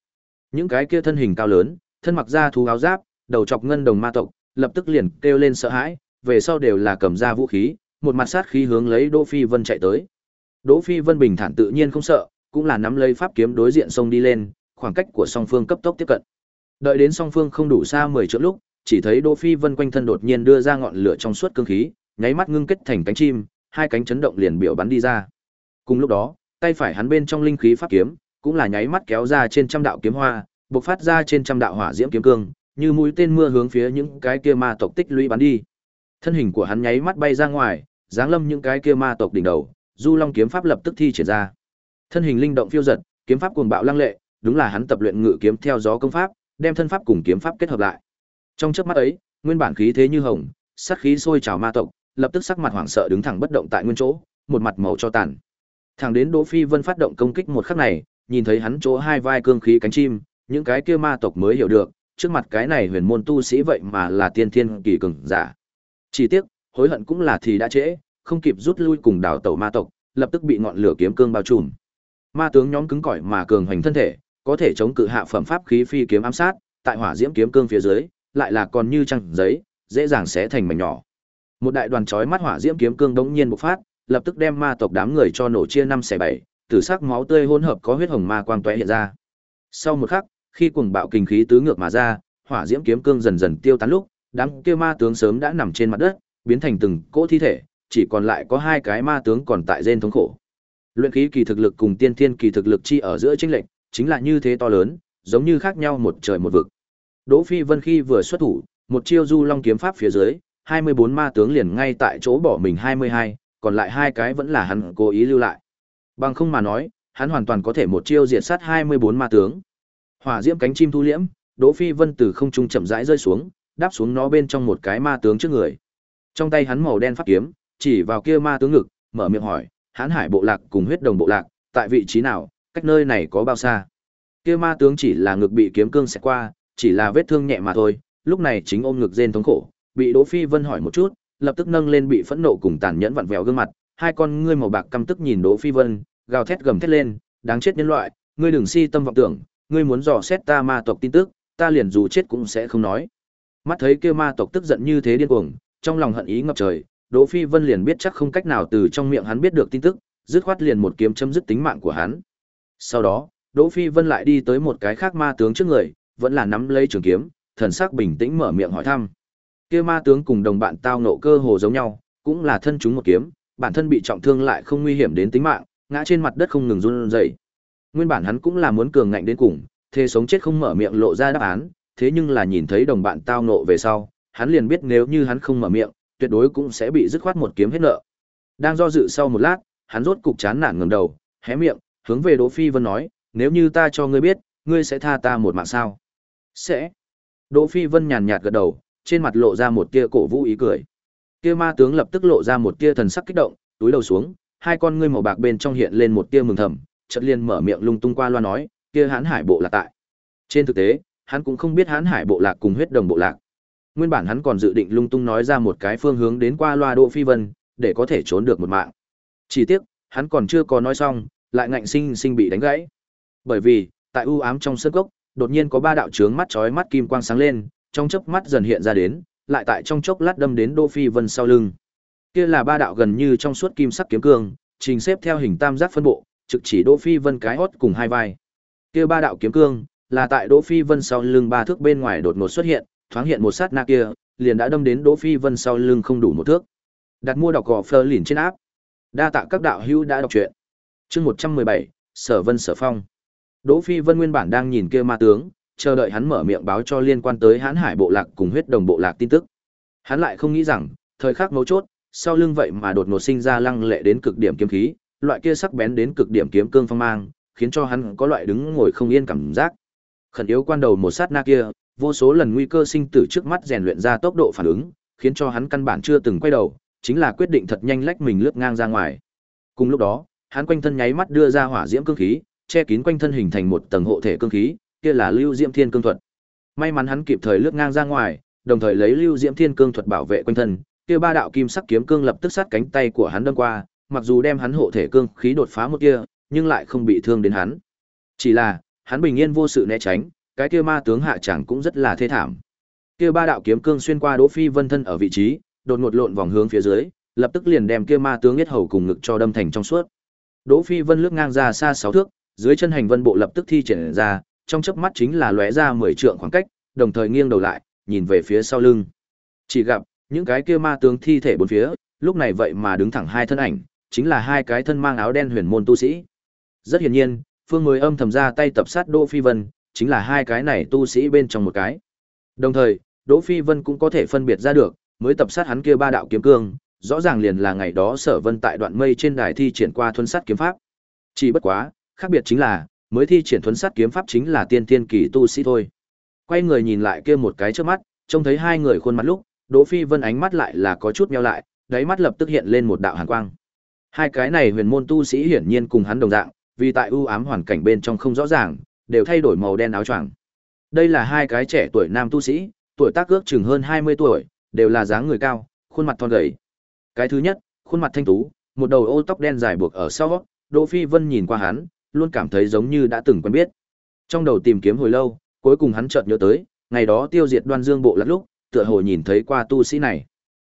Những cái kia thân hình cao lớn, thân mặc da thú áo giáp, đầu chọc ngân đồng ma tộc, lập tức liền kêu lên sợ hãi, về sau đều là cầm ra vũ khí, một mặt sát khí hướng lấy Đỗ Phi Vân chạy tới. Đỗ Phi Vân bình thản tự nhiên không sợ, cũng là nắm lấy pháp kiếm đối diện sông đi lên, khoảng cách của song phương cấp tốc tiếp cận. Đợi đến song phương không đủ xa 10 trượng lúc, chỉ thấy Đỗ Phi Vân quanh thân đột nhiên đưa ra ngọn lửa trong suốt cương khí, nháy mắt ngưng kết thành cánh chim, hai cánh chấn động liền biểu bắn đi ra. Cùng lúc đó, tay phải hắn bên trong linh khí pháp kiếm, cũng là nháy mắt kéo ra trên trăm đạo kiếm hoa, bộc phát ra trên trăm đạo hỏa diễm kiếm cương, như mũi tên mưa hướng phía những cái kia ma tộc tích lũy bắn đi. Thân hình của hắn nháy mắt bay ra ngoài, giáng lâm những cái kia ma tộc đỉnh đầu, Du Long kiếm pháp lập tức thi triển ra. Thân hình linh động phiêu dật, kiếm pháp cuồng bạo lăng lệ, đúng là hắn tập luyện ngự kiếm theo gió công pháp, đem thân pháp cùng kiếm pháp kết hợp lại. Trong chớp mắt ấy, nguyên bản khí thế như hồng, sát khí sôi trào ma tộc, lập tức sắc mặt hoảng sợ đứng thẳng bất động tại nguyên chỗ, một mặt màu cho tàn. Thẳng đến Đỗ Phi Vân phát động công kích một khắc này, nhìn thấy hắn chỗ hai vai cương khí cánh chim, những cái kia ma tộc mới hiểu được, trước mặt cái này huyền môn tu sĩ vậy mà là tiên thiên kỳ cường giả. Chỉ tiếc, hối hận cũng là thì đã trễ, không kịp rút lui cùng đảo tẩu ma tộc, lập tức bị ngọn lửa kiếm cương bao trùm. Ma tướng nhóm cứng cỏi mà cường hành thân thể, có thể chống cự hạ phẩm pháp khí phi kiếm ám sát, tại hỏa diễm kiếm cương phía dưới, lại là còn như trăng giấy, dễ dàng sẽ thành mảnh nhỏ. Một đại đoàn chói mắt hỏa diễm kiếm cương đống nhiên bộc phát, lập tức đem ma tộc đám người cho nổ chia năm xẻ bảy, tử sắc máu tươi hỗn hợp có huyết hồng ma quang tóe hiện ra. Sau một khắc, khi cuồng bạo kinh khí tứ ngược mà ra, hỏa diễm kiếm cương dần dần tiêu tán lúc, đám kia ma tướng sớm đã nằm trên mặt đất, biến thành từng cỗ thi thể, chỉ còn lại có hai cái ma tướng còn tại gen thống khổ. Luyện khí kỳ thực lực cùng tiên thiên kỳ thực lực chi ở giữa chênh lệnh, chính là như thế to lớn, giống như khác nhau một trời một vực. Đỗ Phi Vân khi vừa xuất thủ, một chiêu du long kiếm pháp phía dưới, 24 ma tướng liền ngay tại chỗ bỏ mình 22, còn lại hai cái vẫn là hắn cố ý lưu lại. Bằng không mà nói, hắn hoàn toàn có thể một chiêu diệt sát 24 ma tướng. Hỏa diễm cánh chim thu liễm, Đỗ Phi Vân từ không trung chậm rãi rơi xuống, đáp xuống nó bên trong một cái ma tướng trước người. Trong tay hắn màu đen pháp kiếm, chỉ vào kia ma tướng ngực, mở miệng hỏi, "Hán Hải bộ lạc cùng huyết đồng bộ lạc, tại vị trí nào, cách nơi này có bao xa?" Kia ma tướng chỉ là ngực bị kiếm cương xẹt qua, chỉ là vết thương nhẹ mà thôi, lúc này chính ôm ngực rên thống khổ, bị Đỗ Phi Vân hỏi một chút, lập tức nâng lên bị phẫn nộ cùng tàn nhẫn vặn vẹo gương mặt, hai con ngươi màu bạc căm tức nhìn Đỗ Phi Vân, gào thét gầm thét lên, đáng chết nhân loại, ngươi đừng si tâm vọng tưởng, ngươi muốn dò xét ta ma tộc tin tức, ta liền dù chết cũng sẽ không nói. Mắt thấy kia ma tộc tức giận như thế điên cuồng, trong lòng hận ý ngập trời, Đỗ Phi Vân liền biết chắc không cách nào từ trong miệng hắn biết được tin tức, dứt khoát liền một kiếm chấm dứt tính mạng của hắn. Sau đó, Đỗ Phi Vân lại đi tới một cái khác ma tướng trước người, vẫn là nắm lấy trường kiếm, thần sắc bình tĩnh mở miệng hỏi thăm. Kia ma tướng cùng đồng bạn tao nộ cơ hồ giống nhau, cũng là thân chúng một kiếm, bản thân bị trọng thương lại không nguy hiểm đến tính mạng, ngã trên mặt đất không ngừng run rẩy. Nguyên bản hắn cũng là muốn cường ngạnh đến cùng, thế sống chết không mở miệng lộ ra đáp án, thế nhưng là nhìn thấy đồng bạn tao nộ về sau, hắn liền biết nếu như hắn không mở miệng, tuyệt đối cũng sẽ bị dứt khoát một kiếm hết nợ. Đang do dự sau một lát, hắn rốt cục chán nản ngẩng đầu, hé miệng, hướng về Đỗ Phi Vân nói, nếu như ta cho ngươi biết, ngươi sẽ tha ta một mạng sao? Sẽ. Đỗ Phi Vân nhàn nhạt gật đầu, trên mặt lộ ra một tia cổ vũ ý cười. Kia ma tướng lập tức lộ ra một tia thần sắc kích động, túi đầu xuống, hai con ngươi màu bạc bên trong hiện lên một tia mừng thầm, chợt liền mở miệng lung tung qua loa nói, kia Hán Hải bộ lạc tại. Trên thực tế, hắn cũng không biết Hán Hải bộ lạc cùng huyết đồng bộ lạc. Nguyên bản hắn còn dự định lung tung nói ra một cái phương hướng đến qua loa Đỗ Phi Vân, để có thể trốn được một mạng. Chỉ tiếc, hắn còn chưa có nói xong, lại ngạnh sinh sinh bị đánh gãy. Bởi vì, tại u ám trong sân gốc, đột nhiên có ba đạo chướng mắt chói mắt kim quang sáng lên, trong chớp mắt dần hiện ra đến, lại tại trong chốc lát đâm đến Đỗ Phi Vân sau lưng. Kia là ba đạo gần như trong suốt kim sắc kiếm cương, trình xếp theo hình tam giác phân bộ, trực chỉ Đỗ Phi Vân cái hốt cùng hai vai. Kia ba đạo kiếm cương, là tại Đỗ Phi Vân sau lưng ba thước bên ngoài đột ngột xuất hiện, thoáng hiện một sát na kia, liền đã đâm đến Đỗ Phi Vân sau lưng không đủ một thước. Đặt mua đọc gò Fleur liền trên áp. Đa tạ các đạo hữu đã đọc truyện. Chương 117, Sở Vân Sở Phong. Đỗ Phi Vân nguyên bản đang nhìn kia ma tướng, chờ đợi hắn mở miệng báo cho liên quan tới Hán Hải bộ lạc cùng huyết đồng bộ lạc tin tức. Hắn lại không nghĩ rằng, thời khắc mấu chốt, sau lưng vậy mà đột ngột sinh ra lăng lệ đến cực điểm kiếm khí, loại kia sắc bén đến cực điểm kiếm cương phong mang, khiến cho hắn có loại đứng ngồi không yên cảm giác. Khẩn yếu quan đầu một sát na kia, vô số lần nguy cơ sinh tử trước mắt rèn luyện ra tốc độ phản ứng, khiến cho hắn căn bản chưa từng quay đầu, chính là quyết định thật nhanh lách mình lướt ngang ra ngoài. Cùng lúc đó, hắn quanh thân nháy mắt đưa ra hỏa diễm cương khí, che kín quanh thân hình thành một tầng hộ thể cương khí, kia là Lưu Diễm Thiên cương thuật. May mắn hắn kịp thời lướt ngang ra ngoài, đồng thời lấy Lưu Diễm Thiên cương thuật bảo vệ quanh thân, kia ba đạo kim sắc kiếm cương lập tức sát cánh tay của hắn đâm qua, mặc dù đem hắn hộ thể cương khí đột phá một kia, nhưng lại không bị thương đến hắn. Chỉ là, hắn bình yên vô sự né tránh, cái kia ma tướng hạ chẳng cũng rất là thê thảm. Kia ba đạo kiếm cương xuyên qua Đỗ Phi Vân thân ở vị trí, đột ngột lộn vòng hướng phía dưới, lập tức liền đem kia ma tướng nhất hầu cùng ngực cho đâm thành trong suốt. Đỗ Phi Vân lướt ngang ra xa sáu thước, dưới chân hành vân bộ lập tức thi triển ra, trong chớp mắt chính là lóe ra 10 trượng khoảng cách, đồng thời nghiêng đầu lại, nhìn về phía sau lưng. Chỉ gặp, những cái kia ma tướng thi thể bốn phía, lúc này vậy mà đứng thẳng hai thân ảnh, chính là hai cái thân mang áo đen huyền môn tu sĩ. Rất hiển nhiên, Phương mới âm thầm ra tay tập sát Đỗ Phi Vân, chính là hai cái này tu sĩ bên trong một cái. Đồng thời, Đỗ Phi Vân cũng có thể phân biệt ra được, mới tập sát hắn kia ba đạo kiếm cương, rõ ràng liền là ngày đó Sở Vân tại đoạn mây trên đài thi triển qua thuần sát kiếm pháp. Chỉ bất quá, khác biệt chính là, mới thi triển thuấn sát kiếm pháp chính là tiên tiên kỳ tu sĩ thôi. Quay người nhìn lại kia một cái trước mắt, trông thấy hai người khuôn mặt lúc, Đỗ Phi Vân ánh mắt lại là có chút nheo lại, đáy mắt lập tức hiện lên một đạo hàn quang. Hai cái này huyền môn tu sĩ hiển nhiên cùng hắn đồng dạng, vì tại ưu ám hoàn cảnh bên trong không rõ ràng, đều thay đổi màu đen áo choàng. Đây là hai cái trẻ tuổi nam tu sĩ, tuổi tác ước chừng hơn 20 tuổi, đều là dáng người cao, khuôn mặt thon gầy. Cái thứ nhất, khuôn mặt thanh tú, một đầu ô tóc đen dài buộc ở sau, Đỗ Phi Vân nhìn qua hắn, luôn cảm thấy giống như đã từng quen biết. Trong đầu tìm kiếm hồi lâu, cuối cùng hắn chợt nhớ tới, ngày đó tiêu diệt Đoan Dương bộ lật lúc, tựa hồ nhìn thấy qua tu sĩ này.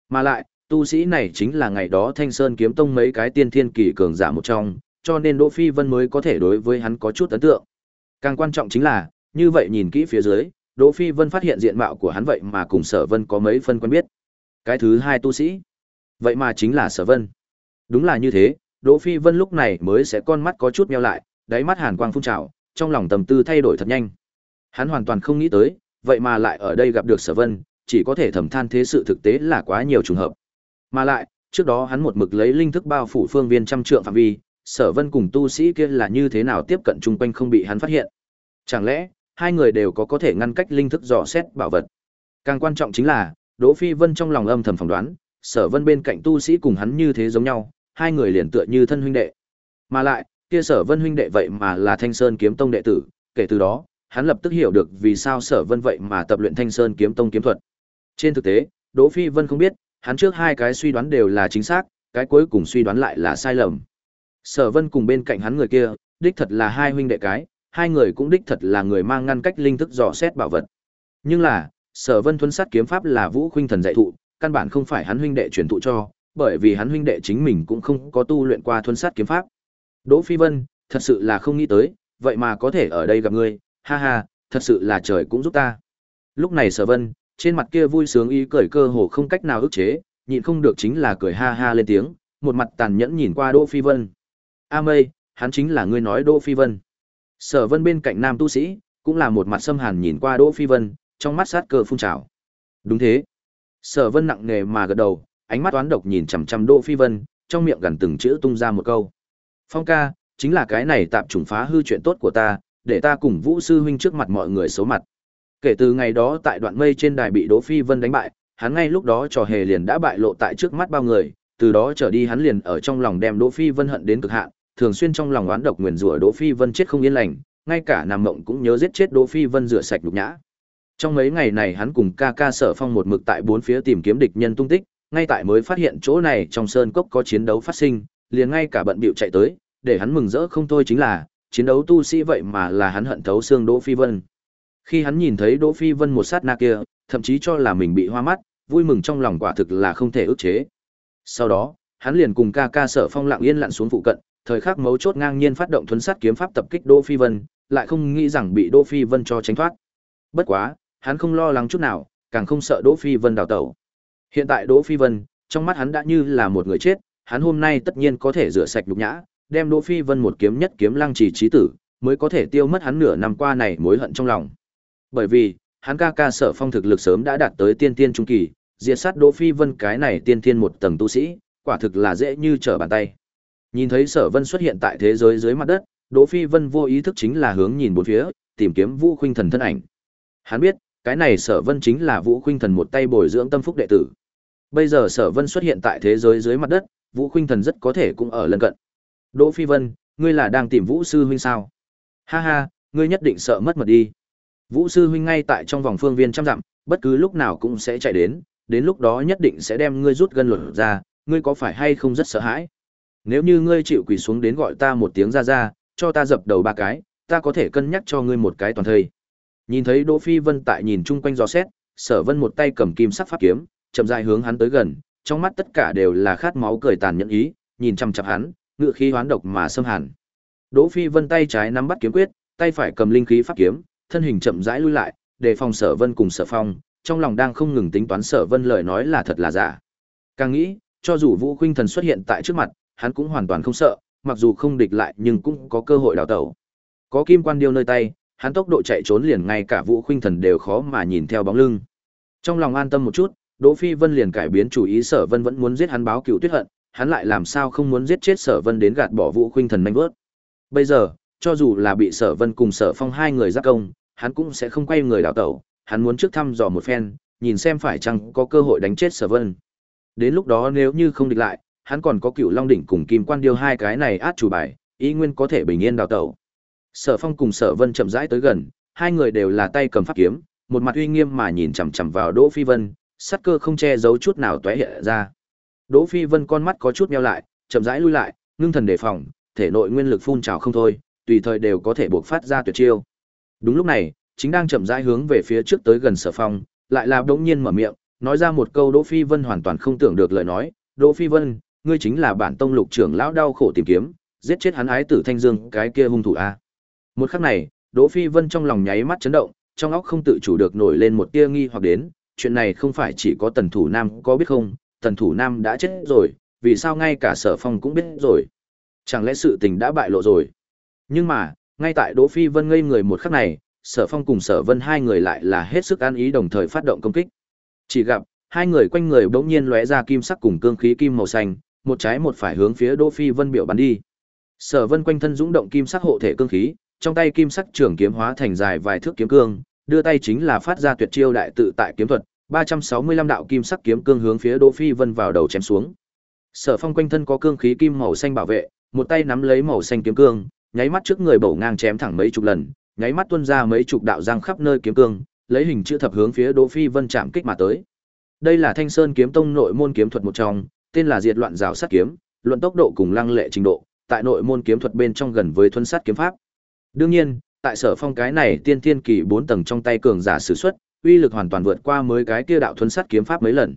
Mà lại, tu sĩ này chính là ngày đó Thanh Sơn kiếm tông mấy cái tiên thiên kỳ cường giả một trong, cho nên Đỗ Phi Vân mới có thể đối với hắn có chút ấn tượng. Càng quan trọng chính là, như vậy nhìn kỹ phía dưới, Đỗ Phi Vân phát hiện diện mạo của hắn vậy mà cùng Sở Vân có mấy phân quen biết. Cái thứ hai tu sĩ, vậy mà chính là Sở Vân. Đúng là như thế, Đỗ Phi Vân lúc này mới sẽ con mắt có chút nheo lại, đáy mắt hàn quang phun trào, trong lòng tầm tư thay đổi thật nhanh. Hắn hoàn toàn không nghĩ tới, vậy mà lại ở đây gặp được Sở Vân, chỉ có thể thầm than thế sự thực tế là quá nhiều trùng hợp. Mà lại, trước đó hắn một mực lấy linh thức bao phủ phương viên trăm trượng phạm vi, Sở Vân cùng tu sĩ kia là như thế nào tiếp cận chung quanh không bị hắn phát hiện. Chẳng lẽ, hai người đều có có thể ngăn cách linh thức dò xét bảo vật. Càng quan trọng chính là, Đỗ Phi Vân trong lòng âm thầm phỏng đoán, Sở Vân bên cạnh tu sĩ cùng hắn như thế giống nhau, hai người liền tựa như thân huynh đệ. Mà lại, kia Sở Vân huynh đệ vậy mà là Thanh Sơn kiếm tông đệ tử, kể từ đó, hắn lập tức hiểu được vì sao Sở Vân vậy mà tập luyện Thanh Sơn kiếm tông kiếm thuật. Trên thực tế, Đỗ Phi Vân không biết, hắn trước hai cái suy đoán đều là chính xác, cái cuối cùng suy đoán lại là sai lầm. Sở Vân cùng bên cạnh hắn người kia, đích thật là hai huynh đệ cái, hai người cũng đích thật là người mang ngăn cách linh thức dò xét bảo vật. Nhưng là, Sở Vân thuần sát kiếm pháp là Vũ Khuynh Thần dạy thụ, căn bản không phải hắn huynh đệ truyền thụ cho, bởi vì hắn huynh đệ chính mình cũng không có tu luyện qua thuần sát kiếm pháp. Đỗ Phi Vân, thật sự là không nghĩ tới, vậy mà có thể ở đây gặp ngươi, ha ha, thật sự là trời cũng giúp ta. Lúc này Sở Vân, trên mặt kia vui sướng ý cười cơ hồ không cách nào ức chế, nhịn không được chính là cười ha ha lên tiếng, một mặt tàn nhẫn nhìn qua Đỗ Phi Vân. A Mây, hắn chính là ngươi nói Đỗ Phi Vân. Sở Vân bên cạnh nam tu sĩ, cũng là một mặt xâm hàn nhìn qua Đỗ Phi Vân, trong mắt sát cơ phun trào. Đúng thế. Sở Vân nặng nề mà gật đầu, ánh mắt toán độc nhìn chằm chằm Đỗ Phi Vân, trong miệng gần từng chữ tung ra một câu. Phong ca, chính là cái này tạm trùng phá hư chuyện tốt của ta, để ta cùng Vũ sư huynh trước mặt mọi người xấu mặt. Kể từ ngày đó tại đoạn mây trên đài bị Đỗ Phi Vân đánh bại, hắn ngay lúc đó trò hề liền đã bại lộ tại trước mắt bao người, từ đó trở đi hắn liền ở trong lòng đem Đỗ Phi Vân hận đến cực hạn, thường xuyên trong lòng oán độc nguyền rủa Đỗ Phi Vân chết không yên lành, ngay cả nằm mộng cũng nhớ giết chết Đỗ Phi Vân rửa sạch nhục nhã. Trong mấy ngày này hắn cùng ca ca Sở Phong một mực tại bốn phía tìm kiếm địch nhân tung tích, ngay tại mới phát hiện chỗ này trong sơn cốc có chiến đấu phát sinh, liền ngay cả bận bịu chạy tới, để hắn mừng rỡ không thôi chính là, chiến đấu tu sĩ vậy mà là hắn hận thấu xương Đỗ Phi Vân. Khi hắn nhìn thấy Đỗ Phi Vân một sát na kia, thậm chí cho là mình bị hoa mắt, vui mừng trong lòng quả thực là không thể ức chế. Sau đó, hắn liền cùng ca ca Sở Phong lặng yên lặn xuống phụ cận, thời khắc mấu chốt ngang nhiên phát động thuấn sát kiếm pháp tập kích Đỗ Phi Vân, lại không nghĩ rằng bị Đỗ Phi Vân cho tránh thoát. Bất quá, hắn không lo lắng chút nào, càng không sợ Đỗ Phi Vân đào tẩu. Hiện tại Đỗ Phi Vân, trong mắt hắn đã như là một người chết, hắn hôm nay tất nhiên có thể rửa sạch nhục nhã, đem Đỗ Phi Vân một kiếm nhất kiếm lăng trì chí tử, mới có thể tiêu mất hắn nửa năm qua này mối hận trong lòng. Bởi vì, hắn ca ca Sở Phong thực lực sớm đã đạt tới tiên tiên trung kỳ, diệt sát Đỗ Phi Vân cái này tiên tiên một tầng tu sĩ, quả thực là dễ như trở bàn tay. Nhìn thấy Sở Vân xuất hiện tại thế giới dưới mặt đất, Đỗ Phi Vân vô ý thức chính là hướng nhìn bốn phía, tìm kiếm Vũ Khuynh Thần thân ảnh. Hắn biết, cái này Sở Vân chính là Vũ Khuynh Thần một tay bồi dưỡng tâm phúc đệ tử. Bây giờ Sở Vân xuất hiện tại thế giới dưới mặt đất, Vũ Khuynh Thần rất có thể cũng ở lân cận. Đỗ Phi Vân, ngươi là đang tìm Vũ sư huynh sao? Ha ha, ngươi nhất định sợ mất mật đi. Vũ sư huynh ngay tại trong vòng phương viên trăm dặm, bất cứ lúc nào cũng sẽ chạy đến, đến lúc đó nhất định sẽ đem ngươi rút gân luật ra, ngươi có phải hay không rất sợ hãi? Nếu như ngươi chịu quỳ xuống đến gọi ta một tiếng ra ra, cho ta dập đầu ba cái, ta có thể cân nhắc cho ngươi một cái toàn thây. Nhìn thấy Đỗ Phi Vân tại nhìn chung quanh gió xét, Sở Vân một tay cầm kim sắc pháp kiếm, chậm rãi hướng hắn tới gần, trong mắt tất cả đều là khát máu cười tàn nhẫn ý, nhìn chăm chằm hắn, ngựa khí hoán độc mà xâm hàn. Đỗ Phi Vân tay trái nắm bắt kiếm quyết, tay phải cầm linh khí pháp kiếm, thân hình chậm rãi lui lại, để phòng Sở Vân cùng Sở Phong, trong lòng đang không ngừng tính toán Sở Vân lời nói là thật là giả. Càng nghĩ, cho dù Vũ Khuynh Thần xuất hiện tại trước mặt, hắn cũng hoàn toàn không sợ, mặc dù không địch lại nhưng cũng có cơ hội đào tẩu. Có kim quan điêu nơi tay, hắn tốc độ chạy trốn liền ngay cả Vũ Khuynh Thần đều khó mà nhìn theo bóng lưng. Trong lòng an tâm một chút, Đỗ Phi Vân liền cải biến chủ ý Sở Vân vẫn muốn giết hắn báo cựu tuyết hận, hắn lại làm sao không muốn giết chết Sở Vân đến gạt bỏ Vũ Khuynh Thần nhanh vớt. Bây giờ, cho dù là bị Sở Vân cùng Sở Phong hai người giáp công, hắn cũng sẽ không quay người đào tẩu, hắn muốn trước thăm dò một phen, nhìn xem phải chăng có cơ hội đánh chết Sở Vân. Đến lúc đó nếu như không địch lại, hắn còn có cựu long đỉnh cùng kim quan điêu hai cái này át chủ bài ý nguyên có thể bình yên đào tẩu sở phong cùng sở vân chậm rãi tới gần hai người đều là tay cầm pháp kiếm một mặt uy nghiêm mà nhìn chằm chằm vào đỗ phi vân Sắt cơ không che giấu chút nào tóe hiện ra đỗ phi vân con mắt có chút meo lại chậm rãi lui lại ngưng thần đề phòng thể nội nguyên lực phun trào không thôi tùy thời đều có thể buộc phát ra tuyệt chiêu đúng lúc này chính đang chậm rãi hướng về phía trước tới gần sở phong lại là đống nhiên mở miệng nói ra một câu đỗ phi vân hoàn toàn không tưởng được lời nói đỗ phi vân ngươi chính là bản tông lục trưởng lão đau khổ tìm kiếm, giết chết hắn ái tử Thanh Dương cái kia hung thủ a. Một khắc này, Đỗ Phi Vân trong lòng nháy mắt chấn động, trong óc không tự chủ được nổi lên một tia nghi hoặc đến, chuyện này không phải chỉ có Tần Thủ Nam có biết không, Tần Thủ Nam đã chết rồi, vì sao ngay cả Sở Phong cũng biết rồi? Chẳng lẽ sự tình đã bại lộ rồi? Nhưng mà, ngay tại Đỗ Phi Vân ngây người một khắc này, Sở Phong cùng Sở Vân hai người lại là hết sức an ý đồng thời phát động công kích. Chỉ gặp, hai người quanh người bỗng nhiên lóe ra kim sắc cùng cương khí kim màu xanh, một trái một phải hướng phía Đỗ Phi Vân biểu bắn đi. Sở Vân quanh thân dũng động kim sắc hộ thể cương khí, trong tay kim sắc trường kiếm hóa thành dài vài thước kiếm cương, đưa tay chính là phát ra tuyệt chiêu đại tự tại kiếm thuật, 365 đạo kim sắc kiếm cương hướng phía Đỗ Phi Vân vào đầu chém xuống. Sở Phong quanh thân có cương khí kim màu xanh bảo vệ, một tay nắm lấy màu xanh kiếm cương, nháy mắt trước người bổ ngang chém thẳng mấy chục lần, nháy mắt tuôn ra mấy chục đạo răng khắp nơi kiếm cương, lấy hình chữ thập hướng phía Đỗ Phi Vân chạm kích mà tới. Đây là Thanh Sơn kiếm tông nội môn kiếm thuật một trong, tên là diệt loạn rào sát kiếm, luận tốc độ cùng lăng lệ trình độ, tại nội môn kiếm thuật bên trong gần với thuần sát kiếm pháp. Đương nhiên, tại Sở Phong cái này tiên tiên kỳ 4 tầng trong tay cường giả sử xuất, uy lực hoàn toàn vượt qua mới cái kia đạo thuấn sắt kiếm pháp mấy lần.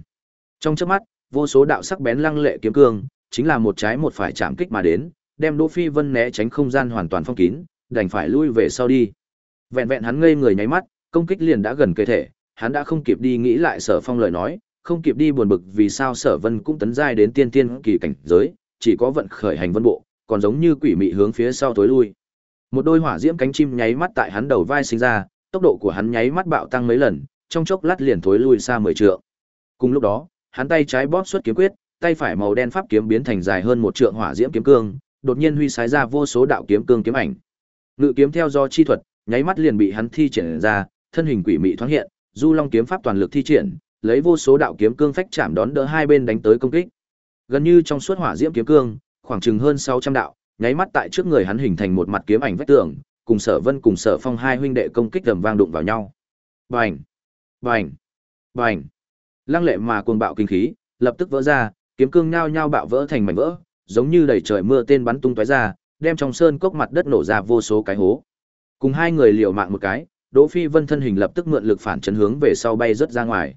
Trong chớp mắt, vô số đạo sắc bén lăng lệ kiếm cương, chính là một trái một phải chạm kích mà đến, đem Đỗ Phi Vân né tránh không gian hoàn toàn phong kín, đành phải lui về sau đi. Vẹn vẹn hắn ngây người nháy mắt, công kích liền đã gần cơ thể, hắn đã không kịp đi nghĩ lại Sở Phong lời nói, không kịp đi buồn bực vì sao sở vân cũng tấn giai đến tiên tiên kỳ cảnh giới, chỉ có vận khởi hành vân bộ, còn giống như quỷ mị hướng phía sau tối lui. Một đôi hỏa diễm cánh chim nháy mắt tại hắn đầu vai sinh ra, tốc độ của hắn nháy mắt bạo tăng mấy lần, trong chốc lát liền thối lui xa mười trượng. Cùng lúc đó, hắn tay trái bóp xuất kiếm quyết, tay phải màu đen pháp kiếm biến thành dài hơn một trượng hỏa diễm kiếm cương, đột nhiên huy sái ra vô số đạo kiếm cương kiếm ảnh. Ngự kiếm theo do chi thuật, nháy mắt liền bị hắn thi triển ra, thân hình quỷ mị thoáng hiện, Du Long kiếm pháp toàn lực thi triển, lấy vô số đạo kiếm cương phách chạm đón đỡ hai bên đánh tới công kích. Gần như trong suốt hỏa diễm kiếm cương, khoảng chừng hơn 600 đạo, nháy mắt tại trước người hắn hình thành một mặt kiếm ảnh vách tường, cùng Sở Vân cùng Sở Phong hai huynh đệ công kích tầm vang đụng vào nhau. Bành, bành, bành. Lăng lệ mà cuồng bạo kinh khí, lập tức vỡ ra, kiếm cương nhao nhao bạo vỡ thành mảnh vỡ, giống như đầy trời mưa tên bắn tung tóe ra, đem trong sơn cốc mặt đất nổ ra vô số cái hố. Cùng hai người liều mạng một cái, Đỗ Phi Vân thân hình lập tức mượn lực phản chấn hướng về sau bay rất ra ngoài.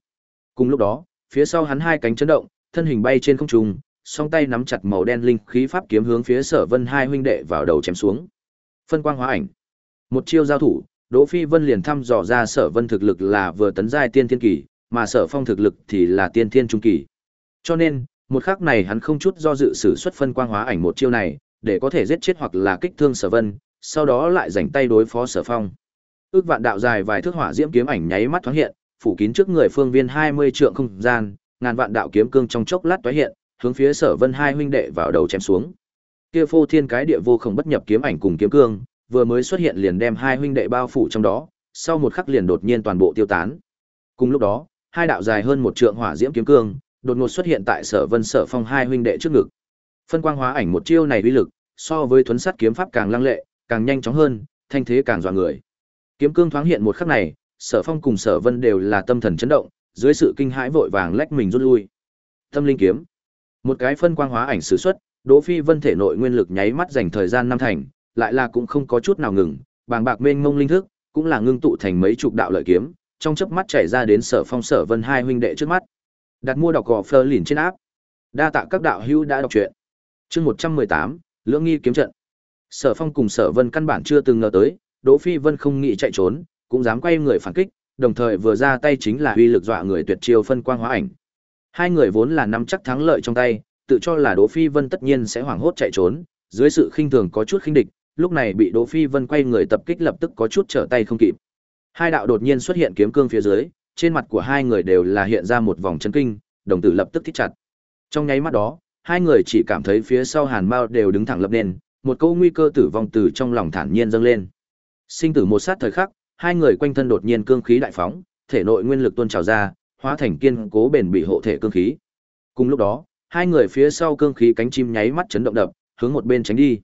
Cùng lúc đó, phía sau hắn hai cánh chấn động, thân hình bay trên không trung, song tay nắm chặt màu đen linh khí pháp kiếm hướng phía Sở Vân hai huynh đệ vào đầu chém xuống. Phân quang hóa ảnh. Một chiêu giao thủ, Đỗ Phi Vân liền thăm dò ra Sở Vân thực lực là vừa tấn giai tiên thiên kỳ, mà Sở Phong thực lực thì là tiên thiên trung kỳ. Cho nên, một khắc này hắn không chút do dự sử xuất phân quang hóa ảnh một chiêu này, để có thể giết chết hoặc là kích thương Sở Vân, sau đó lại rảnh tay đối phó Sở Phong. Ước vạn đạo dài vài thước hỏa diễm kiếm ảnh nháy mắt thoáng hiện, phủ kín trước người phương viên 20 trượng không gian, ngàn vạn đạo kiếm cương trong chốc lát tóe hiện, hướng phía Sở Vân hai huynh đệ vào đầu chém xuống. Kia phô thiên cái địa vô không bất nhập kiếm ảnh cùng kiếm cương, vừa mới xuất hiện liền đem hai huynh đệ bao phủ trong đó, sau một khắc liền đột nhiên toàn bộ tiêu tán. Cùng lúc đó, hai đạo dài hơn một trượng hỏa diễm kiếm cương, đột ngột xuất hiện tại Sở Vân Sở Phong hai huynh đệ trước ngực. Phân quang hóa ảnh một chiêu này uy lực, so với thuấn sát kiếm pháp càng lăng lệ, càng nhanh chóng hơn, thanh thế càng dọa người. Kiếm cương thoáng hiện một khắc này, Sở Phong cùng Sở Vân đều là tâm thần chấn động, dưới sự kinh hãi vội vàng lách mình rút lui. Tâm linh kiếm, một cái phân quang hóa ảnh sử xuất, Đỗ Phi Vân thể nội nguyên lực nháy mắt dành thời gian năm thành, lại là cũng không có chút nào ngừng, bàng bạc mênh mông linh thức, cũng là ngưng tụ thành mấy chục đạo lợi kiếm, trong chớp mắt chảy ra đến Sở Phong Sở Vân hai huynh đệ trước mắt. Đặt mua đọc gò Fleur lìn trên áp. Đa tạ các đạo hữu đã đọc truyện. Chương 118, Lưỡng nghi kiếm trận. Sở Phong cùng Sở Vân căn bản chưa từng ngờ tới, Đỗ Phi Vân không nghĩ chạy trốn, cũng dám quay người phản kích, đồng thời vừa ra tay chính là uy lực dọa người tuyệt chiêu phân quang hóa ảnh. Hai người vốn là nắm chắc thắng lợi trong tay, tự cho là Đỗ Phi Vân tất nhiên sẽ hoảng hốt chạy trốn, dưới sự khinh thường có chút khinh địch, lúc này bị Đỗ Phi Vân quay người tập kích lập tức có chút trở tay không kịp. Hai đạo đột nhiên xuất hiện kiếm cương phía dưới, trên mặt của hai người đều là hiện ra một vòng chấn kinh, đồng tử lập tức thích chặt. Trong nháy mắt đó, hai người chỉ cảm thấy phía sau Hàn Mao đều đứng thẳng lập nền, một câu nguy cơ tử vong từ trong lòng thản nhiên dâng lên. Sinh tử một sát thời khắc, hai người quanh thân đột nhiên cương khí đại phóng, thể nội nguyên lực tuôn trào ra, hóa thành kiên cố bền bị hộ thể cương khí. Cùng lúc đó, hai người phía sau cương khí cánh chim nháy mắt chấn động đập, hướng một bên tránh đi.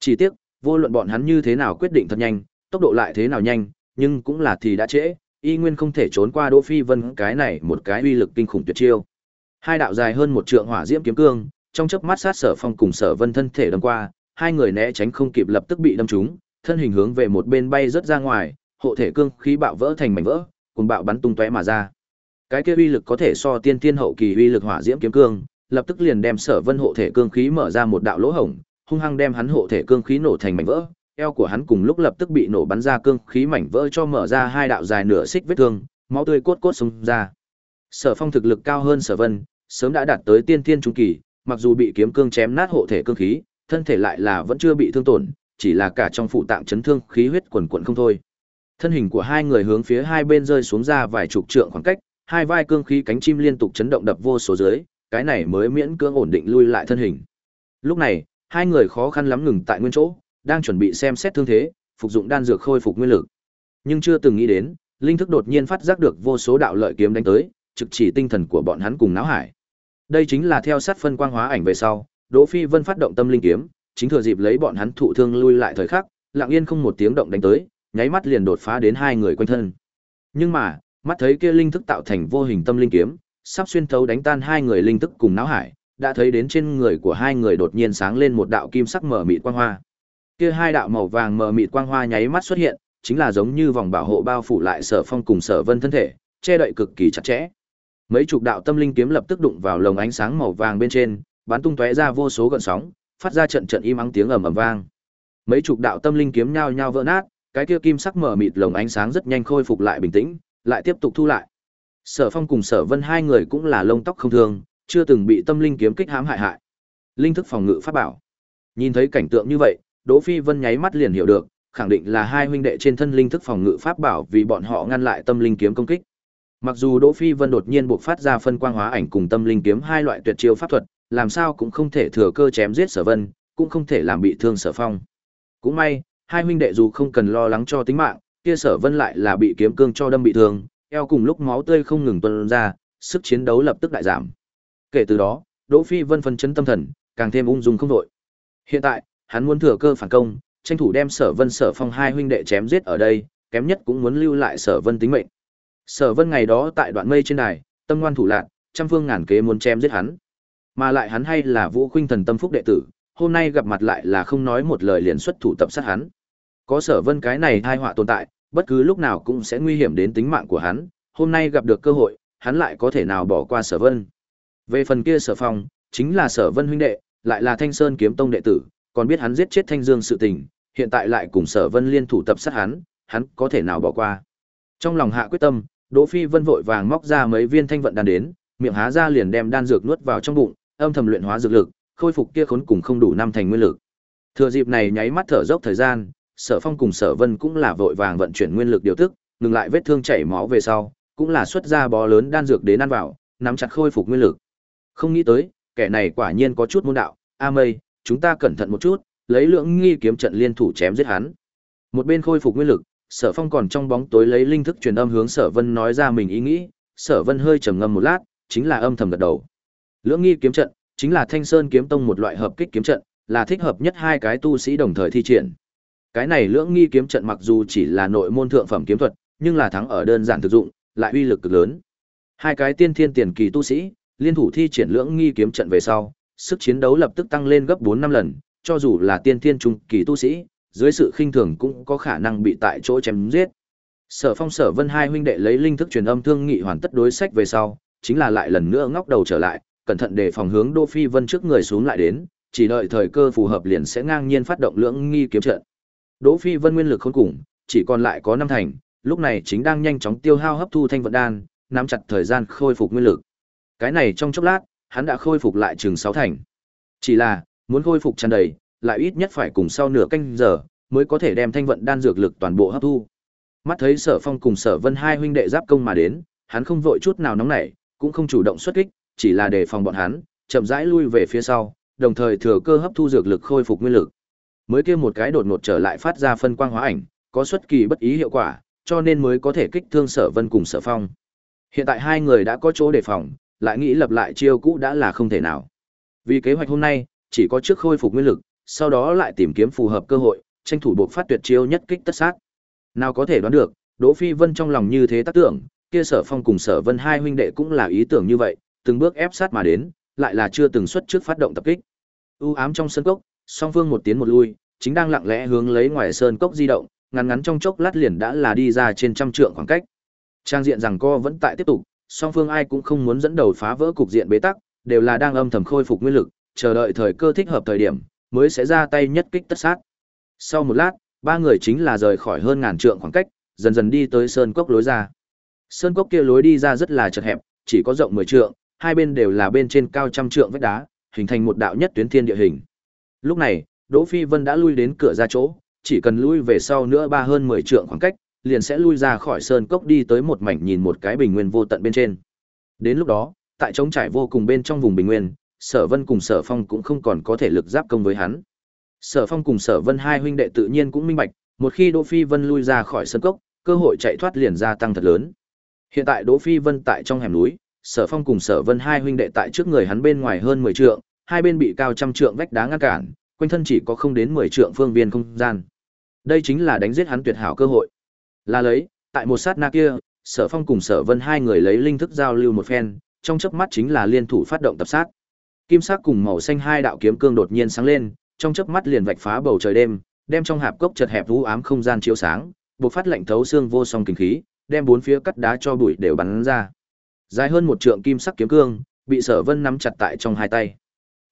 Chỉ tiếc, vô luận bọn hắn như thế nào quyết định thật nhanh, tốc độ lại thế nào nhanh, nhưng cũng là thì đã trễ, y nguyên không thể trốn qua Đỗ Phi Vân cái này một cái uy lực kinh khủng tuyệt chiêu. Hai đạo dài hơn một trượng hỏa diễm kiếm cương, trong chớp mắt sát Sở Phong cùng Sở Vân thân thể đâm qua, hai người né tránh không kịp lập tức bị đâm trúng, thân hình hướng về một bên bay rất ra ngoài, hộ thể cương khí bạo vỡ thành mảnh vỡ, cùng bạo bắn tung tóe mà ra. Cái kia uy lực có thể so tiên tiên hậu kỳ uy lực hỏa diễm kiếm cương, lập tức liền đem Sở Vân hộ thể cương khí mở ra một đạo lỗ hổng, hung hăng đem hắn hộ thể cương khí nổ thành mảnh vỡ, eo của hắn cùng lúc lập tức bị nổ bắn ra cương khí mảnh vỡ cho mở ra hai đạo dài nửa xích vết thương, máu tươi cốt cốt xung ra. Sở Phong thực lực cao hơn Sở Vân, sớm đã đạt tới tiên thiên trung kỳ, mặc dù bị kiếm cương chém nát hộ thể cương khí, thân thể lại là vẫn chưa bị thương tổn, chỉ là cả trong phụ tạng chấn thương khí huyết quần quần không thôi. Thân hình của hai người hướng phía hai bên rơi xuống ra vài chục trượng khoảng cách, hai vai cương khí cánh chim liên tục chấn động đập vô số dưới, cái này mới miễn cưỡng ổn định lui lại thân hình. Lúc này, hai người khó khăn lắm ngừng tại nguyên chỗ, đang chuẩn bị xem xét thương thế, phục dụng đan dược khôi phục nguyên lực. Nhưng chưa từng nghĩ đến, linh thức đột nhiên phát giác được vô số đạo lợi kiếm đánh tới, trực chỉ tinh thần của bọn hắn cùng náo hải. Đây chính là theo sát phân quang hóa ảnh về sau, Đỗ Phi Vân phát động tâm linh kiếm, chính thừa dịp lấy bọn hắn thụ thương lui lại thời khắc, lặng yên không một tiếng động đánh tới, nháy mắt liền đột phá đến hai người quanh thân. Nhưng mà, mắt thấy kia linh thức tạo thành vô hình tâm linh kiếm, sắp xuyên thấu đánh tan hai người linh thức cùng náo hải, đã thấy đến trên người của hai người đột nhiên sáng lên một đạo kim sắc mở mịt quang hoa. Kia hai đạo màu vàng mở mịt quang hoa nháy mắt xuất hiện, chính là giống như vòng bảo hộ bao phủ lại Sở Phong cùng Sở Vân thân thể, che đậy cực kỳ chặt chẽ. Mấy chục đạo tâm linh kiếm lập tức đụng vào lồng ánh sáng màu vàng bên trên, bắn tung tóe ra vô số gợn sóng, phát ra trận trận im ắng tiếng ầm ầm vang. Mấy chục đạo tâm linh kiếm nhao nhao vỡ nát, cái kia kim sắc mở mịt lồng ánh sáng rất nhanh khôi phục lại bình tĩnh, lại tiếp tục thu lại. Sở Phong cùng Sở Vân hai người cũng là lông tóc không thường chưa từng bị tâm linh kiếm kích hãm hại hại. Linh thức phòng ngự pháp bảo. Nhìn thấy cảnh tượng như vậy, Đỗ Phi Vân nháy mắt liền hiểu được, khẳng định là hai huynh đệ trên thân linh thức phòng ngự pháp bảo vì bọn họ ngăn lại tâm linh kiếm công kích. Mặc dù Đỗ Phi Vân đột nhiên buộc phát ra phân quang hóa ảnh cùng tâm linh kiếm hai loại tuyệt chiêu pháp thuật, làm sao cũng không thể thừa cơ chém giết Sở Vân, cũng không thể làm bị thương Sở Phong. Cũng may, hai huynh đệ dù không cần lo lắng cho tính mạng, kia Sở Vân lại là bị kiếm cương cho đâm bị thương, eo cùng lúc máu tươi không ngừng tuôn ra, sức chiến đấu lập tức đại giảm. Kể từ đó, Đỗ Phi Vân phân chấn tâm thần, càng thêm ung dung không đội. Hiện tại, hắn muốn thừa cơ phản công, tranh thủ đem Sở Vân Sở Phong hai huynh đệ chém giết ở đây, kém nhất cũng muốn lưu lại Sở Vân tính mệnh. Sở Vân ngày đó tại đoạn mây trên đài, tâm ngoan thủ lạn, trăm phương ngàn kế muốn chém giết hắn. Mà lại hắn hay là Vũ Khuynh Thần tâm phúc đệ tử, hôm nay gặp mặt lại là không nói một lời liền xuất thủ tập sát hắn. Có Sở Vân cái này tai họa tồn tại, bất cứ lúc nào cũng sẽ nguy hiểm đến tính mạng của hắn, hôm nay gặp được cơ hội, hắn lại có thể nào bỏ qua Sở Vân. Về phần kia Sở Phong, chính là Sở Vân huynh đệ, lại là Thanh Sơn kiếm tông đệ tử, còn biết hắn giết chết Thanh Dương sự tình, hiện tại lại cùng Sở Vân liên thủ tập sát hắn, hắn có thể nào bỏ qua. Trong lòng hạ quyết tâm, Đỗ Phi Vân vội vàng móc ra mấy viên thanh vận đan đến, miệng há ra liền đem đan dược nuốt vào trong bụng, âm thầm luyện hóa dược lực, khôi phục kia khốn cùng không đủ năm thành nguyên lực. Thừa dịp này nháy mắt thở dốc thời gian, Sở Phong cùng Sở Vân cũng là vội vàng vận chuyển nguyên lực điều tức, ngừng lại vết thương chảy máu về sau, cũng là xuất ra bó lớn đan dược đến ăn vào, nắm chặt khôi phục nguyên lực. Không nghĩ tới, kẻ này quả nhiên có chút môn đạo, A Mây, chúng ta cẩn thận một chút, lấy lượng nghi kiếm trận liên thủ chém giết hắn. Một bên khôi phục nguyên lực, Sở Phong còn trong bóng tối lấy linh thức truyền âm hướng Sở Vân nói ra mình ý nghĩ, Sở Vân hơi trầm ngâm một lát, chính là âm thầm gật đầu. Lưỡng nghi kiếm trận chính là Thanh Sơn kiếm tông một loại hợp kích kiếm trận, là thích hợp nhất hai cái tu sĩ đồng thời thi triển. Cái này lưỡng nghi kiếm trận mặc dù chỉ là nội môn thượng phẩm kiếm thuật, nhưng là thắng ở đơn giản thực dụng, lại uy lực cực lớn. Hai cái tiên thiên tiền kỳ tu sĩ, liên thủ thi triển lưỡng nghi kiếm trận về sau, sức chiến đấu lập tức tăng lên gấp 4 năm lần, cho dù là tiên thiên trung kỳ tu sĩ, dưới sự khinh thường cũng có khả năng bị tại chỗ chém giết. Sở Phong Sở Vân hai huynh đệ lấy linh thức truyền âm thương nghị hoàn tất đối sách về sau, chính là lại lần nữa ngóc đầu trở lại, cẩn thận để phòng hướng Đỗ Phi Vân trước người xuống lại đến, chỉ đợi thời cơ phù hợp liền sẽ ngang nhiên phát động lưỡng nghi kiếm trận. Đỗ Phi Vân nguyên lực khôn cùng, chỉ còn lại có năm thành, lúc này chính đang nhanh chóng tiêu hao hấp thu thanh vận đan, nắm chặt thời gian khôi phục nguyên lực. Cái này trong chốc lát, hắn đã khôi phục lại chừng sáu thành. Chỉ là, muốn khôi phục tràn đầy, lại ít nhất phải cùng sau nửa canh giờ mới có thể đem thanh vận đan dược lực toàn bộ hấp thu. Mắt thấy Sở Phong cùng Sở Vân hai huynh đệ giáp công mà đến, hắn không vội chút nào nóng nảy, cũng không chủ động xuất kích, chỉ là để phòng bọn hắn, chậm rãi lui về phía sau, đồng thời thừa cơ hấp thu dược lực khôi phục nguyên lực. Mới kia một cái đột ngột trở lại phát ra phân quang hóa ảnh, có xuất kỳ bất ý hiệu quả, cho nên mới có thể kích thương Sở Vân cùng Sở Phong. Hiện tại hai người đã có chỗ đề phòng, lại nghĩ lập lại chiêu cũ đã là không thể nào. Vì kế hoạch hôm nay, chỉ có trước khôi phục nguyên lực, sau đó lại tìm kiếm phù hợp cơ hội, tranh thủ buộc phát tuyệt chiêu nhất kích tất sát. Nào có thể đoán được, Đỗ Phi Vân trong lòng như thế tác tưởng, kia Sở Phong cùng Sở Vân hai huynh đệ cũng là ý tưởng như vậy, từng bước ép sát mà đến, lại là chưa từng xuất trước phát động tập kích. U ám trong sân cốc, song Vương một tiến một lui, chính đang lặng lẽ hướng lấy ngoài sơn cốc di động, ngắn ngắn trong chốc lát liền đã là đi ra trên trăm trượng khoảng cách. Trang diện rằng co vẫn tại tiếp tục, song phương ai cũng không muốn dẫn đầu phá vỡ cục diện bế tắc, đều là đang âm thầm khôi phục nguyên lực, chờ đợi thời cơ thích hợp thời điểm, mới sẽ ra tay nhất kích tất sát. Sau một lát, ba người chính là rời khỏi hơn ngàn trượng khoảng cách, dần dần đi tới sơn cốc lối ra. Sơn cốc kia lối đi ra rất là chật hẹp, chỉ có rộng 10 trượng, hai bên đều là bên trên cao trăm trượng vách đá, hình thành một đạo nhất tuyến thiên địa hình. Lúc này, Đỗ Phi Vân đã lui đến cửa ra chỗ, chỉ cần lui về sau nữa ba hơn 10 trượng khoảng cách, liền sẽ lui ra khỏi sơn cốc đi tới một mảnh nhìn một cái bình nguyên vô tận bên trên. Đến lúc đó, tại trống trải vô cùng bên trong vùng bình nguyên, Sở Vân cùng Sở Phong cũng không còn có thể lực giáp công với hắn. Sở Phong cùng Sở Vân hai huynh đệ tự nhiên cũng minh bạch, một khi Đỗ Phi Vân lui ra khỏi sơn cốc, cơ hội chạy thoát liền gia tăng thật lớn. Hiện tại Đỗ Phi Vân tại trong hẻm núi, Sở Phong cùng Sở Vân hai huynh đệ tại trước người hắn bên ngoài hơn 10 trượng, hai bên bị cao trăm trượng vách đá ngăn cản, quanh thân chỉ có không đến 10 trượng phương viên không gian. Đây chính là đánh giết hắn tuyệt hảo cơ hội. Là lấy, tại một sát na kia, Sở Phong cùng Sở Vân hai người lấy linh thức giao lưu một phen, trong chớp mắt chính là liên thủ phát động tập sát. Kim sắc cùng màu xanh hai đạo kiếm cương đột nhiên sáng lên, trong chớp mắt liền vạch phá bầu trời đêm, đem trong hạp cốc chật hẹp u ám không gian chiếu sáng, bộc phát lạnh thấu xương vô song kinh khí, đem bốn phía cắt đá cho bụi đều bắn ra. Dài hơn một trượng kim sắc kiếm cương, bị Sở Vân nắm chặt tại trong hai tay.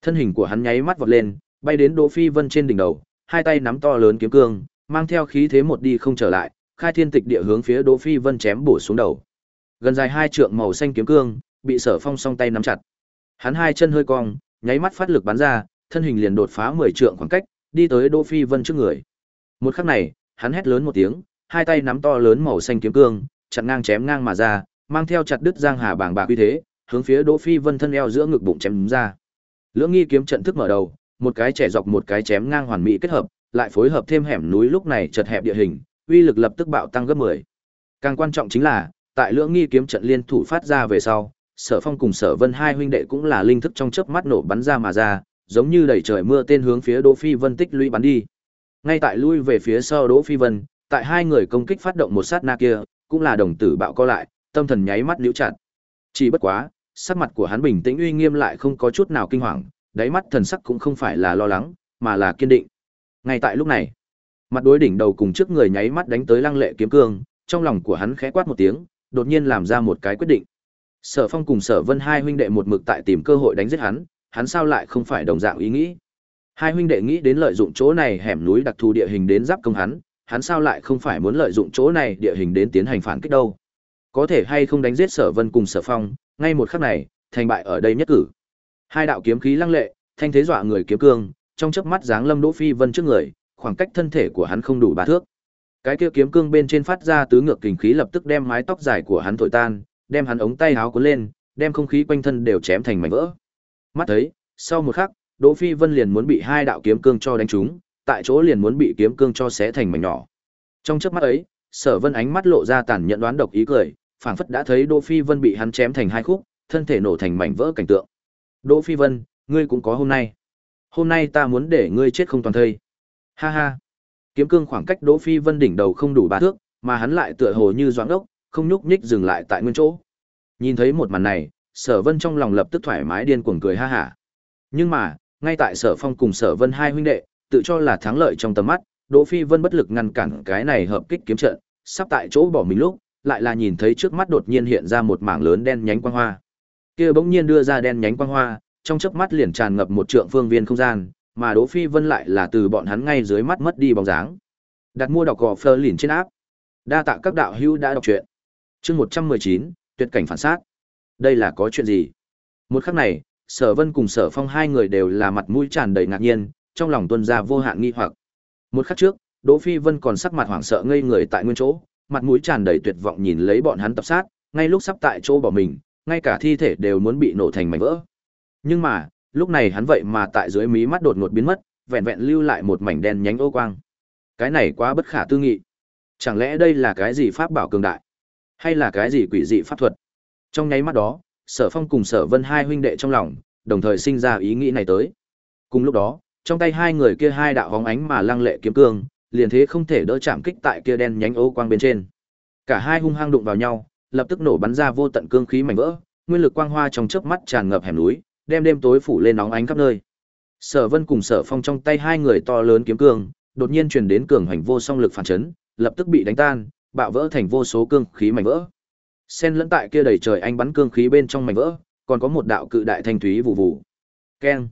Thân hình của hắn nháy mắt vọt lên, bay đến Đỗ Phi Vân trên đỉnh đầu, hai tay nắm to lớn kiếm cương, mang theo khí thế một đi không trở lại, khai thiên tịch địa hướng phía Đỗ Phi Vân chém bổ xuống đầu. Gần dài hai trượng màu xanh kiếm cương, bị Sở Phong song tay nắm chặt. Hắn hai chân hơi cong, nháy mắt phát lực bắn ra, thân hình liền đột phá 10 trượng khoảng cách, đi tới Đỗ Phi Vân trước người. Một khắc này, hắn hét lớn một tiếng, hai tay nắm to lớn màu xanh kiếm cương, chặn ngang chém ngang mà ra, mang theo chặt đứt giang hà bảng bạc uy thế, hướng phía Đỗ Phi Vân thân eo giữa ngực bụng chém đúng ra. Lưỡng nghi kiếm trận thức mở đầu, một cái trẻ dọc một cái chém ngang hoàn mỹ kết hợp, lại phối hợp thêm hẻm núi lúc này chật hẹp địa hình, uy lực lập tức bạo tăng gấp 10. Càng quan trọng chính là, tại lưỡng nghi kiếm trận liên thủ phát ra về sau, Sở Phong cùng Sở Vân hai huynh đệ cũng là linh thức trong chớp mắt nổ bắn ra mà ra, giống như đầy trời mưa tên hướng phía Đỗ Phi Vân tích lũy bắn đi. Ngay tại lui về phía sau Đỗ Phi Vân, tại hai người công kích phát động một sát na kia, cũng là đồng tử bạo co lại, tâm thần nháy mắt liễu chặt. Chỉ bất quá, sắc mặt của hắn bình tĩnh uy nghiêm lại không có chút nào kinh hoàng, đáy mắt thần sắc cũng không phải là lo lắng, mà là kiên định. Ngay tại lúc này, mặt đối đỉnh đầu cùng trước người nháy mắt đánh tới lăng lệ kiếm cương, trong lòng của hắn khẽ quát một tiếng, đột nhiên làm ra một cái quyết định. Sở Phong cùng Sở Vân hai huynh đệ một mực tại tìm cơ hội đánh giết hắn, hắn sao lại không phải đồng dạng ý nghĩ? Hai huynh đệ nghĩ đến lợi dụng chỗ này hẻm núi đặc thù địa hình đến giáp công hắn, hắn sao lại không phải muốn lợi dụng chỗ này địa hình đến tiến hành phản kích đâu? Có thể hay không đánh giết Sở Vân cùng Sở Phong, ngay một khắc này, thành bại ở đây nhất cử. Hai đạo kiếm khí lăng lệ, thanh thế dọa người kiếm cương, trong chớp mắt giáng lâm Đỗ Phi Vân trước người, khoảng cách thân thể của hắn không đủ ba thước. Cái kia kiếm cương bên trên phát ra tứ ngược kình khí lập tức đem mái tóc dài của hắn thổi tan, đem hắn ống tay áo cuốn lên, đem không khí quanh thân đều chém thành mảnh vỡ. Mắt thấy, sau một khắc, Đỗ Phi Vân liền muốn bị hai đạo kiếm cương cho đánh trúng, tại chỗ liền muốn bị kiếm cương cho xé thành mảnh nhỏ. Trong chớp mắt ấy, Sở Vân ánh mắt lộ ra tàn nhẫn đoán độc ý cười, phảng phất đã thấy Đỗ Phi Vân bị hắn chém thành hai khúc, thân thể nổ thành mảnh vỡ cảnh tượng. Đỗ Phi Vân, ngươi cũng có hôm nay. Hôm nay ta muốn để ngươi chết không toàn thây. Ha ha. Kiếm cương khoảng cách Đỗ Phi Vân đỉnh đầu không đủ ba thước, mà hắn lại tựa hồ như doãn ốc, không nhúc nhích dừng lại tại nguyên chỗ. Nhìn thấy một màn này, Sở Vân trong lòng lập tức thoải mái điên cuồng cười ha hả. Nhưng mà, ngay tại Sở Phong cùng Sở Vân hai huynh đệ, tự cho là thắng lợi trong tầm mắt, Đỗ Phi Vân bất lực ngăn cản cái này hợp kích kiếm trận, sắp tại chỗ bỏ mình lúc, lại là nhìn thấy trước mắt đột nhiên hiện ra một mảng lớn đen nhánh quang hoa. Kia bỗng nhiên đưa ra đen nhánh quang hoa, trong chớp mắt liền tràn ngập một trượng phương viên không gian, mà Đỗ Phi Vân lại là từ bọn hắn ngay dưới mắt mất đi bóng dáng. Đặt mua đọc gò Fleur liền trên áp. Đa tạ các đạo hữu đã đọc truyện. Chương 119, tuyệt cảnh phản sát. Đây là có chuyện gì? Một khắc này, Sở Vân cùng Sở Phong hai người đều là mặt mũi tràn đầy ngạc nhiên, trong lòng tuôn ra vô hạn nghi hoặc. Một khắc trước, Đỗ Phi Vân còn sắc mặt hoảng sợ ngây người tại nguyên chỗ, mặt mũi tràn đầy tuyệt vọng nhìn lấy bọn hắn tập sát, ngay lúc sắp tại chỗ bỏ mình, ngay cả thi thể đều muốn bị nổ thành mảnh vỡ. Nhưng mà, lúc này hắn vậy mà tại dưới mí mắt đột ngột biến mất, vẹn vẹn lưu lại một mảnh đen nhánh ô quang. Cái này quá bất khả tư nghị. Chẳng lẽ đây là cái gì pháp bảo cường đại? Hay là cái gì quỷ dị pháp thuật? Trong nháy mắt đó, Sở Phong cùng Sở Vân hai huynh đệ trong lòng, đồng thời sinh ra ý nghĩ này tới. Cùng lúc đó, trong tay hai người kia hai đạo hóng ánh mà lăng lệ kiếm cương, liền thế không thể đỡ chạm kích tại kia đen nhánh ô quang bên trên. Cả hai hung hăng đụng vào nhau, lập tức nổ bắn ra vô tận cương khí mảnh vỡ, nguyên lực quang hoa trong chớp mắt tràn ngập hẻm núi, đem đêm tối phủ lên nóng ánh khắp nơi. Sở Vân cùng Sở Phong trong tay hai người to lớn kiếm cương, đột nhiên truyền đến cường hành vô song lực phản chấn, lập tức bị đánh tan, bạo vỡ thành vô số cương khí mảnh vỡ. Xen lẫn tại kia đầy trời anh bắn cương khí bên trong mảnh vỡ, còn có một đạo cự đại thanh thúy vụ vụ. Keng.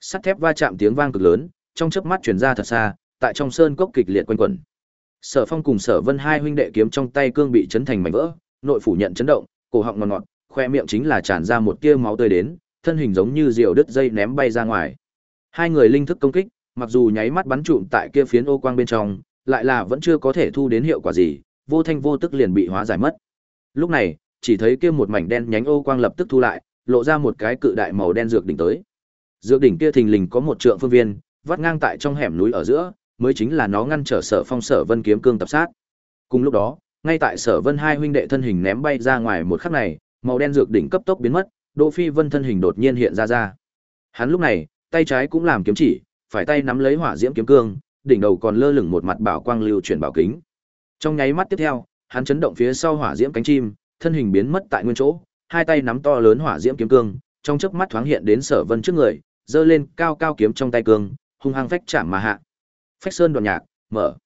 Sắt thép va chạm tiếng vang cực lớn, trong chớp mắt truyền ra thật xa, tại trong sơn cốc kịch liệt quanh quẩn. Sở Phong cùng Sở Vân hai huynh đệ kiếm trong tay cương bị chấn thành mảnh vỡ, nội phủ nhận chấn động, cổ họng ngọt ngọt, khoe miệng chính là tràn ra một tia máu tươi đến, thân hình giống như diều đứt dây ném bay ra ngoài. Hai người linh thức công kích, mặc dù nháy mắt bắn trụm tại kia phiến ô quang bên trong, lại là vẫn chưa có thể thu đến hiệu quả gì, vô thanh vô tức liền bị hóa giải mất. Lúc này, chỉ thấy kia một mảnh đen nhánh ô quang lập tức thu lại, lộ ra một cái cự đại màu đen dược đỉnh tới. Dược đỉnh kia thình lình có một trượng phương viên, vắt ngang tại trong hẻm núi ở giữa, mới chính là nó ngăn trở Sở Phong Sở Vân kiếm cương tập sát. Cùng lúc đó, ngay tại Sở Vân hai huynh đệ thân hình ném bay ra ngoài một khắc này, màu đen dược đỉnh cấp tốc biến mất, Đỗ Phi Vân thân hình đột nhiên hiện ra ra. Hắn lúc này, tay trái cũng làm kiếm chỉ, phải tay nắm lấy hỏa diễm kiếm cương, đỉnh đầu còn lơ lửng một mặt bảo quang lưu chuyển bảo kính. Trong nháy mắt tiếp theo, hắn chấn động phía sau hỏa diễm cánh chim, thân hình biến mất tại nguyên chỗ, hai tay nắm to lớn hỏa diễm kiếm cương, trong chớp mắt thoáng hiện đến Sở Vân trước người, giơ lên cao cao kiếm trong tay cương, hung hăng phách chạm mà hạ. Phách sơn đoạn nhạc, mở.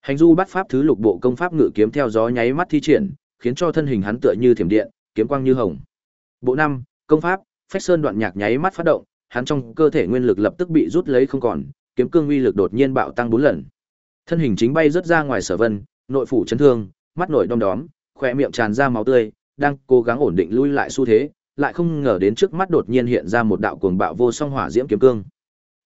Hành du bắt pháp thứ lục bộ công pháp ngự kiếm theo gió nháy mắt thi triển, khiến cho thân hình hắn tựa như thiểm điện, kiếm quang như hồng. Bộ năm, công pháp, phách sơn đoạn nhạc nháy mắt phát động, hắn trong cơ thể nguyên lực lập tức bị rút lấy không còn, kiếm cương uy lực đột nhiên bạo tăng 4 lần. Thân hình chính bay rất ra ngoài Sở Vân, nội phủ chấn thương, mắt nổi đom đóm, khóe miệng tràn ra máu tươi, đang cố gắng ổn định lui lại xu thế, lại không ngờ đến trước mắt đột nhiên hiện ra một đạo cuồng bạo vô song hỏa diễm kiếm cương.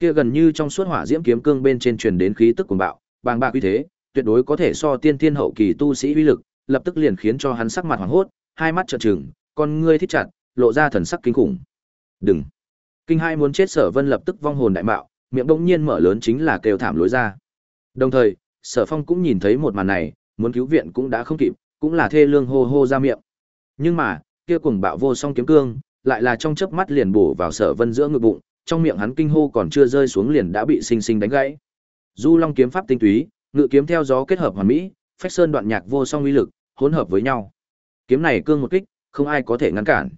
Kia gần như trong suốt hỏa diễm kiếm cương bên trên truyền đến khí tức cuồng bạo, bàng bạc uy thế, tuyệt đối có thể so tiên tiên hậu kỳ tu sĩ uy lực, lập tức liền khiến cho hắn sắc mặt hoảng hốt, hai mắt trợn trừng, con ngươi thích chặt, lộ ra thần sắc kinh khủng. Đừng! Kinh hai muốn chết sở vân lập tức vong hồn đại mạo, miệng bỗng nhiên mở lớn chính là kêu thảm lối ra. Đồng thời, sở phong cũng nhìn thấy một màn này, muốn cứu viện cũng đã không kịp, cũng là thê lương hô hô ra miệng. Nhưng mà, kia cuồng bạo vô song kiếm cương, lại là trong chớp mắt liền bổ vào sở vân giữa ngực bụng, trong miệng hắn kinh hô còn chưa rơi xuống liền đã bị sinh sinh đánh gãy. Du Long kiếm pháp tinh túy, ngự kiếm theo gió kết hợp hoàn mỹ, phách sơn đoạn nhạc vô song uy lực, hỗn hợp với nhau. Kiếm này cương một kích, không ai có thể ngăn cản.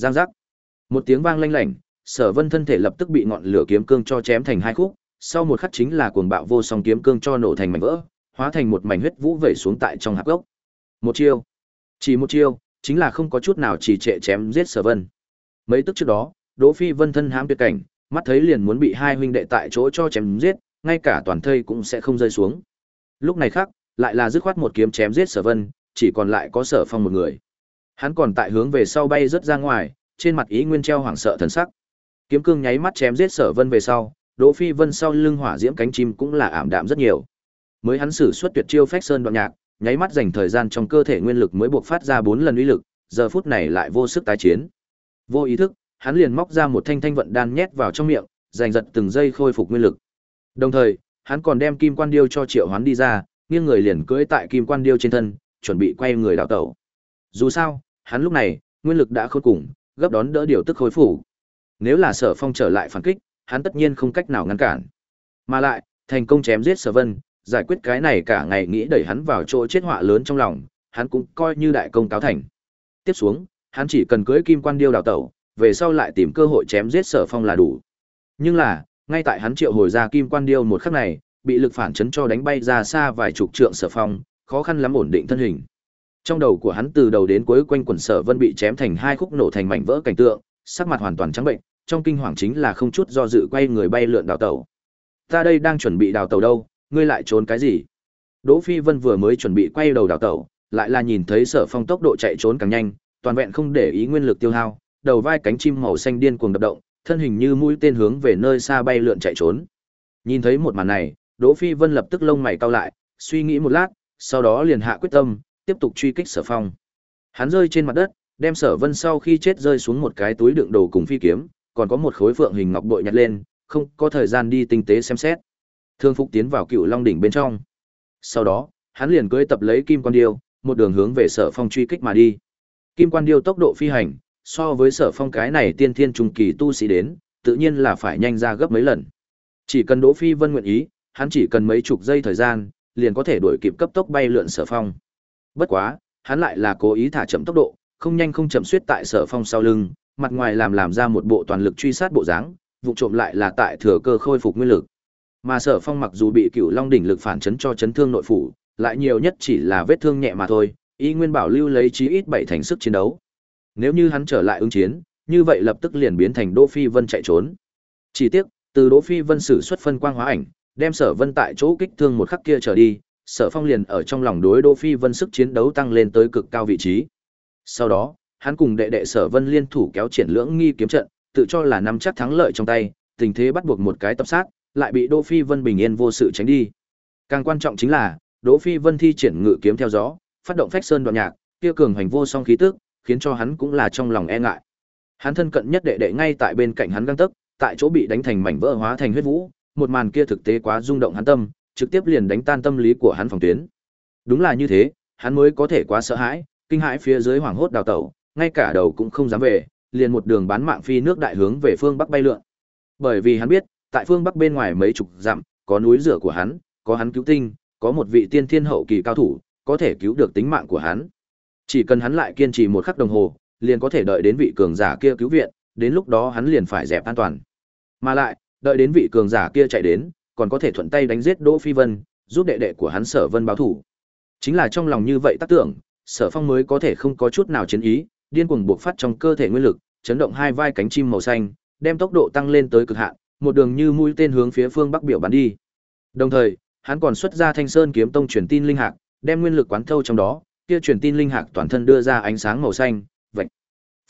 Giang giác. Một tiếng vang lanh lảnh, Sở Vân thân thể lập tức bị ngọn lửa kiếm cương cho chém thành hai khúc, sau một khắc chính là cuồng bạo vô song kiếm cương cho nổ thành mảnh vỡ, hóa thành một mảnh huyết vũ vẩy xuống tại trong hạp gốc. Một chiêu, chỉ một chiêu, chính là không có chút nào trì trệ chém giết Sở Vân. Mấy tức trước đó, Đỗ Phi Vân thân hãm tuyệt cảnh, mắt thấy liền muốn bị hai huynh đệ tại chỗ cho chém giết, ngay cả toàn thây cũng sẽ không rơi xuống. Lúc này khác, lại là dứt khoát một kiếm chém giết Sở Vân, chỉ còn lại có Sở Phong một người. Hắn còn tại hướng về sau bay rất ra ngoài, trên mặt ý nguyên treo hoảng sợ thần sắc. Kiếm cương nháy mắt chém giết Sở Vân về sau, Đỗ Phi Vân sau lưng hỏa diễm cánh chim cũng là ảm đạm rất nhiều. Mới hắn sử xuất tuyệt chiêu phách sơn đoạn nhạc, nháy mắt dành thời gian trong cơ thể nguyên lực mới buộc phát ra bốn lần uy lực, giờ phút này lại vô sức tái chiến. Vô ý thức, hắn liền móc ra một thanh thanh vận đan nhét vào trong miệng, giành giật từng giây khôi phục nguyên lực. Đồng thời, hắn còn đem kim quan điêu cho Triệu Hoán đi ra, nghiêng người liền cưỡi tại kim quan điêu trên thân, chuẩn bị quay người đào tẩu. Dù sao, hắn lúc này, nguyên lực đã khôi cùng, gấp đón đỡ điều tức khôi phủ Nếu là Sở Phong trở lại phản kích, hắn tất nhiên không cách nào ngăn cản. Mà lại, thành công chém giết Sở Vân, giải quyết cái này cả ngày nghĩ đẩy hắn vào chỗ chết họa lớn trong lòng, hắn cũng coi như đại công cáo thành. Tiếp xuống, hắn chỉ cần cưới kim quan điêu đào tẩu, về sau lại tìm cơ hội chém giết Sở Phong là đủ. Nhưng là, ngay tại hắn triệu hồi ra kim quan điêu một khắc này, bị lực phản chấn cho đánh bay ra xa vài chục trượng Sở Phong, khó khăn lắm ổn định thân hình. Trong đầu của hắn từ đầu đến cuối quanh quần Sở Vân bị chém thành hai khúc nổ thành mảnh vỡ cảnh tượng, sắc mặt hoàn toàn trắng bệnh, trong kinh hoàng chính là không chút do dự quay người bay lượn đào tẩu. Ta đây đang chuẩn bị đào tẩu đâu, ngươi lại trốn cái gì? Đỗ Phi Vân vừa mới chuẩn bị quay đầu đào tẩu, lại là nhìn thấy Sở Phong tốc độ chạy trốn càng nhanh, toàn vẹn không để ý nguyên lực tiêu hao, đầu vai cánh chim màu xanh điên cuồng đập động, thân hình như mũi tên hướng về nơi xa bay lượn chạy trốn. Nhìn thấy một màn này, Đỗ Phi Vân lập tức lông mày cau lại, suy nghĩ một lát, sau đó liền hạ quyết tâm, tiếp tục truy kích Sở Phong. Hắn rơi trên mặt đất, đem Sở Vân sau khi chết rơi xuống một cái túi đựng đồ cùng phi kiếm, còn có một khối phượng hình ngọc bội nhặt lên, không có thời gian đi tinh tế xem xét. Thương Phục tiến vào Cựu Long đỉnh bên trong. Sau đó, hắn liền cưỡi tập lấy Kim Quan Điêu, một đường hướng về Sở Phong truy kích mà đi. Kim Quan Điêu tốc độ phi hành, so với Sở Phong cái này tiên thiên trung kỳ tu sĩ đến, tự nhiên là phải nhanh ra gấp mấy lần. Chỉ cần Đỗ Phi Vân nguyện ý, hắn chỉ cần mấy chục giây thời gian, liền có thể đuổi kịp cấp tốc bay lượn Sở Phong. Bất quá, hắn lại là cố ý thả chậm tốc độ, không nhanh không chậm suýt tại Sở Phong sau lưng, mặt ngoài làm làm ra một bộ toàn lực truy sát bộ dáng, vụ trộm lại là tại thừa cơ khôi phục nguyên lực. Mà Sở Phong mặc dù bị Cửu Long đỉnh lực phản chấn cho chấn thương nội phủ, lại nhiều nhất chỉ là vết thương nhẹ mà thôi, y nguyên bảo lưu lấy chí ít bảy thành sức chiến đấu. Nếu như hắn trở lại ứng chiến, như vậy lập tức liền biến thành Đỗ Phi Vân chạy trốn. Chỉ tiếc, từ Đỗ Phi Vân sử xuất phân quang hóa ảnh, đem Sở Vân tại chỗ kích thương một khắc kia trở đi, Sở Phong liền ở trong lòng đối Đỗ Phi Vân sức chiến đấu tăng lên tới cực cao vị trí. Sau đó, hắn cùng đệ đệ Sở Vân liên thủ kéo triển lưỡng nghi kiếm trận, tự cho là nắm chắc thắng lợi trong tay, tình thế bắt buộc một cái tập sát, lại bị Đỗ Phi Vân bình yên vô sự tránh đi. Càng quan trọng chính là, Đỗ Phi Vân thi triển ngự kiếm theo gió, phát động phách sơn đoạn nhạc, kia cường hành vô song khí tức, khiến cho hắn cũng là trong lòng e ngại. Hắn thân cận nhất đệ đệ ngay tại bên cạnh hắn găng tấc tại chỗ bị đánh thành mảnh vỡ hóa thành huyết vũ, một màn kia thực tế quá rung động hắn tâm, trực tiếp liền đánh tan tâm lý của hắn phòng tuyến. Đúng là như thế, hắn mới có thể quá sợ hãi, kinh hãi phía dưới hoảng hốt đào tẩu, ngay cả đầu cũng không dám về, liền một đường bán mạng phi nước đại hướng về phương bắc bay lượn. Bởi vì hắn biết, tại phương bắc bên ngoài mấy chục dặm, có núi rửa của hắn, có hắn cứu tinh, có một vị tiên thiên hậu kỳ cao thủ, có thể cứu được tính mạng của hắn. Chỉ cần hắn lại kiên trì một khắc đồng hồ, liền có thể đợi đến vị cường giả kia cứu viện, đến lúc đó hắn liền phải dẹp an toàn. Mà lại, đợi đến vị cường giả kia chạy đến, còn có thể thuận tay đánh giết Đỗ Phi Vân, giúp đệ đệ của hắn Sở Vân báo thủ. Chính là trong lòng như vậy tác tưởng, Sở Phong mới có thể không có chút nào chiến ý, điên cuồng buộc phát trong cơ thể nguyên lực, chấn động hai vai cánh chim màu xanh, đem tốc độ tăng lên tới cực hạn, một đường như mũi tên hướng phía phương bắc biểu bắn đi. Đồng thời, hắn còn xuất ra Thanh Sơn kiếm tông truyền tin linh hạc, đem nguyên lực quán thâu trong đó, kia truyền tin linh hạc toàn thân đưa ra ánh sáng màu xanh, vạch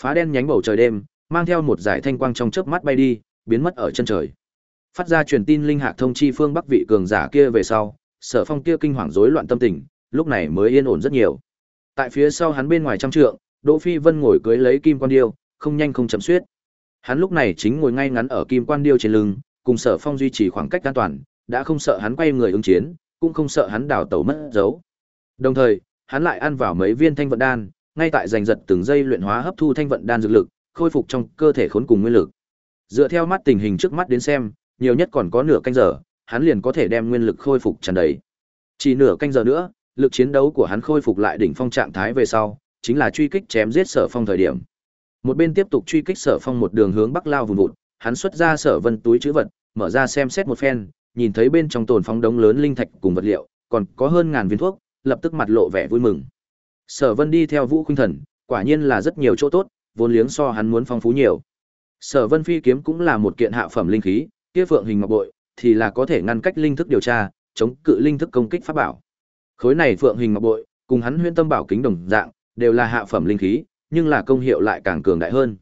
phá đen nhánh bầu trời đêm, mang theo một dải thanh quang trong chớp mắt bay đi, biến mất ở chân trời. Phát ra truyền tin linh hạc thông chi phương Bắc vị cường giả kia về sau, Sở Phong kia kinh hoàng rối loạn tâm tình, lúc này mới yên ổn rất nhiều. Tại phía sau hắn bên ngoài trăm trượng, Đỗ Phi Vân ngồi cưới lấy kim quan điêu, không nhanh không chậm xuyết. Hắn lúc này chính ngồi ngay ngắn ở kim quan điêu trên lưng, cùng Sở Phong duy trì khoảng cách an toàn, đã không sợ hắn quay người ứng chiến, cũng không sợ hắn đào tẩu mất dấu. Đồng thời, hắn lại ăn vào mấy viên thanh vận đan, ngay tại giành giật từng giây luyện hóa hấp thu thanh vận đan dược lực, khôi phục trong cơ thể khốn cùng nguyên lực. Dựa theo mắt tình hình trước mắt đến xem, nhiều nhất còn có nửa canh giờ, hắn liền có thể đem nguyên lực khôi phục tràn đầy. Chỉ nửa canh giờ nữa, lực chiến đấu của hắn khôi phục lại đỉnh phong trạng thái về sau, chính là truy kích chém giết Sở Phong thời điểm. Một bên tiếp tục truy kích Sở Phong một đường hướng bắc lao vùng vụt, hắn xuất ra Sở Vân túi trữ vật, mở ra xem xét một phen, nhìn thấy bên trong tồn phong đống lớn linh thạch cùng vật liệu, còn có hơn ngàn viên thuốc, lập tức mặt lộ vẻ vui mừng. Sở Vân đi theo Vũ Khuynh Thần, quả nhiên là rất nhiều chỗ tốt, vốn liếng so hắn muốn phong phú nhiều. Sở Vân phi kiếm cũng là một kiện hạ phẩm linh khí, kia phượng hình ngọc bội thì là có thể ngăn cách linh thức điều tra, chống cự linh thức công kích pháp bảo. Khối này phượng hình ngọc bội, cùng hắn huyễn tâm bảo kính đồng dạng, đều là hạ phẩm linh khí, nhưng là công hiệu lại càng cường đại hơn.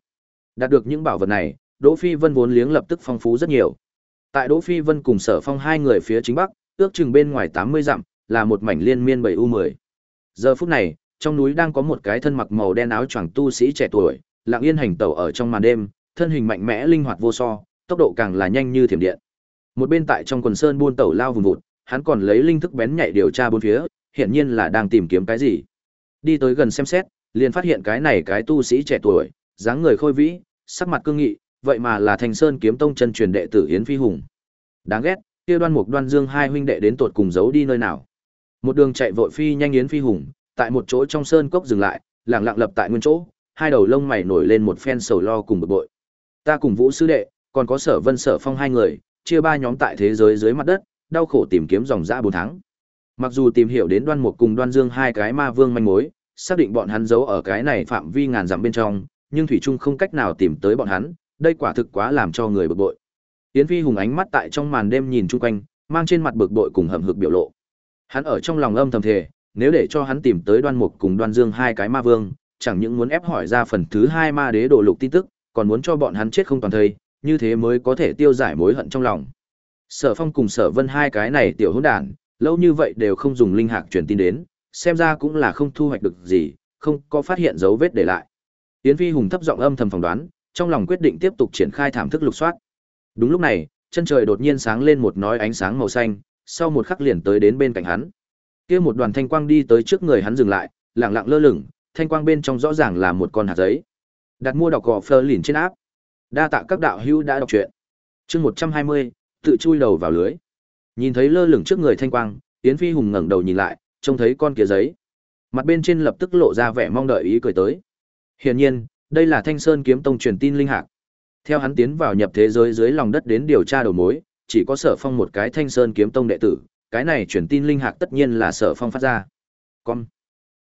Đạt được những bảo vật này, Đỗ Phi Vân vốn liếng lập tức phong phú rất nhiều. Tại Đỗ Phi Vân cùng Sở Phong hai người phía chính bắc, ước chừng bên ngoài 80 dặm, là một mảnh liên miên bảy u 10. Giờ phút này, trong núi đang có một cái thân mặc màu đen áo choàng tu sĩ trẻ tuổi, lặng yên hành tẩu ở trong màn đêm, thân hình mạnh mẽ linh hoạt vô so, tốc độ càng là nhanh như thiểm điện. Một bên tại trong quần sơn buôn tẩu lao vùng vụt, hắn còn lấy linh thức bén nhạy điều tra bốn phía, hiển nhiên là đang tìm kiếm cái gì. Đi tới gần xem xét, liền phát hiện cái này cái tu sĩ trẻ tuổi, dáng người khôi vĩ, sắc mặt cương nghị, vậy mà là Thành Sơn kiếm tông chân truyền đệ tử Yến Phi Hùng. Đáng ghét, kia Đoan Mục Đoan Dương hai huynh đệ đến tột cùng giấu đi nơi nào. Một đường chạy vội phi nhanh Yến Phi Hùng, tại một chỗ trong sơn cốc dừng lại, lặng lặng lập tại nguyên chỗ, hai đầu lông mày nổi lên một phen sầu lo cùng bực bội. Ta cùng Vũ sư đệ, còn có Sở Vân Sở Phong hai người, chia ba nhóm tại thế giới dưới mặt đất, đau khổ tìm kiếm dòng dã bốn tháng. Mặc dù tìm hiểu đến Đoan Mục cùng Đoan Dương hai cái ma vương manh mối, xác định bọn hắn giấu ở cái này phạm vi ngàn dặm bên trong, nhưng thủy trung không cách nào tìm tới bọn hắn, đây quả thực quá làm cho người bực bội. Yến Phi hùng ánh mắt tại trong màn đêm nhìn chung quanh, mang trên mặt bực bội cùng hậm hực biểu lộ. Hắn ở trong lòng âm thầm thề, nếu để cho hắn tìm tới Đoan Mục cùng Đoan Dương hai cái ma vương, chẳng những muốn ép hỏi ra phần thứ hai ma đế đồ lục tin tức, còn muốn cho bọn hắn chết không toàn thây, như thế mới có thể tiêu giải mối hận trong lòng. Sở Phong cùng Sở Vân hai cái này tiểu hỗn đản, lâu như vậy đều không dùng linh hạc truyền tin đến, xem ra cũng là không thu hoạch được gì, không có phát hiện dấu vết để lại. Yến Phi hùng thấp giọng âm thầm phỏng đoán, trong lòng quyết định tiếp tục triển khai thảm thức lục soát. Đúng lúc này, chân trời đột nhiên sáng lên một nói ánh sáng màu xanh, sau một khắc liền tới đến bên cạnh hắn. Kia một đoàn thanh quang đi tới trước người hắn dừng lại, lặng lặng lơ lửng, thanh quang bên trong rõ ràng là một con hạt giấy. Đặt mua đọc gò phơ lìn trên áp. Đa tạ các đạo hữu đã đọc truyện. Chương 120, tự chui đầu vào lưới. Nhìn thấy lơ lửng trước người thanh quang, Yến Phi hùng ngẩng đầu nhìn lại, trông thấy con kia giấy. Mặt bên trên lập tức lộ ra vẻ mong đợi ý cười tới. Hiển nhiên, đây là Thanh Sơn kiếm tông truyền tin linh hạc. Theo hắn tiến vào nhập thế giới dưới lòng đất đến điều tra đầu mối, chỉ có Sở Phong một cái Thanh Sơn kiếm tông đệ tử, cái này truyền tin linh hạc tất nhiên là Sở Phong phát ra. Con.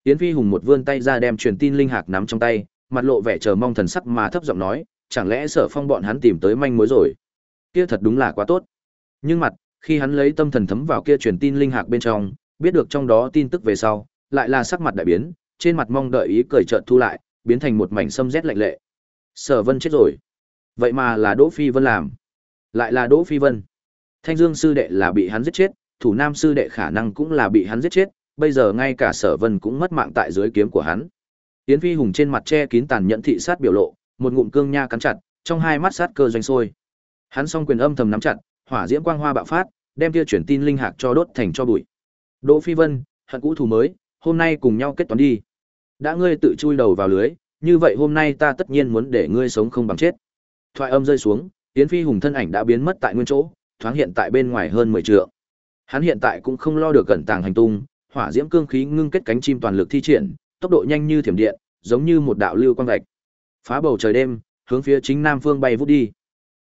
Yến Phi hùng một vươn tay ra đem truyền tin linh hạc nắm trong tay, mặt lộ vẻ chờ mong thần sắc mà thấp giọng nói, chẳng lẽ Sở Phong bọn hắn tìm tới manh mối rồi? Kia thật đúng là quá tốt. Nhưng mặt, khi hắn lấy tâm thần thấm vào kia truyền tin linh hạc bên trong, biết được trong đó tin tức về sau, lại là sắc mặt đại biến, trên mặt mong đợi ý cười chợt thu lại, biến thành một mảnh sâm rét lạnh lệ. Sở Vân chết rồi. Vậy mà là Đỗ Phi Vân làm. Lại là Đỗ Phi Vân. Thanh Dương sư đệ là bị hắn giết chết, thủ nam sư đệ khả năng cũng là bị hắn giết chết, bây giờ ngay cả Sở Vân cũng mất mạng tại dưới kiếm của hắn. Yến Phi hùng trên mặt che kín tàn nhẫn thị sát biểu lộ, một ngụm cương nha cắn chặt, trong hai mắt sát cơ doanh sôi. Hắn song quyền âm thầm nắm chặt, hỏa diễm quang hoa bạo phát, đem kia chuyển tin linh hạc cho đốt thành cho bụi. Đỗ Phi Vân, hận cũ thù mới, hôm nay cùng nhau kết toán đi. Đã ngươi tự chui đầu vào lưới, như vậy hôm nay ta tất nhiên muốn để ngươi sống không bằng chết. Thoại âm rơi xuống, tiến Phi Hùng thân ảnh đã biến mất tại nguyên chỗ, thoáng hiện tại bên ngoài hơn 10 trượng. Hắn hiện tại cũng không lo được cẩn tàng hành tung, hỏa diễm cương khí ngưng kết cánh chim toàn lực thi triển, tốc độ nhanh như thiểm điện, giống như một đạo lưu quang vạch. Phá bầu trời đêm, hướng phía chính nam phương bay vút đi.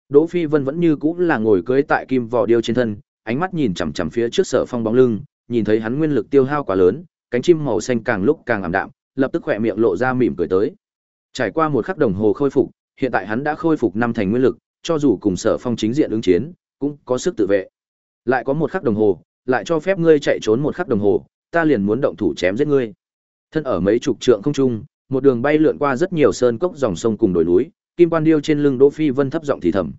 Đỗ Phi Vân vẫn như cũ là ngồi cưỡi tại kim vỏ điêu trên thân, ánh mắt nhìn chằm chằm phía trước Sở Phong bóng lưng, nhìn thấy hắn nguyên lực tiêu hao quá lớn, cánh chim màu xanh càng lúc càng ảm đạm, lập tức khỏe miệng lộ ra mỉm cười tới. Trải qua một khắc đồng hồ khôi phục, hiện tại hắn đã khôi phục năm thành nguyên lực, cho dù cùng Sở Phong chính diện ứng chiến, cũng có sức tự vệ. Lại có một khắc đồng hồ, lại cho phép ngươi chạy trốn một khắc đồng hồ, ta liền muốn động thủ chém giết ngươi. Thân ở mấy chục trượng không trung, một đường bay lượn qua rất nhiều sơn cốc dòng sông cùng đồi núi, kim quan điêu trên lưng Đỗ Phi Vân thấp giọng thì thầm.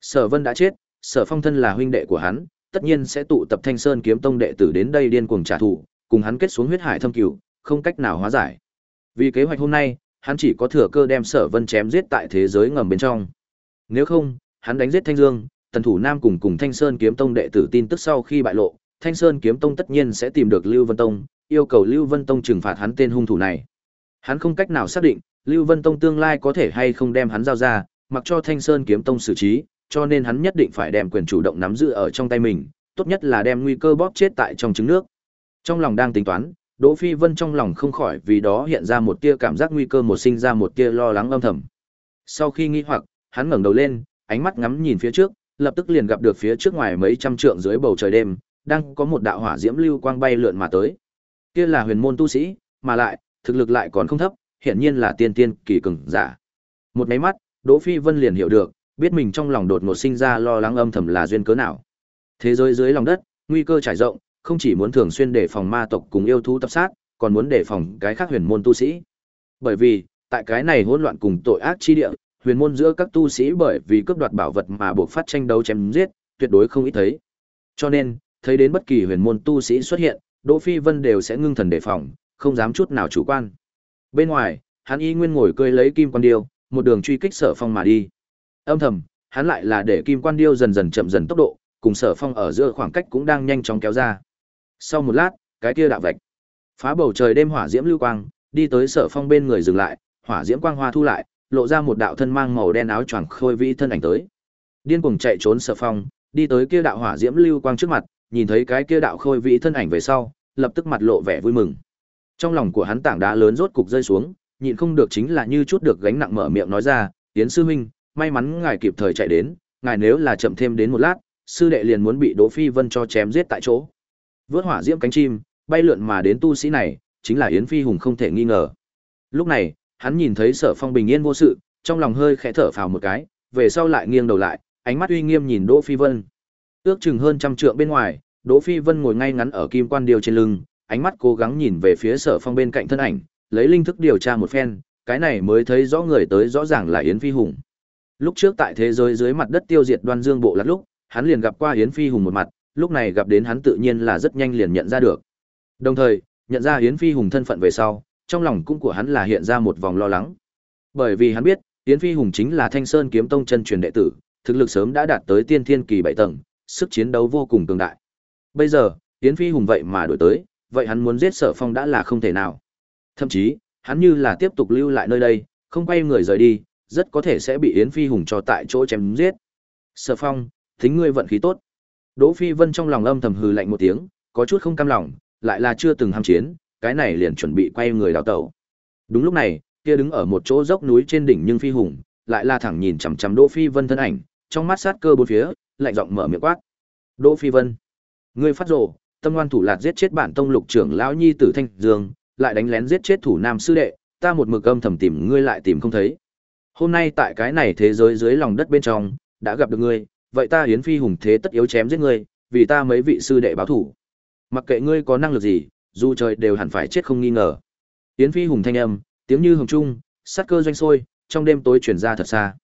Sở Vân đã chết, Sở Phong thân là huynh đệ của hắn, tất nhiên sẽ tụ tập Thanh Sơn kiếm tông đệ tử đến đây điên cuồng trả thù, cùng hắn kết xuống huyết hải thâm cửu, không cách nào hóa giải. Vì kế hoạch hôm nay, hắn chỉ có thừa cơ đem Sở Vân chém giết tại thế giới ngầm bên trong. Nếu không, hắn đánh giết Thanh Dương, Tần Thủ Nam cùng cùng Thanh Sơn Kiếm Tông đệ tử tin tức sau khi bại lộ, Thanh Sơn Kiếm Tông tất nhiên sẽ tìm được Lưu Vân Tông, yêu cầu Lưu Vân Tông trừng phạt hắn tên hung thủ này. Hắn không cách nào xác định, Lưu Vân Tông tương lai có thể hay không đem hắn giao ra, mặc cho Thanh Sơn Kiếm Tông xử trí, cho nên hắn nhất định phải đem quyền chủ động nắm giữ ở trong tay mình, tốt nhất là đem nguy cơ bóp chết tại trong trứng nước. Trong lòng đang tính toán, Đỗ Phi Vân trong lòng không khỏi vì đó hiện ra một tia cảm giác nguy cơ một sinh ra một tia lo lắng âm thầm. Sau khi nghi hoặc, hắn ngẩng đầu lên, ánh mắt ngắm nhìn phía trước, lập tức liền gặp được phía trước ngoài mấy trăm trượng dưới bầu trời đêm, đang có một đạo hỏa diễm lưu quang bay lượn mà tới. Kia là huyền môn tu sĩ, mà lại, thực lực lại còn không thấp, hiển nhiên là tiên tiên kỳ cường giả. Một máy mắt, Đỗ Phi Vân liền hiểu được, biết mình trong lòng đột ngột sinh ra lo lắng âm thầm là duyên cớ nào. Thế giới dưới lòng đất, nguy cơ trải rộng, không chỉ muốn thường xuyên đề phòng ma tộc cùng yêu thú tập sát, còn muốn đề phòng cái khác huyền môn tu sĩ. Bởi vì, tại cái này hỗn loạn cùng tội ác chi địa, huyền môn giữa các tu sĩ bởi vì cướp đoạt bảo vật mà buộc phát tranh đấu chém giết, tuyệt đối không ít thấy. Cho nên, thấy đến bất kỳ huyền môn tu sĩ xuất hiện, Đỗ Phi Vân đều sẽ ngưng thần đề phòng, không dám chút nào chủ quan. Bên ngoài, hắn y nguyên ngồi cười lấy kim quan điêu, một đường truy kích Sở Phong mà đi. Âm thầm, hắn lại là để kim quan điêu dần dần chậm dần tốc độ, cùng Sở Phong ở giữa khoảng cách cũng đang nhanh chóng kéo ra. Sau một lát, cái kia đạo vạch phá bầu trời đêm hỏa diễm lưu quang, đi tới Sở Phong bên người dừng lại, hỏa diễm quang hoa thu lại, lộ ra một đạo thân mang màu đen áo choàng khôi vĩ thân ảnh tới. Điên cuồng chạy trốn Sở Phong, đi tới kia đạo hỏa diễm lưu quang trước mặt, nhìn thấy cái kia đạo khôi vĩ thân ảnh về sau, lập tức mặt lộ vẻ vui mừng. Trong lòng của hắn tảng đá lớn rốt cục rơi xuống, nhịn không được chính là như chút được gánh nặng mở miệng nói ra, "Tiến sư huynh, may mắn ngài kịp thời chạy đến, ngài nếu là chậm thêm đến một lát, sư đệ liền muốn bị Đỗ Phi Vân cho chém giết tại chỗ." Vớt hỏa diễm cánh chim, bay lượn mà đến tu sĩ này, chính là Yến Phi Hùng không thể nghi ngờ. Lúc này, hắn nhìn thấy Sở Phong bình yên vô sự, trong lòng hơi khẽ thở phào một cái, về sau lại nghiêng đầu lại, ánh mắt uy nghiêm nhìn Đỗ Phi Vân. Ước chừng hơn trăm trượng bên ngoài, Đỗ Phi Vân ngồi ngay ngắn ở kim quan điều trên lưng, ánh mắt cố gắng nhìn về phía Sở Phong bên cạnh thân ảnh, lấy linh thức điều tra một phen, cái này mới thấy rõ người tới rõ ràng là Yến Phi Hùng. Lúc trước tại thế giới dưới mặt đất tiêu diệt Đoan Dương bộ lát lúc, hắn liền gặp qua Yến Phi Hùng một mặt, lúc này gặp đến hắn tự nhiên là rất nhanh liền nhận ra được. Đồng thời, nhận ra Yến Phi Hùng thân phận về sau, trong lòng cũng của hắn là hiện ra một vòng lo lắng. Bởi vì hắn biết, Yến Phi Hùng chính là Thanh Sơn Kiếm Tông chân truyền đệ tử, thực lực sớm đã đạt tới tiên thiên kỳ bảy tầng, sức chiến đấu vô cùng cường đại. Bây giờ, Yến Phi Hùng vậy mà đổi tới, vậy hắn muốn giết Sở Phong đã là không thể nào. Thậm chí, hắn như là tiếp tục lưu lại nơi đây, không quay người rời đi, rất có thể sẽ bị Yến Phi Hùng cho tại chỗ chém giết. Sở Phong, thính ngươi vận khí tốt. Đỗ Phi Vân trong lòng âm thầm hừ lạnh một tiếng, có chút không cam lòng, lại là chưa từng ham chiến, cái này liền chuẩn bị quay người đào tẩu. Đúng lúc này, kia đứng ở một chỗ dốc núi trên đỉnh nhưng Phi Hùng, lại là thẳng nhìn chằm chằm Đỗ Phi Vân thân ảnh, trong mắt sát cơ bốn phía, lạnh giọng mở miệng quát. Đỗ Phi Vân, ngươi phát rồ, tâm ngoan thủ lạt giết chết bản tông lục trưởng lão nhi tử Thanh Dương, lại đánh lén giết chết thủ nam sư đệ, ta một mực âm thầm tìm ngươi lại tìm không thấy. Hôm nay tại cái này thế giới dưới lòng đất bên trong, đã gặp được ngươi, vậy ta hiến phi hùng thế tất yếu chém giết ngươi, vì ta mấy vị sư đệ báo thủ. Mặc kệ ngươi có năng lực gì, dù trời đều hẳn phải chết không nghi ngờ. Yến Phi hùng thanh âm, tiếng như hồng trung, sát cơ doanh sôi, trong đêm tối truyền ra thật xa.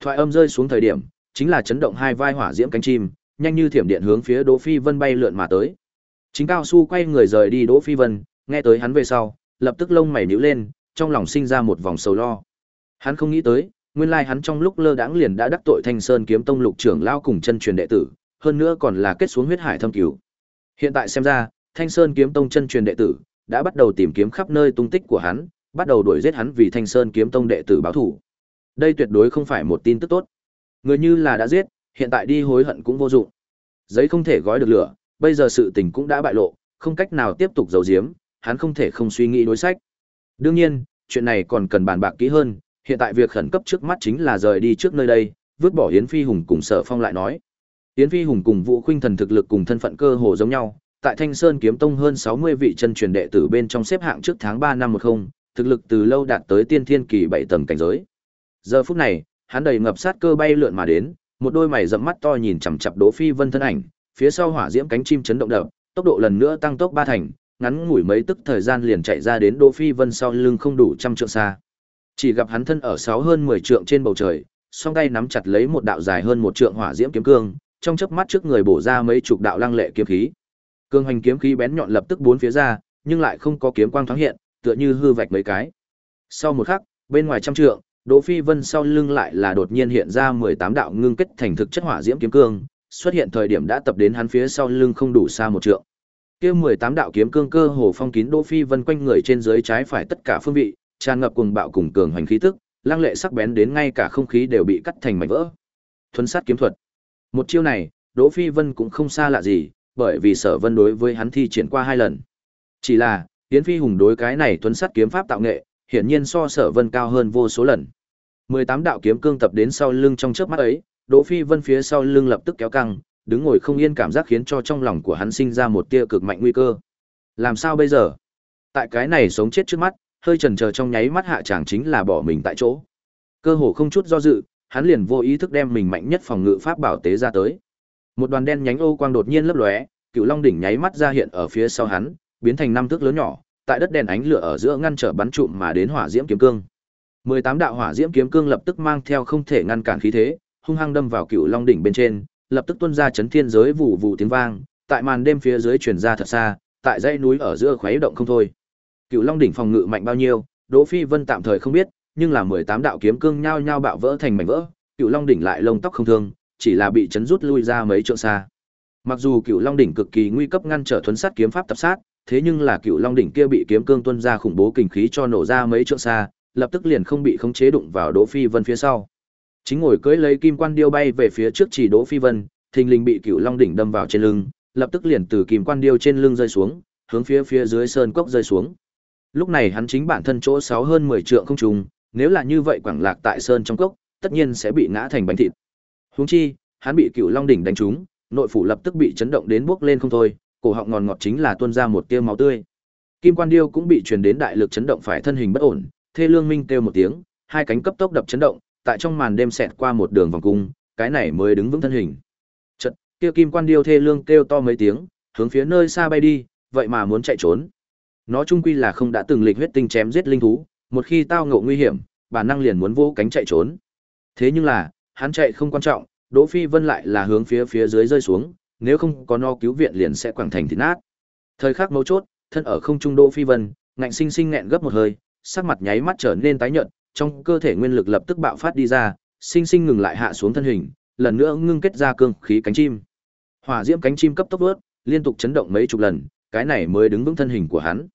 Thoại âm rơi xuống thời điểm, chính là chấn động hai vai hỏa diễm cánh chim, nhanh như thiểm điện hướng phía Đỗ Phi Vân bay lượn mà tới. Chính Cao Su quay người rời đi Đỗ Phi Vân, nghe tới hắn về sau, lập tức lông mày nhíu lên, trong lòng sinh ra một vòng sầu lo. Hắn không nghĩ tới, nguyên lai hắn trong lúc lơ đãng liền đã đắc tội Thanh Sơn Kiếm Tông lục trưởng lao cùng chân truyền đệ tử, hơn nữa còn là kết xuống huyết hải thâm cứu. Hiện tại xem ra, Thanh Sơn Kiếm Tông chân truyền đệ tử đã bắt đầu tìm kiếm khắp nơi tung tích của hắn, bắt đầu đuổi giết hắn vì Thanh Sơn Kiếm Tông đệ tử báo thù. Đây tuyệt đối không phải một tin tức tốt. Người như là đã giết, hiện tại đi hối hận cũng vô dụng. Giấy không thể gói được lửa, bây giờ sự tình cũng đã bại lộ, không cách nào tiếp tục giấu giếm, hắn không thể không suy nghĩ đối sách. Đương nhiên, chuyện này còn cần bàn bạc kỹ hơn, hiện tại việc khẩn cấp trước mắt chính là rời đi trước nơi đây, vứt bỏ Yến Phi Hùng cùng Sở Phong lại nói. Yến Phi Hùng cùng Vũ Khuynh Thần thực lực cùng thân phận cơ hồ giống nhau, tại Thanh Sơn Kiếm Tông hơn 60 vị chân truyền đệ tử bên trong xếp hạng trước tháng 3 năm 10, thực lực từ lâu đạt tới tiên thiên kỳ 7 tầng cảnh giới. Giờ phút này, hắn đầy ngập sát cơ bay lượn mà đến, một đôi mày rậm mắt to nhìn chằm chằm Đỗ Phi Vân thân ảnh, phía sau hỏa diễm cánh chim chấn động đập, tốc độ lần nữa tăng tốc ba thành, ngắn ngủi mấy tức thời gian liền chạy ra đến Đỗ Phi Vân sau lưng không đủ trăm trượng xa. Chỉ gặp hắn thân ở sáu hơn 10 trượng trên bầu trời, song tay nắm chặt lấy một đạo dài hơn một trượng hỏa diễm kiếm cương, trong chớp mắt trước người bổ ra mấy chục đạo lăng lệ kiếm khí. Cương hành kiếm khí bén nhọn lập tức bốn phía ra, nhưng lại không có kiếm quang thoáng hiện, tựa như hư vạch mấy cái. Sau một khắc, Bên ngoài trăm trượng, Đỗ Phi Vân sau lưng lại là đột nhiên hiện ra 18 đạo ngưng kết thành thực chất hỏa diễm kiếm cương, xuất hiện thời điểm đã tập đến hắn phía sau lưng không đủ xa một trượng. Kia 18 đạo kiếm cương cơ hồ phong kín Đỗ Phi Vân quanh người trên dưới trái phải tất cả phương vị, tràn ngập cuồng bạo cùng cường hành khí tức, lang lệ sắc bén đến ngay cả không khí đều bị cắt thành mảnh vỡ. Thuấn sát kiếm thuật. Một chiêu này, Đỗ Phi Vân cũng không xa lạ gì, bởi vì Sở Vân đối với hắn thi triển qua hai lần. Chỉ là, Tiễn Phi Hùng đối cái này thuấn sát kiếm pháp tạo nghệ, hiển nhiên so Sở Vân cao hơn vô số lần. 18 đạo kiếm cương tập đến sau lưng trong chớp mắt ấy, Đỗ Phi Vân phía sau lưng lập tức kéo căng, đứng ngồi không yên cảm giác khiến cho trong lòng của hắn sinh ra một tia cực mạnh nguy cơ. Làm sao bây giờ? Tại cái này sống chết trước mắt, hơi chần chờ trong nháy mắt hạ chàng chính là bỏ mình tại chỗ. Cơ hồ không chút do dự, hắn liền vô ý thức đem mình mạnh nhất phòng ngự pháp bảo tế ra tới. Một đoàn đen nhánh ô quang đột nhiên lấp lóe, Cựu Long đỉnh nháy mắt ra hiện ở phía sau hắn, biến thành năm thước lớn nhỏ, tại đất đèn ánh lửa ở giữa ngăn trở bắn trụm mà đến hỏa diễm kiếm cương. 18 đạo hỏa diễm kiếm cương lập tức mang theo không thể ngăn cản khí thế, hung hăng đâm vào Cựu Long đỉnh bên trên, lập tức tuôn ra chấn thiên giới vụ vụ tiếng vang, tại màn đêm phía dưới truyền ra thật xa, tại dãy núi ở giữa khuấy động không thôi. Cựu Long đỉnh phòng ngự mạnh bao nhiêu, Đỗ Phi Vân tạm thời không biết, nhưng là 18 đạo kiếm cương nhao nhao bạo vỡ thành mảnh vỡ, Cựu Long đỉnh lại lông tóc không thương, chỉ là bị chấn rút lui ra mấy trượng xa. Mặc dù Cựu Long đỉnh cực kỳ nguy cấp ngăn trở thuấn sát kiếm pháp tập sát, thế nhưng là Cựu Long đỉnh kia bị kiếm cương tuôn ra khủng bố kình khí cho nổ ra mấy trượng xa, lập tức liền không bị khống chế đụng vào Đỗ Phi Vân phía sau. Chính ngồi cưỡi lấy kim quan điêu bay về phía trước chỉ Đỗ Phi Vân, thình lình bị Cựu Long đỉnh đâm vào trên lưng, lập tức liền từ kim quan điêu trên lưng rơi xuống, hướng phía phía dưới sơn cốc rơi xuống. Lúc này hắn chính bản thân chỗ sáu hơn 10 trượng không trùng, nếu là như vậy quảng lạc tại sơn trong cốc, tất nhiên sẽ bị ngã thành bánh thịt. Huống chi, hắn bị Cựu Long đỉnh đánh trúng, nội phủ lập tức bị chấn động đến bước lên không thôi, cổ họng ngòn ngọt chính là tuôn ra một tia máu tươi. Kim Quan Điêu cũng bị truyền đến đại lực chấn động phải thân hình bất ổn, Thê Lương Minh kêu một tiếng, hai cánh cấp tốc đập chấn động, tại trong màn đêm xẹt qua một đường vòng cung, cái này mới đứng vững thân hình. Chợt, kia Kim Quan Điêu Thê Lương kêu to mấy tiếng, hướng phía nơi xa bay đi, vậy mà muốn chạy trốn. Nó chung quy là không đã từng lịch huyết tinh chém giết linh thú, một khi tao ngộ nguy hiểm, bản năng liền muốn vô cánh chạy trốn. Thế nhưng là, hắn chạy không quan trọng, Đỗ Phi Vân lại là hướng phía phía dưới rơi xuống, nếu không có no cứu viện liền sẽ quẳng thành thịt nát. Thời khắc mấu chốt, thân ở không trung Đỗ Phi Vân, ngạnh sinh sinh nghẹn gấp một hơi, sắc mặt nháy mắt trở nên tái nhợt, trong cơ thể nguyên lực lập tức bạo phát đi ra, sinh sinh ngừng lại hạ xuống thân hình, lần nữa ngưng kết ra cương khí cánh chim. Hỏa diễm cánh chim cấp tốc vút, liên tục chấn động mấy chục lần, cái này mới đứng vững thân hình của hắn.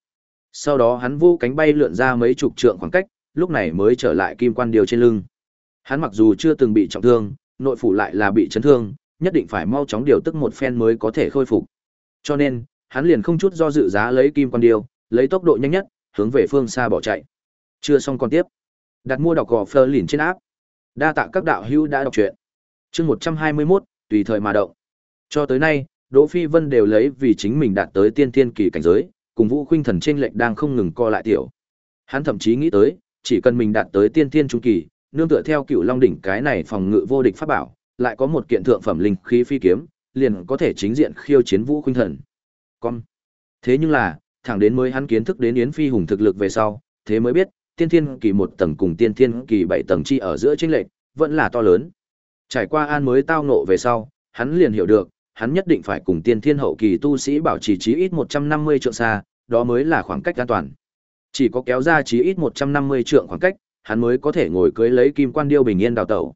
Sau đó hắn vô cánh bay lượn ra mấy chục trượng khoảng cách, lúc này mới trở lại kim quan điều trên lưng. Hắn mặc dù chưa từng bị trọng thương, nội phủ lại là bị chấn thương, nhất định phải mau chóng điều tức một phen mới có thể khôi phục. Cho nên, hắn liền không chút do dự giá lấy kim quan điều, lấy tốc độ nhanh nhất, hướng về phương xa bỏ chạy. Chưa xong còn tiếp. Đặt mua đọc gò phơ lìn trên áp. Đa tạ các đạo hữu đã đọc truyện. Chương 121, tùy thời mà động. Cho tới nay, Đỗ Phi Vân đều lấy vì chính mình đạt tới tiên tiên kỳ cảnh giới, cùng Vũ Khuynh Thần trên lệnh đang không ngừng co lại tiểu. Hắn thậm chí nghĩ tới, chỉ cần mình đạt tới tiên tiên trung kỳ, nương tựa theo Cựu Long đỉnh cái này phòng ngự vô địch pháp bảo, lại có một kiện thượng phẩm linh khí phi kiếm, liền có thể chính diện khiêu chiến Vũ Khuynh Thần. Con. Thế nhưng là, thẳng đến mới hắn kiến thức đến Yến Phi hùng thực lực về sau, thế mới biết, tiên thiên kỳ một tầng cùng tiên thiên kỳ bảy tầng chi ở giữa chênh lệch vẫn là to lớn. Trải qua an mới tao nộ về sau, hắn liền hiểu được, hắn nhất định phải cùng tiên thiên hậu kỳ tu sĩ bảo trì chí ít 150 trượng xa, đó mới là khoảng cách an toàn. Chỉ có kéo ra chí ít 150 trượng khoảng cách, hắn mới có thể ngồi cưới lấy kim quan điêu bình yên đào tẩu.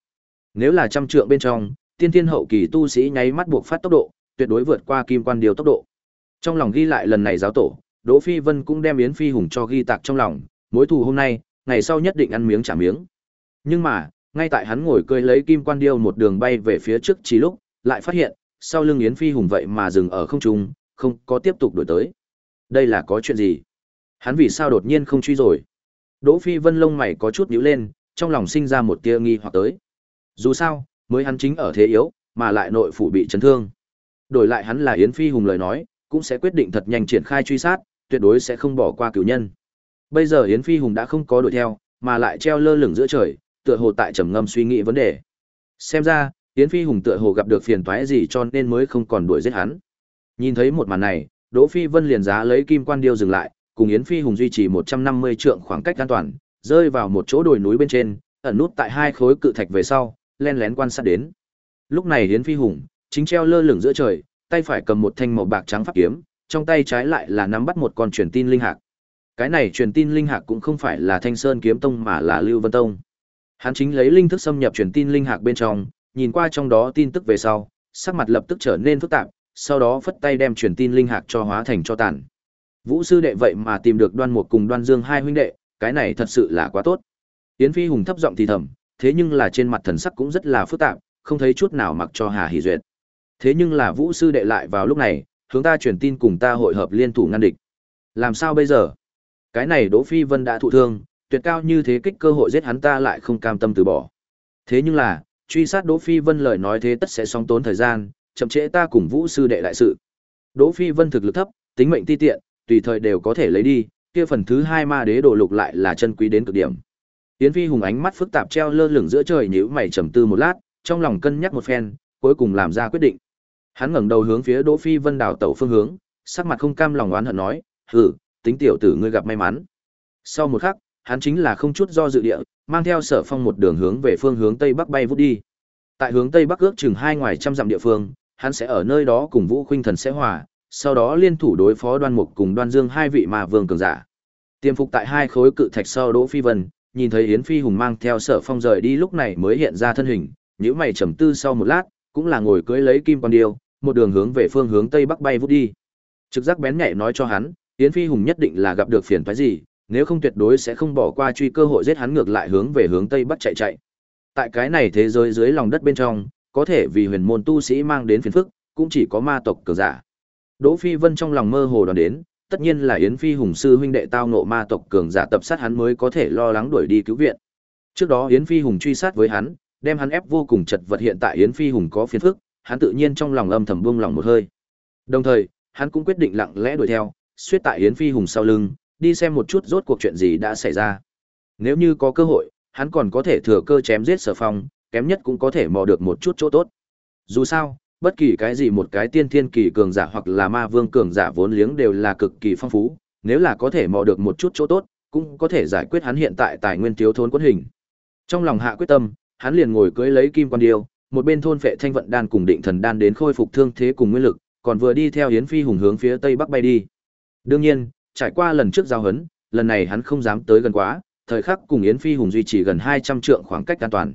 Nếu là trăm trượng bên trong, tiên thiên hậu kỳ tu sĩ nháy mắt buộc phát tốc độ, tuyệt đối vượt qua kim quan điêu tốc độ. Trong lòng ghi lại lần này giáo tổ, Đỗ Phi Vân cũng đem Yến Phi Hùng cho ghi tạc trong lòng, mối thù hôm nay, ngày sau nhất định ăn miếng trả miếng. Nhưng mà, ngay tại hắn ngồi cưỡi lấy kim quan điêu một đường bay về phía trước chỉ lúc, lại phát hiện, sau lưng Yến Phi Hùng vậy mà dừng ở không trung, không có tiếp tục đuổi tới. Đây là có chuyện gì? Hắn vì sao đột nhiên không truy rồi? Đỗ Phi Vân lông mày có chút nhíu lên, trong lòng sinh ra một tia nghi hoặc tới. Dù sao, mới hắn chính ở thế yếu, mà lại nội phủ bị chấn thương. Đổi lại hắn là Yến Phi Hùng lời nói, cũng sẽ quyết định thật nhanh triển khai truy sát, tuyệt đối sẽ không bỏ qua cửu nhân. Bây giờ Yến Phi Hùng đã không có đuổi theo, mà lại treo lơ lửng giữa trời, tựa hồ tại trầm ngâm suy nghĩ vấn đề. Xem ra, Yến Phi Hùng tựa hồ gặp được phiền toái gì cho nên mới không còn đuổi giết hắn. Nhìn thấy một màn này, Đỗ Phi Vân liền giá lấy kim quan điêu dừng lại, cùng Yến Phi Hùng duy trì 150 trượng khoảng cách an toàn, rơi vào một chỗ đồi núi bên trên, ẩn nút tại hai khối cự thạch về sau, len lén quan sát đến. Lúc này Yến Phi Hùng chính treo lơ lửng giữa trời, tay phải cầm một thanh màu bạc trắng pháp kiếm, trong tay trái lại là nắm bắt một con truyền tin linh hạc. Cái này truyền tin linh hạc cũng không phải là Thanh Sơn kiếm tông mà là Lưu Vân tông. Hắn chính lấy linh thức xâm nhập truyền tin linh hạc bên trong, nhìn qua trong đó tin tức về sau, sắc mặt lập tức trở nên phức tạp, sau đó phất tay đem truyền tin linh hạc cho hóa thành cho tàn. Vũ sư đệ vậy mà tìm được Đoan Mục cùng Đoan Dương hai huynh đệ, cái này thật sự là quá tốt. Yến Phi hùng thấp giọng thì thầm, thế nhưng là trên mặt thần sắc cũng rất là phức tạp, không thấy chút nào mặc cho Hà Hỉ duyệt. Thế nhưng là Vũ sư đệ lại vào lúc này, hướng ta truyền tin cùng ta hội hợp liên thủ ngăn địch. Làm sao bây giờ? Cái này Đỗ Phi Vân đã thụ thương, tuyệt cao như thế kích cơ hội giết hắn ta lại không cam tâm từ bỏ. Thế nhưng là, truy sát Đỗ Phi Vân lời nói thế tất sẽ song tốn thời gian, chậm trễ ta cùng Vũ sư đệ đại sự. Đỗ Phi Vân thực lực thấp, tính mệnh ti tiện, tùy thời đều có thể lấy đi, kia phần thứ hai ma đế đồ lục lại là chân quý đến cực điểm. Yến Phi hùng ánh mắt phức tạp treo lơ lửng giữa trời nhíu mày trầm tư một lát, trong lòng cân nhắc một phen, cuối cùng làm ra quyết định. Hắn ngẩng đầu hướng phía Đỗ Phi Vân đảo tẩu phương hướng, sắc mặt không cam lòng oán hận nói, "Hừ, tính tiểu tử ngươi gặp may mắn." Sau một khắc, hắn chính là không chút do dự địa, mang theo Sở Phong một đường hướng về phương hướng tây bắc bay vút đi. Tại hướng tây bắc ước chừng hai ngoài trăm dặm địa phương, hắn sẽ ở nơi đó cùng Vũ Khuynh Thần sẽ hòa, sau đó liên thủ đối phó Đoan Mục cùng Đoan Dương hai vị mà vương cường giả. Tiêm phục tại hai khối cự thạch sau Đỗ Phi Vân, nhìn thấy Yến Phi Hùng mang theo Sở Phong rời đi lúc này mới hiện ra thân hình, nhíu mày trầm tư sau một lát, cũng là ngồi cưỡi lấy kim quan điêu, một đường hướng về phương hướng tây bắc bay vút đi. Trực giác bén nhạy nói cho hắn, Yến Phi Hùng nhất định là gặp được phiền phức gì, nếu không tuyệt đối sẽ không bỏ qua truy cơ hội giết hắn ngược lại hướng về hướng tây bắc chạy chạy. Tại cái này thế giới dưới lòng đất bên trong, có thể vì huyền môn tu sĩ mang đến phiền phức, cũng chỉ có ma tộc cường giả. Đỗ Phi Vân trong lòng mơ hồ đoán đến, tất nhiên là Yến Phi Hùng sư huynh đệ tao ngộ ma tộc cường giả tập sát hắn mới có thể lo lắng đuổi đi cứu viện. Trước đó Yến Phi Hùng truy sát với hắn, đem hắn ép vô cùng chật vật hiện tại Yến Phi Hùng có phiền phức, hắn tự nhiên trong lòng âm thầm buông lòng một hơi. Đồng thời, hắn cũng quyết định lặng lẽ đuổi theo, suýt tại Yến Phi Hùng sau lưng, đi xem một chút rốt cuộc chuyện gì đã xảy ra. Nếu như có cơ hội, hắn còn có thể thừa cơ chém giết Sở Phong, kém nhất cũng có thể mò được một chút chỗ tốt. Dù sao, bất kỳ cái gì một cái tiên thiên kỳ cường giả hoặc là ma vương cường giả vốn liếng đều là cực kỳ phong phú, nếu là có thể mò được một chút chỗ tốt, cũng có thể giải quyết hắn hiện tại tài nguyên thiếu thốn quân hình. Trong lòng hạ quyết tâm, hắn liền ngồi cưỡi lấy kim quan điêu, một bên thôn phệ thanh vận đan cùng định thần đan đến khôi phục thương thế cùng nguyên lực, còn vừa đi theo Yến Phi hùng hướng phía tây bắc bay đi. Đương nhiên, trải qua lần trước giao hấn, lần này hắn không dám tới gần quá, thời khắc cùng Yến Phi hùng duy trì gần 200 trượng khoảng cách an toàn.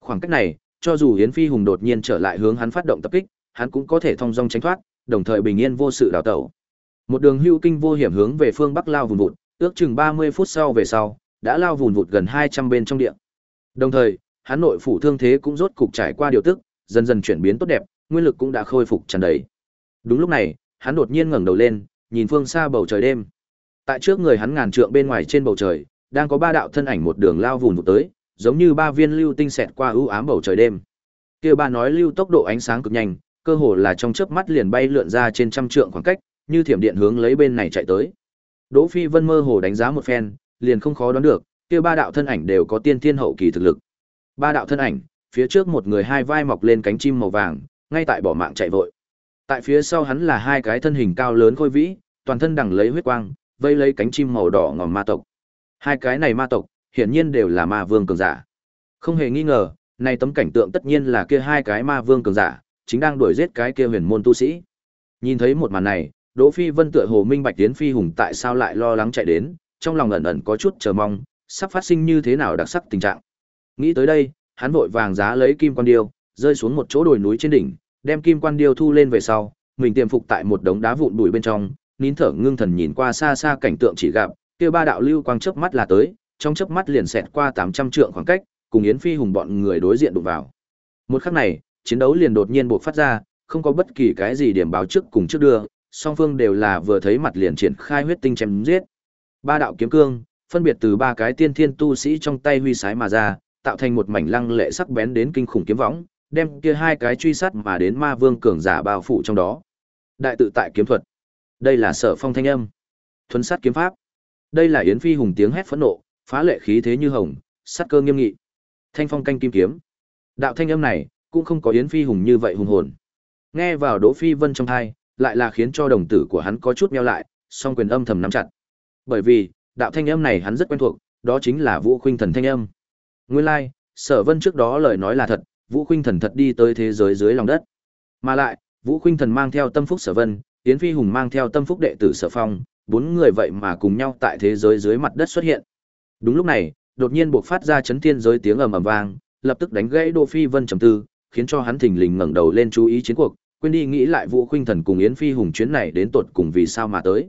Khoảng cách này, cho dù Yến Phi hùng đột nhiên trở lại hướng hắn phát động tập kích, hắn cũng có thể thông dong tránh thoát, đồng thời bình yên vô sự đào tẩu. Một đường hưu kinh vô hiểm hướng về phương bắc lao vùn vụt, ước chừng 30 phút sau về sau, đã lao vùn vụt gần 200 bên trong địa. Đồng thời, hắn nội phủ thương thế cũng rốt cục trải qua điều tức, dần dần chuyển biến tốt đẹp, nguyên lực cũng đã khôi phục tràn đầy. Đúng lúc này, hắn đột nhiên ngẩng đầu lên, nhìn phương xa bầu trời đêm. Tại trước người hắn ngàn trượng bên ngoài trên bầu trời, đang có ba đạo thân ảnh một đường lao vùn vụt tới, giống như ba viên lưu tinh xẹt qua ưu ám bầu trời đêm. Kia ba nói lưu tốc độ ánh sáng cực nhanh, cơ hồ là trong chớp mắt liền bay lượn ra trên trăm trượng khoảng cách, như thiểm điện hướng lấy bên này chạy tới. Đỗ Phi Vân mơ hồ đánh giá một phen, liền không khó đoán được, kia ba đạo thân ảnh đều có tiên thiên hậu kỳ thực lực. Ba đạo thân ảnh, phía trước một người hai vai mọc lên cánh chim màu vàng, ngay tại bỏ mạng chạy vội. Tại phía sau hắn là hai cái thân hình cao lớn khôi vĩ, toàn thân đằng lấy huyết quang, vây lấy cánh chim màu đỏ ngòm ma tộc. Hai cái này ma tộc, hiển nhiên đều là ma vương cường giả. Không hề nghi ngờ, này tấm cảnh tượng tất nhiên là kia hai cái ma vương cường giả, chính đang đuổi giết cái kia huyền môn tu sĩ. Nhìn thấy một màn này, Đỗ Phi Vân tựa hồ minh bạch tiến phi hùng tại sao lại lo lắng chạy đến, trong lòng ẩn ẩn có chút chờ mong, sắp phát sinh như thế nào đặc sắc tình trạng. Nghĩ tới đây, hắn vội vàng giá lấy kim quan điêu, rơi xuống một chỗ đồi núi trên đỉnh, đem kim quan điêu thu lên về sau, mình tiềm phục tại một đống đá vụn bụi bên trong, nín thở ngưng thần nhìn qua xa xa cảnh tượng chỉ gặp, kia ba đạo lưu quang chớp mắt là tới, trong chớp mắt liền xẹt qua 800 trượng khoảng cách, cùng Yến Phi hùng bọn người đối diện đụng vào. Một khắc này, chiến đấu liền đột nhiên bộc phát ra, không có bất kỳ cái gì điểm báo trước cùng trước đưa, song phương đều là vừa thấy mặt liền triển khai huyết tinh chém giết. Ba đạo kiếm cương, phân biệt từ ba cái tiên thiên tu sĩ trong tay huy sái mà ra, tạo thành một mảnh lăng lệ sắc bén đến kinh khủng kiếm võng, đem kia hai cái truy sát mà đến ma vương cường giả bao phủ trong đó. Đại tự tại kiếm thuật. Đây là Sở Phong thanh âm. thuấn sát kiếm pháp. Đây là Yến Phi hùng tiếng hét phẫn nộ, phá lệ khí thế như hồng, sát cơ nghiêm nghị. Thanh phong canh kim kiếm. Đạo thanh âm này cũng không có Yến Phi hùng như vậy hùng hồn. Nghe vào Đỗ Phi Vân trong tai, lại là khiến cho đồng tử của hắn có chút meo lại, song quyền âm thầm nắm chặt. Bởi vì, đạo thanh âm này hắn rất quen thuộc, đó chính là Vũ Khuynh Thần thanh âm. Nguyên lai, like, Sở Vân trước đó lời nói là thật, Vũ Khuynh Thần thật đi tới thế giới dưới lòng đất. Mà lại, Vũ Khuynh Thần mang theo tâm phúc Sở Vân, Yến Phi Hùng mang theo tâm phúc đệ tử Sở Phong, bốn người vậy mà cùng nhau tại thế giới dưới mặt đất xuất hiện. Đúng lúc này, đột nhiên buộc phát ra chấn thiên giới tiếng ầm ầm vang, lập tức đánh gãy Đỗ Phi Vân trầm tư, khiến cho hắn thình lình ngẩng đầu lên chú ý chiến cuộc, quên đi nghĩ lại Vũ Khuynh Thần cùng Yến Phi Hùng chuyến này đến tột cùng vì sao mà tới.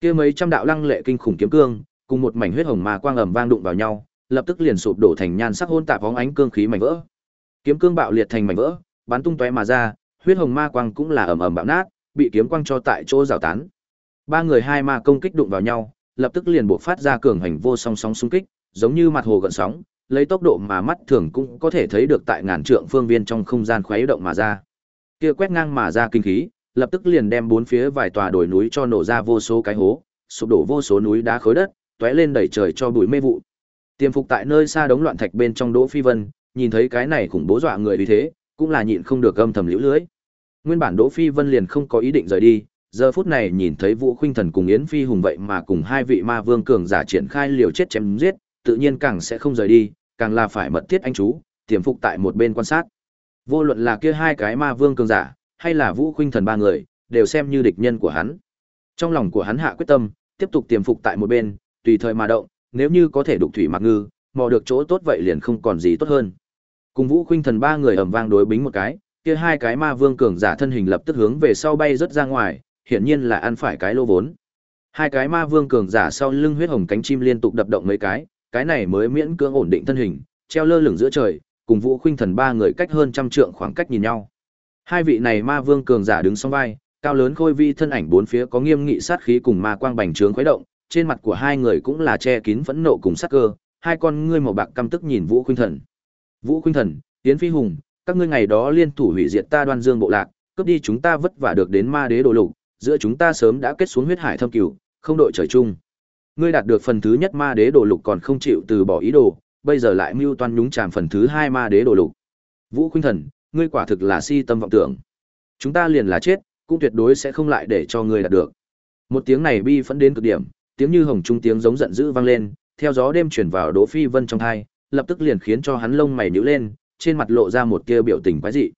Kia mấy trăm đạo lăng lệ kinh khủng kiếm cương, cùng một mảnh huyết hồng mà quang ầm vang đụng vào nhau, lập tức liền sụp đổ thành nhan sắc hôn tạp bóng ánh cương khí mảnh vỡ. Kiếm cương bạo liệt thành mảnh vỡ, bắn tung tóe mà ra, huyết hồng ma quang cũng là ầm ầm bạo nát, bị kiếm quang cho tại chỗ rào tán. Ba người hai ma công kích đụng vào nhau, lập tức liền buộc phát ra cường hành vô song sóng xung kích, giống như mặt hồ gợn sóng, lấy tốc độ mà mắt thường cũng có thể thấy được tại ngàn trượng phương viên trong không gian khuấy động mà ra. Kia quét ngang mà ra kinh khí, lập tức liền đem bốn phía vài tòa đồi núi cho nổ ra vô số cái hố, sụp đổ vô số núi đá khối đất, tóe lên đẩy trời cho bụi mê vụ. Tiềm phục tại nơi xa đống loạn thạch bên trong Đỗ Phi Vân, nhìn thấy cái này khủng bố dọa người như thế, cũng là nhịn không được âm thầm liễu lưới. Nguyên bản Đỗ Phi Vân liền không có ý định rời đi, giờ phút này nhìn thấy Vũ Khuynh Thần cùng Yến Phi Hùng vậy mà cùng hai vị ma vương cường giả triển khai liều chết chém giết, tự nhiên càng sẽ không rời đi, càng là phải mật thiết anh chú, tiềm phục tại một bên quan sát. Vô luận là kia hai cái ma vương cường giả, hay là Vũ Khuynh Thần ba người, đều xem như địch nhân của hắn. Trong lòng của hắn hạ quyết tâm, tiếp tục tiềm phục tại một bên, tùy thời mà động, nếu như có thể đục thủy mặc ngư, mò được chỗ tốt vậy liền không còn gì tốt hơn. Cùng Vũ Khuynh Thần ba người ầm vang đối bính một cái, kia hai cái ma vương cường giả thân hình lập tức hướng về sau bay rất ra ngoài, hiển nhiên là ăn phải cái lô vốn. Hai cái ma vương cường giả sau lưng huyết hồng cánh chim liên tục đập động mấy cái, cái này mới miễn cưỡng ổn định thân hình, treo lơ lửng giữa trời, cùng Vũ Khuynh Thần ba người cách hơn trăm trượng khoảng cách nhìn nhau. Hai vị này ma vương cường giả đứng song vai, cao lớn khôi vi thân ảnh bốn phía có nghiêm nghị sát khí cùng ma quang bành trướng khuấy động, trên mặt của hai người cũng là che kín phẫn nộ cùng sát cơ, hai con ngươi màu bạc căm tức nhìn Vũ Khuynh Thần. Vũ Khuynh Thần, Tiến Phi Hùng, các ngươi ngày đó liên thủ hủy diệt ta Đoan Dương bộ lạc, cướp đi chúng ta vất vả được đến ma đế đồ lục, giữa chúng ta sớm đã kết xuống huyết hải thâm cửu, không đội trời chung. Ngươi đạt được phần thứ nhất ma đế đồ lục còn không chịu từ bỏ ý đồ, bây giờ lại mưu toan nhúng chàm phần thứ hai ma đế đồ lục. Vũ Khuynh Thần, ngươi quả thực là si tâm vọng tưởng. Chúng ta liền là chết, cũng tuyệt đối sẽ không lại để cho ngươi đạt được. Một tiếng này bi phẫn đến cực điểm, tiếng như hồng trung tiếng giống giận dữ vang lên, theo gió đêm chuyển vào Đỗ Phi Vân trong tai, lập tức liền khiến cho hắn lông mày nhíu lên, trên mặt lộ ra một tia biểu tình quái dị.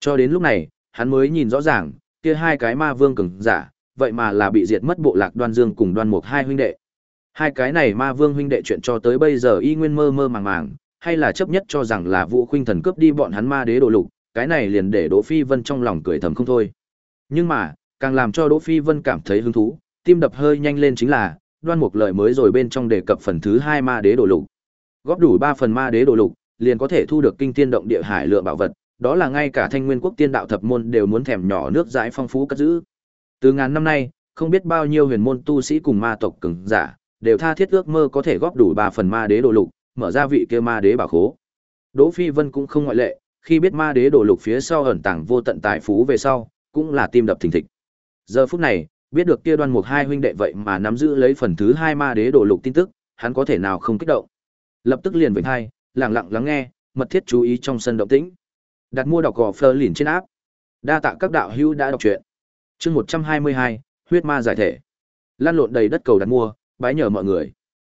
Cho đến lúc này, hắn mới nhìn rõ ràng, kia hai cái ma vương cường giả, vậy mà là bị diệt mất bộ lạc Đoan Dương cùng Đoan Mục hai huynh đệ. Hai cái này ma vương huynh đệ chuyện cho tới bây giờ y nguyên mơ mơ màng màng, hay là chấp nhất cho rằng là Vũ Khuynh Thần cướp đi bọn hắn ma đế đồ lục, cái này liền để Đỗ Phi Vân trong lòng cười thầm không thôi. Nhưng mà, càng làm cho Đỗ Phi Vân cảm thấy hứng thú, tim đập hơi nhanh lên chính là, Đoan Mục lời mới rồi bên trong đề cập phần thứ hai ma đế đồ lục. Góp đủ ba phần ma đế đồ lục, liền có thể thu được kinh tiên động địa hải lượng bảo vật, đó là ngay cả Thanh Nguyên Quốc tiên đạo thập môn đều muốn thèm nhỏ nước dãi phong phú cất giữ. Từ ngàn năm nay, không biết bao nhiêu huyền môn tu sĩ cùng ma tộc cường giả, đều tha thiết ước mơ có thể góp đủ ba phần ma đế đồ lục, mở ra vị kia ma đế bảo khố. Đỗ Phi Vân cũng không ngoại lệ, khi biết ma đế đồ lục phía sau ẩn tàng vô tận tài phú về sau, cũng là tim đập thình thịch. Giờ phút này, biết được kia đoan mục hai huynh đệ vậy mà nắm giữ lấy phần thứ hai ma đế đồ lục tin tức, hắn có thể nào không kích động. Lập tức liền vịnh hai, lặng lặng lắng nghe, mật thiết chú ý trong sân động tĩnh. Đặt mua đọc gò phơ lìn trên áp. Đa tạ các đạo hữu đã đọc truyện. Chương 122, huyết ma giải thể. Lan lộn đầy đất cầu đặt mua, bái nhờ mọi người.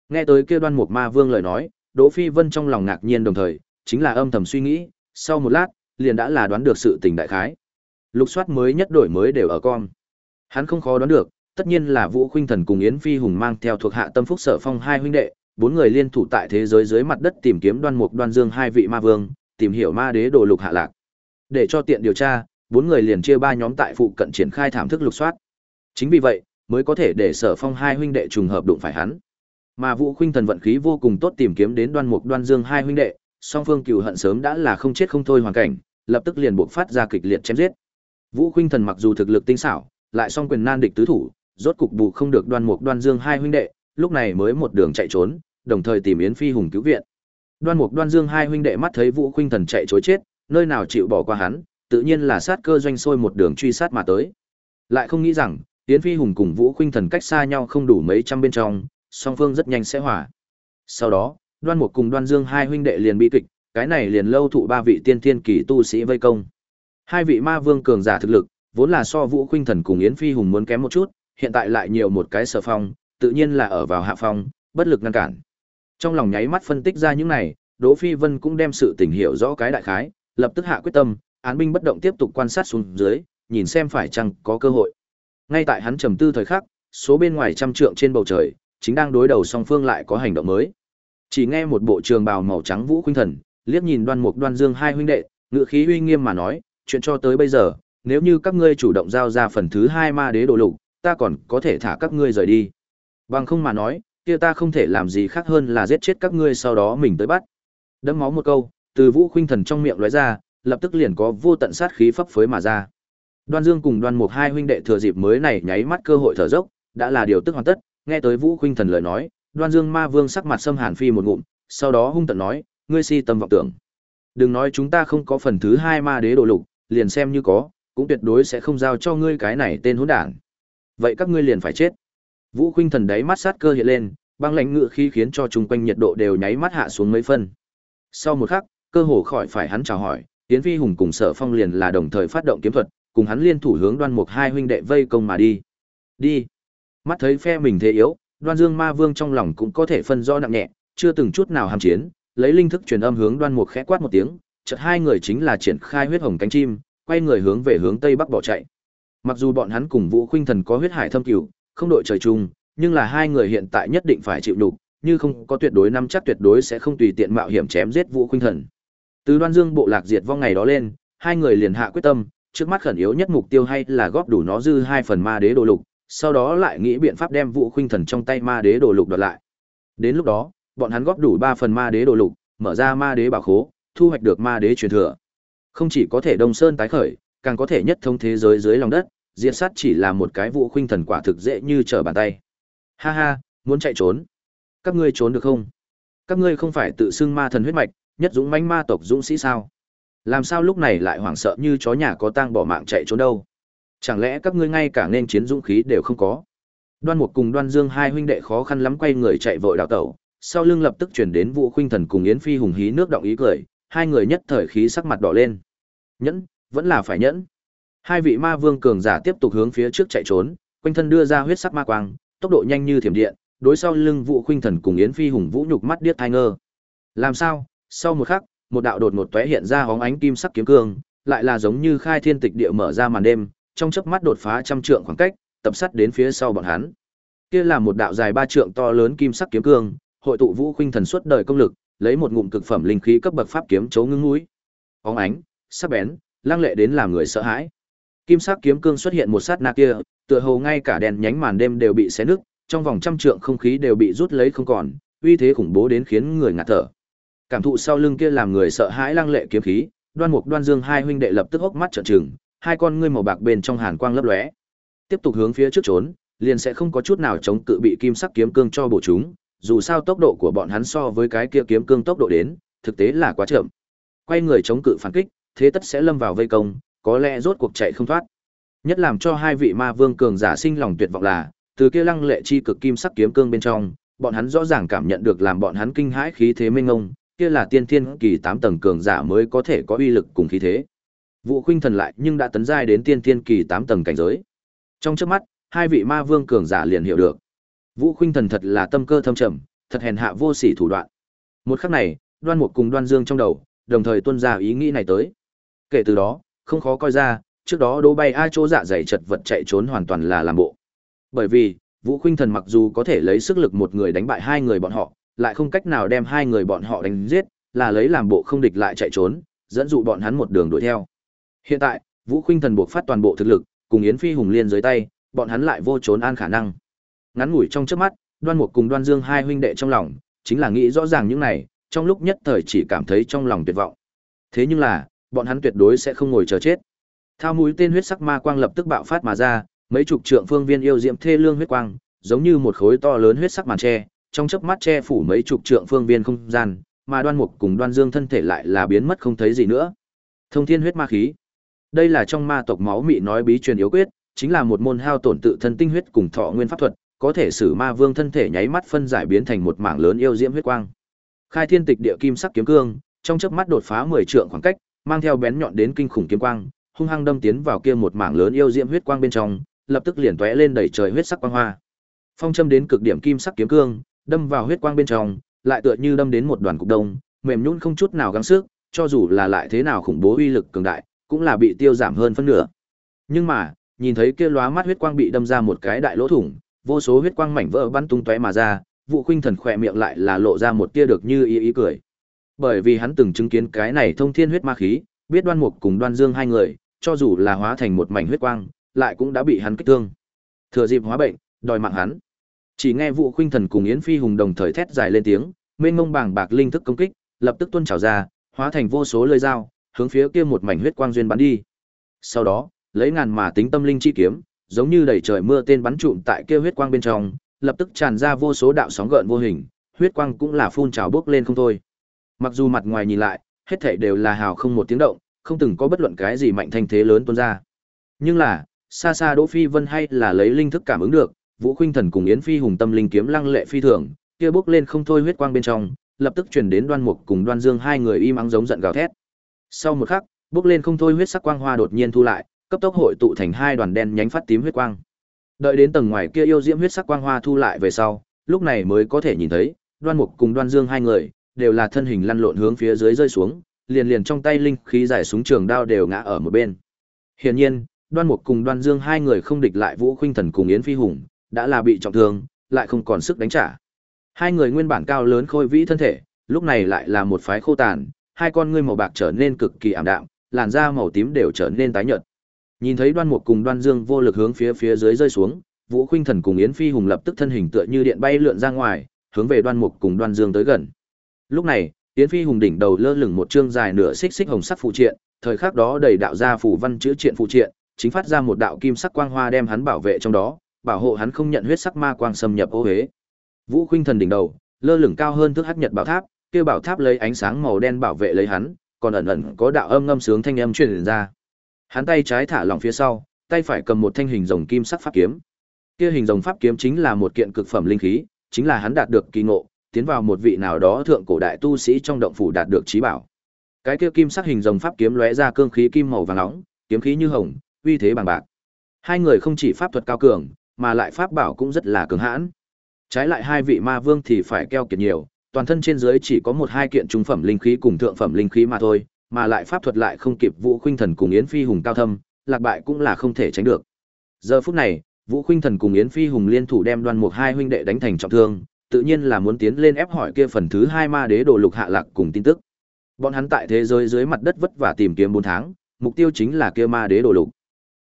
Nghe tới kia Đoan Mục Ma Vương lời nói, Đỗ Phi Vân trong lòng ngạc nhiên đồng thời, chính là âm thầm suy nghĩ, sau một lát, liền đã là đoán được sự tình đại khái. Lục soát mới nhất đổi mới đều ở con. Hắn không khó đoán được, tất nhiên là Vũ Khuynh Thần cùng Yến Phi Hùng mang theo thuộc hạ Tâm Phúc Sở Phong hai huynh đệ, bốn người liên thủ tại thế giới dưới mặt đất tìm kiếm Đoan Mục Đoan Dương hai vị ma vương, tìm hiểu ma đế đồ lục hạ lạc. Để cho tiện điều tra, bốn người liền chia ba nhóm tại phụ cận triển khai thảm thức lục soát. Chính vì vậy, mới có thể để Sở Phong hai huynh đệ trùng hợp đụng phải hắn. Mà Vũ Khuynh Thần vận khí vô cùng tốt tìm kiếm đến Đoan Mục Đoan Dương hai huynh đệ, song phương cừu hận sớm đã là không chết không thôi hoàn cảnh, lập tức liền buộc phát ra kịch liệt chém giết. Vũ Khuynh Thần mặc dù thực lực tinh xảo, lại song quyền nan địch tứ thủ, rốt cục bù không được Đoan Mục Đoan Dương hai huynh đệ, lúc này mới một đường chạy trốn, đồng thời tìm Yến Phi Hùng cứu viện. Đoan Mục Đoan Dương hai huynh đệ mắt thấy Vũ Khuynh Thần chạy trối chết, nơi nào chịu bỏ qua hắn, tự nhiên là sát cơ doanh sôi một đường truy sát mà tới. Lại không nghĩ rằng, Yến Phi Hùng cùng Vũ Khuynh Thần cách xa nhau không đủ mấy trăm bên trong, song phương rất nhanh sẽ hòa. Sau đó, Đoan Mục cùng Đoan Dương hai huynh đệ liền bị kịch, cái này liền lâu thụ ba vị tiên thiên kỳ tu sĩ vây công. Hai vị ma vương cường giả thực lực, vốn là so Vũ Khuynh Thần cùng Yến Phi Hùng muốn kém một chút, hiện tại lại nhiều một cái sở phong, tự nhiên là ở vào hạ phong, bất lực ngăn cản. Trong lòng nháy mắt phân tích ra những này, Đỗ Phi Vân cũng đem sự tình hiểu rõ cái đại khái, lập tức hạ quyết tâm, án binh bất động tiếp tục quan sát xuống dưới, nhìn xem phải chăng có cơ hội. Ngay tại hắn trầm tư thời khắc, số bên ngoài trăm trượng trên bầu trời, chính đang đối đầu song phương lại có hành động mới. Chỉ nghe một bộ trường bào màu trắng Vũ Khuynh Thần, liếc nhìn Đoan Mục Đoan Dương hai huynh đệ, ngữ khí uy nghiêm mà nói, chuyện cho tới bây giờ, nếu như các ngươi chủ động giao ra phần thứ hai ma đế đồ lục, ta còn có thể thả các ngươi rời đi. Bằng không mà nói, kia ta không thể làm gì khác hơn là giết chết các ngươi sau đó mình tới bắt. Đấm máu một câu, từ Vũ Khuynh Thần trong miệng lóe ra, lập tức liền có vô tận sát khí phấp phới mà ra. Đoan Dương cùng Đoan Mục hai huynh đệ thừa dịp mới này nháy mắt cơ hội thở dốc, đã là điều tức hoàn tất, nghe tới Vũ Khuynh Thần lời nói, Đoan Dương Ma Vương sắc mặt xâm hàn phi một ngụm, sau đó hung tận nói, ngươi si tâm vọng tưởng. Đừng nói chúng ta không có phần thứ hai ma đế đồ lục, liền xem như có, cũng tuyệt đối sẽ không giao cho ngươi cái này tên hỗn đản. Vậy các ngươi liền phải chết. Vũ Khuynh Thần đáy mắt sát cơ hiện lên, băng lãnh ngự khí khiến cho chung quanh nhiệt độ đều nháy mắt hạ xuống mấy phân. Sau một khắc, cơ hồ khỏi phải hắn chào hỏi, Tiễn Phi Hùng cùng Sở Phong liền là đồng thời phát động kiếm thuật, cùng hắn liên thủ hướng Đoan Mục hai huynh đệ vây công mà đi. Đi. Mắt thấy phe mình thế yếu, Đoan Dương Ma Vương trong lòng cũng có thể phân rõ nặng nhẹ, chưa từng chút nào hàm chiến, lấy linh thức truyền âm hướng Đoan Mục khẽ quát một tiếng, chợt hai người chính là triển khai huyết hồng cánh chim, quay người hướng về hướng tây bắc bỏ chạy. Mặc dù bọn hắn cùng Vũ Khuynh Thần có huyết hải thâm cửu, không đội trời chung, nhưng là hai người hiện tại nhất định phải chịu đủ, như không có tuyệt đối nắm chắc tuyệt đối sẽ không tùy tiện mạo hiểm chém giết Vũ Khuynh Thần. Từ Đoan Dương bộ lạc diệt vong ngày đó lên, hai người liền hạ quyết tâm, trước mắt khẩn yếu nhất mục tiêu hay là góp đủ nó dư hai phần ma đế đồ lục, sau đó lại nghĩ biện pháp đem Vũ Khuynh Thần trong tay ma đế đồ lục đoạt lại. Đến lúc đó, bọn hắn góp đủ ba phần ma đế đồ lục, mở ra ma đế bảo khố, thu hoạch được ma đế truyền thừa. Không chỉ có thể Đông Sơn tái khởi, càng có thể nhất thông thế giới dưới lòng đất, diệt sát chỉ là một cái vụ Khuynh Thần quả thực dễ như trở bàn tay. Ha ha, muốn chạy trốn. Các ngươi trốn được không? Các ngươi không phải tự xưng ma thần huyết mạch, nhất dũng mãnh ma tộc dũng sĩ sao? Làm sao lúc này lại hoảng sợ như chó nhà có tang bỏ mạng chạy trốn đâu? Chẳng lẽ các ngươi ngay cả nên chiến dũng khí đều không có? Đoan Mục cùng Đoan Dương hai huynh đệ khó khăn lắm quay người chạy vội đào tẩu, sau lưng lập tức chuyển đến Vũ Khuynh Thần cùng Yến Phi hùng hí nước động ý cười, hai người nhất thời khí sắc mặt đỏ lên. Nhẫn, vẫn là phải nhẫn. Hai vị ma vương cường giả tiếp tục hướng phía trước chạy trốn, quanh thân đưa ra huyết sắc ma quang, tốc độ nhanh như thiểm điện, đối sau lưng Vũ Khuynh Thần cùng Yến Phi hùng vũ nhục mắt điếc tai ngơ. Làm sao? Sau một khắc, một đạo đột ngột tóe hiện ra hóng ánh kim sắc kiếm cương, lại là giống như khai thiên tịch địa mở ra màn đêm, trong chớp mắt đột phá trăm trượng khoảng cách, tập sát đến phía sau bọn hắn. Kia là một đạo dài ba trượng to lớn kim sắc kiếm cương, hội tụ vũ khuynh thần suốt đời công lực, lấy một ngụm cực phẩm linh khí cấp bậc pháp kiếm chấu ngưng mũi. Óng ánh, sắc bén, lăng lệ đến làm người sợ hãi. Kim sắc kiếm cương xuất hiện một sát na kia, tựa hồ ngay cả đèn nhánh màn đêm đều bị xé nứt, trong vòng trăm trượng không khí đều bị rút lấy không còn, uy thế khủng bố đến khiến người ngạt thở. Cảm thụ sau lưng kia làm người sợ hãi lăng lệ kiếm khí, Đoan Mục Đoan Dương hai huynh đệ lập tức hốc mắt trợn trừng, hai con ngươi màu bạc bên trong hàn quang lấp lóe. Tiếp tục hướng phía trước trốn, liền sẽ không có chút nào chống cự bị kim sắc kiếm cương cho bổ chúng, dù sao tốc độ của bọn hắn so với cái kia kiếm cương tốc độ đến, thực tế là quá chậm. Quay người chống cự phản kích, thế tất sẽ lâm vào vây công, có lẽ rốt cuộc chạy không thoát. Nhất làm cho hai vị ma vương cường giả sinh lòng tuyệt vọng là, từ kia lăng lệ chi cực kim sắc kiếm cương bên trong, bọn hắn rõ ràng cảm nhận được làm bọn hắn kinh hãi khí thế mênh ngông kia là tiên thiên kỳ 8 tầng cường giả mới có thể có uy lực cùng khí thế. Vũ Khuynh Thần lại nhưng đã tấn giai đến tiên thiên kỳ 8 tầng cảnh giới. Trong chớp mắt, hai vị ma vương cường giả liền hiểu được. Vũ Khuynh Thần thật là tâm cơ thâm trầm, thật hèn hạ vô sỉ thủ đoạn. Một khắc này, Đoan Mục cùng Đoan Dương trong đầu, đồng thời tuôn ra ý nghĩ này tới. Kể từ đó, không khó coi ra, trước đó đố bay ai chỗ dạ dày chật vật chạy trốn hoàn toàn là làm bộ. Bởi vì, Vũ Khuynh Thần mặc dù có thể lấy sức lực một người đánh bại hai người bọn họ, lại không cách nào đem hai người bọn họ đánh giết, là lấy làm bộ không địch lại chạy trốn, dẫn dụ bọn hắn một đường đuổi theo. Hiện tại, Vũ Khuynh Thần buộc phát toàn bộ thực lực, cùng Yến Phi Hùng liên dưới tay, bọn hắn lại vô trốn an khả năng. Ngắn ngủi trong chớp mắt, Đoan Mục cùng Đoan Dương hai huynh đệ trong lòng, chính là nghĩ rõ ràng những này, trong lúc nhất thời chỉ cảm thấy trong lòng tuyệt vọng. Thế nhưng là, bọn hắn tuyệt đối sẽ không ngồi chờ chết. Thao mũi tên huyết sắc ma quang lập tức bạo phát mà ra, mấy chục trượng phương viên yêu diễm thê lương huyết quang, giống như một khối to lớn huyết sắc màn che, trong chớp mắt che phủ mấy chục trượng phương viên không gian, mà Đoan Mục cùng Đoan Dương thân thể lại là biến mất không thấy gì nữa. Thông Thiên huyết ma khí. Đây là trong ma tộc máu mị nói bí truyền yếu quyết, chính là một môn hao tổn tự thân tinh huyết cùng thọ nguyên pháp thuật, có thể sử ma vương thân thể nháy mắt phân giải biến thành một mảng lớn yêu diễm huyết quang. Khai thiên tịch địa kim sắc kiếm cương, trong chớp mắt đột phá 10 trượng khoảng cách, mang theo bén nhọn đến kinh khủng kiếm quang, hung hăng đâm tiến vào kia một mảng lớn yêu diễm huyết quang bên trong, lập tức liền tóe lên đầy trời huyết sắc quang hoa. Phong châm đến cực điểm kim sắc kiếm cương, đâm vào huyết quang bên trong, lại tựa như đâm đến một đoàn cục đông, mềm nhũn không chút nào gắng sức, cho dù là lại thế nào khủng bố uy lực cường đại, cũng là bị tiêu giảm hơn phân nửa. Nhưng mà, nhìn thấy kia lóa mắt huyết quang bị đâm ra một cái đại lỗ thủng, vô số huyết quang mảnh vỡ bắn tung tóe mà ra, Vũ Khuynh Thần khỏe miệng lại là lộ ra một tia được như ý ý cười. Bởi vì hắn từng chứng kiến cái này thông thiên huyết ma khí, biết Đoan Mục cùng Đoan Dương hai người, cho dù là hóa thành một mảnh huyết quang, lại cũng đã bị hắn kích thương. Thừa dịp hóa bệnh, đòi mạng hắn. Chỉ nghe Vũ Khuynh Thần cùng Yến Phi Hùng đồng thời thét dài lên tiếng, mênh mông bảng bạc linh thức công kích, lập tức tuôn trào ra, hóa thành vô số lưỡi dao, hướng phía kia một mảnh huyết quang duyên bắn đi. Sau đó, lấy ngàn mà tính tâm linh chi kiếm, giống như đầy trời mưa tên bắn trụm tại kia huyết quang bên trong, lập tức tràn ra vô số đạo sóng gợn vô hình, huyết quang cũng là phun trào bốc lên không thôi. Mặc dù mặt ngoài nhìn lại, hết thảy đều là hào không một tiếng động, không từng có bất luận cái gì mạnh thanh thế lớn tuôn ra. Nhưng là, xa xa Đỗ Phi Vân hay là lấy linh thức cảm ứng được, Vũ Khuynh Thần cùng Yến Phi Hùng tâm linh kiếm lăng lệ phi thường, kia bốc lên không thôi huyết quang bên trong, lập tức truyền đến Đoan Mục cùng Đoan Dương hai người im ắng giống giận gào thét. Sau một khắc, bốc lên không thôi huyết sắc quang hoa đột nhiên thu lại, cấp tốc hội tụ thành hai đoàn đen nhánh phát tím huyết quang. Đợi đến tầng ngoài kia yêu diễm huyết sắc quang hoa thu lại về sau, lúc này mới có thể nhìn thấy, Đoan Mục cùng Đoan Dương hai người đều là thân hình lăn lộn hướng phía dưới rơi xuống, liền liền trong tay linh khí giải súng trường đao đều ngã ở một bên. Hiển nhiên, Đoan Mục cùng Đoan Dương hai người không địch lại Vũ Khuynh Thần cùng Yến Phi Hùng, đã là bị trọng thương, lại không còn sức đánh trả. Hai người nguyên bản cao lớn khôi vĩ thân thể, lúc này lại là một phái khô tàn, hai con ngươi màu bạc trở nên cực kỳ ảm đạm, làn da màu tím đều trở nên tái nhợt. Nhìn thấy Đoan Mục cùng Đoan Dương vô lực hướng phía phía dưới rơi xuống, Vũ Khuynh Thần cùng Yến Phi Hùng lập tức thân hình tựa như điện bay lượn ra ngoài, hướng về Đoan Mục cùng Đoan Dương tới gần. Lúc này, Yến Phi Hùng đỉnh đầu lơ lửng một chương dài nửa xích xích hồng sắc phụ triện, thời khắc đó đầy đạo ra phủ văn chữ triện phụ triện, chính phát ra một đạo kim sắc quang hoa đem hắn bảo vệ trong đó, bảo hộ hắn không nhận huyết sắc ma quang xâm nhập ô hế. Vũ Khuynh Thần đỉnh đầu, lơ lửng cao hơn thước hắc nhật bảo tháp, kia bảo tháp lấy ánh sáng màu đen bảo vệ lấy hắn, còn ẩn ẩn có đạo âm ngâm sướng thanh âm truyền ra. Hắn tay trái thả lỏng phía sau, tay phải cầm một thanh hình rồng kim sắc pháp kiếm. Kia hình rồng pháp kiếm chính là một kiện cực phẩm linh khí, chính là hắn đạt được kỳ ngộ, tiến vào một vị nào đó thượng cổ đại tu sĩ trong động phủ đạt được trí bảo. Cái kia kim sắc hình rồng pháp kiếm lóe ra cương khí kim màu vàng nóng, kiếm khí như hồng, uy thế bằng bạc. Hai người không chỉ pháp thuật cao cường, mà lại pháp bảo cũng rất là cường hãn. Trái lại hai vị ma vương thì phải keo kiệt nhiều, toàn thân trên dưới chỉ có một hai kiện trung phẩm linh khí cùng thượng phẩm linh khí mà thôi, mà lại pháp thuật lại không kịp Vũ Khuynh Thần cùng Yến Phi Hùng cao thâm, lạc bại cũng là không thể tránh được. Giờ phút này, Vũ Khuynh Thần cùng Yến Phi Hùng liên thủ đem Đoan Mục hai huynh đệ đánh thành trọng thương, tự nhiên là muốn tiến lên ép hỏi kia phần thứ hai ma đế đồ lục hạ lạc cùng tin tức. Bọn hắn tại thế giới dưới mặt đất vất vả tìm kiếm bốn tháng, mục tiêu chính là kia ma đế đồ lục.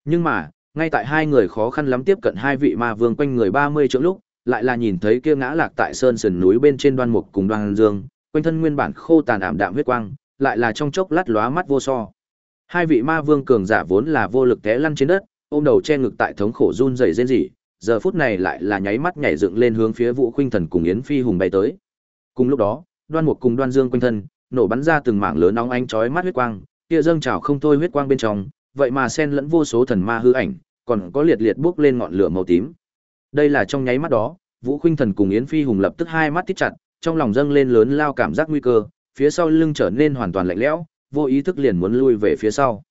Nhưng mà, ngay tại hai người khó khăn lắm tiếp cận hai vị ma vương quanh người 30 chỗ lúc, lại là nhìn thấy kia ngã lạc tại sơn sườn núi bên trên đoan mục cùng đoan dương, quanh thân nguyên bản khô tàn ảm đạm huyết quang, lại là trong chốc lát lóa mắt vô so. Hai vị ma vương cường giả vốn là vô lực té lăn trên đất, ôm đầu che ngực tại thống khổ run rẩy rên rỉ, giờ phút này lại là nháy mắt nhảy dựng lên hướng phía Vũ Khuynh Thần cùng Yến Phi hùng bay tới. Cùng lúc đó, Đoan Mục cùng Đoan Dương quanh thân, nổ bắn ra từng mảng lớn nóng ánh chói mắt huyết quang, kia dâng trào không thôi huyết quang bên trong, vậy mà xen lẫn vô số thần ma hư ảnh, còn có liệt liệt bốc lên ngọn lửa màu tím. Đây là trong nháy mắt đó, Vũ Khuynh Thần cùng Yến Phi hùng lập tức hai mắt tít chặt, trong lòng dâng lên lớn lao cảm giác nguy cơ, phía sau lưng trở nên hoàn toàn lạnh lẽo, vô ý thức liền muốn lui về phía sau.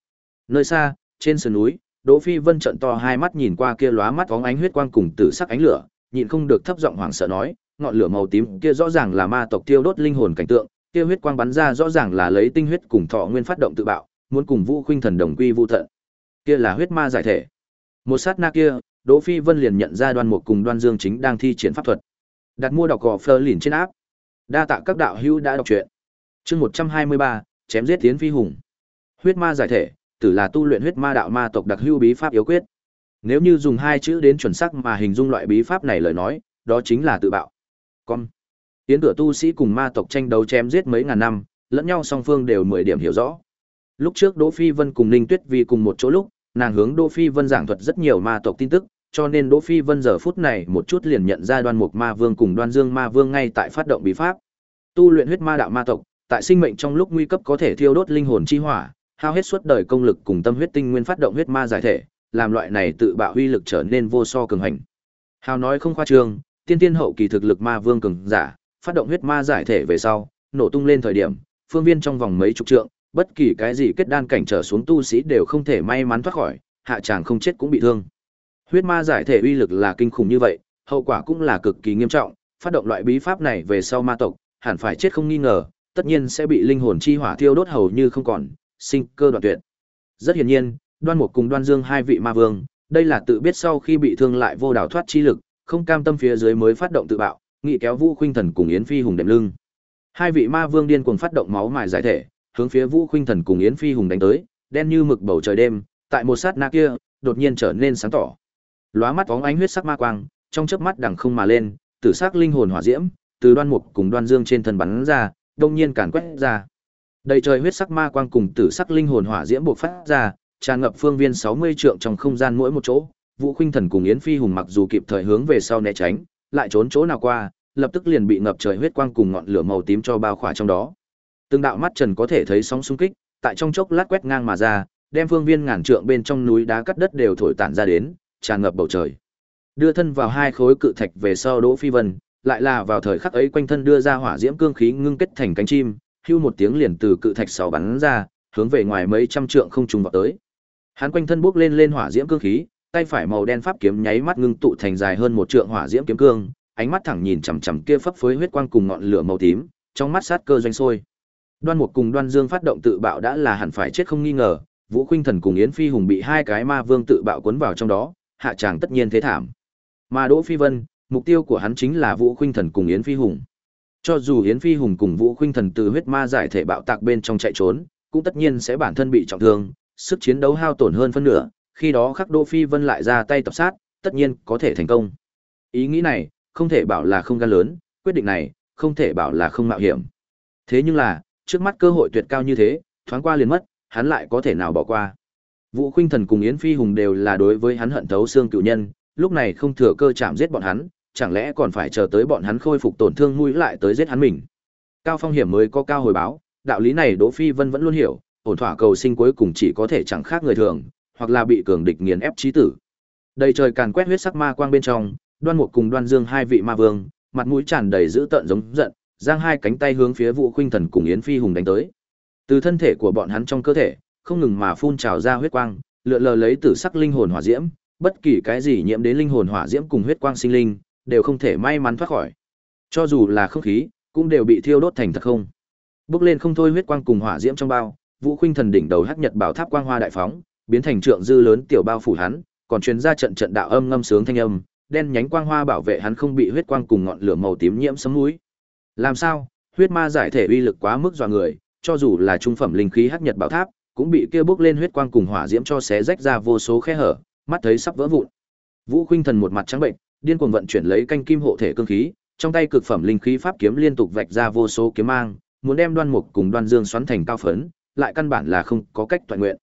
Nơi xa, trên sườn núi, Đỗ Phi Vân trợn to hai mắt nhìn qua kia lóa mắt bóng ánh huyết quang cùng tử sắc ánh lửa, nhịn không được thấp giọng hoảng sợ nói, ngọn lửa màu tím kia rõ ràng là ma tộc tiêu đốt linh hồn cảnh tượng, kia huyết quang bắn ra rõ ràng là lấy tinh huyết cùng thọ nguyên phát động tự bạo, muốn cùng Vũ Khuynh Thần đồng quy vu tận. Kia là huyết ma giải thể. Một sát na kia, Đỗ Phi Vân liền nhận ra Đoan Mục cùng Đoan Dương chính đang thi triển pháp thuật. Đặt mua đọc gò Fleur liền trên áp. Đa tạ các đạo hữu đã đọc truyện. Chương 123, chém giết tiến phi hùng. Huyết ma giải thể, tử là tu luyện huyết ma đạo ma tộc đặc hữu bí pháp yếu quyết. Nếu như dùng hai chữ đến chuẩn xác mà hình dung loại bí pháp này lời nói, đó chính là tự bạo. Con. Tiến cửa tu sĩ cùng ma tộc tranh đấu chém giết mấy ngàn năm, lẫn nhau song phương đều mười điểm hiểu rõ. Lúc trước Đỗ Phi Vân cùng Ninh Tuyết Vi cùng một chỗ lúc, nàng hướng Đỗ Phi Vân giảng thuật rất nhiều ma tộc tin tức, cho nên Đỗ Phi Vân giờ phút này một chút liền nhận ra Đoan Mục Ma Vương cùng Đoan Dương Ma Vương ngay tại phát động bí pháp. Tu luyện huyết ma đạo ma tộc, tại sinh mệnh trong lúc nguy cấp có thể thiêu đốt linh hồn chi hỏa, hao hết suốt đời công lực cùng tâm huyết tinh nguyên phát động huyết ma giải thể, làm loại này tự bạo huy lực trở nên vô so cường hành. Hào nói không khoa trương, tiên tiên hậu kỳ thực lực ma vương cường giả, phát động huyết ma giải thể về sau, nổ tung lên thời điểm, phương viên trong vòng mấy chục trượng, bất kỳ cái gì kết đan cảnh trở xuống tu sĩ đều không thể may mắn thoát khỏi, hạ chàng không chết cũng bị thương. Huyết ma giải thể uy lực là kinh khủng như vậy, hậu quả cũng là cực kỳ nghiêm trọng, phát động loại bí pháp này về sau ma tộc, hẳn phải chết không nghi ngờ, tất nhiên sẽ bị linh hồn chi hỏa thiêu đốt hầu như không còn, sinh cơ đoạn tuyệt. Rất hiển nhiên, Đoan Mục cùng Đoan Dương hai vị ma vương, đây là tự biết sau khi bị thương lại vô đảo thoát chi lực, không cam tâm phía dưới mới phát động tự bạo, nghị kéo Vũ Khuynh Thần cùng Yến Phi Hùng đệm lưng. Hai vị ma vương điên cuồng phát động máu mài giải thể, hướng phía Vũ Khuynh Thần cùng Yến Phi Hùng đánh tới, đen như mực bầu trời đêm, tại một sát na kia, đột nhiên trở nên sáng tỏ. Lóa mắt bóng ánh huyết sắc ma quang, trong chớp mắt đằng không mà lên, tử sắc linh hồn hỏa diễm, từ Đoan Mục cùng Đoan Dương trên thân bắn ra, đông nhiên càn quét ra. Đầy trời huyết sắc ma quang cùng tử sắc linh hồn hỏa diễm bộc phát ra, tràn ngập phương viên 60 trượng trong không gian mỗi một chỗ. Vũ Khuynh Thần cùng Yến Phi Hùng mặc dù kịp thời hướng về sau né tránh, lại trốn chỗ nào qua, lập tức liền bị ngập trời huyết quang cùng ngọn lửa màu tím cho bao khỏa trong đó. Từng đạo mắt trần có thể thấy sóng xung kích, tại trong chốc lát quét ngang mà ra, đem phương viên ngàn trượng bên trong núi đá cắt đất đều thổi tản ra đến, tràn ngập bầu trời. Đưa thân vào hai khối cự thạch về sau Đỗ Phi Vân, lại là vào thời khắc ấy quanh thân đưa ra hỏa diễm cương khí ngưng kết thành cánh chim, hưu một tiếng liền từ cự thạch sáu bắn ra, hướng về ngoài mấy trăm trượng không trùng vào tới. Hắn quanh thân bốc lên lên hỏa diễm cương khí, tay phải màu đen pháp kiếm nháy mắt ngưng tụ thành dài hơn một trượng hỏa diễm kiếm cương, ánh mắt thẳng nhìn chằm chằm kia phấp phới huyết quang cùng ngọn lửa màu tím, trong mắt sát cơ doanh sôi. Đoan Mục cùng Đoan Dương phát động tự bạo đã là hẳn phải chết không nghi ngờ, Vũ Khuynh Thần cùng Yến Phi Hùng bị hai cái ma vương tự bạo cuốn vào trong đó, hạ tràng tất nhiên thế thảm. Mà Đỗ Phi Vân, mục tiêu của hắn chính là Vũ Khuynh Thần cùng Yến Phi Hùng. Cho dù Yến Phi Hùng cùng Vũ Khuynh Thần từ huyết ma giải thể bạo tạc bên trong chạy trốn, cũng tất nhiên sẽ bản thân bị trọng thương, sức chiến đấu hao tổn hơn phân nửa, khi đó khắc Đỗ Phi Vân lại ra tay tập sát, tất nhiên có thể thành công. Ý nghĩ này, không thể bảo là không gan lớn, quyết định này, không thể bảo là không mạo hiểm. Thế nhưng là, trước mắt cơ hội tuyệt cao như thế, thoáng qua liền mất, hắn lại có thể nào bỏ qua. Vũ Khuynh Thần cùng Yến Phi Hùng đều là đối với hắn hận thấu xương cựu nhân, lúc này không thừa cơ chạm giết bọn hắn, chẳng lẽ còn phải chờ tới bọn hắn khôi phục tổn thương mũi lại tới giết hắn mình. Cao phong hiểm mới có cao hồi báo, đạo lý này Đỗ Phi Vân vẫn luôn hiểu, ổn thỏa cầu sinh cuối cùng chỉ có thể chẳng khác người thường, hoặc là bị cường địch nghiền ép chí tử. Đầy trời càn quét huyết sắc ma quang bên trong, Đoan Mục cùng Đoan Dương hai vị ma vương, mặt mũi tràn đầy dữ tợn giống giận, giang hai cánh tay hướng phía Vũ Khuynh Thần cùng Yến Phi Hùng đánh tới. Từ thân thể của bọn hắn trong cơ thể, không ngừng mà phun trào ra huyết quang, lượn lờ lấy tử sắc linh hồn hỏa diễm, bất kỳ cái gì nhiễm đến linh hồn hỏa diễm cùng huyết quang sinh linh, đều không thể may mắn thoát khỏi. Cho dù là không khí, cũng đều bị thiêu đốt thành thật không. Bước lên không thôi huyết quang cùng hỏa diễm trong bao, Vũ Khuynh Thần đỉnh đầu hắc nhật bảo tháp quang hoa đại phóng, biến thành trượng dư lớn tiểu bao phủ hắn, còn truyền ra trận trận đạo âm ngâm sướng thanh âm, đen nhánh quang hoa bảo vệ hắn không bị huyết quang cùng ngọn lửa màu tím nhiễm sấm mũi. Làm sao? Huyết ma giải thể uy lực quá mức dọa người, cho dù là trung phẩm linh khí hắc nhật bảo tháp, cũng bị kia bước lên huyết quang cùng hỏa diễm cho xé rách ra vô số khe hở, mắt thấy sắp vỡ vụn. Vũ Khuynh Thần một mặt trắng bệnh, điên cuồng vận chuyển lấy canh kim hộ thể cương khí, trong tay cực phẩm linh khí pháp kiếm liên tục vạch ra vô số kiếm mang, muốn đem Đoan Mục cùng Đoan Dương xoắn thành cao phấn, lại căn bản là không có cách toàn nguyện.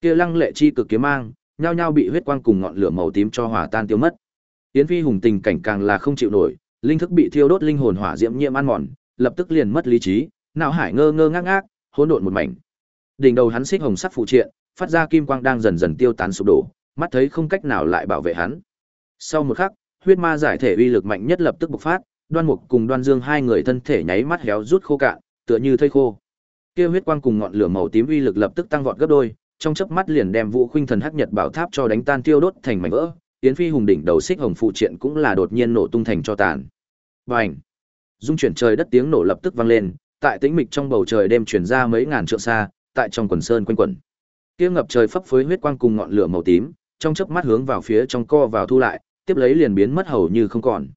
Kia lăng lệ chi cực kiếm mang, nhao nhao bị huyết quang cùng ngọn lửa màu tím cho hòa tan tiêu mất. Yến Phi hùng tình cảnh càng là không chịu nổi, linh thức bị thiêu đốt linh hồn hỏa diễm nhiễm ăn mòn, lập tức liền mất lý trí, não hải ngơ ngơ ngác ngác, hỗn độn một mảnh. Đỉnh đầu hắn xích hồng sắc phụ triện, phát ra kim quang đang dần dần tiêu tán sụp đổ, mắt thấy không cách nào lại bảo vệ hắn. Sau một khắc, huyết ma giải thể uy lực mạnh nhất lập tức bộc phát, Đoan Mục cùng Đoan Dương hai người thân thể nháy mắt héo rút khô cạn, tựa như thây khô. Kia huyết quang cùng ngọn lửa màu tím uy lực lập tức tăng vọt gấp đôi, trong chớp mắt liền đem Vũ Khuynh Thần Hắc Nhật Bảo Tháp cho đánh tan tiêu đốt thành mảnh vỡ. Yến Phi hùng đỉnh đầu xích hồng phụ triện cũng là đột nhiên nổ tung thành cho tàn. Bành! Dung chuyển trời đất tiếng nổ lập tức vang lên, tại tĩnh mịch trong bầu trời đêm truyền ra mấy ngàn trượng xa, tại trong quần sơn quanh quẩn. Kia ngập trời phấp phới huyết quang cùng ngọn lửa màu tím, trong chớp mắt hướng vào phía trong co vào thu lại, tiếp lấy liền biến mất hầu như không còn.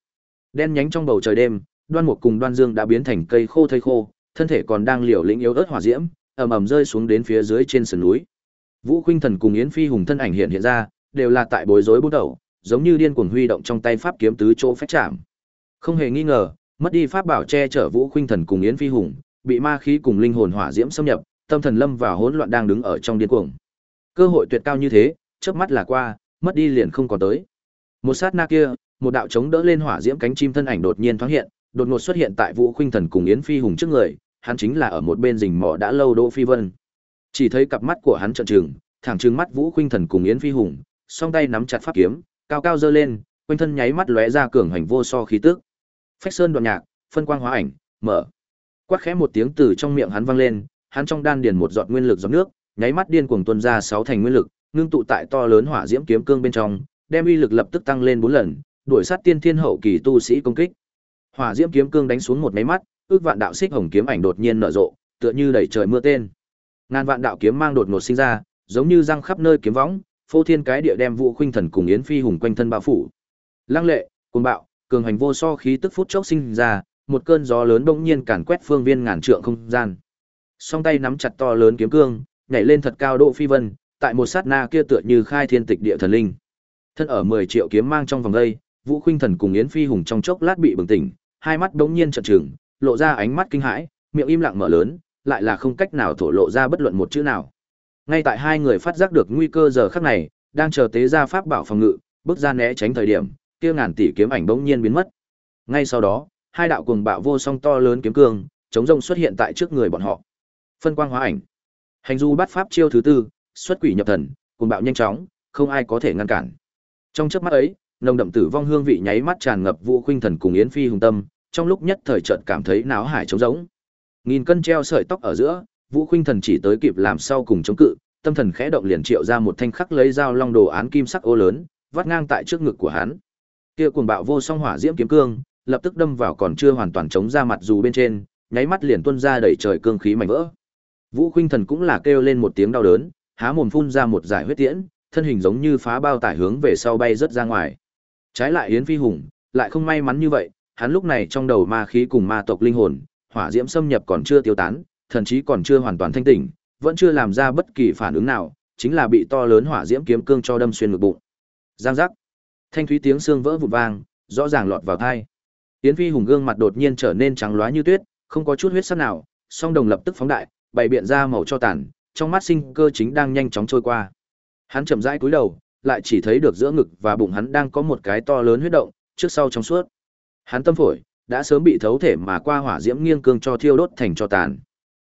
Đen nhánh trong bầu trời đêm, Đoan Mục cùng Đoan Dương đã biến thành cây khô thây khô, thân thể còn đang liều lĩnh yếu ớt hỏa diễm, ầm ầm rơi xuống đến phía dưới trên sườn núi. Vũ Khuynh Thần cùng Yến Phi Hùng thân ảnh hiện hiện ra, đều là tại bối rối bút đầu, giống như điên cuồng huy động trong tay pháp kiếm tứ chỗ phách chạm. Không hề nghi ngờ, mất đi pháp bảo che chở Vũ Khuynh Thần cùng Yến Phi Hùng, bị ma khí cùng linh hồn hỏa diễm xâm nhập, tâm thần lâm vào hỗn loạn đang đứng ở trong điên cuồng. Cơ hội tuyệt cao như thế, chớp mắt là qua, mất đi liền không còn tới. Một sát na kia, một đạo chống đỡ lên hỏa diễm cánh chim thân ảnh đột nhiên thoáng hiện, đột ngột xuất hiện tại Vũ Khuynh Thần cùng Yến Phi Hùng trước người, hắn chính là ở một bên rình mò đã lâu Đỗ Phi Vân. Chỉ thấy cặp mắt của hắn trợn trừng, thẳng trừng mắt Vũ Khuynh Thần cùng Yến Phi Hùng, song tay nắm chặt pháp kiếm, cao cao giơ lên, quanh thân nháy mắt lóe ra cường hành vô so khí tức. Phách Sơn đoạn nhạc, phân quang hóa ảnh, mở. Quát khẽ một tiếng từ trong miệng hắn vang lên, hắn trong đan điền một giọt nguyên lực giọt nước, nháy mắt điên cuồng tuôn ra sáu thành nguyên lực, ngưng tụ tại to lớn hỏa diễm kiếm cương bên trong, đem uy lực lập tức tăng lên bốn lần, đuổi sát tiên thiên hậu kỳ tu sĩ công kích. Hỏa diễm kiếm cương đánh xuống một mấy mắt, ước vạn đạo xích hồng kiếm ảnh đột nhiên nở rộ, tựa như đẩy trời mưa tên. Ngàn vạn đạo kiếm mang đột ngột sinh ra, giống như răng khắp nơi kiếm võng, phô thiên cái địa đem Vũ Khuynh Thần cùng Yến Phi hùng quanh thân bao phủ. Lăng lệ, Cuồng bạo, cường hành vô so khí tức phút chốc sinh ra, một cơn gió lớn bỗng nhiên càn quét phương viên ngàn trượng không gian. Song tay nắm chặt to lớn kiếm cương, nhảy lên thật cao độ phi vân, tại một sát na kia tựa như khai thiên tịch địa thần linh. Thân ở 10 triệu kiếm mang trong vòng đây, Vũ Khuynh Thần cùng Yến Phi Hùng trong chốc lát bị bừng tỉnh, hai mắt đống nhiên trợn trừng, lộ ra ánh mắt kinh hãi, miệng im lặng mở lớn, lại là không cách nào thổ lộ ra bất luận một chữ nào. Ngay tại hai người phát giác được nguy cơ giờ khắc này, đang chờ tế ra pháp bảo phòng ngự, bước ra né tránh thời điểm, kia ngàn tỷ kiếm ảnh bỗng nhiên biến mất. Ngay sau đó, hai đạo cuồng bạo vô song to lớn kiếm cương, chống rông xuất hiện tại trước người bọn họ. Phân quang hóa ảnh. Hành du bắt pháp chiêu thứ tư, xuất quỷ nhập thần, cuồng bạo nhanh chóng, không ai có thể ngăn cản. Trong chớp mắt ấy, nồng đậm tử vong hương vị nháy mắt tràn ngập Vũ Khuynh Thần cùng Yến Phi hùng tâm, trong lúc nhất thời chợt cảm thấy náo hải trống rỗng. Nghìn cân treo sợi tóc ở giữa, Vũ Khuynh Thần chỉ tới kịp làm sau cùng chống cự, tâm thần khẽ động liền triệu ra một thanh khắc lấy dao long đồ án kim sắc ô lớn, vắt ngang tại trước ngực của hắn. Kia cuồng bạo vô song hỏa diễm kiếm cương, lập tức đâm vào còn chưa hoàn toàn chống ra mặt dù bên trên, nháy mắt liền tuôn ra đầy trời cương khí mảnh vỡ. Vũ Khuynh Thần cũng là kêu lên một tiếng đau đớn, há mồm phun ra một giải huyết tiễn, thân hình giống như phá bao tải hướng về sau bay rất ra ngoài. Trái lại Yến Phi Hùng, lại không may mắn như vậy, hắn lúc này trong đầu ma khí cùng ma tộc linh hồn, hỏa diễm xâm nhập còn chưa tiêu tán, thậm chí còn chưa hoàn toàn thanh tỉnh, vẫn chưa làm ra bất kỳ phản ứng nào, chính là bị to lớn hỏa diễm kiếm cương cho đâm xuyên ngực bụng. Giang giác. Thanh thúy tiếng xương vỡ vụn vang, rõ ràng lọt vào tai. Yến Phi Hùng gương mặt đột nhiên trở nên trắng loá như tuyết, không có chút huyết sắc nào, song đồng lập tức phóng đại, bày biện ra màu cho tàn, trong mắt sinh cơ chính đang nhanh chóng trôi qua. Hắn chậm rãi cúi đầu, lại chỉ thấy được giữa ngực và bụng hắn đang có một cái to lớn huyết động, trước sau trong suốt. Hắn tâm phổi đã sớm bị thấu thể mà qua hỏa diễm nghiêng cương cho thiêu đốt thành cho tàn.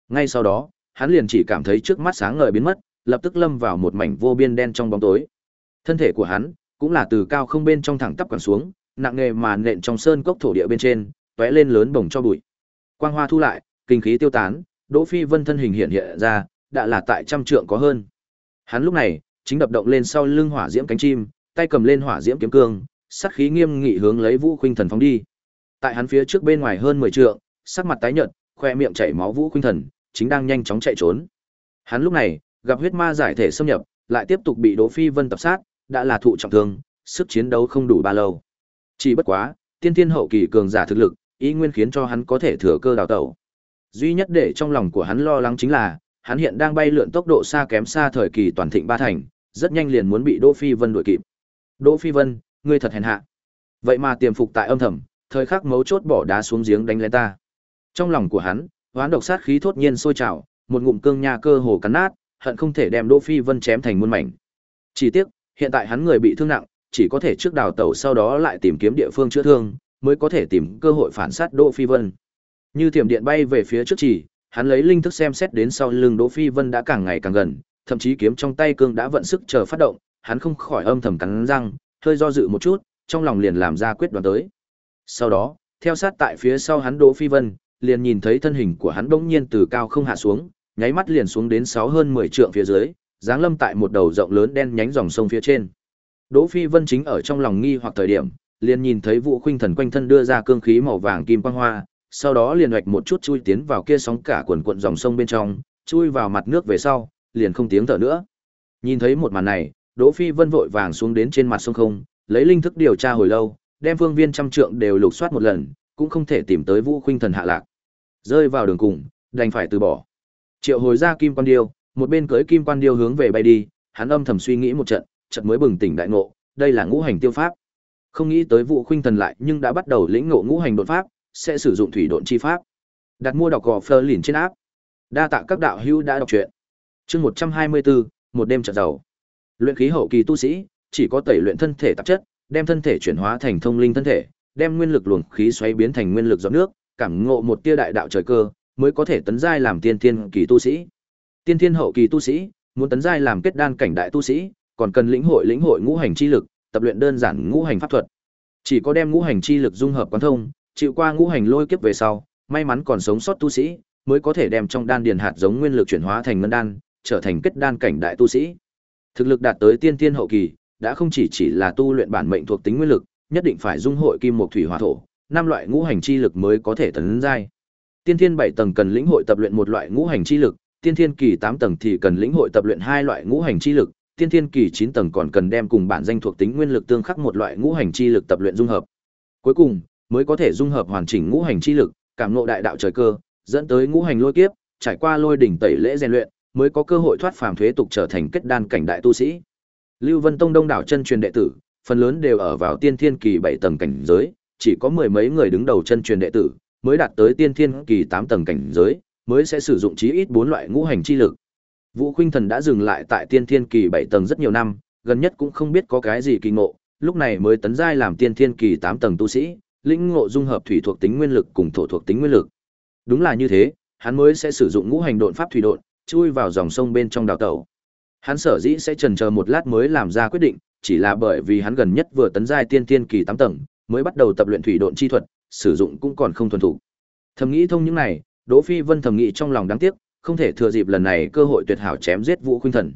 Ngay sau đó, hắn liền chỉ cảm thấy trước mắt sáng ngời biến mất, lập tức lâm vào một mảnh vô biên đen trong bóng tối. Thân thể của hắn cũng là từ cao không bên trong thẳng tắp quẳng xuống, nặng nề mà nện trong sơn cốc thổ địa bên trên, tóe lên lớn bổng cho bụi. Quang hoa thu lại, kinh khí tiêu tán, Đỗ Phi Vân thân hình hiện hiện ra, đã là tại trăm trượng có hơn. Hắn lúc này chính đập động lên sau lưng hỏa diễm cánh chim, tay cầm lên hỏa diễm kiếm cương, sát khí nghiêm nghị hướng lấy Vũ Khuynh Thần phóng đi. Tại hắn phía trước bên ngoài hơn 10 trượng, sắc mặt tái nhợt, khoe miệng chảy máu Vũ Khuynh Thần, chính đang nhanh chóng chạy trốn. Hắn lúc này, gặp huyết ma giải thể xâm nhập, lại tiếp tục bị Đỗ Phi Vân tập sát, đã là thụ trọng thương, sức chiến đấu không đủ bao lâu. Chỉ bất quá, tiên thiên hậu kỳ cường giả thực lực, ý nguyên khiến cho hắn có thể thừa cơ đào tẩu. Duy nhất để trong lòng của hắn lo lắng chính là, hắn hiện đang bay lượn tốc độ xa kém xa thời kỳ toàn thịnh ba thành, rất nhanh liền muốn bị Đỗ Phi Vân đuổi kịp. Đỗ Phi Vân, ngươi thật hèn hạ. Vậy mà tiềm phục tại âm thầm, thời khắc mấu chốt bỏ đá xuống giếng đánh lên ta. Trong lòng của hắn, hoán độc sát khí thốt nhiên sôi trào, một ngụm cương nha cơ hồ cắn nát, hận không thể đem Đỗ Phi Vân chém thành muôn mảnh. Chỉ tiếc, hiện tại hắn người bị thương nặng, chỉ có thể trước đào tẩu sau đó lại tìm kiếm địa phương chữa thương, mới có thể tìm cơ hội phản sát Đỗ Phi Vân. Như thiểm điện bay về phía trước chỉ, hắn lấy linh thức xem xét đến sau lưng Đỗ Phi Vân đã càng ngày càng gần, thậm chí kiếm trong tay cương đã vận sức chờ phát động, hắn không khỏi âm thầm cắn răng, hơi do dự một chút, trong lòng liền làm ra quyết đoán tới. Sau đó, theo sát tại phía sau hắn Đỗ Phi Vân, liền nhìn thấy thân hình của hắn bỗng nhiên từ cao không hạ xuống, nháy mắt liền xuống đến sáu hơn 10 trượng phía dưới, giáng lâm tại một đầu rộng lớn đen nhánh dòng sông phía trên. Đỗ Phi Vân chính ở trong lòng nghi hoặc thời điểm, liền nhìn thấy Vũ Khuynh Thần quanh thân đưa ra cương khí màu vàng kim quang hoa, sau đó liền hoạch một chút chui tiến vào kia sóng cả quần cuộn dòng sông bên trong, chui vào mặt nước về sau, liền không tiếng thở nữa. Nhìn thấy một màn này, Đỗ Phi Vân vội vàng xuống đến trên mặt sông không, lấy linh thức điều tra hồi lâu, đem phương viên trăm trượng đều lục soát một lần, cũng không thể tìm tới Vũ Khuynh Thần hạ lạc. Rơi vào đường cùng, đành phải từ bỏ. Triệu hồi ra kim quan điêu, một bên cưỡi kim quan điêu hướng về bay đi, hắn âm thầm suy nghĩ một trận, chợt mới bừng tỉnh đại ngộ, đây là ngũ hành tiêu pháp. Không nghĩ tới Vũ Khuynh Thần lại nhưng đã bắt đầu lĩnh ngộ ngũ hành đột pháp, sẽ sử dụng thủy độn chi pháp. Đặt mua đọc gò Fleur liền trên áp. Đa tạ các đạo hữu đã đọc truyện. Chương 124, một đêm trợ giàu. Luyện khí hậu kỳ tu sĩ, chỉ có tẩy luyện thân thể tạp chất, đem thân thể chuyển hóa thành thông linh thân thể, đem nguyên lực luồng khí xoáy biến thành nguyên lực giọt nước, cảm ngộ một tia đại đạo trời cơ, mới có thể tấn giai làm tiên thiên kỳ tu sĩ. Tiên thiên hậu kỳ tu sĩ, muốn tấn giai làm kết đan cảnh đại tu sĩ, còn cần lĩnh hội lĩnh hội ngũ hành chi lực, tập luyện đơn giản ngũ hành pháp thuật. Chỉ có đem ngũ hành chi lực dung hợp quán thông, chịu qua ngũ hành lôi kiếp về sau, may mắn còn sống sót tu sĩ, mới có thể đem trong đan điền hạt giống nguyên lực chuyển hóa thành ngân đan, trở thành kết đan cảnh đại tu sĩ. Thực lực đạt tới tiên tiên hậu kỳ, đã không chỉ chỉ là tu luyện bản mệnh thuộc tính nguyên lực, nhất định phải dung hội kim mộc thủy hỏa thổ, năm loại ngũ hành chi lực mới có thể tấn giai. Tiên thiên 7 tầng cần lĩnh hội tập luyện một loại ngũ hành chi lực, tiên thiên kỳ 8 tầng thì cần lĩnh hội tập luyện hai loại ngũ hành chi lực, tiên thiên kỳ 9 tầng còn cần đem cùng bản danh thuộc tính nguyên lực tương khắc một loại ngũ hành chi lực tập luyện dung hợp. Cuối cùng, mới có thể dung hợp hoàn chỉnh ngũ hành chi lực, cảm ngộ đại đạo trời cơ, dẫn tới ngũ hành lôi kiếp, trải qua lôi đỉnh tẩy lễ rèn luyện, mới có cơ hội thoát phàm thuế tục trở thành kết đan cảnh đại tu sĩ. Lưu Vân Tông đông đảo chân truyền đệ tử, phần lớn đều ở vào tiên thiên kỳ 7 tầng cảnh giới, chỉ có mười mấy người đứng đầu chân truyền đệ tử, mới đạt tới tiên thiên kỳ 8 tầng cảnh giới, mới sẽ sử dụng chí ít 4 loại ngũ hành chi lực. Vũ Khuynh Thần đã dừng lại tại tiên thiên kỳ 7 tầng rất nhiều năm, gần nhất cũng không biết có cái gì kỳ ngộ, lúc này mới tấn giai làm tiên thiên kỳ 8 tầng tu sĩ, lĩnh ngộ dung hợp thủy thuộc tính nguyên lực cùng thổ thuộc tính nguyên lực. Đúng là như thế, hắn mới sẽ sử dụng ngũ hành độn pháp thủy độn, chui vào dòng sông bên trong đào tẩu. Hắn sở dĩ sẽ chần chờ một lát mới làm ra quyết định, chỉ là bởi vì hắn gần nhất vừa tấn giai tiên tiên kỳ 8 tầng, mới bắt đầu tập luyện thủy độn chi thuật, sử dụng cũng còn không thuần thủ. Thầm nghĩ thông những này, Đỗ Phi Vân thầm nghĩ trong lòng đáng tiếc, không thể thừa dịp lần này cơ hội tuyệt hảo chém giết Vũ Khuynh Thần.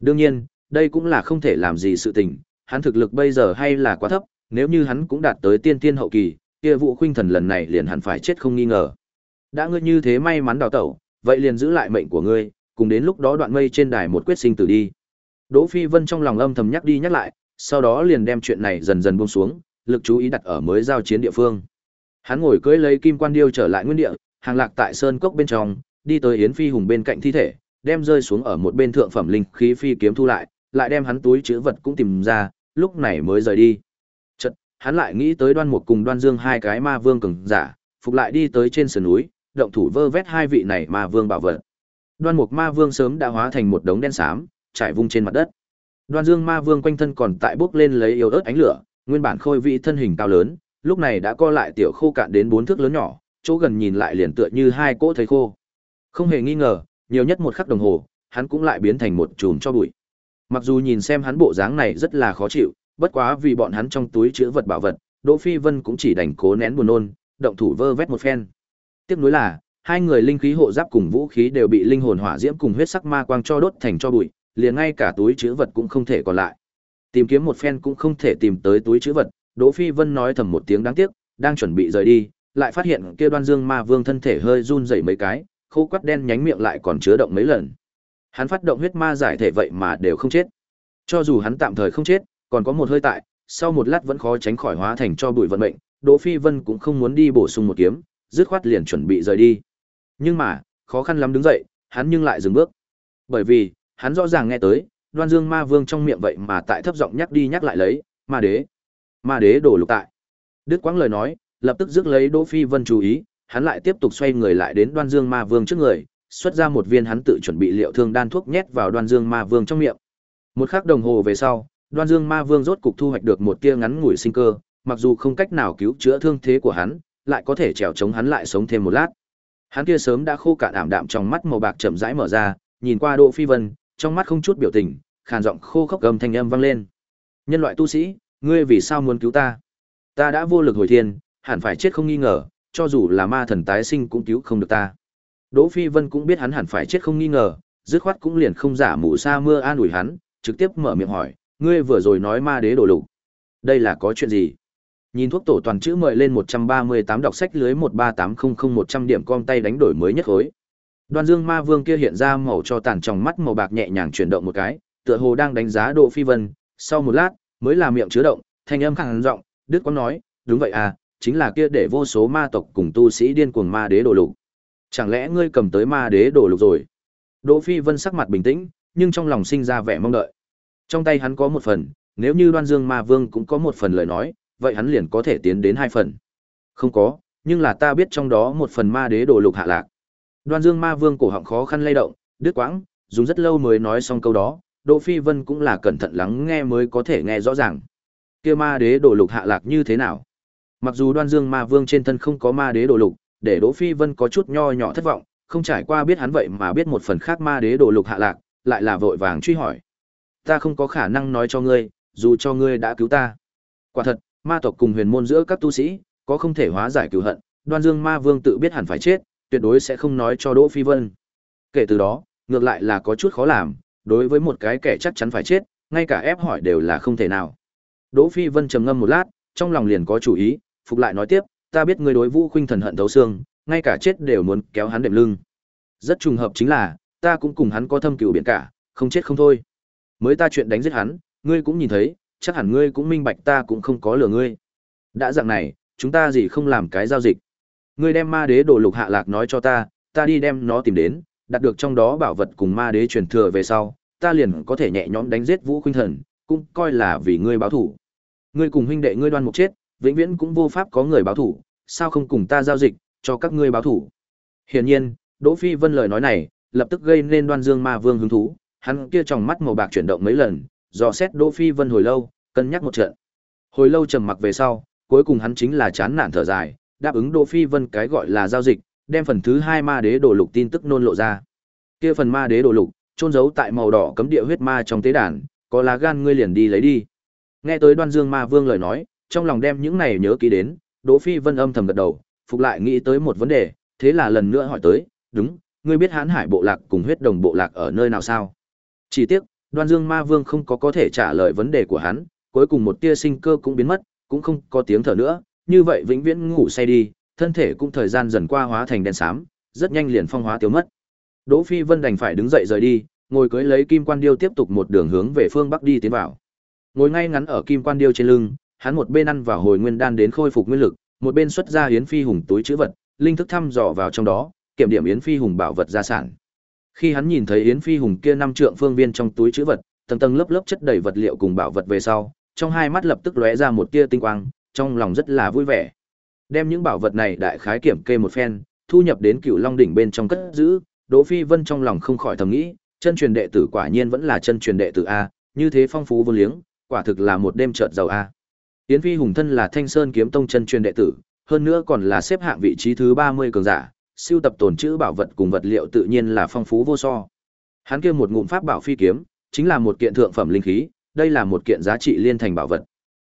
Đương nhiên, đây cũng là không thể làm gì sự tình, hắn thực lực bây giờ hay là quá thấp, nếu như hắn cũng đạt tới tiên tiên hậu kỳ, kia Vũ Khuynh Thần lần này liền hẳn phải chết không nghi ngờ. Đã ngươi như thế may mắn đào tẩu, vậy liền giữ lại mệnh của ngươi, cùng đến lúc đó đoạn mây trên đài một quyết sinh tử đi. Đỗ Phi Vân trong lòng âm thầm nhắc đi nhắc lại, sau đó liền đem chuyện này dần dần buông xuống, lực chú ý đặt ở mới giao chiến địa phương. Hắn ngồi cưỡi lấy kim quan điêu trở lại nguyên địa, hàng lạc tại sơn cốc bên trong, đi tới Yến Phi hùng bên cạnh thi thể, đem rơi xuống ở một bên thượng phẩm linh khí phi kiếm thu lại, lại đem hắn túi chứa vật cũng tìm ra, lúc này mới rời đi. Chợt, hắn lại nghĩ tới Đoan Mục cùng Đoan Dương hai cái ma vương cường giả, phục lại đi tới trên sườn núi, động thủ vơ vét hai vị này ma vương bảo vật. Đoan Mục ma vương sớm đã hóa thành một đống đen xám, trải vung trên mặt đất. Đoan Dương ma vương quanh thân còn tại bốc lên lấy yếu ớt ánh lửa, nguyên bản khôi vị thân hình cao lớn, lúc này đã co lại tiểu khô cạn đến bốn thước lớn nhỏ, chỗ gần nhìn lại liền tựa như hai cỗ thấy khô. Không hề nghi ngờ, nhiều nhất một khắc đồng hồ, hắn cũng lại biến thành một chùm cho bụi. Mặc dù nhìn xem hắn bộ dáng này rất là khó chịu, bất quá vì bọn hắn trong túi chứa vật bảo vật, Đỗ Phi Vân cũng chỉ đành cố nén buồn nôn, động thủ vơ vét một phen. Tiếc nuối là, hai người linh khí hộ giáp cùng vũ khí đều bị linh hồn hỏa diễm cùng huyết sắc ma quang cho đốt thành cho bụi, liền ngay cả túi chứa vật cũng không thể còn lại. Tìm kiếm một phen cũng không thể tìm tới túi chứa vật, Đỗ Phi Vân nói thầm một tiếng đáng tiếc, đang chuẩn bị rời đi, lại phát hiện kia Đoan Dương Ma Vương thân thể hơi run rẩy mấy cái, khô quắt đen nhánh miệng lại còn chứa động mấy lần. Hắn phát động huyết ma giải thể vậy mà đều không chết. Cho dù hắn tạm thời không chết, còn có một hơi tại, sau một lát vẫn khó tránh khỏi hóa thành cho bụi vận mệnh, Đỗ Phi Vân cũng không muốn đi bổ sung một kiếm, dứt khoát liền chuẩn bị rời đi. Nhưng mà, khó khăn lắm đứng dậy, hắn nhưng lại dừng bước. Bởi vì, hắn rõ ràng nghe tới, Đoan Dương Ma Vương trong miệng vậy mà tại thấp giọng nhắc đi nhắc lại lấy, "Ma đế, Ma đế đổ lục tại." Đức Quãng lời nói, lập tức rước lấy Đỗ Phi Vân chú ý, hắn lại tiếp tục xoay người lại đến Đoan Dương Ma Vương trước người, xuất ra một viên hắn tự chuẩn bị liệu thương đan thuốc nhét vào Đoan Dương Ma Vương trong miệng. Một khắc đồng hồ về sau, Đoan Dương Ma Vương rốt cục thu hoạch được một tia ngắn ngủi sinh cơ, mặc dù không cách nào cứu chữa thương thế của hắn, lại có thể trèo chống hắn lại sống thêm một lát. Hắn kia sớm đã khô cạn ảm đạm trong mắt màu bạc chậm rãi mở ra, nhìn qua Đỗ Phi Vân, trong mắt không chút biểu tình, khàn giọng khô khốc gầm thanh âm vang lên. Nhân loại tu sĩ, ngươi vì sao muốn cứu ta? Ta đã vô lực hồi thiên, hẳn phải chết không nghi ngờ, cho dù là ma thần tái sinh cũng cứu không được ta. Đỗ Phi Vân cũng biết hắn hẳn phải chết không nghi ngờ, dứt khoát cũng liền không giả mù sa mưa an ủi hắn, trực tiếp mở miệng hỏi, ngươi vừa rồi nói ma đế đổ lục. Đây là có chuyện gì? Nhìn thuốc tổ toàn chữ mời lên 138 đọc sách lưới 13800100 điểm com tay đánh đổi mới nhất khối. Đoan Dương Ma Vương kia hiện ra màu cho tàn trong mắt màu bạc nhẹ nhàng chuyển động một cái, tựa hồ đang đánh giá Đỗ Phi Vân, sau một lát, mới là miệng chứa động, thanh âm khàn giọng, Đức Quang nói, đúng vậy à, chính là kia để vô số ma tộc cùng tu sĩ điên cuồng ma đế đổ lục. Chẳng lẽ ngươi cầm tới ma đế đổ lục rồi? Đỗ Phi Vân sắc mặt bình tĩnh, nhưng trong lòng sinh ra vẻ mong đợi. Trong tay hắn có một phần, nếu như Đoan Dương Ma Vương cũng có một phần lời nói, vậy hắn liền có thể tiến đến hai phần. Không có, nhưng là ta biết trong đó một phần ma đế đồ lục hạ lạc. Đoan Dương Ma Vương cổ họng khó khăn lay động, đứt quãng, dùng rất lâu mới nói xong câu đó, Đỗ Phi Vân cũng là cẩn thận lắng nghe mới có thể nghe rõ ràng. Kia ma đế đồ lục hạ lạc như thế nào? Mặc dù Đoan Dương Ma Vương trên thân không có ma đế đồ lục, để Đỗ Phi Vân có chút nho nhỏ thất vọng, không trải qua biết hắn vậy mà biết một phần khác ma đế đồ lục hạ lạc, lại là vội vàng truy hỏi. Ta không có khả năng nói cho ngươi, dù cho ngươi đã cứu ta. Quả thật, ma tộc cùng huyền môn giữa các tu sĩ, có không thể hóa giải cửu hận, Đoan Dương Ma Vương tự biết hẳn phải chết, tuyệt đối sẽ không nói cho Đỗ Phi Vân. Kể từ đó, ngược lại là có chút khó làm, đối với một cái kẻ chắc chắn phải chết, ngay cả ép hỏi đều là không thể nào. Đỗ Phi Vân trầm ngâm một lát, trong lòng liền có chủ ý, phục lại nói tiếp, ta biết ngươi đối Vũ Khuynh thần hận thấu xương, ngay cả chết đều muốn kéo hắn đệm lưng. Rất trùng hợp chính là, ta cũng cùng hắn có thâm cừu biển cả, không chết không thôi. Mới ta chuyện đánh giết hắn, ngươi cũng nhìn thấy, chắc hẳn ngươi cũng minh bạch ta cũng không có lừa ngươi. Đã dạng này, chúng ta gì không làm cái giao dịch. Ngươi đem ma đế đồ lục hạ lạc nói cho ta, ta đi đem nó tìm đến, đạt được trong đó bảo vật cùng ma đế truyền thừa về sau, ta liền có thể nhẹ nhõm đánh giết Vũ Khuynh Thần, cũng coi là vì ngươi báo thủ. Ngươi cùng huynh đệ ngươi đoan mục chết, vĩnh viễn cũng vô pháp có người báo thủ, sao không cùng ta giao dịch, cho các ngươi báo thủ. Hiển nhiên, Đỗ Phi Vân lời nói này, lập tức gây nên Đoan Dương Ma Vương hứng thú, hắn kia tròng mắt màu bạc chuyển động mấy lần, dò xét Đỗ Phi Vân hồi lâu, cân nhắc một trận. Hồi lâu trầm mặc về sau, cuối cùng hắn chính là chán nản thở dài, đáp ứng Đỗ Phi Vân cái gọi là giao dịch, đem phần thứ hai ma đế đồ lục tin tức nôn lộ ra. Kia phần ma đế đồ lục, trôn giấu tại màu đỏ cấm địa huyết ma trong tế đàn, có lá gan ngươi liền đi lấy đi. Nghe tới Đoan Dương Ma Vương lời nói, trong lòng đem những này nhớ kỹ đến, Đỗ Phi Vân âm thầm gật đầu, phục lại nghĩ tới một vấn đề, thế là lần nữa hỏi tới, đúng, ngươi biết Hán Hải bộ lạc cùng huyết đồng bộ lạc ở nơi nào sao? Chỉ tiếc, Đoan Dương Ma Vương không có có thể trả lời vấn đề của hắn, cuối cùng một tia sinh cơ cũng biến mất, cũng không có tiếng thở nữa, như vậy vĩnh viễn ngủ say đi, thân thể cũng thời gian dần qua hóa thành đen xám, rất nhanh liền phong hóa tiêu mất. Đỗ Phi Vân đành phải đứng dậy rời đi, ngồi cưới lấy Kim Quan Điêu tiếp tục một đường hướng về phương bắc đi tiến vào. Ngồi ngay ngắn ở Kim Quan Điêu trên lưng, hắn một bên ăn vào hồi nguyên đan đến khôi phục nguyên lực, một bên xuất ra yến phi hùng túi chữ vật, linh thức thăm dò vào trong đó, kiểm điểm yến phi hùng bảo vật gia sản. Khi hắn nhìn thấy yến phi hùng kia năm trượng phương viên trong túi chữ vật, tầng tầng lớp lớp chất đầy vật liệu cùng bảo vật về sau, trong hai mắt lập tức lóe ra một tia tinh quang, trong lòng rất là vui vẻ. Đem những bảo vật này đại khái kiểm kê một phen, thu nhập đến Cựu Long đỉnh bên trong cất giữ, Đỗ Phi Vân trong lòng không khỏi thầm nghĩ, chân truyền đệ tử quả nhiên vẫn là chân truyền đệ tử a, như thế phong phú vô liếng, quả thực là một đêm chợt giàu a. Yến Phi Hùng thân là Thanh Sơn kiếm tông chân truyền đệ tử, hơn nữa còn là xếp hạng vị trí thứ 30 cường giả, siêu tập tồn trữ bảo vật cùng vật liệu tự nhiên là phong phú vô so. Hắn kia một ngụm pháp bảo phi kiếm, chính là một kiện thượng phẩm linh khí, đây là một kiện giá trị liên thành bảo vật.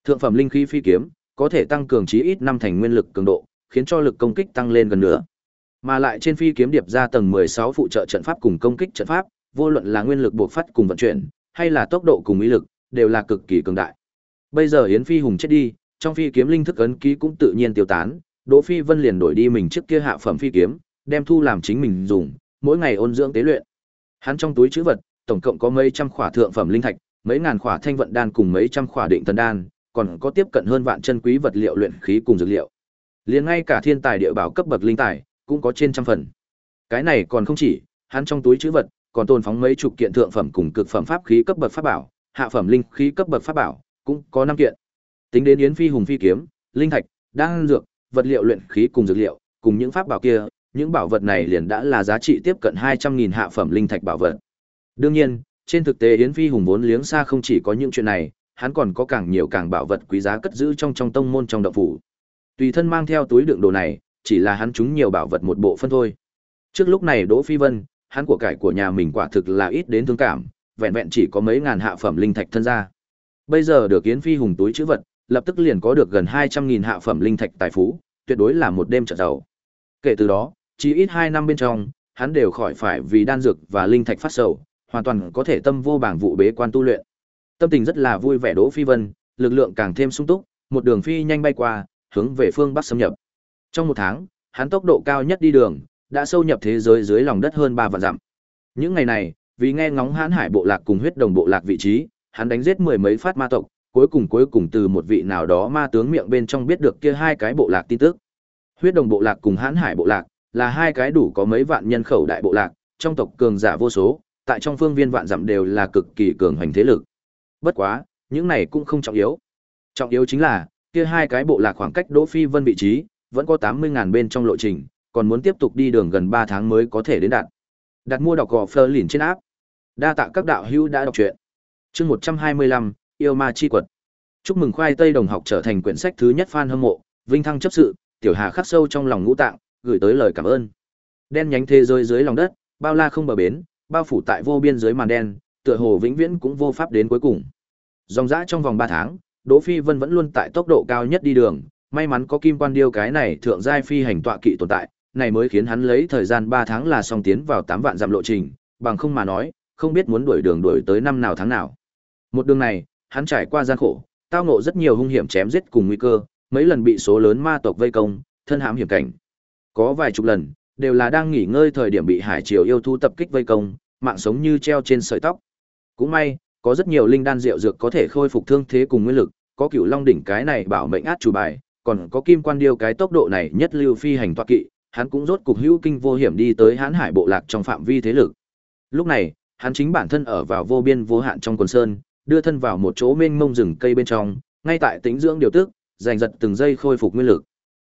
Thượng phẩm linh khí phi kiếm, có thể tăng cường chí ít năm thành nguyên lực cường độ, khiến cho lực công kích tăng lên gần nữa. Mà lại trên phi kiếm điệp ra tầng 16 phụ trợ trận pháp cùng công kích trận pháp, vô luận là nguyên lực buộc phát cùng vận chuyển, hay là tốc độ cùng ý lực, đều là cực kỳ cường đại. Bây giờ Yến Phi Hùng chết đi, trong phi kiếm linh thức ấn ký cũng tự nhiên tiêu tán, Đỗ Phi Vân liền đổi đi mình trước kia hạ phẩm phi kiếm, đem thu làm chính mình dùng, mỗi ngày ôn dưỡng tế luyện. Hắn trong túi trữ vật, tổng cộng có mấy trăm khỏa thượng phẩm linh thạch, mấy ngàn khỏa thanh vận đan cùng mấy trăm khỏa định thần đan, còn có tiếp cận hơn vạn chân quý vật liệu luyện khí cùng dược liệu. Liền ngay cả thiên tài địa bảo cấp bậc linh tài, cũng có trên trăm phần. Cái này còn không chỉ, hắn trong túi trữ vật, còn tồn phóng mấy chục kiện thượng phẩm cùng cực phẩm pháp khí cấp bậc pháp bảo, hạ phẩm linh khí cấp bậc pháp bảo, cũng có năm kiện. Tính đến yến phi hùng phi kiếm, linh thạch, đan dược, vật liệu luyện khí cùng dược liệu, cùng những pháp bảo kia, những bảo vật này liền đã là giá trị tiếp cận 200.000 hạ phẩm linh thạch bảo vật. Đương nhiên, trên thực tế Yến Phi Hùng vốn liếng xa không chỉ có những chuyện này, hắn còn có càng nhiều càng bảo vật quý giá cất giữ trong trong tông môn trong động phủ. Tùy thân mang theo túi đựng đồ này, chỉ là hắn chúng nhiều bảo vật một bộ phân thôi. Trước lúc này Đỗ Phi Vân, hắn của cải của nhà mình quả thực là ít đến thương cảm, vẹn vẹn chỉ có mấy ngàn hạ phẩm linh thạch thân ra. Bây giờ được Yến Phi Hùng túi chữ vật, lập tức liền có được gần 200.000 hạ phẩm linh thạch tài phú, tuyệt đối là một đêm trợ giàu. Kể từ đó, chỉ ít 2 năm bên trong, hắn đều khỏi phải vì đan dược và linh thạch phát sầu, hoàn toàn có thể tâm vô bảng vụ bế quan tu luyện. Tâm tình rất là vui vẻ Đỗ Phi Vân, lực lượng càng thêm sung túc, một đường phi nhanh bay qua, hướng về phương bắc xâm nhập. Trong một tháng, hắn tốc độ cao nhất đi đường, đã sâu nhập thế giới dưới lòng đất hơn 3 vạn dặm. Những ngày này, vì nghe ngóng Hán hải bộ lạc cùng huyết đồng bộ lạc vị trí, hắn đánh giết mười mấy phát ma tộc, cuối cùng cuối cùng từ một vị nào đó ma tướng miệng bên trong biết được kia hai cái bộ lạc tin tức. Huyết đồng bộ lạc cùng hãn hải bộ lạc, là hai cái đủ có mấy vạn nhân khẩu đại bộ lạc, trong tộc cường giả vô số, tại trong phương viên vạn dặm đều là cực kỳ cường hành thế lực. Bất quá, những này cũng không trọng yếu. Trọng yếu chính là, kia hai cái bộ lạc khoảng cách Đỗ Phi Vân vị trí, vẫn có 80.000 bên trong lộ trình, còn muốn tiếp tục đi đường gần 3 tháng mới có thể đến đạt. Đặt mua đọc gò Fleur lìn trên áp. Đa tạ các đạo hữu đã đọc truyện. Chương 125, Yêu ma chi quật. Chúc mừng khoai tây đồng học trở thành quyển sách thứ nhất fan hâm mộ, vinh thăng chấp sự, tiểu hà khắc sâu trong lòng ngũ tạng, gửi tới lời cảm ơn. Đen nhánh thế giới dưới lòng đất, bao la không bờ bến, bao phủ tại vô biên dưới màn đen, tựa hồ vĩnh viễn cũng vô pháp đến cuối cùng. Dòng dã trong vòng 3 tháng, Đỗ Phi Vân vẫn luôn tại tốc độ cao nhất đi đường, may mắn có kim quan điêu cái này thượng giai phi hành tọa kỵ tồn tại, này mới khiến hắn lấy thời gian 3 tháng là xong tiến vào 8 vạn dặm lộ trình, bằng không mà nói, không biết muốn đuổi đường đuổi tới năm nào tháng nào. Một đường này, hắn trải qua gian khổ, tao ngộ rất nhiều hung hiểm chém giết cùng nguy cơ, mấy lần bị số lớn ma tộc vây công, thân hãm hiểm cảnh. Có vài chục lần, đều là đang nghỉ ngơi thời điểm bị hải triều yêu thú tập kích vây công, mạng sống như treo trên sợi tóc. Cũng may, có rất nhiều linh đan rượu dược có thể khôi phục thương thế cùng nguyên lực, có cửu long đỉnh cái này bảo mệnh át chủ bài, còn có kim quan điêu cái tốc độ này nhất lưu phi hành toa kỵ, hắn cũng rốt cục hữu kinh vô hiểm đi tới hán hải bộ lạc trong phạm vi thế lực. Lúc này, hắn chính bản thân ở vào vô biên vô hạn trong quần sơn, đưa thân vào một chỗ mênh mông rừng cây bên trong, ngay tại tĩnh dưỡng điều tức, giành giật từng giây khôi phục nguyên lực.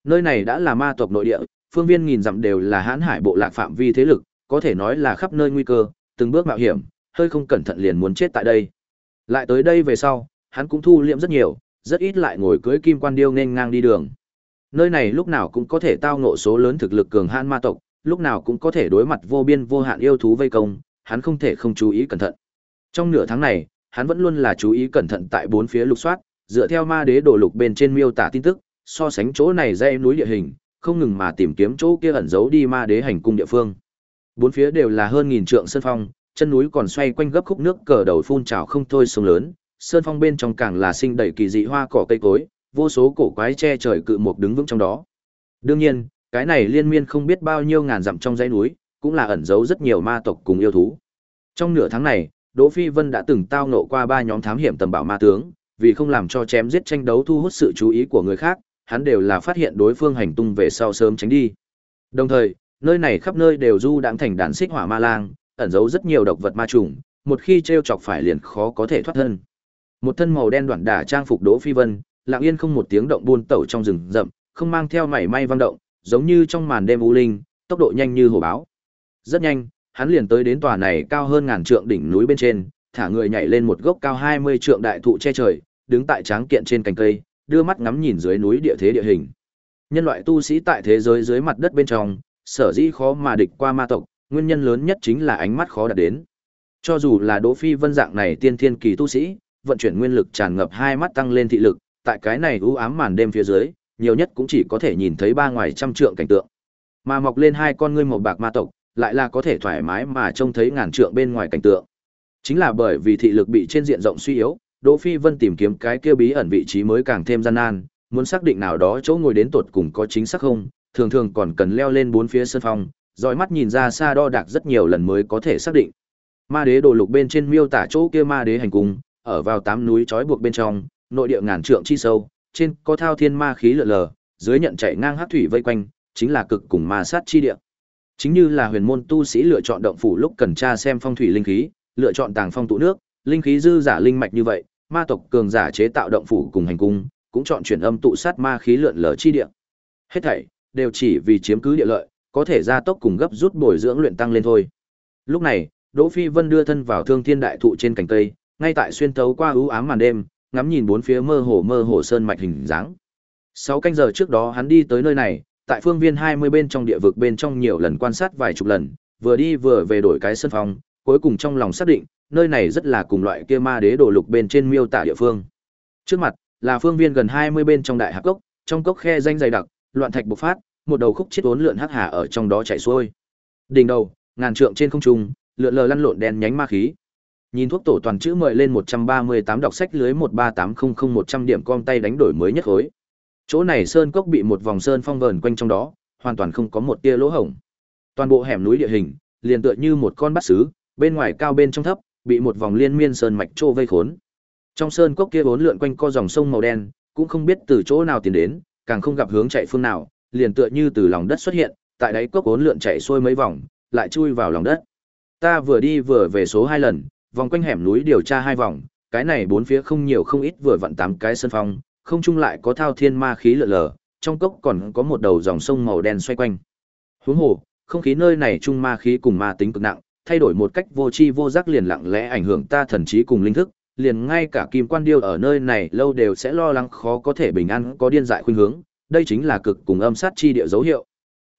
Nơi này đã là ma tộc nội địa, phương viên nghìn dặm đều là hãn hải bộ lạc phạm vi thế lực, có thể nói là khắp nơi nguy cơ, từng bước mạo hiểm, hơi không cẩn thận liền muốn chết tại đây. Lại tới đây về sau, hắn cũng thu liệm rất nhiều, rất ít lại ngồi cưới kim quan điêu nên ngang đi đường. Nơi này lúc nào cũng có thể tao ngộ số lớn thực lực cường hãn ma tộc, lúc nào cũng có thể đối mặt vô biên vô hạn yêu thú vây công, hắn không thể không chú ý cẩn thận. Trong nửa tháng này, hắn vẫn luôn là chú ý cẩn thận tại bốn phía lục soát, dựa theo ma đế đồ lục bên trên miêu tả tin tức, so sánh chỗ này dãy núi địa hình, không ngừng mà tìm kiếm chỗ kia ẩn giấu đi ma đế hành cung địa phương. Bốn phía đều là hơn nghìn trượng sơn phong, chân núi còn xoay quanh gấp khúc nước cờ đầu phun trào không thôi sông lớn, sơn phong bên trong càng là sinh đầy kỳ dị hoa cỏ cây cối, vô số cổ quái che trời cự mục đứng vững trong đó. Đương nhiên, cái này liên miên không biết bao nhiêu ngàn dặm trong dãy núi, cũng là ẩn giấu rất nhiều ma tộc cùng yêu thú. Trong nửa tháng này, Đỗ Phi Vân đã từng tao ngộ qua ba nhóm thám hiểm tầm bảo ma tướng, vì không làm cho chém giết tranh đấu thu hút sự chú ý của người khác, hắn đều là phát hiện đối phương hành tung về sau sớm tránh đi. Đồng thời, nơi này khắp nơi đều du đãng thành đàn xích hỏa ma lang, ẩn giấu rất nhiều độc vật ma trùng, một khi treo chọc phải liền khó có thể thoát thân. Một thân màu đen đoạn đả trang phục Đỗ Phi Vân, lặng yên không một tiếng động buôn tẩu trong rừng rậm, không mang theo mảy may vang động, giống như trong màn đêm u linh, tốc độ nhanh như hổ báo. Rất nhanh, hắn liền tới đến tòa này cao hơn ngàn trượng đỉnh núi bên trên, thả người nhảy lên một gốc cao 20 trượng đại thụ che trời, đứng tại tráng kiện trên cành cây, đưa mắt ngắm nhìn dưới núi địa thế địa hình. Nhân loại tu sĩ tại thế giới dưới mặt đất bên trong, sở dĩ khó mà địch qua ma tộc, nguyên nhân lớn nhất chính là ánh mắt khó đạt đến. Cho dù là Đỗ Phi Vân dạng này tiên thiên kỳ tu sĩ, vận chuyển nguyên lực tràn ngập hai mắt tăng lên thị lực, tại cái này u ám màn đêm phía dưới, nhiều nhất cũng chỉ có thể nhìn thấy ba ngoài trăm trượng cảnh tượng. Mà mọc lên hai con ngươi màu bạc ma tộc, lại là có thể thoải mái mà trông thấy ngàn trượng bên ngoài cảnh tượng. Chính là bởi vì thị lực bị trên diện rộng suy yếu, Đỗ Phi Vân tìm kiếm cái kia bí ẩn vị trí mới càng thêm gian nan, muốn xác định nào đó chỗ ngồi đến tột cùng có chính xác không, thường thường còn cần leo lên bốn phía sân phong, dõi mắt nhìn ra xa đo đạc rất nhiều lần mới có thể xác định. Ma đế đồ lục bên trên miêu tả chỗ kia ma đế hành cung, ở vào tám núi trói buộc bên trong, nội địa ngàn trượng chi sâu, trên có thao thiên ma khí lượn lờ, dưới nhận chạy ngang hắc thủy vây quanh, chính là cực cùng ma sát chi địa. Chính như là huyền môn tu sĩ lựa chọn động phủ lúc cần tra xem phong thủy linh khí, lựa chọn tàng phong tụ nước, linh khí dư giả linh mạch như vậy, ma tộc cường giả chế tạo động phủ cùng hành cung, cũng chọn chuyển âm tụ sát ma khí lượn lờ chi địa. Hết thảy đều chỉ vì chiếm cứ địa lợi, có thể gia tốc cùng gấp rút bồi dưỡng luyện tăng lên thôi. Lúc này, Đỗ Phi Vân đưa thân vào Thương Thiên Đại Thụ trên cành cây, ngay tại xuyên tấu qua ưu ám màn đêm, ngắm nhìn bốn phía mơ hồ mơ hồ sơn mạch hình dáng. Sáu canh giờ trước đó hắn đi tới nơi này, tại phương viên 20 bên trong địa vực bên trong nhiều lần quan sát vài chục lần, vừa đi vừa về đổi cái sân phòng, cuối cùng trong lòng xác định, nơi này rất là cùng loại kia ma đế đồ lục bên trên miêu tả địa phương. Trước mặt là phương viên gần 20 bên trong đại hạp cốc, trong cốc khe danh dày đặc, loạn thạch bộc phát, một đầu khúc chết uốn lượn hắc hà ở trong đó chảy xuôi. Đỉnh đầu, ngàn trượng trên không trung, lượn lờ lăn lộn đen nhánh ma khí. Nhìn thuốc tổ toàn chữ mời lên 138 đọc sách lưới 13800100 điểm com tay đánh đổi mới nhất hối. Chỗ này sơn cốc bị một vòng sơn phong vờn quanh trong đó, hoàn toàn không có một tia lỗ hổng. Toàn bộ hẻm núi địa hình, liền tựa như một con bát sứ, bên ngoài cao bên trong thấp, bị một vòng liên miên sơn mạch trô vây khốn. Trong sơn cốc kia bốn lượn quanh co dòng sông màu đen, cũng không biết từ chỗ nào tiến đến, càng không gặp hướng chạy phương nào, liền tựa như từ lòng đất xuất hiện, tại đáy cốc bốn lượn chạy xuôi mấy vòng, lại chui vào lòng đất. Ta vừa đi vừa về số hai lần, vòng quanh hẻm núi điều tra hai vòng, cái này bốn phía không nhiều không ít vừa vặn tám cái sân phong, không trung lại có thao thiên ma khí lở lờ, trong cốc còn có một đầu dòng sông màu đen xoay quanh. Huống hồ, không khí nơi này trung ma khí cùng ma tính cực nặng, thay đổi một cách vô tri vô giác liền lặng lẽ ảnh hưởng ta thần trí cùng linh thức, liền ngay cả kim quan điêu ở nơi này lâu đều sẽ lo lắng khó có thể bình an có điên dại khuynh hướng, đây chính là cực cùng âm sát chi địa dấu hiệu.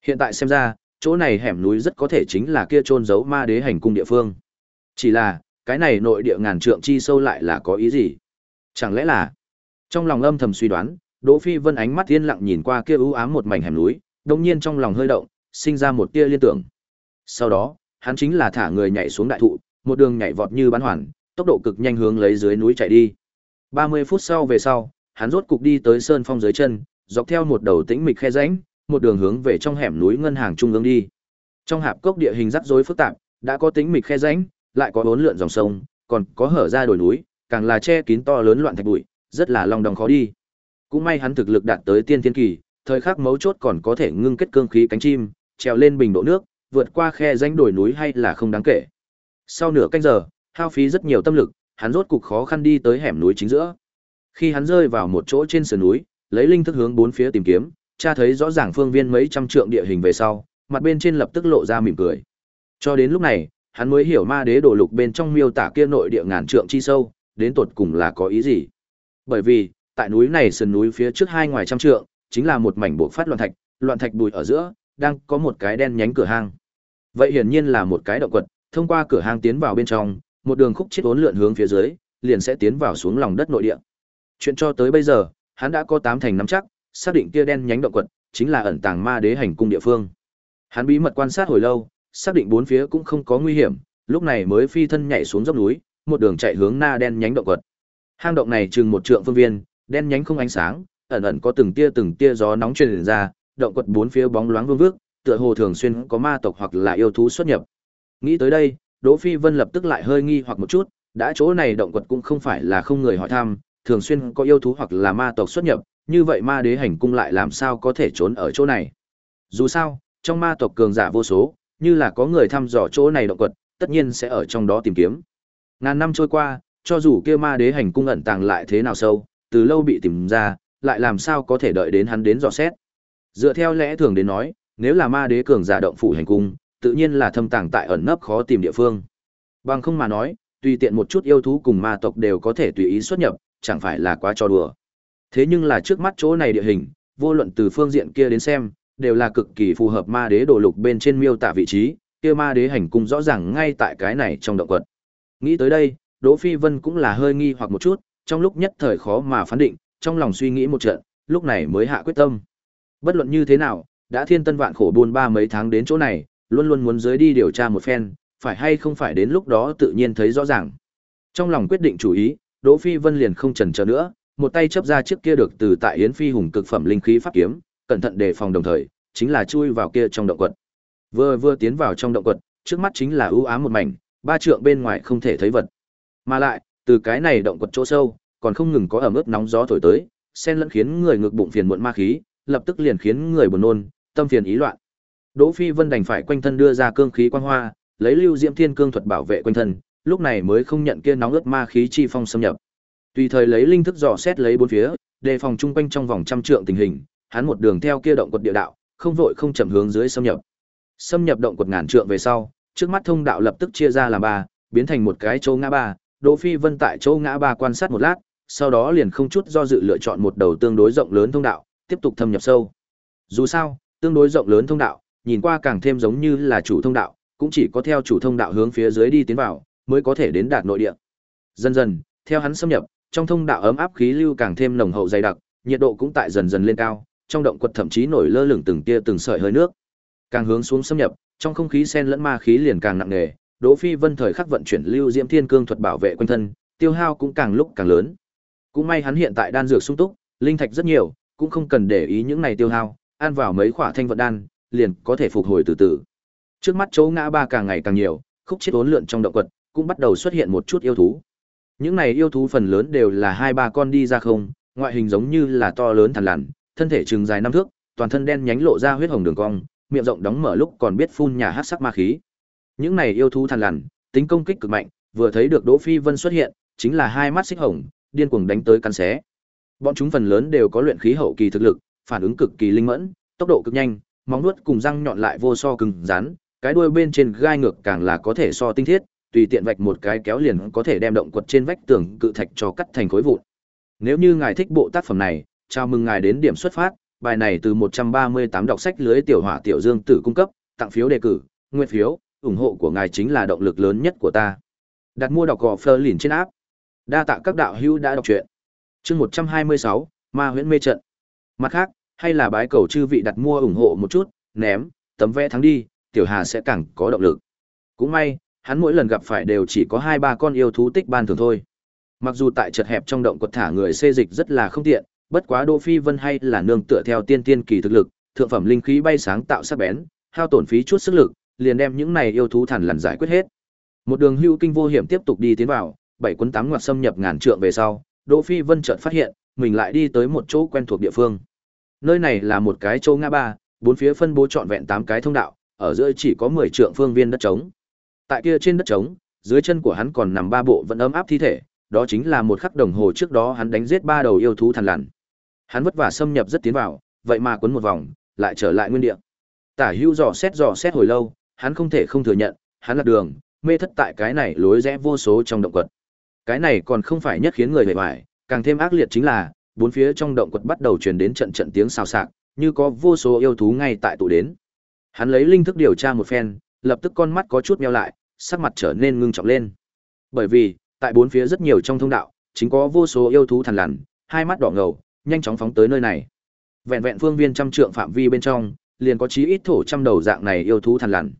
Hiện tại xem ra, chỗ này hẻm núi rất có thể chính là kia chôn giấu ma đế hành cung địa phương. Chỉ là, cái này nội địa ngàn trượng chi sâu lại là có ý gì? Chẳng lẽ là trong lòng âm thầm suy đoán, Đỗ Phi Vân ánh mắt yên lặng nhìn qua kia u ám một mảnh hẻm núi, đột nhiên trong lòng hơi động, sinh ra một tia liên tưởng. Sau đó, hắn chính là thả người nhảy xuống đại thụ, một đường nhảy vọt như bắn hoàn, tốc độ cực nhanh hướng lấy dưới núi chạy đi. 30 phút sau về sau, hắn rốt cục đi tới sơn phong dưới chân, dọc theo một đầu tĩnh mịch khe rãnh, một đường hướng về trong hẻm núi ngân hàng trung ương đi. Trong hạp cốc địa hình rắc rối phức tạp, đã có tĩnh mịch khe rãnh, lại có bốn lượn dòng sông, còn có hở ra đồi núi, càng là che kín to lớn loạn thạch bụi, rất là long đong khó đi. Cũng may hắn thực lực đạt tới tiên thiên kỳ, thời khắc mấu chốt còn có thể ngưng kết cương khí cánh chim, trèo lên bình độ nước, vượt qua khe danh đồi núi hay là không đáng kể. Sau nửa canh giờ, hao phí rất nhiều tâm lực, hắn rốt cục khó khăn đi tới hẻm núi chính giữa. Khi hắn rơi vào một chỗ trên sườn núi, lấy linh thức hướng bốn phía tìm kiếm, cha thấy rõ ràng phương viên mấy trăm trượng địa hình về sau, mặt bên trên lập tức lộ ra mỉm cười. Cho đến lúc này, hắn mới hiểu ma đế đồ lục bên trong miêu tả kia nội địa ngàn trượng chi sâu, đến tột cùng là có ý gì. Bởi vì, tại núi này sườn núi phía trước hai ngoài trăm trượng, chính là một mảnh buộc phát loạn thạch, loạn thạch bùi ở giữa, đang có một cái đen nhánh cửa hang. Vậy hiển nhiên là một cái động quật, thông qua cửa hang tiến vào bên trong, một đường khúc chết uốn lượn hướng phía dưới, liền sẽ tiến vào xuống lòng đất nội địa. Chuyện cho tới bây giờ, hắn đã có tám thành nắm chắc, xác định kia đen nhánh động quật chính là ẩn tàng ma đế hành cung địa phương. Hắn bí mật quan sát hồi lâu, xác định bốn phía cũng không có nguy hiểm, lúc này mới phi thân nhảy xuống dốc núi, một đường chạy hướng na đen nhánh động quật. Hang động này chừng một trượng phương viên, đen nhánh không ánh sáng, ẩn ẩn có từng tia từng tia gió nóng truyền ra, động quật bốn phía bóng loáng vương vước, tựa hồ thường xuyên có ma tộc hoặc là yêu thú xuất nhập. Nghĩ tới đây, Đỗ Phi Vân lập tức lại hơi nghi hoặc một chút, đã chỗ này động quật cũng không phải là không người hỏi thăm, thường xuyên có yêu thú hoặc là ma tộc xuất nhập, như vậy ma đế hành cung lại làm sao có thể trốn ở chỗ này. Dù sao, trong ma tộc cường giả vô số, như là có người thăm dò chỗ này động quật, tất nhiên sẽ ở trong đó tìm kiếm. Ngàn năm trôi qua, cho dù kia ma đế hành cung ẩn tàng lại thế nào sâu, từ lâu bị tìm ra, lại làm sao có thể đợi đến hắn đến dò xét. Dựa theo lẽ thường đến nói, nếu là ma đế cường giả động phủ hành cung, tự nhiên là thâm tàng tại ẩn nấp khó tìm địa phương. Bằng không mà nói, tùy tiện một chút yêu thú cùng ma tộc đều có thể tùy ý xuất nhập, chẳng phải là quá trò đùa. Thế nhưng là trước mắt chỗ này địa hình, vô luận từ phương diện kia đến xem, đều là cực kỳ phù hợp ma đế đồ lục bên trên miêu tả vị trí, kia ma đế hành cung rõ ràng ngay tại cái này trong động quật. Nghĩ tới đây, Đỗ Phi Vân cũng là hơi nghi hoặc một chút, trong lúc nhất thời khó mà phán định, trong lòng suy nghĩ một trận, lúc này mới hạ quyết tâm. Bất luận như thế nào, đã thiên tân vạn khổ buôn ba mấy tháng đến chỗ này, luôn luôn muốn dưới đi điều tra một phen, phải hay không phải đến lúc đó tự nhiên thấy rõ ràng. Trong lòng quyết định chủ ý, Đỗ Phi Vân liền không chần chờ nữa, một tay chấp ra chiếc kia được từ tại Yến Phi hùng cực phẩm linh khí pháp kiếm, cẩn thận đề phòng đồng thời, chính là chui vào kia trong động quật. Vừa vừa tiến vào trong động quật, trước mắt chính là ưu ám một mảnh, ba trượng bên ngoài không thể thấy vật. Mà lại, từ cái này động quật chỗ sâu, còn không ngừng có ẩm ướt nóng gió thổi tới, xen lẫn khiến người ngực bụng phiền muộn ma khí, lập tức liền khiến người buồn nôn, tâm phiền ý loạn. Đỗ Phi Vân đành phải quanh thân đưa ra cương khí quang hoa, lấy Lưu Diễm Thiên cương thuật bảo vệ quanh thân, lúc này mới không nhận kia nóng ướt ma khí chi phong xâm nhập. Tùy thời lấy linh thức dò xét lấy bốn phía, đề phòng chung quanh trong vòng trăm trượng tình hình, hắn một đường theo kia động quật địa đạo, không vội không chậm hướng dưới xâm nhập. Xâm nhập động quật ngàn trượng về sau, trước mắt thông đạo lập tức chia ra làm ba, biến thành một cái chỗ ngã ba, Đỗ Phi Vân tại chỗ ngã ba quan sát một lát, sau đó liền không chút do dự lựa chọn một đầu tương đối rộng lớn thông đạo, tiếp tục thâm nhập sâu. Dù sao, tương đối rộng lớn thông đạo, nhìn qua càng thêm giống như là chủ thông đạo, cũng chỉ có theo chủ thông đạo hướng phía dưới đi tiến vào, mới có thể đến đạt nội địa. Dần dần, theo hắn xâm nhập, trong thông đạo ấm áp khí lưu càng thêm nồng hậu dày đặc, nhiệt độ cũng tại dần dần lên cao, trong động quật thậm chí nổi lơ lửng từng tia từng sợi hơi nước. Càng hướng xuống xâm nhập, trong không khí xen lẫn ma khí liền càng nặng nề, Đỗ Phi Vân thời khắc vận chuyển lưu diễm thiên cương thuật bảo vệ quanh thân, tiêu hao cũng càng lúc càng lớn. Cũng may hắn hiện tại đan dược sung túc, linh thạch rất nhiều, cũng không cần để ý những này tiêu hao, ăn vào mấy khỏa thanh vận đan, liền có thể phục hồi từ từ. Trước mắt chỗ ngã ba càng ngày càng nhiều, khúc chết uốn lượn trong động quật, cũng bắt đầu xuất hiện một chút yêu thú. Những này yêu thú phần lớn đều là hai ba con đi ra không, ngoại hình giống như là to lớn thằn lằn, thân thể chừng dài năm thước, toàn thân đen nhánh lộ ra huyết hồng đường cong, miệng rộng đóng mở lúc còn biết phun nhà hắc sắc ma khí. Những này yêu thú thằn lằn, tính công kích cực mạnh, vừa thấy được Đỗ Phi Vân xuất hiện, chính là hai mắt xích hồng, điên cuồng đánh tới cắn xé. Bọn chúng phần lớn đều có luyện khí hậu kỳ thực lực, phản ứng cực kỳ linh mẫn, tốc độ cực nhanh, móng vuốt cùng răng nhọn lại vô so cứng rắn, cái đuôi bên trên gai ngược càng là có thể so tinh thiết, tùy tiện vạch một cái kéo liền có thể đem động quật trên vách tường cự thạch cho cắt thành khối vụn. Nếu như ngài thích bộ tác phẩm này, chào mừng ngài đến điểm xuất phát, bài này từ 138 đọc sách lưới tiểu hỏa tiểu dương tử cung cấp, tặng phiếu đề cử, nguyên phiếu, ủng hộ của ngài chính là động lực lớn nhất của ta. Đặt mua đọc gò Fleur lìn trên áp. Đa tạ các đạo hữu đã đọc truyện. Chương 126, Ma huyễn mê trận. Mặt khác, hay là bái cầu chư vị đặt mua ủng hộ một chút, ném, tấm vé thắng đi, tiểu Hà sẽ càng có động lực. Cũng may, hắn mỗi lần gặp phải đều chỉ có hai ba con yêu thú tích ban thường thôi. Mặc dù tại chật hẹp trong động quật thả người xê dịch rất là không tiện, bất quá Đỗ Phi Vân hay là nương tựa theo tiên tiên kỳ thực lực, thượng phẩm linh khí bay sáng tạo sắc bén, hao tổn phí chút sức lực, liền đem những này yêu thú thằn lằn giải quyết hết. Một đường hưu kinh vô hiểm tiếp tục đi tiến vào, bảy quân tám ngoặt xâm nhập ngàn trượng về sau, Đỗ Phi Vân chợt phát hiện, mình lại đi tới một chỗ quen thuộc địa phương. Nơi này là một cái chỗ ngã ba, bốn phía phân bố trọn vẹn 8 cái thông đạo, ở giữa chỉ có 10 trượng phương viên đất trống. Tại kia trên đất trống, dưới chân của hắn còn nằm ba bộ vẫn ấm áp thi thể, đó chính là một khắc đồng hồ trước đó hắn đánh giết ba đầu yêu thú thần lằn. Hắn vất vả xâm nhập rất tiến vào, vậy mà quấn một vòng, lại trở lại nguyên địa. Tả Hữu dò xét dò xét hồi lâu, hắn không thể không thừa nhận, hắn là đường, mê thất tại cái này lối rẽ vô số trong động quật. Cái này còn không phải nhất khiến người bề bại, càng thêm ác liệt chính là, bốn phía trong động quật bắt đầu truyền đến trận trận tiếng xào xạc, như có vô số yêu thú ngay tại tụ đến. Hắn lấy linh thức điều tra một phen, lập tức con mắt có chút meo lại, sắc mặt trở nên ngưng trọng lên. Bởi vì, tại bốn phía rất nhiều trong thông đạo, chính có vô số yêu thú thần lằn, hai mắt đỏ ngầu, nhanh chóng phóng tới nơi này. Vẹn vẹn phương viên trăm trượng phạm vi bên trong, liền có chí ít thổ trăm đầu dạng này yêu thú thần lằn.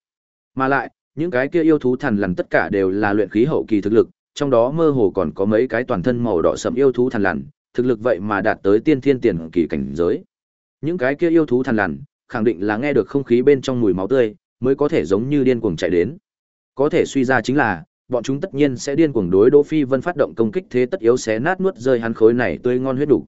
Mà lại, những cái kia yêu thú thần lằn tất cả đều là luyện khí hậu kỳ thực lực, trong đó mơ hồ còn có mấy cái toàn thân màu đỏ sẫm yêu thú thần lằn, thực lực vậy mà đạt tới tiên thiên tiền kỳ cảnh giới. Những cái kia yêu thú thần lằn, khẳng định là nghe được không khí bên trong mùi máu tươi, mới có thể giống như điên cuồng chạy đến. Có thể suy ra chính là, bọn chúng tất nhiên sẽ điên cuồng đối Đỗ Phi Vân phát động công kích thế tất yếu xé nát nuốt rơi hắn khối này tươi ngon huyết đủ.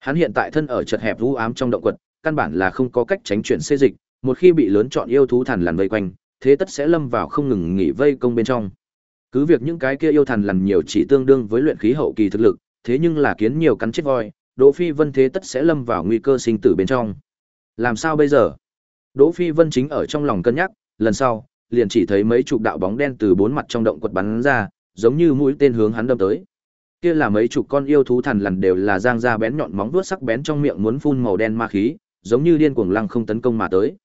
Hắn hiện tại thân ở chật hẹp u ám trong động quật, căn bản là không có cách tránh chuyển xê dịch, một khi bị lớn chọn yêu thú thần lằn vây quanh, thế tất sẽ lâm vào không ngừng nghỉ vây công bên trong. Cứ việc những cái kia yêu thần lần nhiều chỉ tương đương với luyện khí hậu kỳ thực lực, thế nhưng là kiến nhiều cắn chết voi, Đỗ Phi Vân thế tất sẽ lâm vào nguy cơ sinh tử bên trong. Làm sao bây giờ? Đỗ Phi Vân chính ở trong lòng cân nhắc, lần sau, liền chỉ thấy mấy chục đạo bóng đen từ bốn mặt trong động quật bắn ra, giống như mũi tên hướng hắn đâm tới. Kia là mấy chục con yêu thú thần lần đều là giang ra bén nhọn móng vuốt sắc bén trong miệng muốn phun màu đen ma khí, giống như điên cuồng lăng không tấn công mà tới.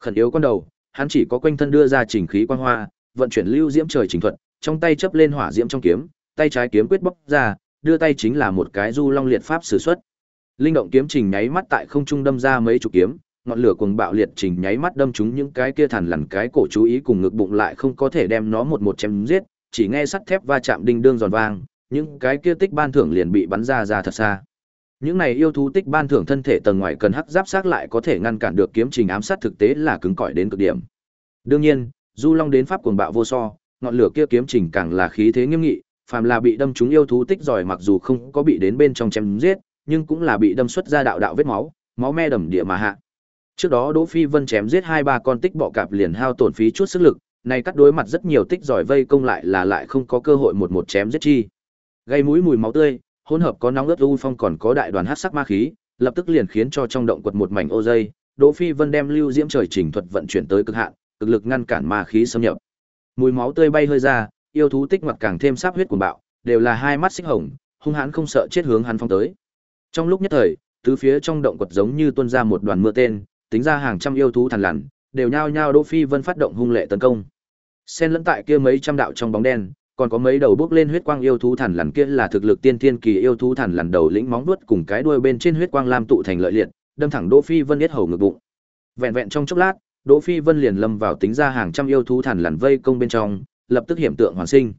Khẩn yếu con đầu, hắn chỉ có quanh thân đưa ra chỉnh khí quang hoa, vận chuyển lưu diễm trời trình thuật, trong tay chấp lên hỏa diễm trong kiếm, tay trái kiếm quyết bốc ra, đưa tay chính là một cái du long liệt pháp sử xuất. Linh động kiếm trình nháy mắt tại không trung đâm ra mấy chục kiếm, ngọn lửa cuồng bạo liệt trình nháy mắt đâm trúng những cái kia thần lằn cái cổ chú ý cùng ngực bụng lại không có thể đem nó một một chém giết, chỉ nghe sắt thép va chạm đinh đương giòn vang, những cái kia tích ban thưởng liền bị bắn ra ra thật xa. Những này yêu thú tích ban thưởng thân thể tầng ngoài cần hắc giáp sát lại có thể ngăn cản được kiếm trình ám sát thực tế là cứng cỏi đến cực điểm. Đương nhiên, Du Long đến pháp cuồng bạo vô so, ngọn lửa kia kiếm trình càng là khí thế nghiêm nghị, phàm là bị đâm trúng yêu thú tích giỏi mặc dù không có bị đến bên trong chém giết, nhưng cũng là bị đâm xuất ra đạo đạo vết máu, máu me đầm địa mà hạ. Trước đó Đỗ Phi Vân chém giết hai ba con tích bọ cạp liền hao tổn phí chút sức lực, nay cắt đối mặt rất nhiều tích giỏi vây công lại là lại không có cơ hội một một chém giết chi. Gây mũi mùi máu tươi, hỗn hợp có nóng ớt u phong còn có đại đoàn hắc sắc ma khí, lập tức liền khiến cho trong động quật một mảnh ô dây, Đỗ Phi Vân đem lưu diễm trời chỉnh thuật vận chuyển tới cực hạn, cực lực ngăn cản ma khí xâm nhập. Mùi máu tươi bay hơi ra, yêu thú tích mặt càng thêm sáp huyết cuồng bạo, đều là hai mắt xích hồng, hung hãn không sợ chết hướng hắn phong tới. Trong lúc nhất thời, tứ phía trong động quật giống như tuôn ra một đoàn mưa tên, tính ra hàng trăm yêu thú thần lằn, đều nhao nhao Đỗ Phi Vân phát động hung lệ tấn công. Xen lẫn tại kia mấy trăm đạo trong bóng đen, còn có mấy đầu bước lên huyết quang yêu thú thần lằn kia là thực lực tiên thiên kỳ yêu thú thần lằn đầu lĩnh móng vuốt cùng cái đuôi bên trên huyết quang lam tụ thành lợi liệt, đâm thẳng Đỗ Phi Vân yết hầu ngực bụng. Vẹn vẹn trong chốc lát, Đỗ Phi Vân liền lâm vào tính ra hàng trăm yêu thú thần lằn vây công bên trong, lập tức hiểm tượng hoàn sinh.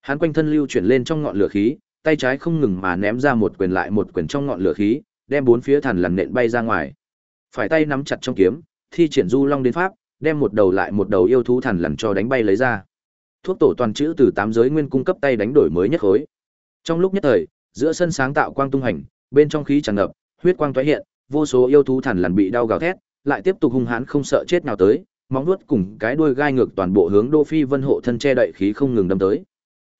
Hắn quanh thân lưu chuyển lên trong ngọn lửa khí, tay trái không ngừng mà ném ra một quyền lại một quyền trong ngọn lửa khí, đem bốn phía thần lằn nện bay ra ngoài. Phải tay nắm chặt trong kiếm, thi triển du long đến pháp, đem một đầu lại một đầu yêu thú thần lằn cho đánh bay lấy ra. Thuốc tổ toàn chữ từ tám giới nguyên cung cấp tay đánh đổi mới nhất khối. Trong lúc nhất thời, giữa sân sáng tạo quang tung hành, bên trong khí tràn ngập, huyết quang tái hiện, vô số yêu thú thần lằn bị đau gào thét, lại tiếp tục hung hãn không sợ chết nào tới, móng vuốt cùng cái đuôi gai ngược toàn bộ hướng Đỗ Phi Vân hộ thân che đậy khí không ngừng đâm tới.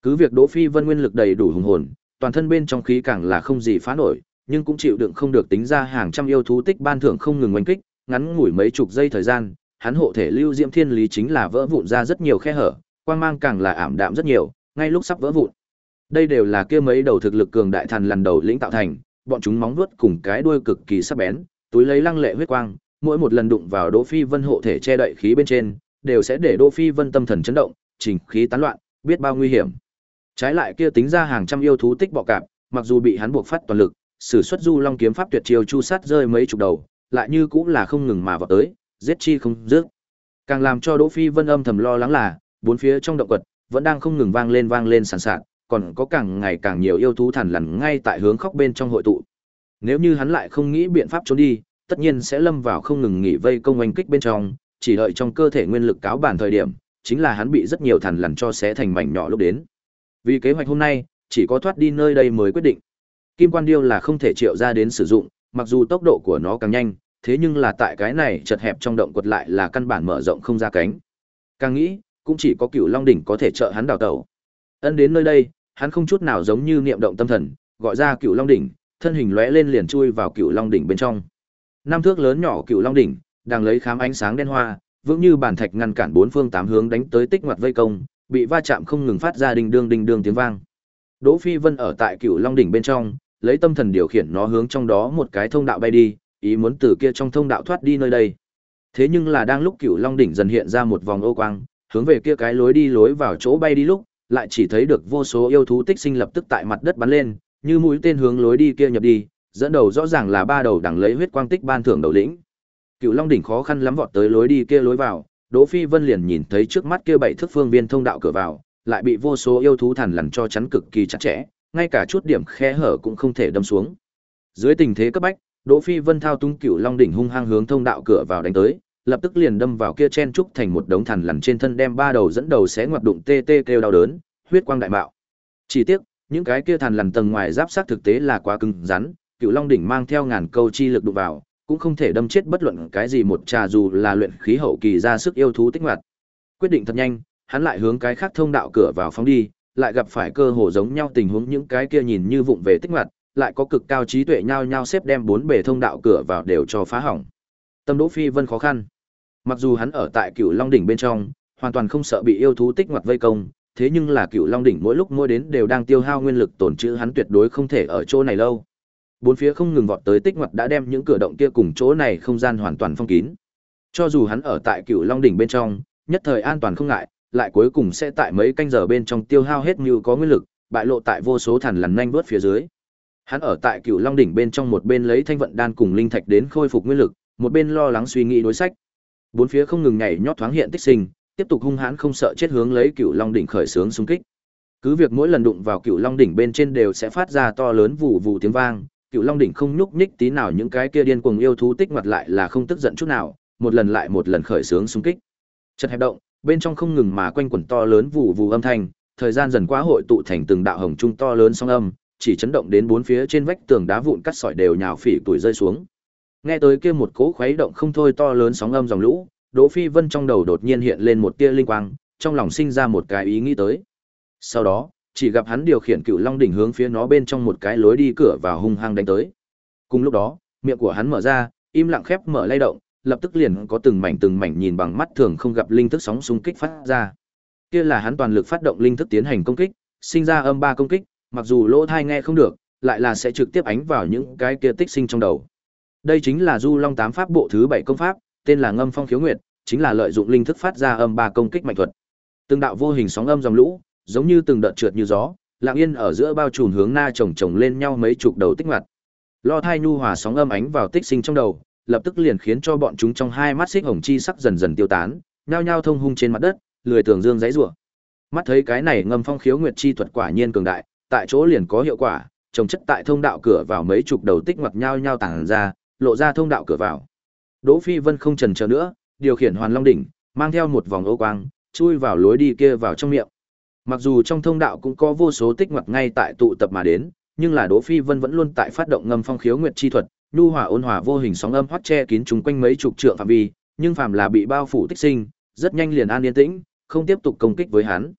Cứ việc Đỗ Phi Vân nguyên lực đầy đủ hùng hồn, toàn thân bên trong khí càng là không gì phá nổi, nhưng cũng chịu đựng không được tính ra hàng trăm yêu thú tích ban thưởng không ngừng oanh kích, ngắn ngủi mấy chục giây thời gian, hắn hộ thể lưu diễm thiên lý chính là vỡ vụn ra rất nhiều khe hở, quang mang càng là ảm đạm rất nhiều, ngay lúc sắp vỡ vụn. Đây đều là kia mấy đầu thực lực cường đại thần lần đầu lĩnh tạo thành, bọn chúng móng vuốt cùng cái đuôi cực kỳ sắc bén, túi lấy lăng lệ huyết quang, mỗi một lần đụng vào Đỗ Phi Vân hộ thể che đậy khí bên trên, đều sẽ để Đỗ Phi Vân tâm thần chấn động, trình khí tán loạn, biết bao nguy hiểm. Trái lại kia tính ra hàng trăm yêu thú tích bọ cạp, mặc dù bị hắn buộc phát toàn lực, sử xuất du long kiếm pháp tuyệt chiêu chu sát rơi mấy chục đầu, lại như cũng là không ngừng mà vào tới, giết chi không dứt. Càng làm cho Đỗ Phi Vân âm thầm lo lắng là, bốn phía trong động quật vẫn đang không ngừng vang lên vang lên sàn sạt, còn có càng ngày càng nhiều yêu thú thản lằn ngay tại hướng khóc bên trong hội tụ. Nếu như hắn lại không nghĩ biện pháp trốn đi, tất nhiên sẽ lâm vào không ngừng nghỉ vây công oanh kích bên trong, chỉ đợi trong cơ thể nguyên lực cáo bản thời điểm, chính là hắn bị rất nhiều thằn lằn cho xé thành mảnh nhỏ lúc đến. Vì kế hoạch hôm nay, chỉ có thoát đi nơi đây mới quyết định. Kim quan điêu là không thể triệu ra đến sử dụng, mặc dù tốc độ của nó càng nhanh, thế nhưng là tại cái này chật hẹp trong động quật lại là căn bản mở rộng không ra cánh. Càng nghĩ, cũng chỉ có cựu Long đỉnh có thể trợ hắn đào tẩu. Ân đến nơi đây, hắn không chút nào giống như niệm động tâm thần, gọi ra cựu Long đỉnh, thân hình lóe lên liền chui vào cựu Long đỉnh bên trong. Năm thước lớn nhỏ cựu Long đỉnh, đang lấy khám ánh sáng đen hoa, vững như bàn thạch ngăn cản bốn phương tám hướng đánh tới tích ngoặt vây công, bị va chạm không ngừng phát ra đinh đương đinh đương tiếng vang. Đỗ Phi Vân ở tại cựu Long đỉnh bên trong, lấy tâm thần điều khiển nó hướng trong đó một cái thông đạo bay đi, ý muốn từ kia trong thông đạo thoát đi nơi đây. Thế nhưng là đang lúc cựu Long đỉnh dần hiện ra một vòng ô quang, hướng về kia cái lối đi lối vào chỗ bay đi lúc, lại chỉ thấy được vô số yêu thú tích sinh lập tức tại mặt đất bắn lên, như mũi tên hướng lối đi kia nhập đi, dẫn đầu rõ ràng là ba đầu đẳng lấy huyết quang tích ban thưởng đầu lĩnh. Cựu Long đỉnh khó khăn lắm vọt tới lối đi kia lối vào, Đỗ Phi Vân liền nhìn thấy trước mắt kia bảy thước phương viên thông đạo cửa vào, lại bị vô số yêu thú thần lằn cho chắn cực kỳ chặt chẽ, ngay cả chút điểm khe hở cũng không thể đâm xuống. Dưới tình thế cấp bách, Đỗ Phi Vân thao tung Cựu Long đỉnh hung hăng hướng thông đạo cửa vào đánh tới, lập tức liền đâm vào kia chen trúc thành một đống thằn lằn trên thân đem ba đầu dẫn đầu xé ngoặt đụng tê tê kêu đau đớn, huyết quang đại bạo. Chỉ tiếc, những cái kia thằn lằn tầng ngoài giáp sát thực tế là quá cứng rắn, Cựu Long đỉnh mang theo ngàn câu chi lực đụng vào, cũng không thể đâm chết bất luận cái gì một trà dù là luyện khí hậu kỳ ra sức yêu thú tích hoạt. Quyết định thật nhanh, hắn lại hướng cái khác thông đạo cửa vào phóng đi, lại gặp phải cơ hồ giống nhau tình huống những cái kia nhìn như vụng về tích hoạt, lại có cực cao trí tuệ nhau nhau xếp đem bốn bề thông đạo cửa vào đều cho phá hỏng. Tâm Đỗ Phi Vân khó khăn. Mặc dù hắn ở tại Cửu Long đỉnh bên trong, hoàn toàn không sợ bị yêu thú tích hoạt vây công, thế nhưng là Cửu Long đỉnh mỗi lúc mỗi đến đều đang tiêu hao nguyên lực tổn trữ hắn tuyệt đối không thể ở chỗ này lâu. Bốn phía không ngừng vọt tới tích ngoặt đã đem những cửa động kia cùng chỗ này không gian hoàn toàn phong kín. Cho dù hắn ở tại Cửu Long đỉnh bên trong, nhất thời an toàn không ngại, lại cuối cùng sẽ tại mấy canh giờ bên trong tiêu hao hết như có nguyên lực, bại lộ tại vô số thần lằn nhanh vớt phía dưới. Hắn ở tại Cửu Long đỉnh bên trong một bên lấy thanh vận đan cùng linh thạch đến khôi phục nguyên lực, một bên lo lắng suy nghĩ đối sách. Bốn phía không ngừng nhảy nhót thoáng hiện tích sinh, tiếp tục hung hãn không sợ chết hướng lấy cựu Long đỉnh khởi sướng xung kích. Cứ việc mỗi lần đụng vào cựu Long đỉnh bên trên đều sẽ phát ra to lớn vụ vụ tiếng vang, cựu long đỉnh không nhúc nhích tí nào những cái kia điên cuồng yêu thú tích mặt lại là không tức giận chút nào một lần lại một lần khởi sướng xung kích chật hẹp động bên trong không ngừng mà quanh quẩn to lớn vụ vụ âm thanh thời gian dần qua hội tụ thành từng đạo hồng trung to lớn song âm chỉ chấn động đến bốn phía trên vách tường đá vụn cắt sỏi đều nhào phỉ tuổi rơi xuống nghe tới kia một cỗ khuấy động không thôi to lớn sóng âm dòng lũ đỗ phi vân trong đầu đột nhiên hiện lên một tia linh quang trong lòng sinh ra một cái ý nghĩ tới sau đó chỉ gặp hắn điều khiển cựu long đỉnh hướng phía nó bên trong một cái lối đi cửa vào hung hăng đánh tới. Cùng lúc đó, miệng của hắn mở ra, im lặng khép mở lay động, lập tức liền có từng mảnh từng mảnh nhìn bằng mắt thường không gặp linh thức sóng xung kích phát ra. Kia là hắn toàn lực phát động linh thức tiến hành công kích, sinh ra âm ba công kích, mặc dù lỗ thai nghe không được, lại là sẽ trực tiếp ánh vào những cái kia tích sinh trong đầu. Đây chính là Du Long tám pháp bộ thứ bảy công pháp, tên là Ngâm Phong Khiếu Nguyệt, chính là lợi dụng linh thức phát ra âm ba công kích mạnh thuật. Từng đạo vô hình sóng âm dòng lũ, giống như từng đợt trượt như gió, lặng yên ở giữa bao trùm hướng na chồng chồng lên nhau mấy chục đầu tích ngoặt. Lo thai nhu hòa sóng âm ánh vào tích sinh trong đầu, lập tức liền khiến cho bọn chúng trong hai mắt xích hồng chi sắc dần dần tiêu tán, nhao nhao thông hung trên mặt đất, lười tường dương giãy rủa. Mắt thấy cái này ngâm phong khiếu nguyệt chi thuật quả nhiên cường đại, tại chỗ liền có hiệu quả, trồng chất tại thông đạo cửa vào mấy chục đầu tích ngoặt nhao nhao tản ra, lộ ra thông đạo cửa vào. Đỗ Phi Vân không chần chờ nữa, điều khiển Hoàn Long đỉnh, mang theo một vòng ô quang, chui vào lối đi kia vào trong miệng. Mặc dù trong thông đạo cũng có vô số tích ngoặt ngay tại tụ tập mà đến, nhưng là Đỗ Phi Vân vẫn luôn tại phát động ngâm phong khiếu nguyệt chi thuật, nhu hòa ôn hòa vô hình sóng âm hoắt che kín chúng quanh mấy chục trượng phạm vi, nhưng phàm là bị bao phủ tích sinh, rất nhanh liền an yên tĩnh, không tiếp tục công kích với hắn.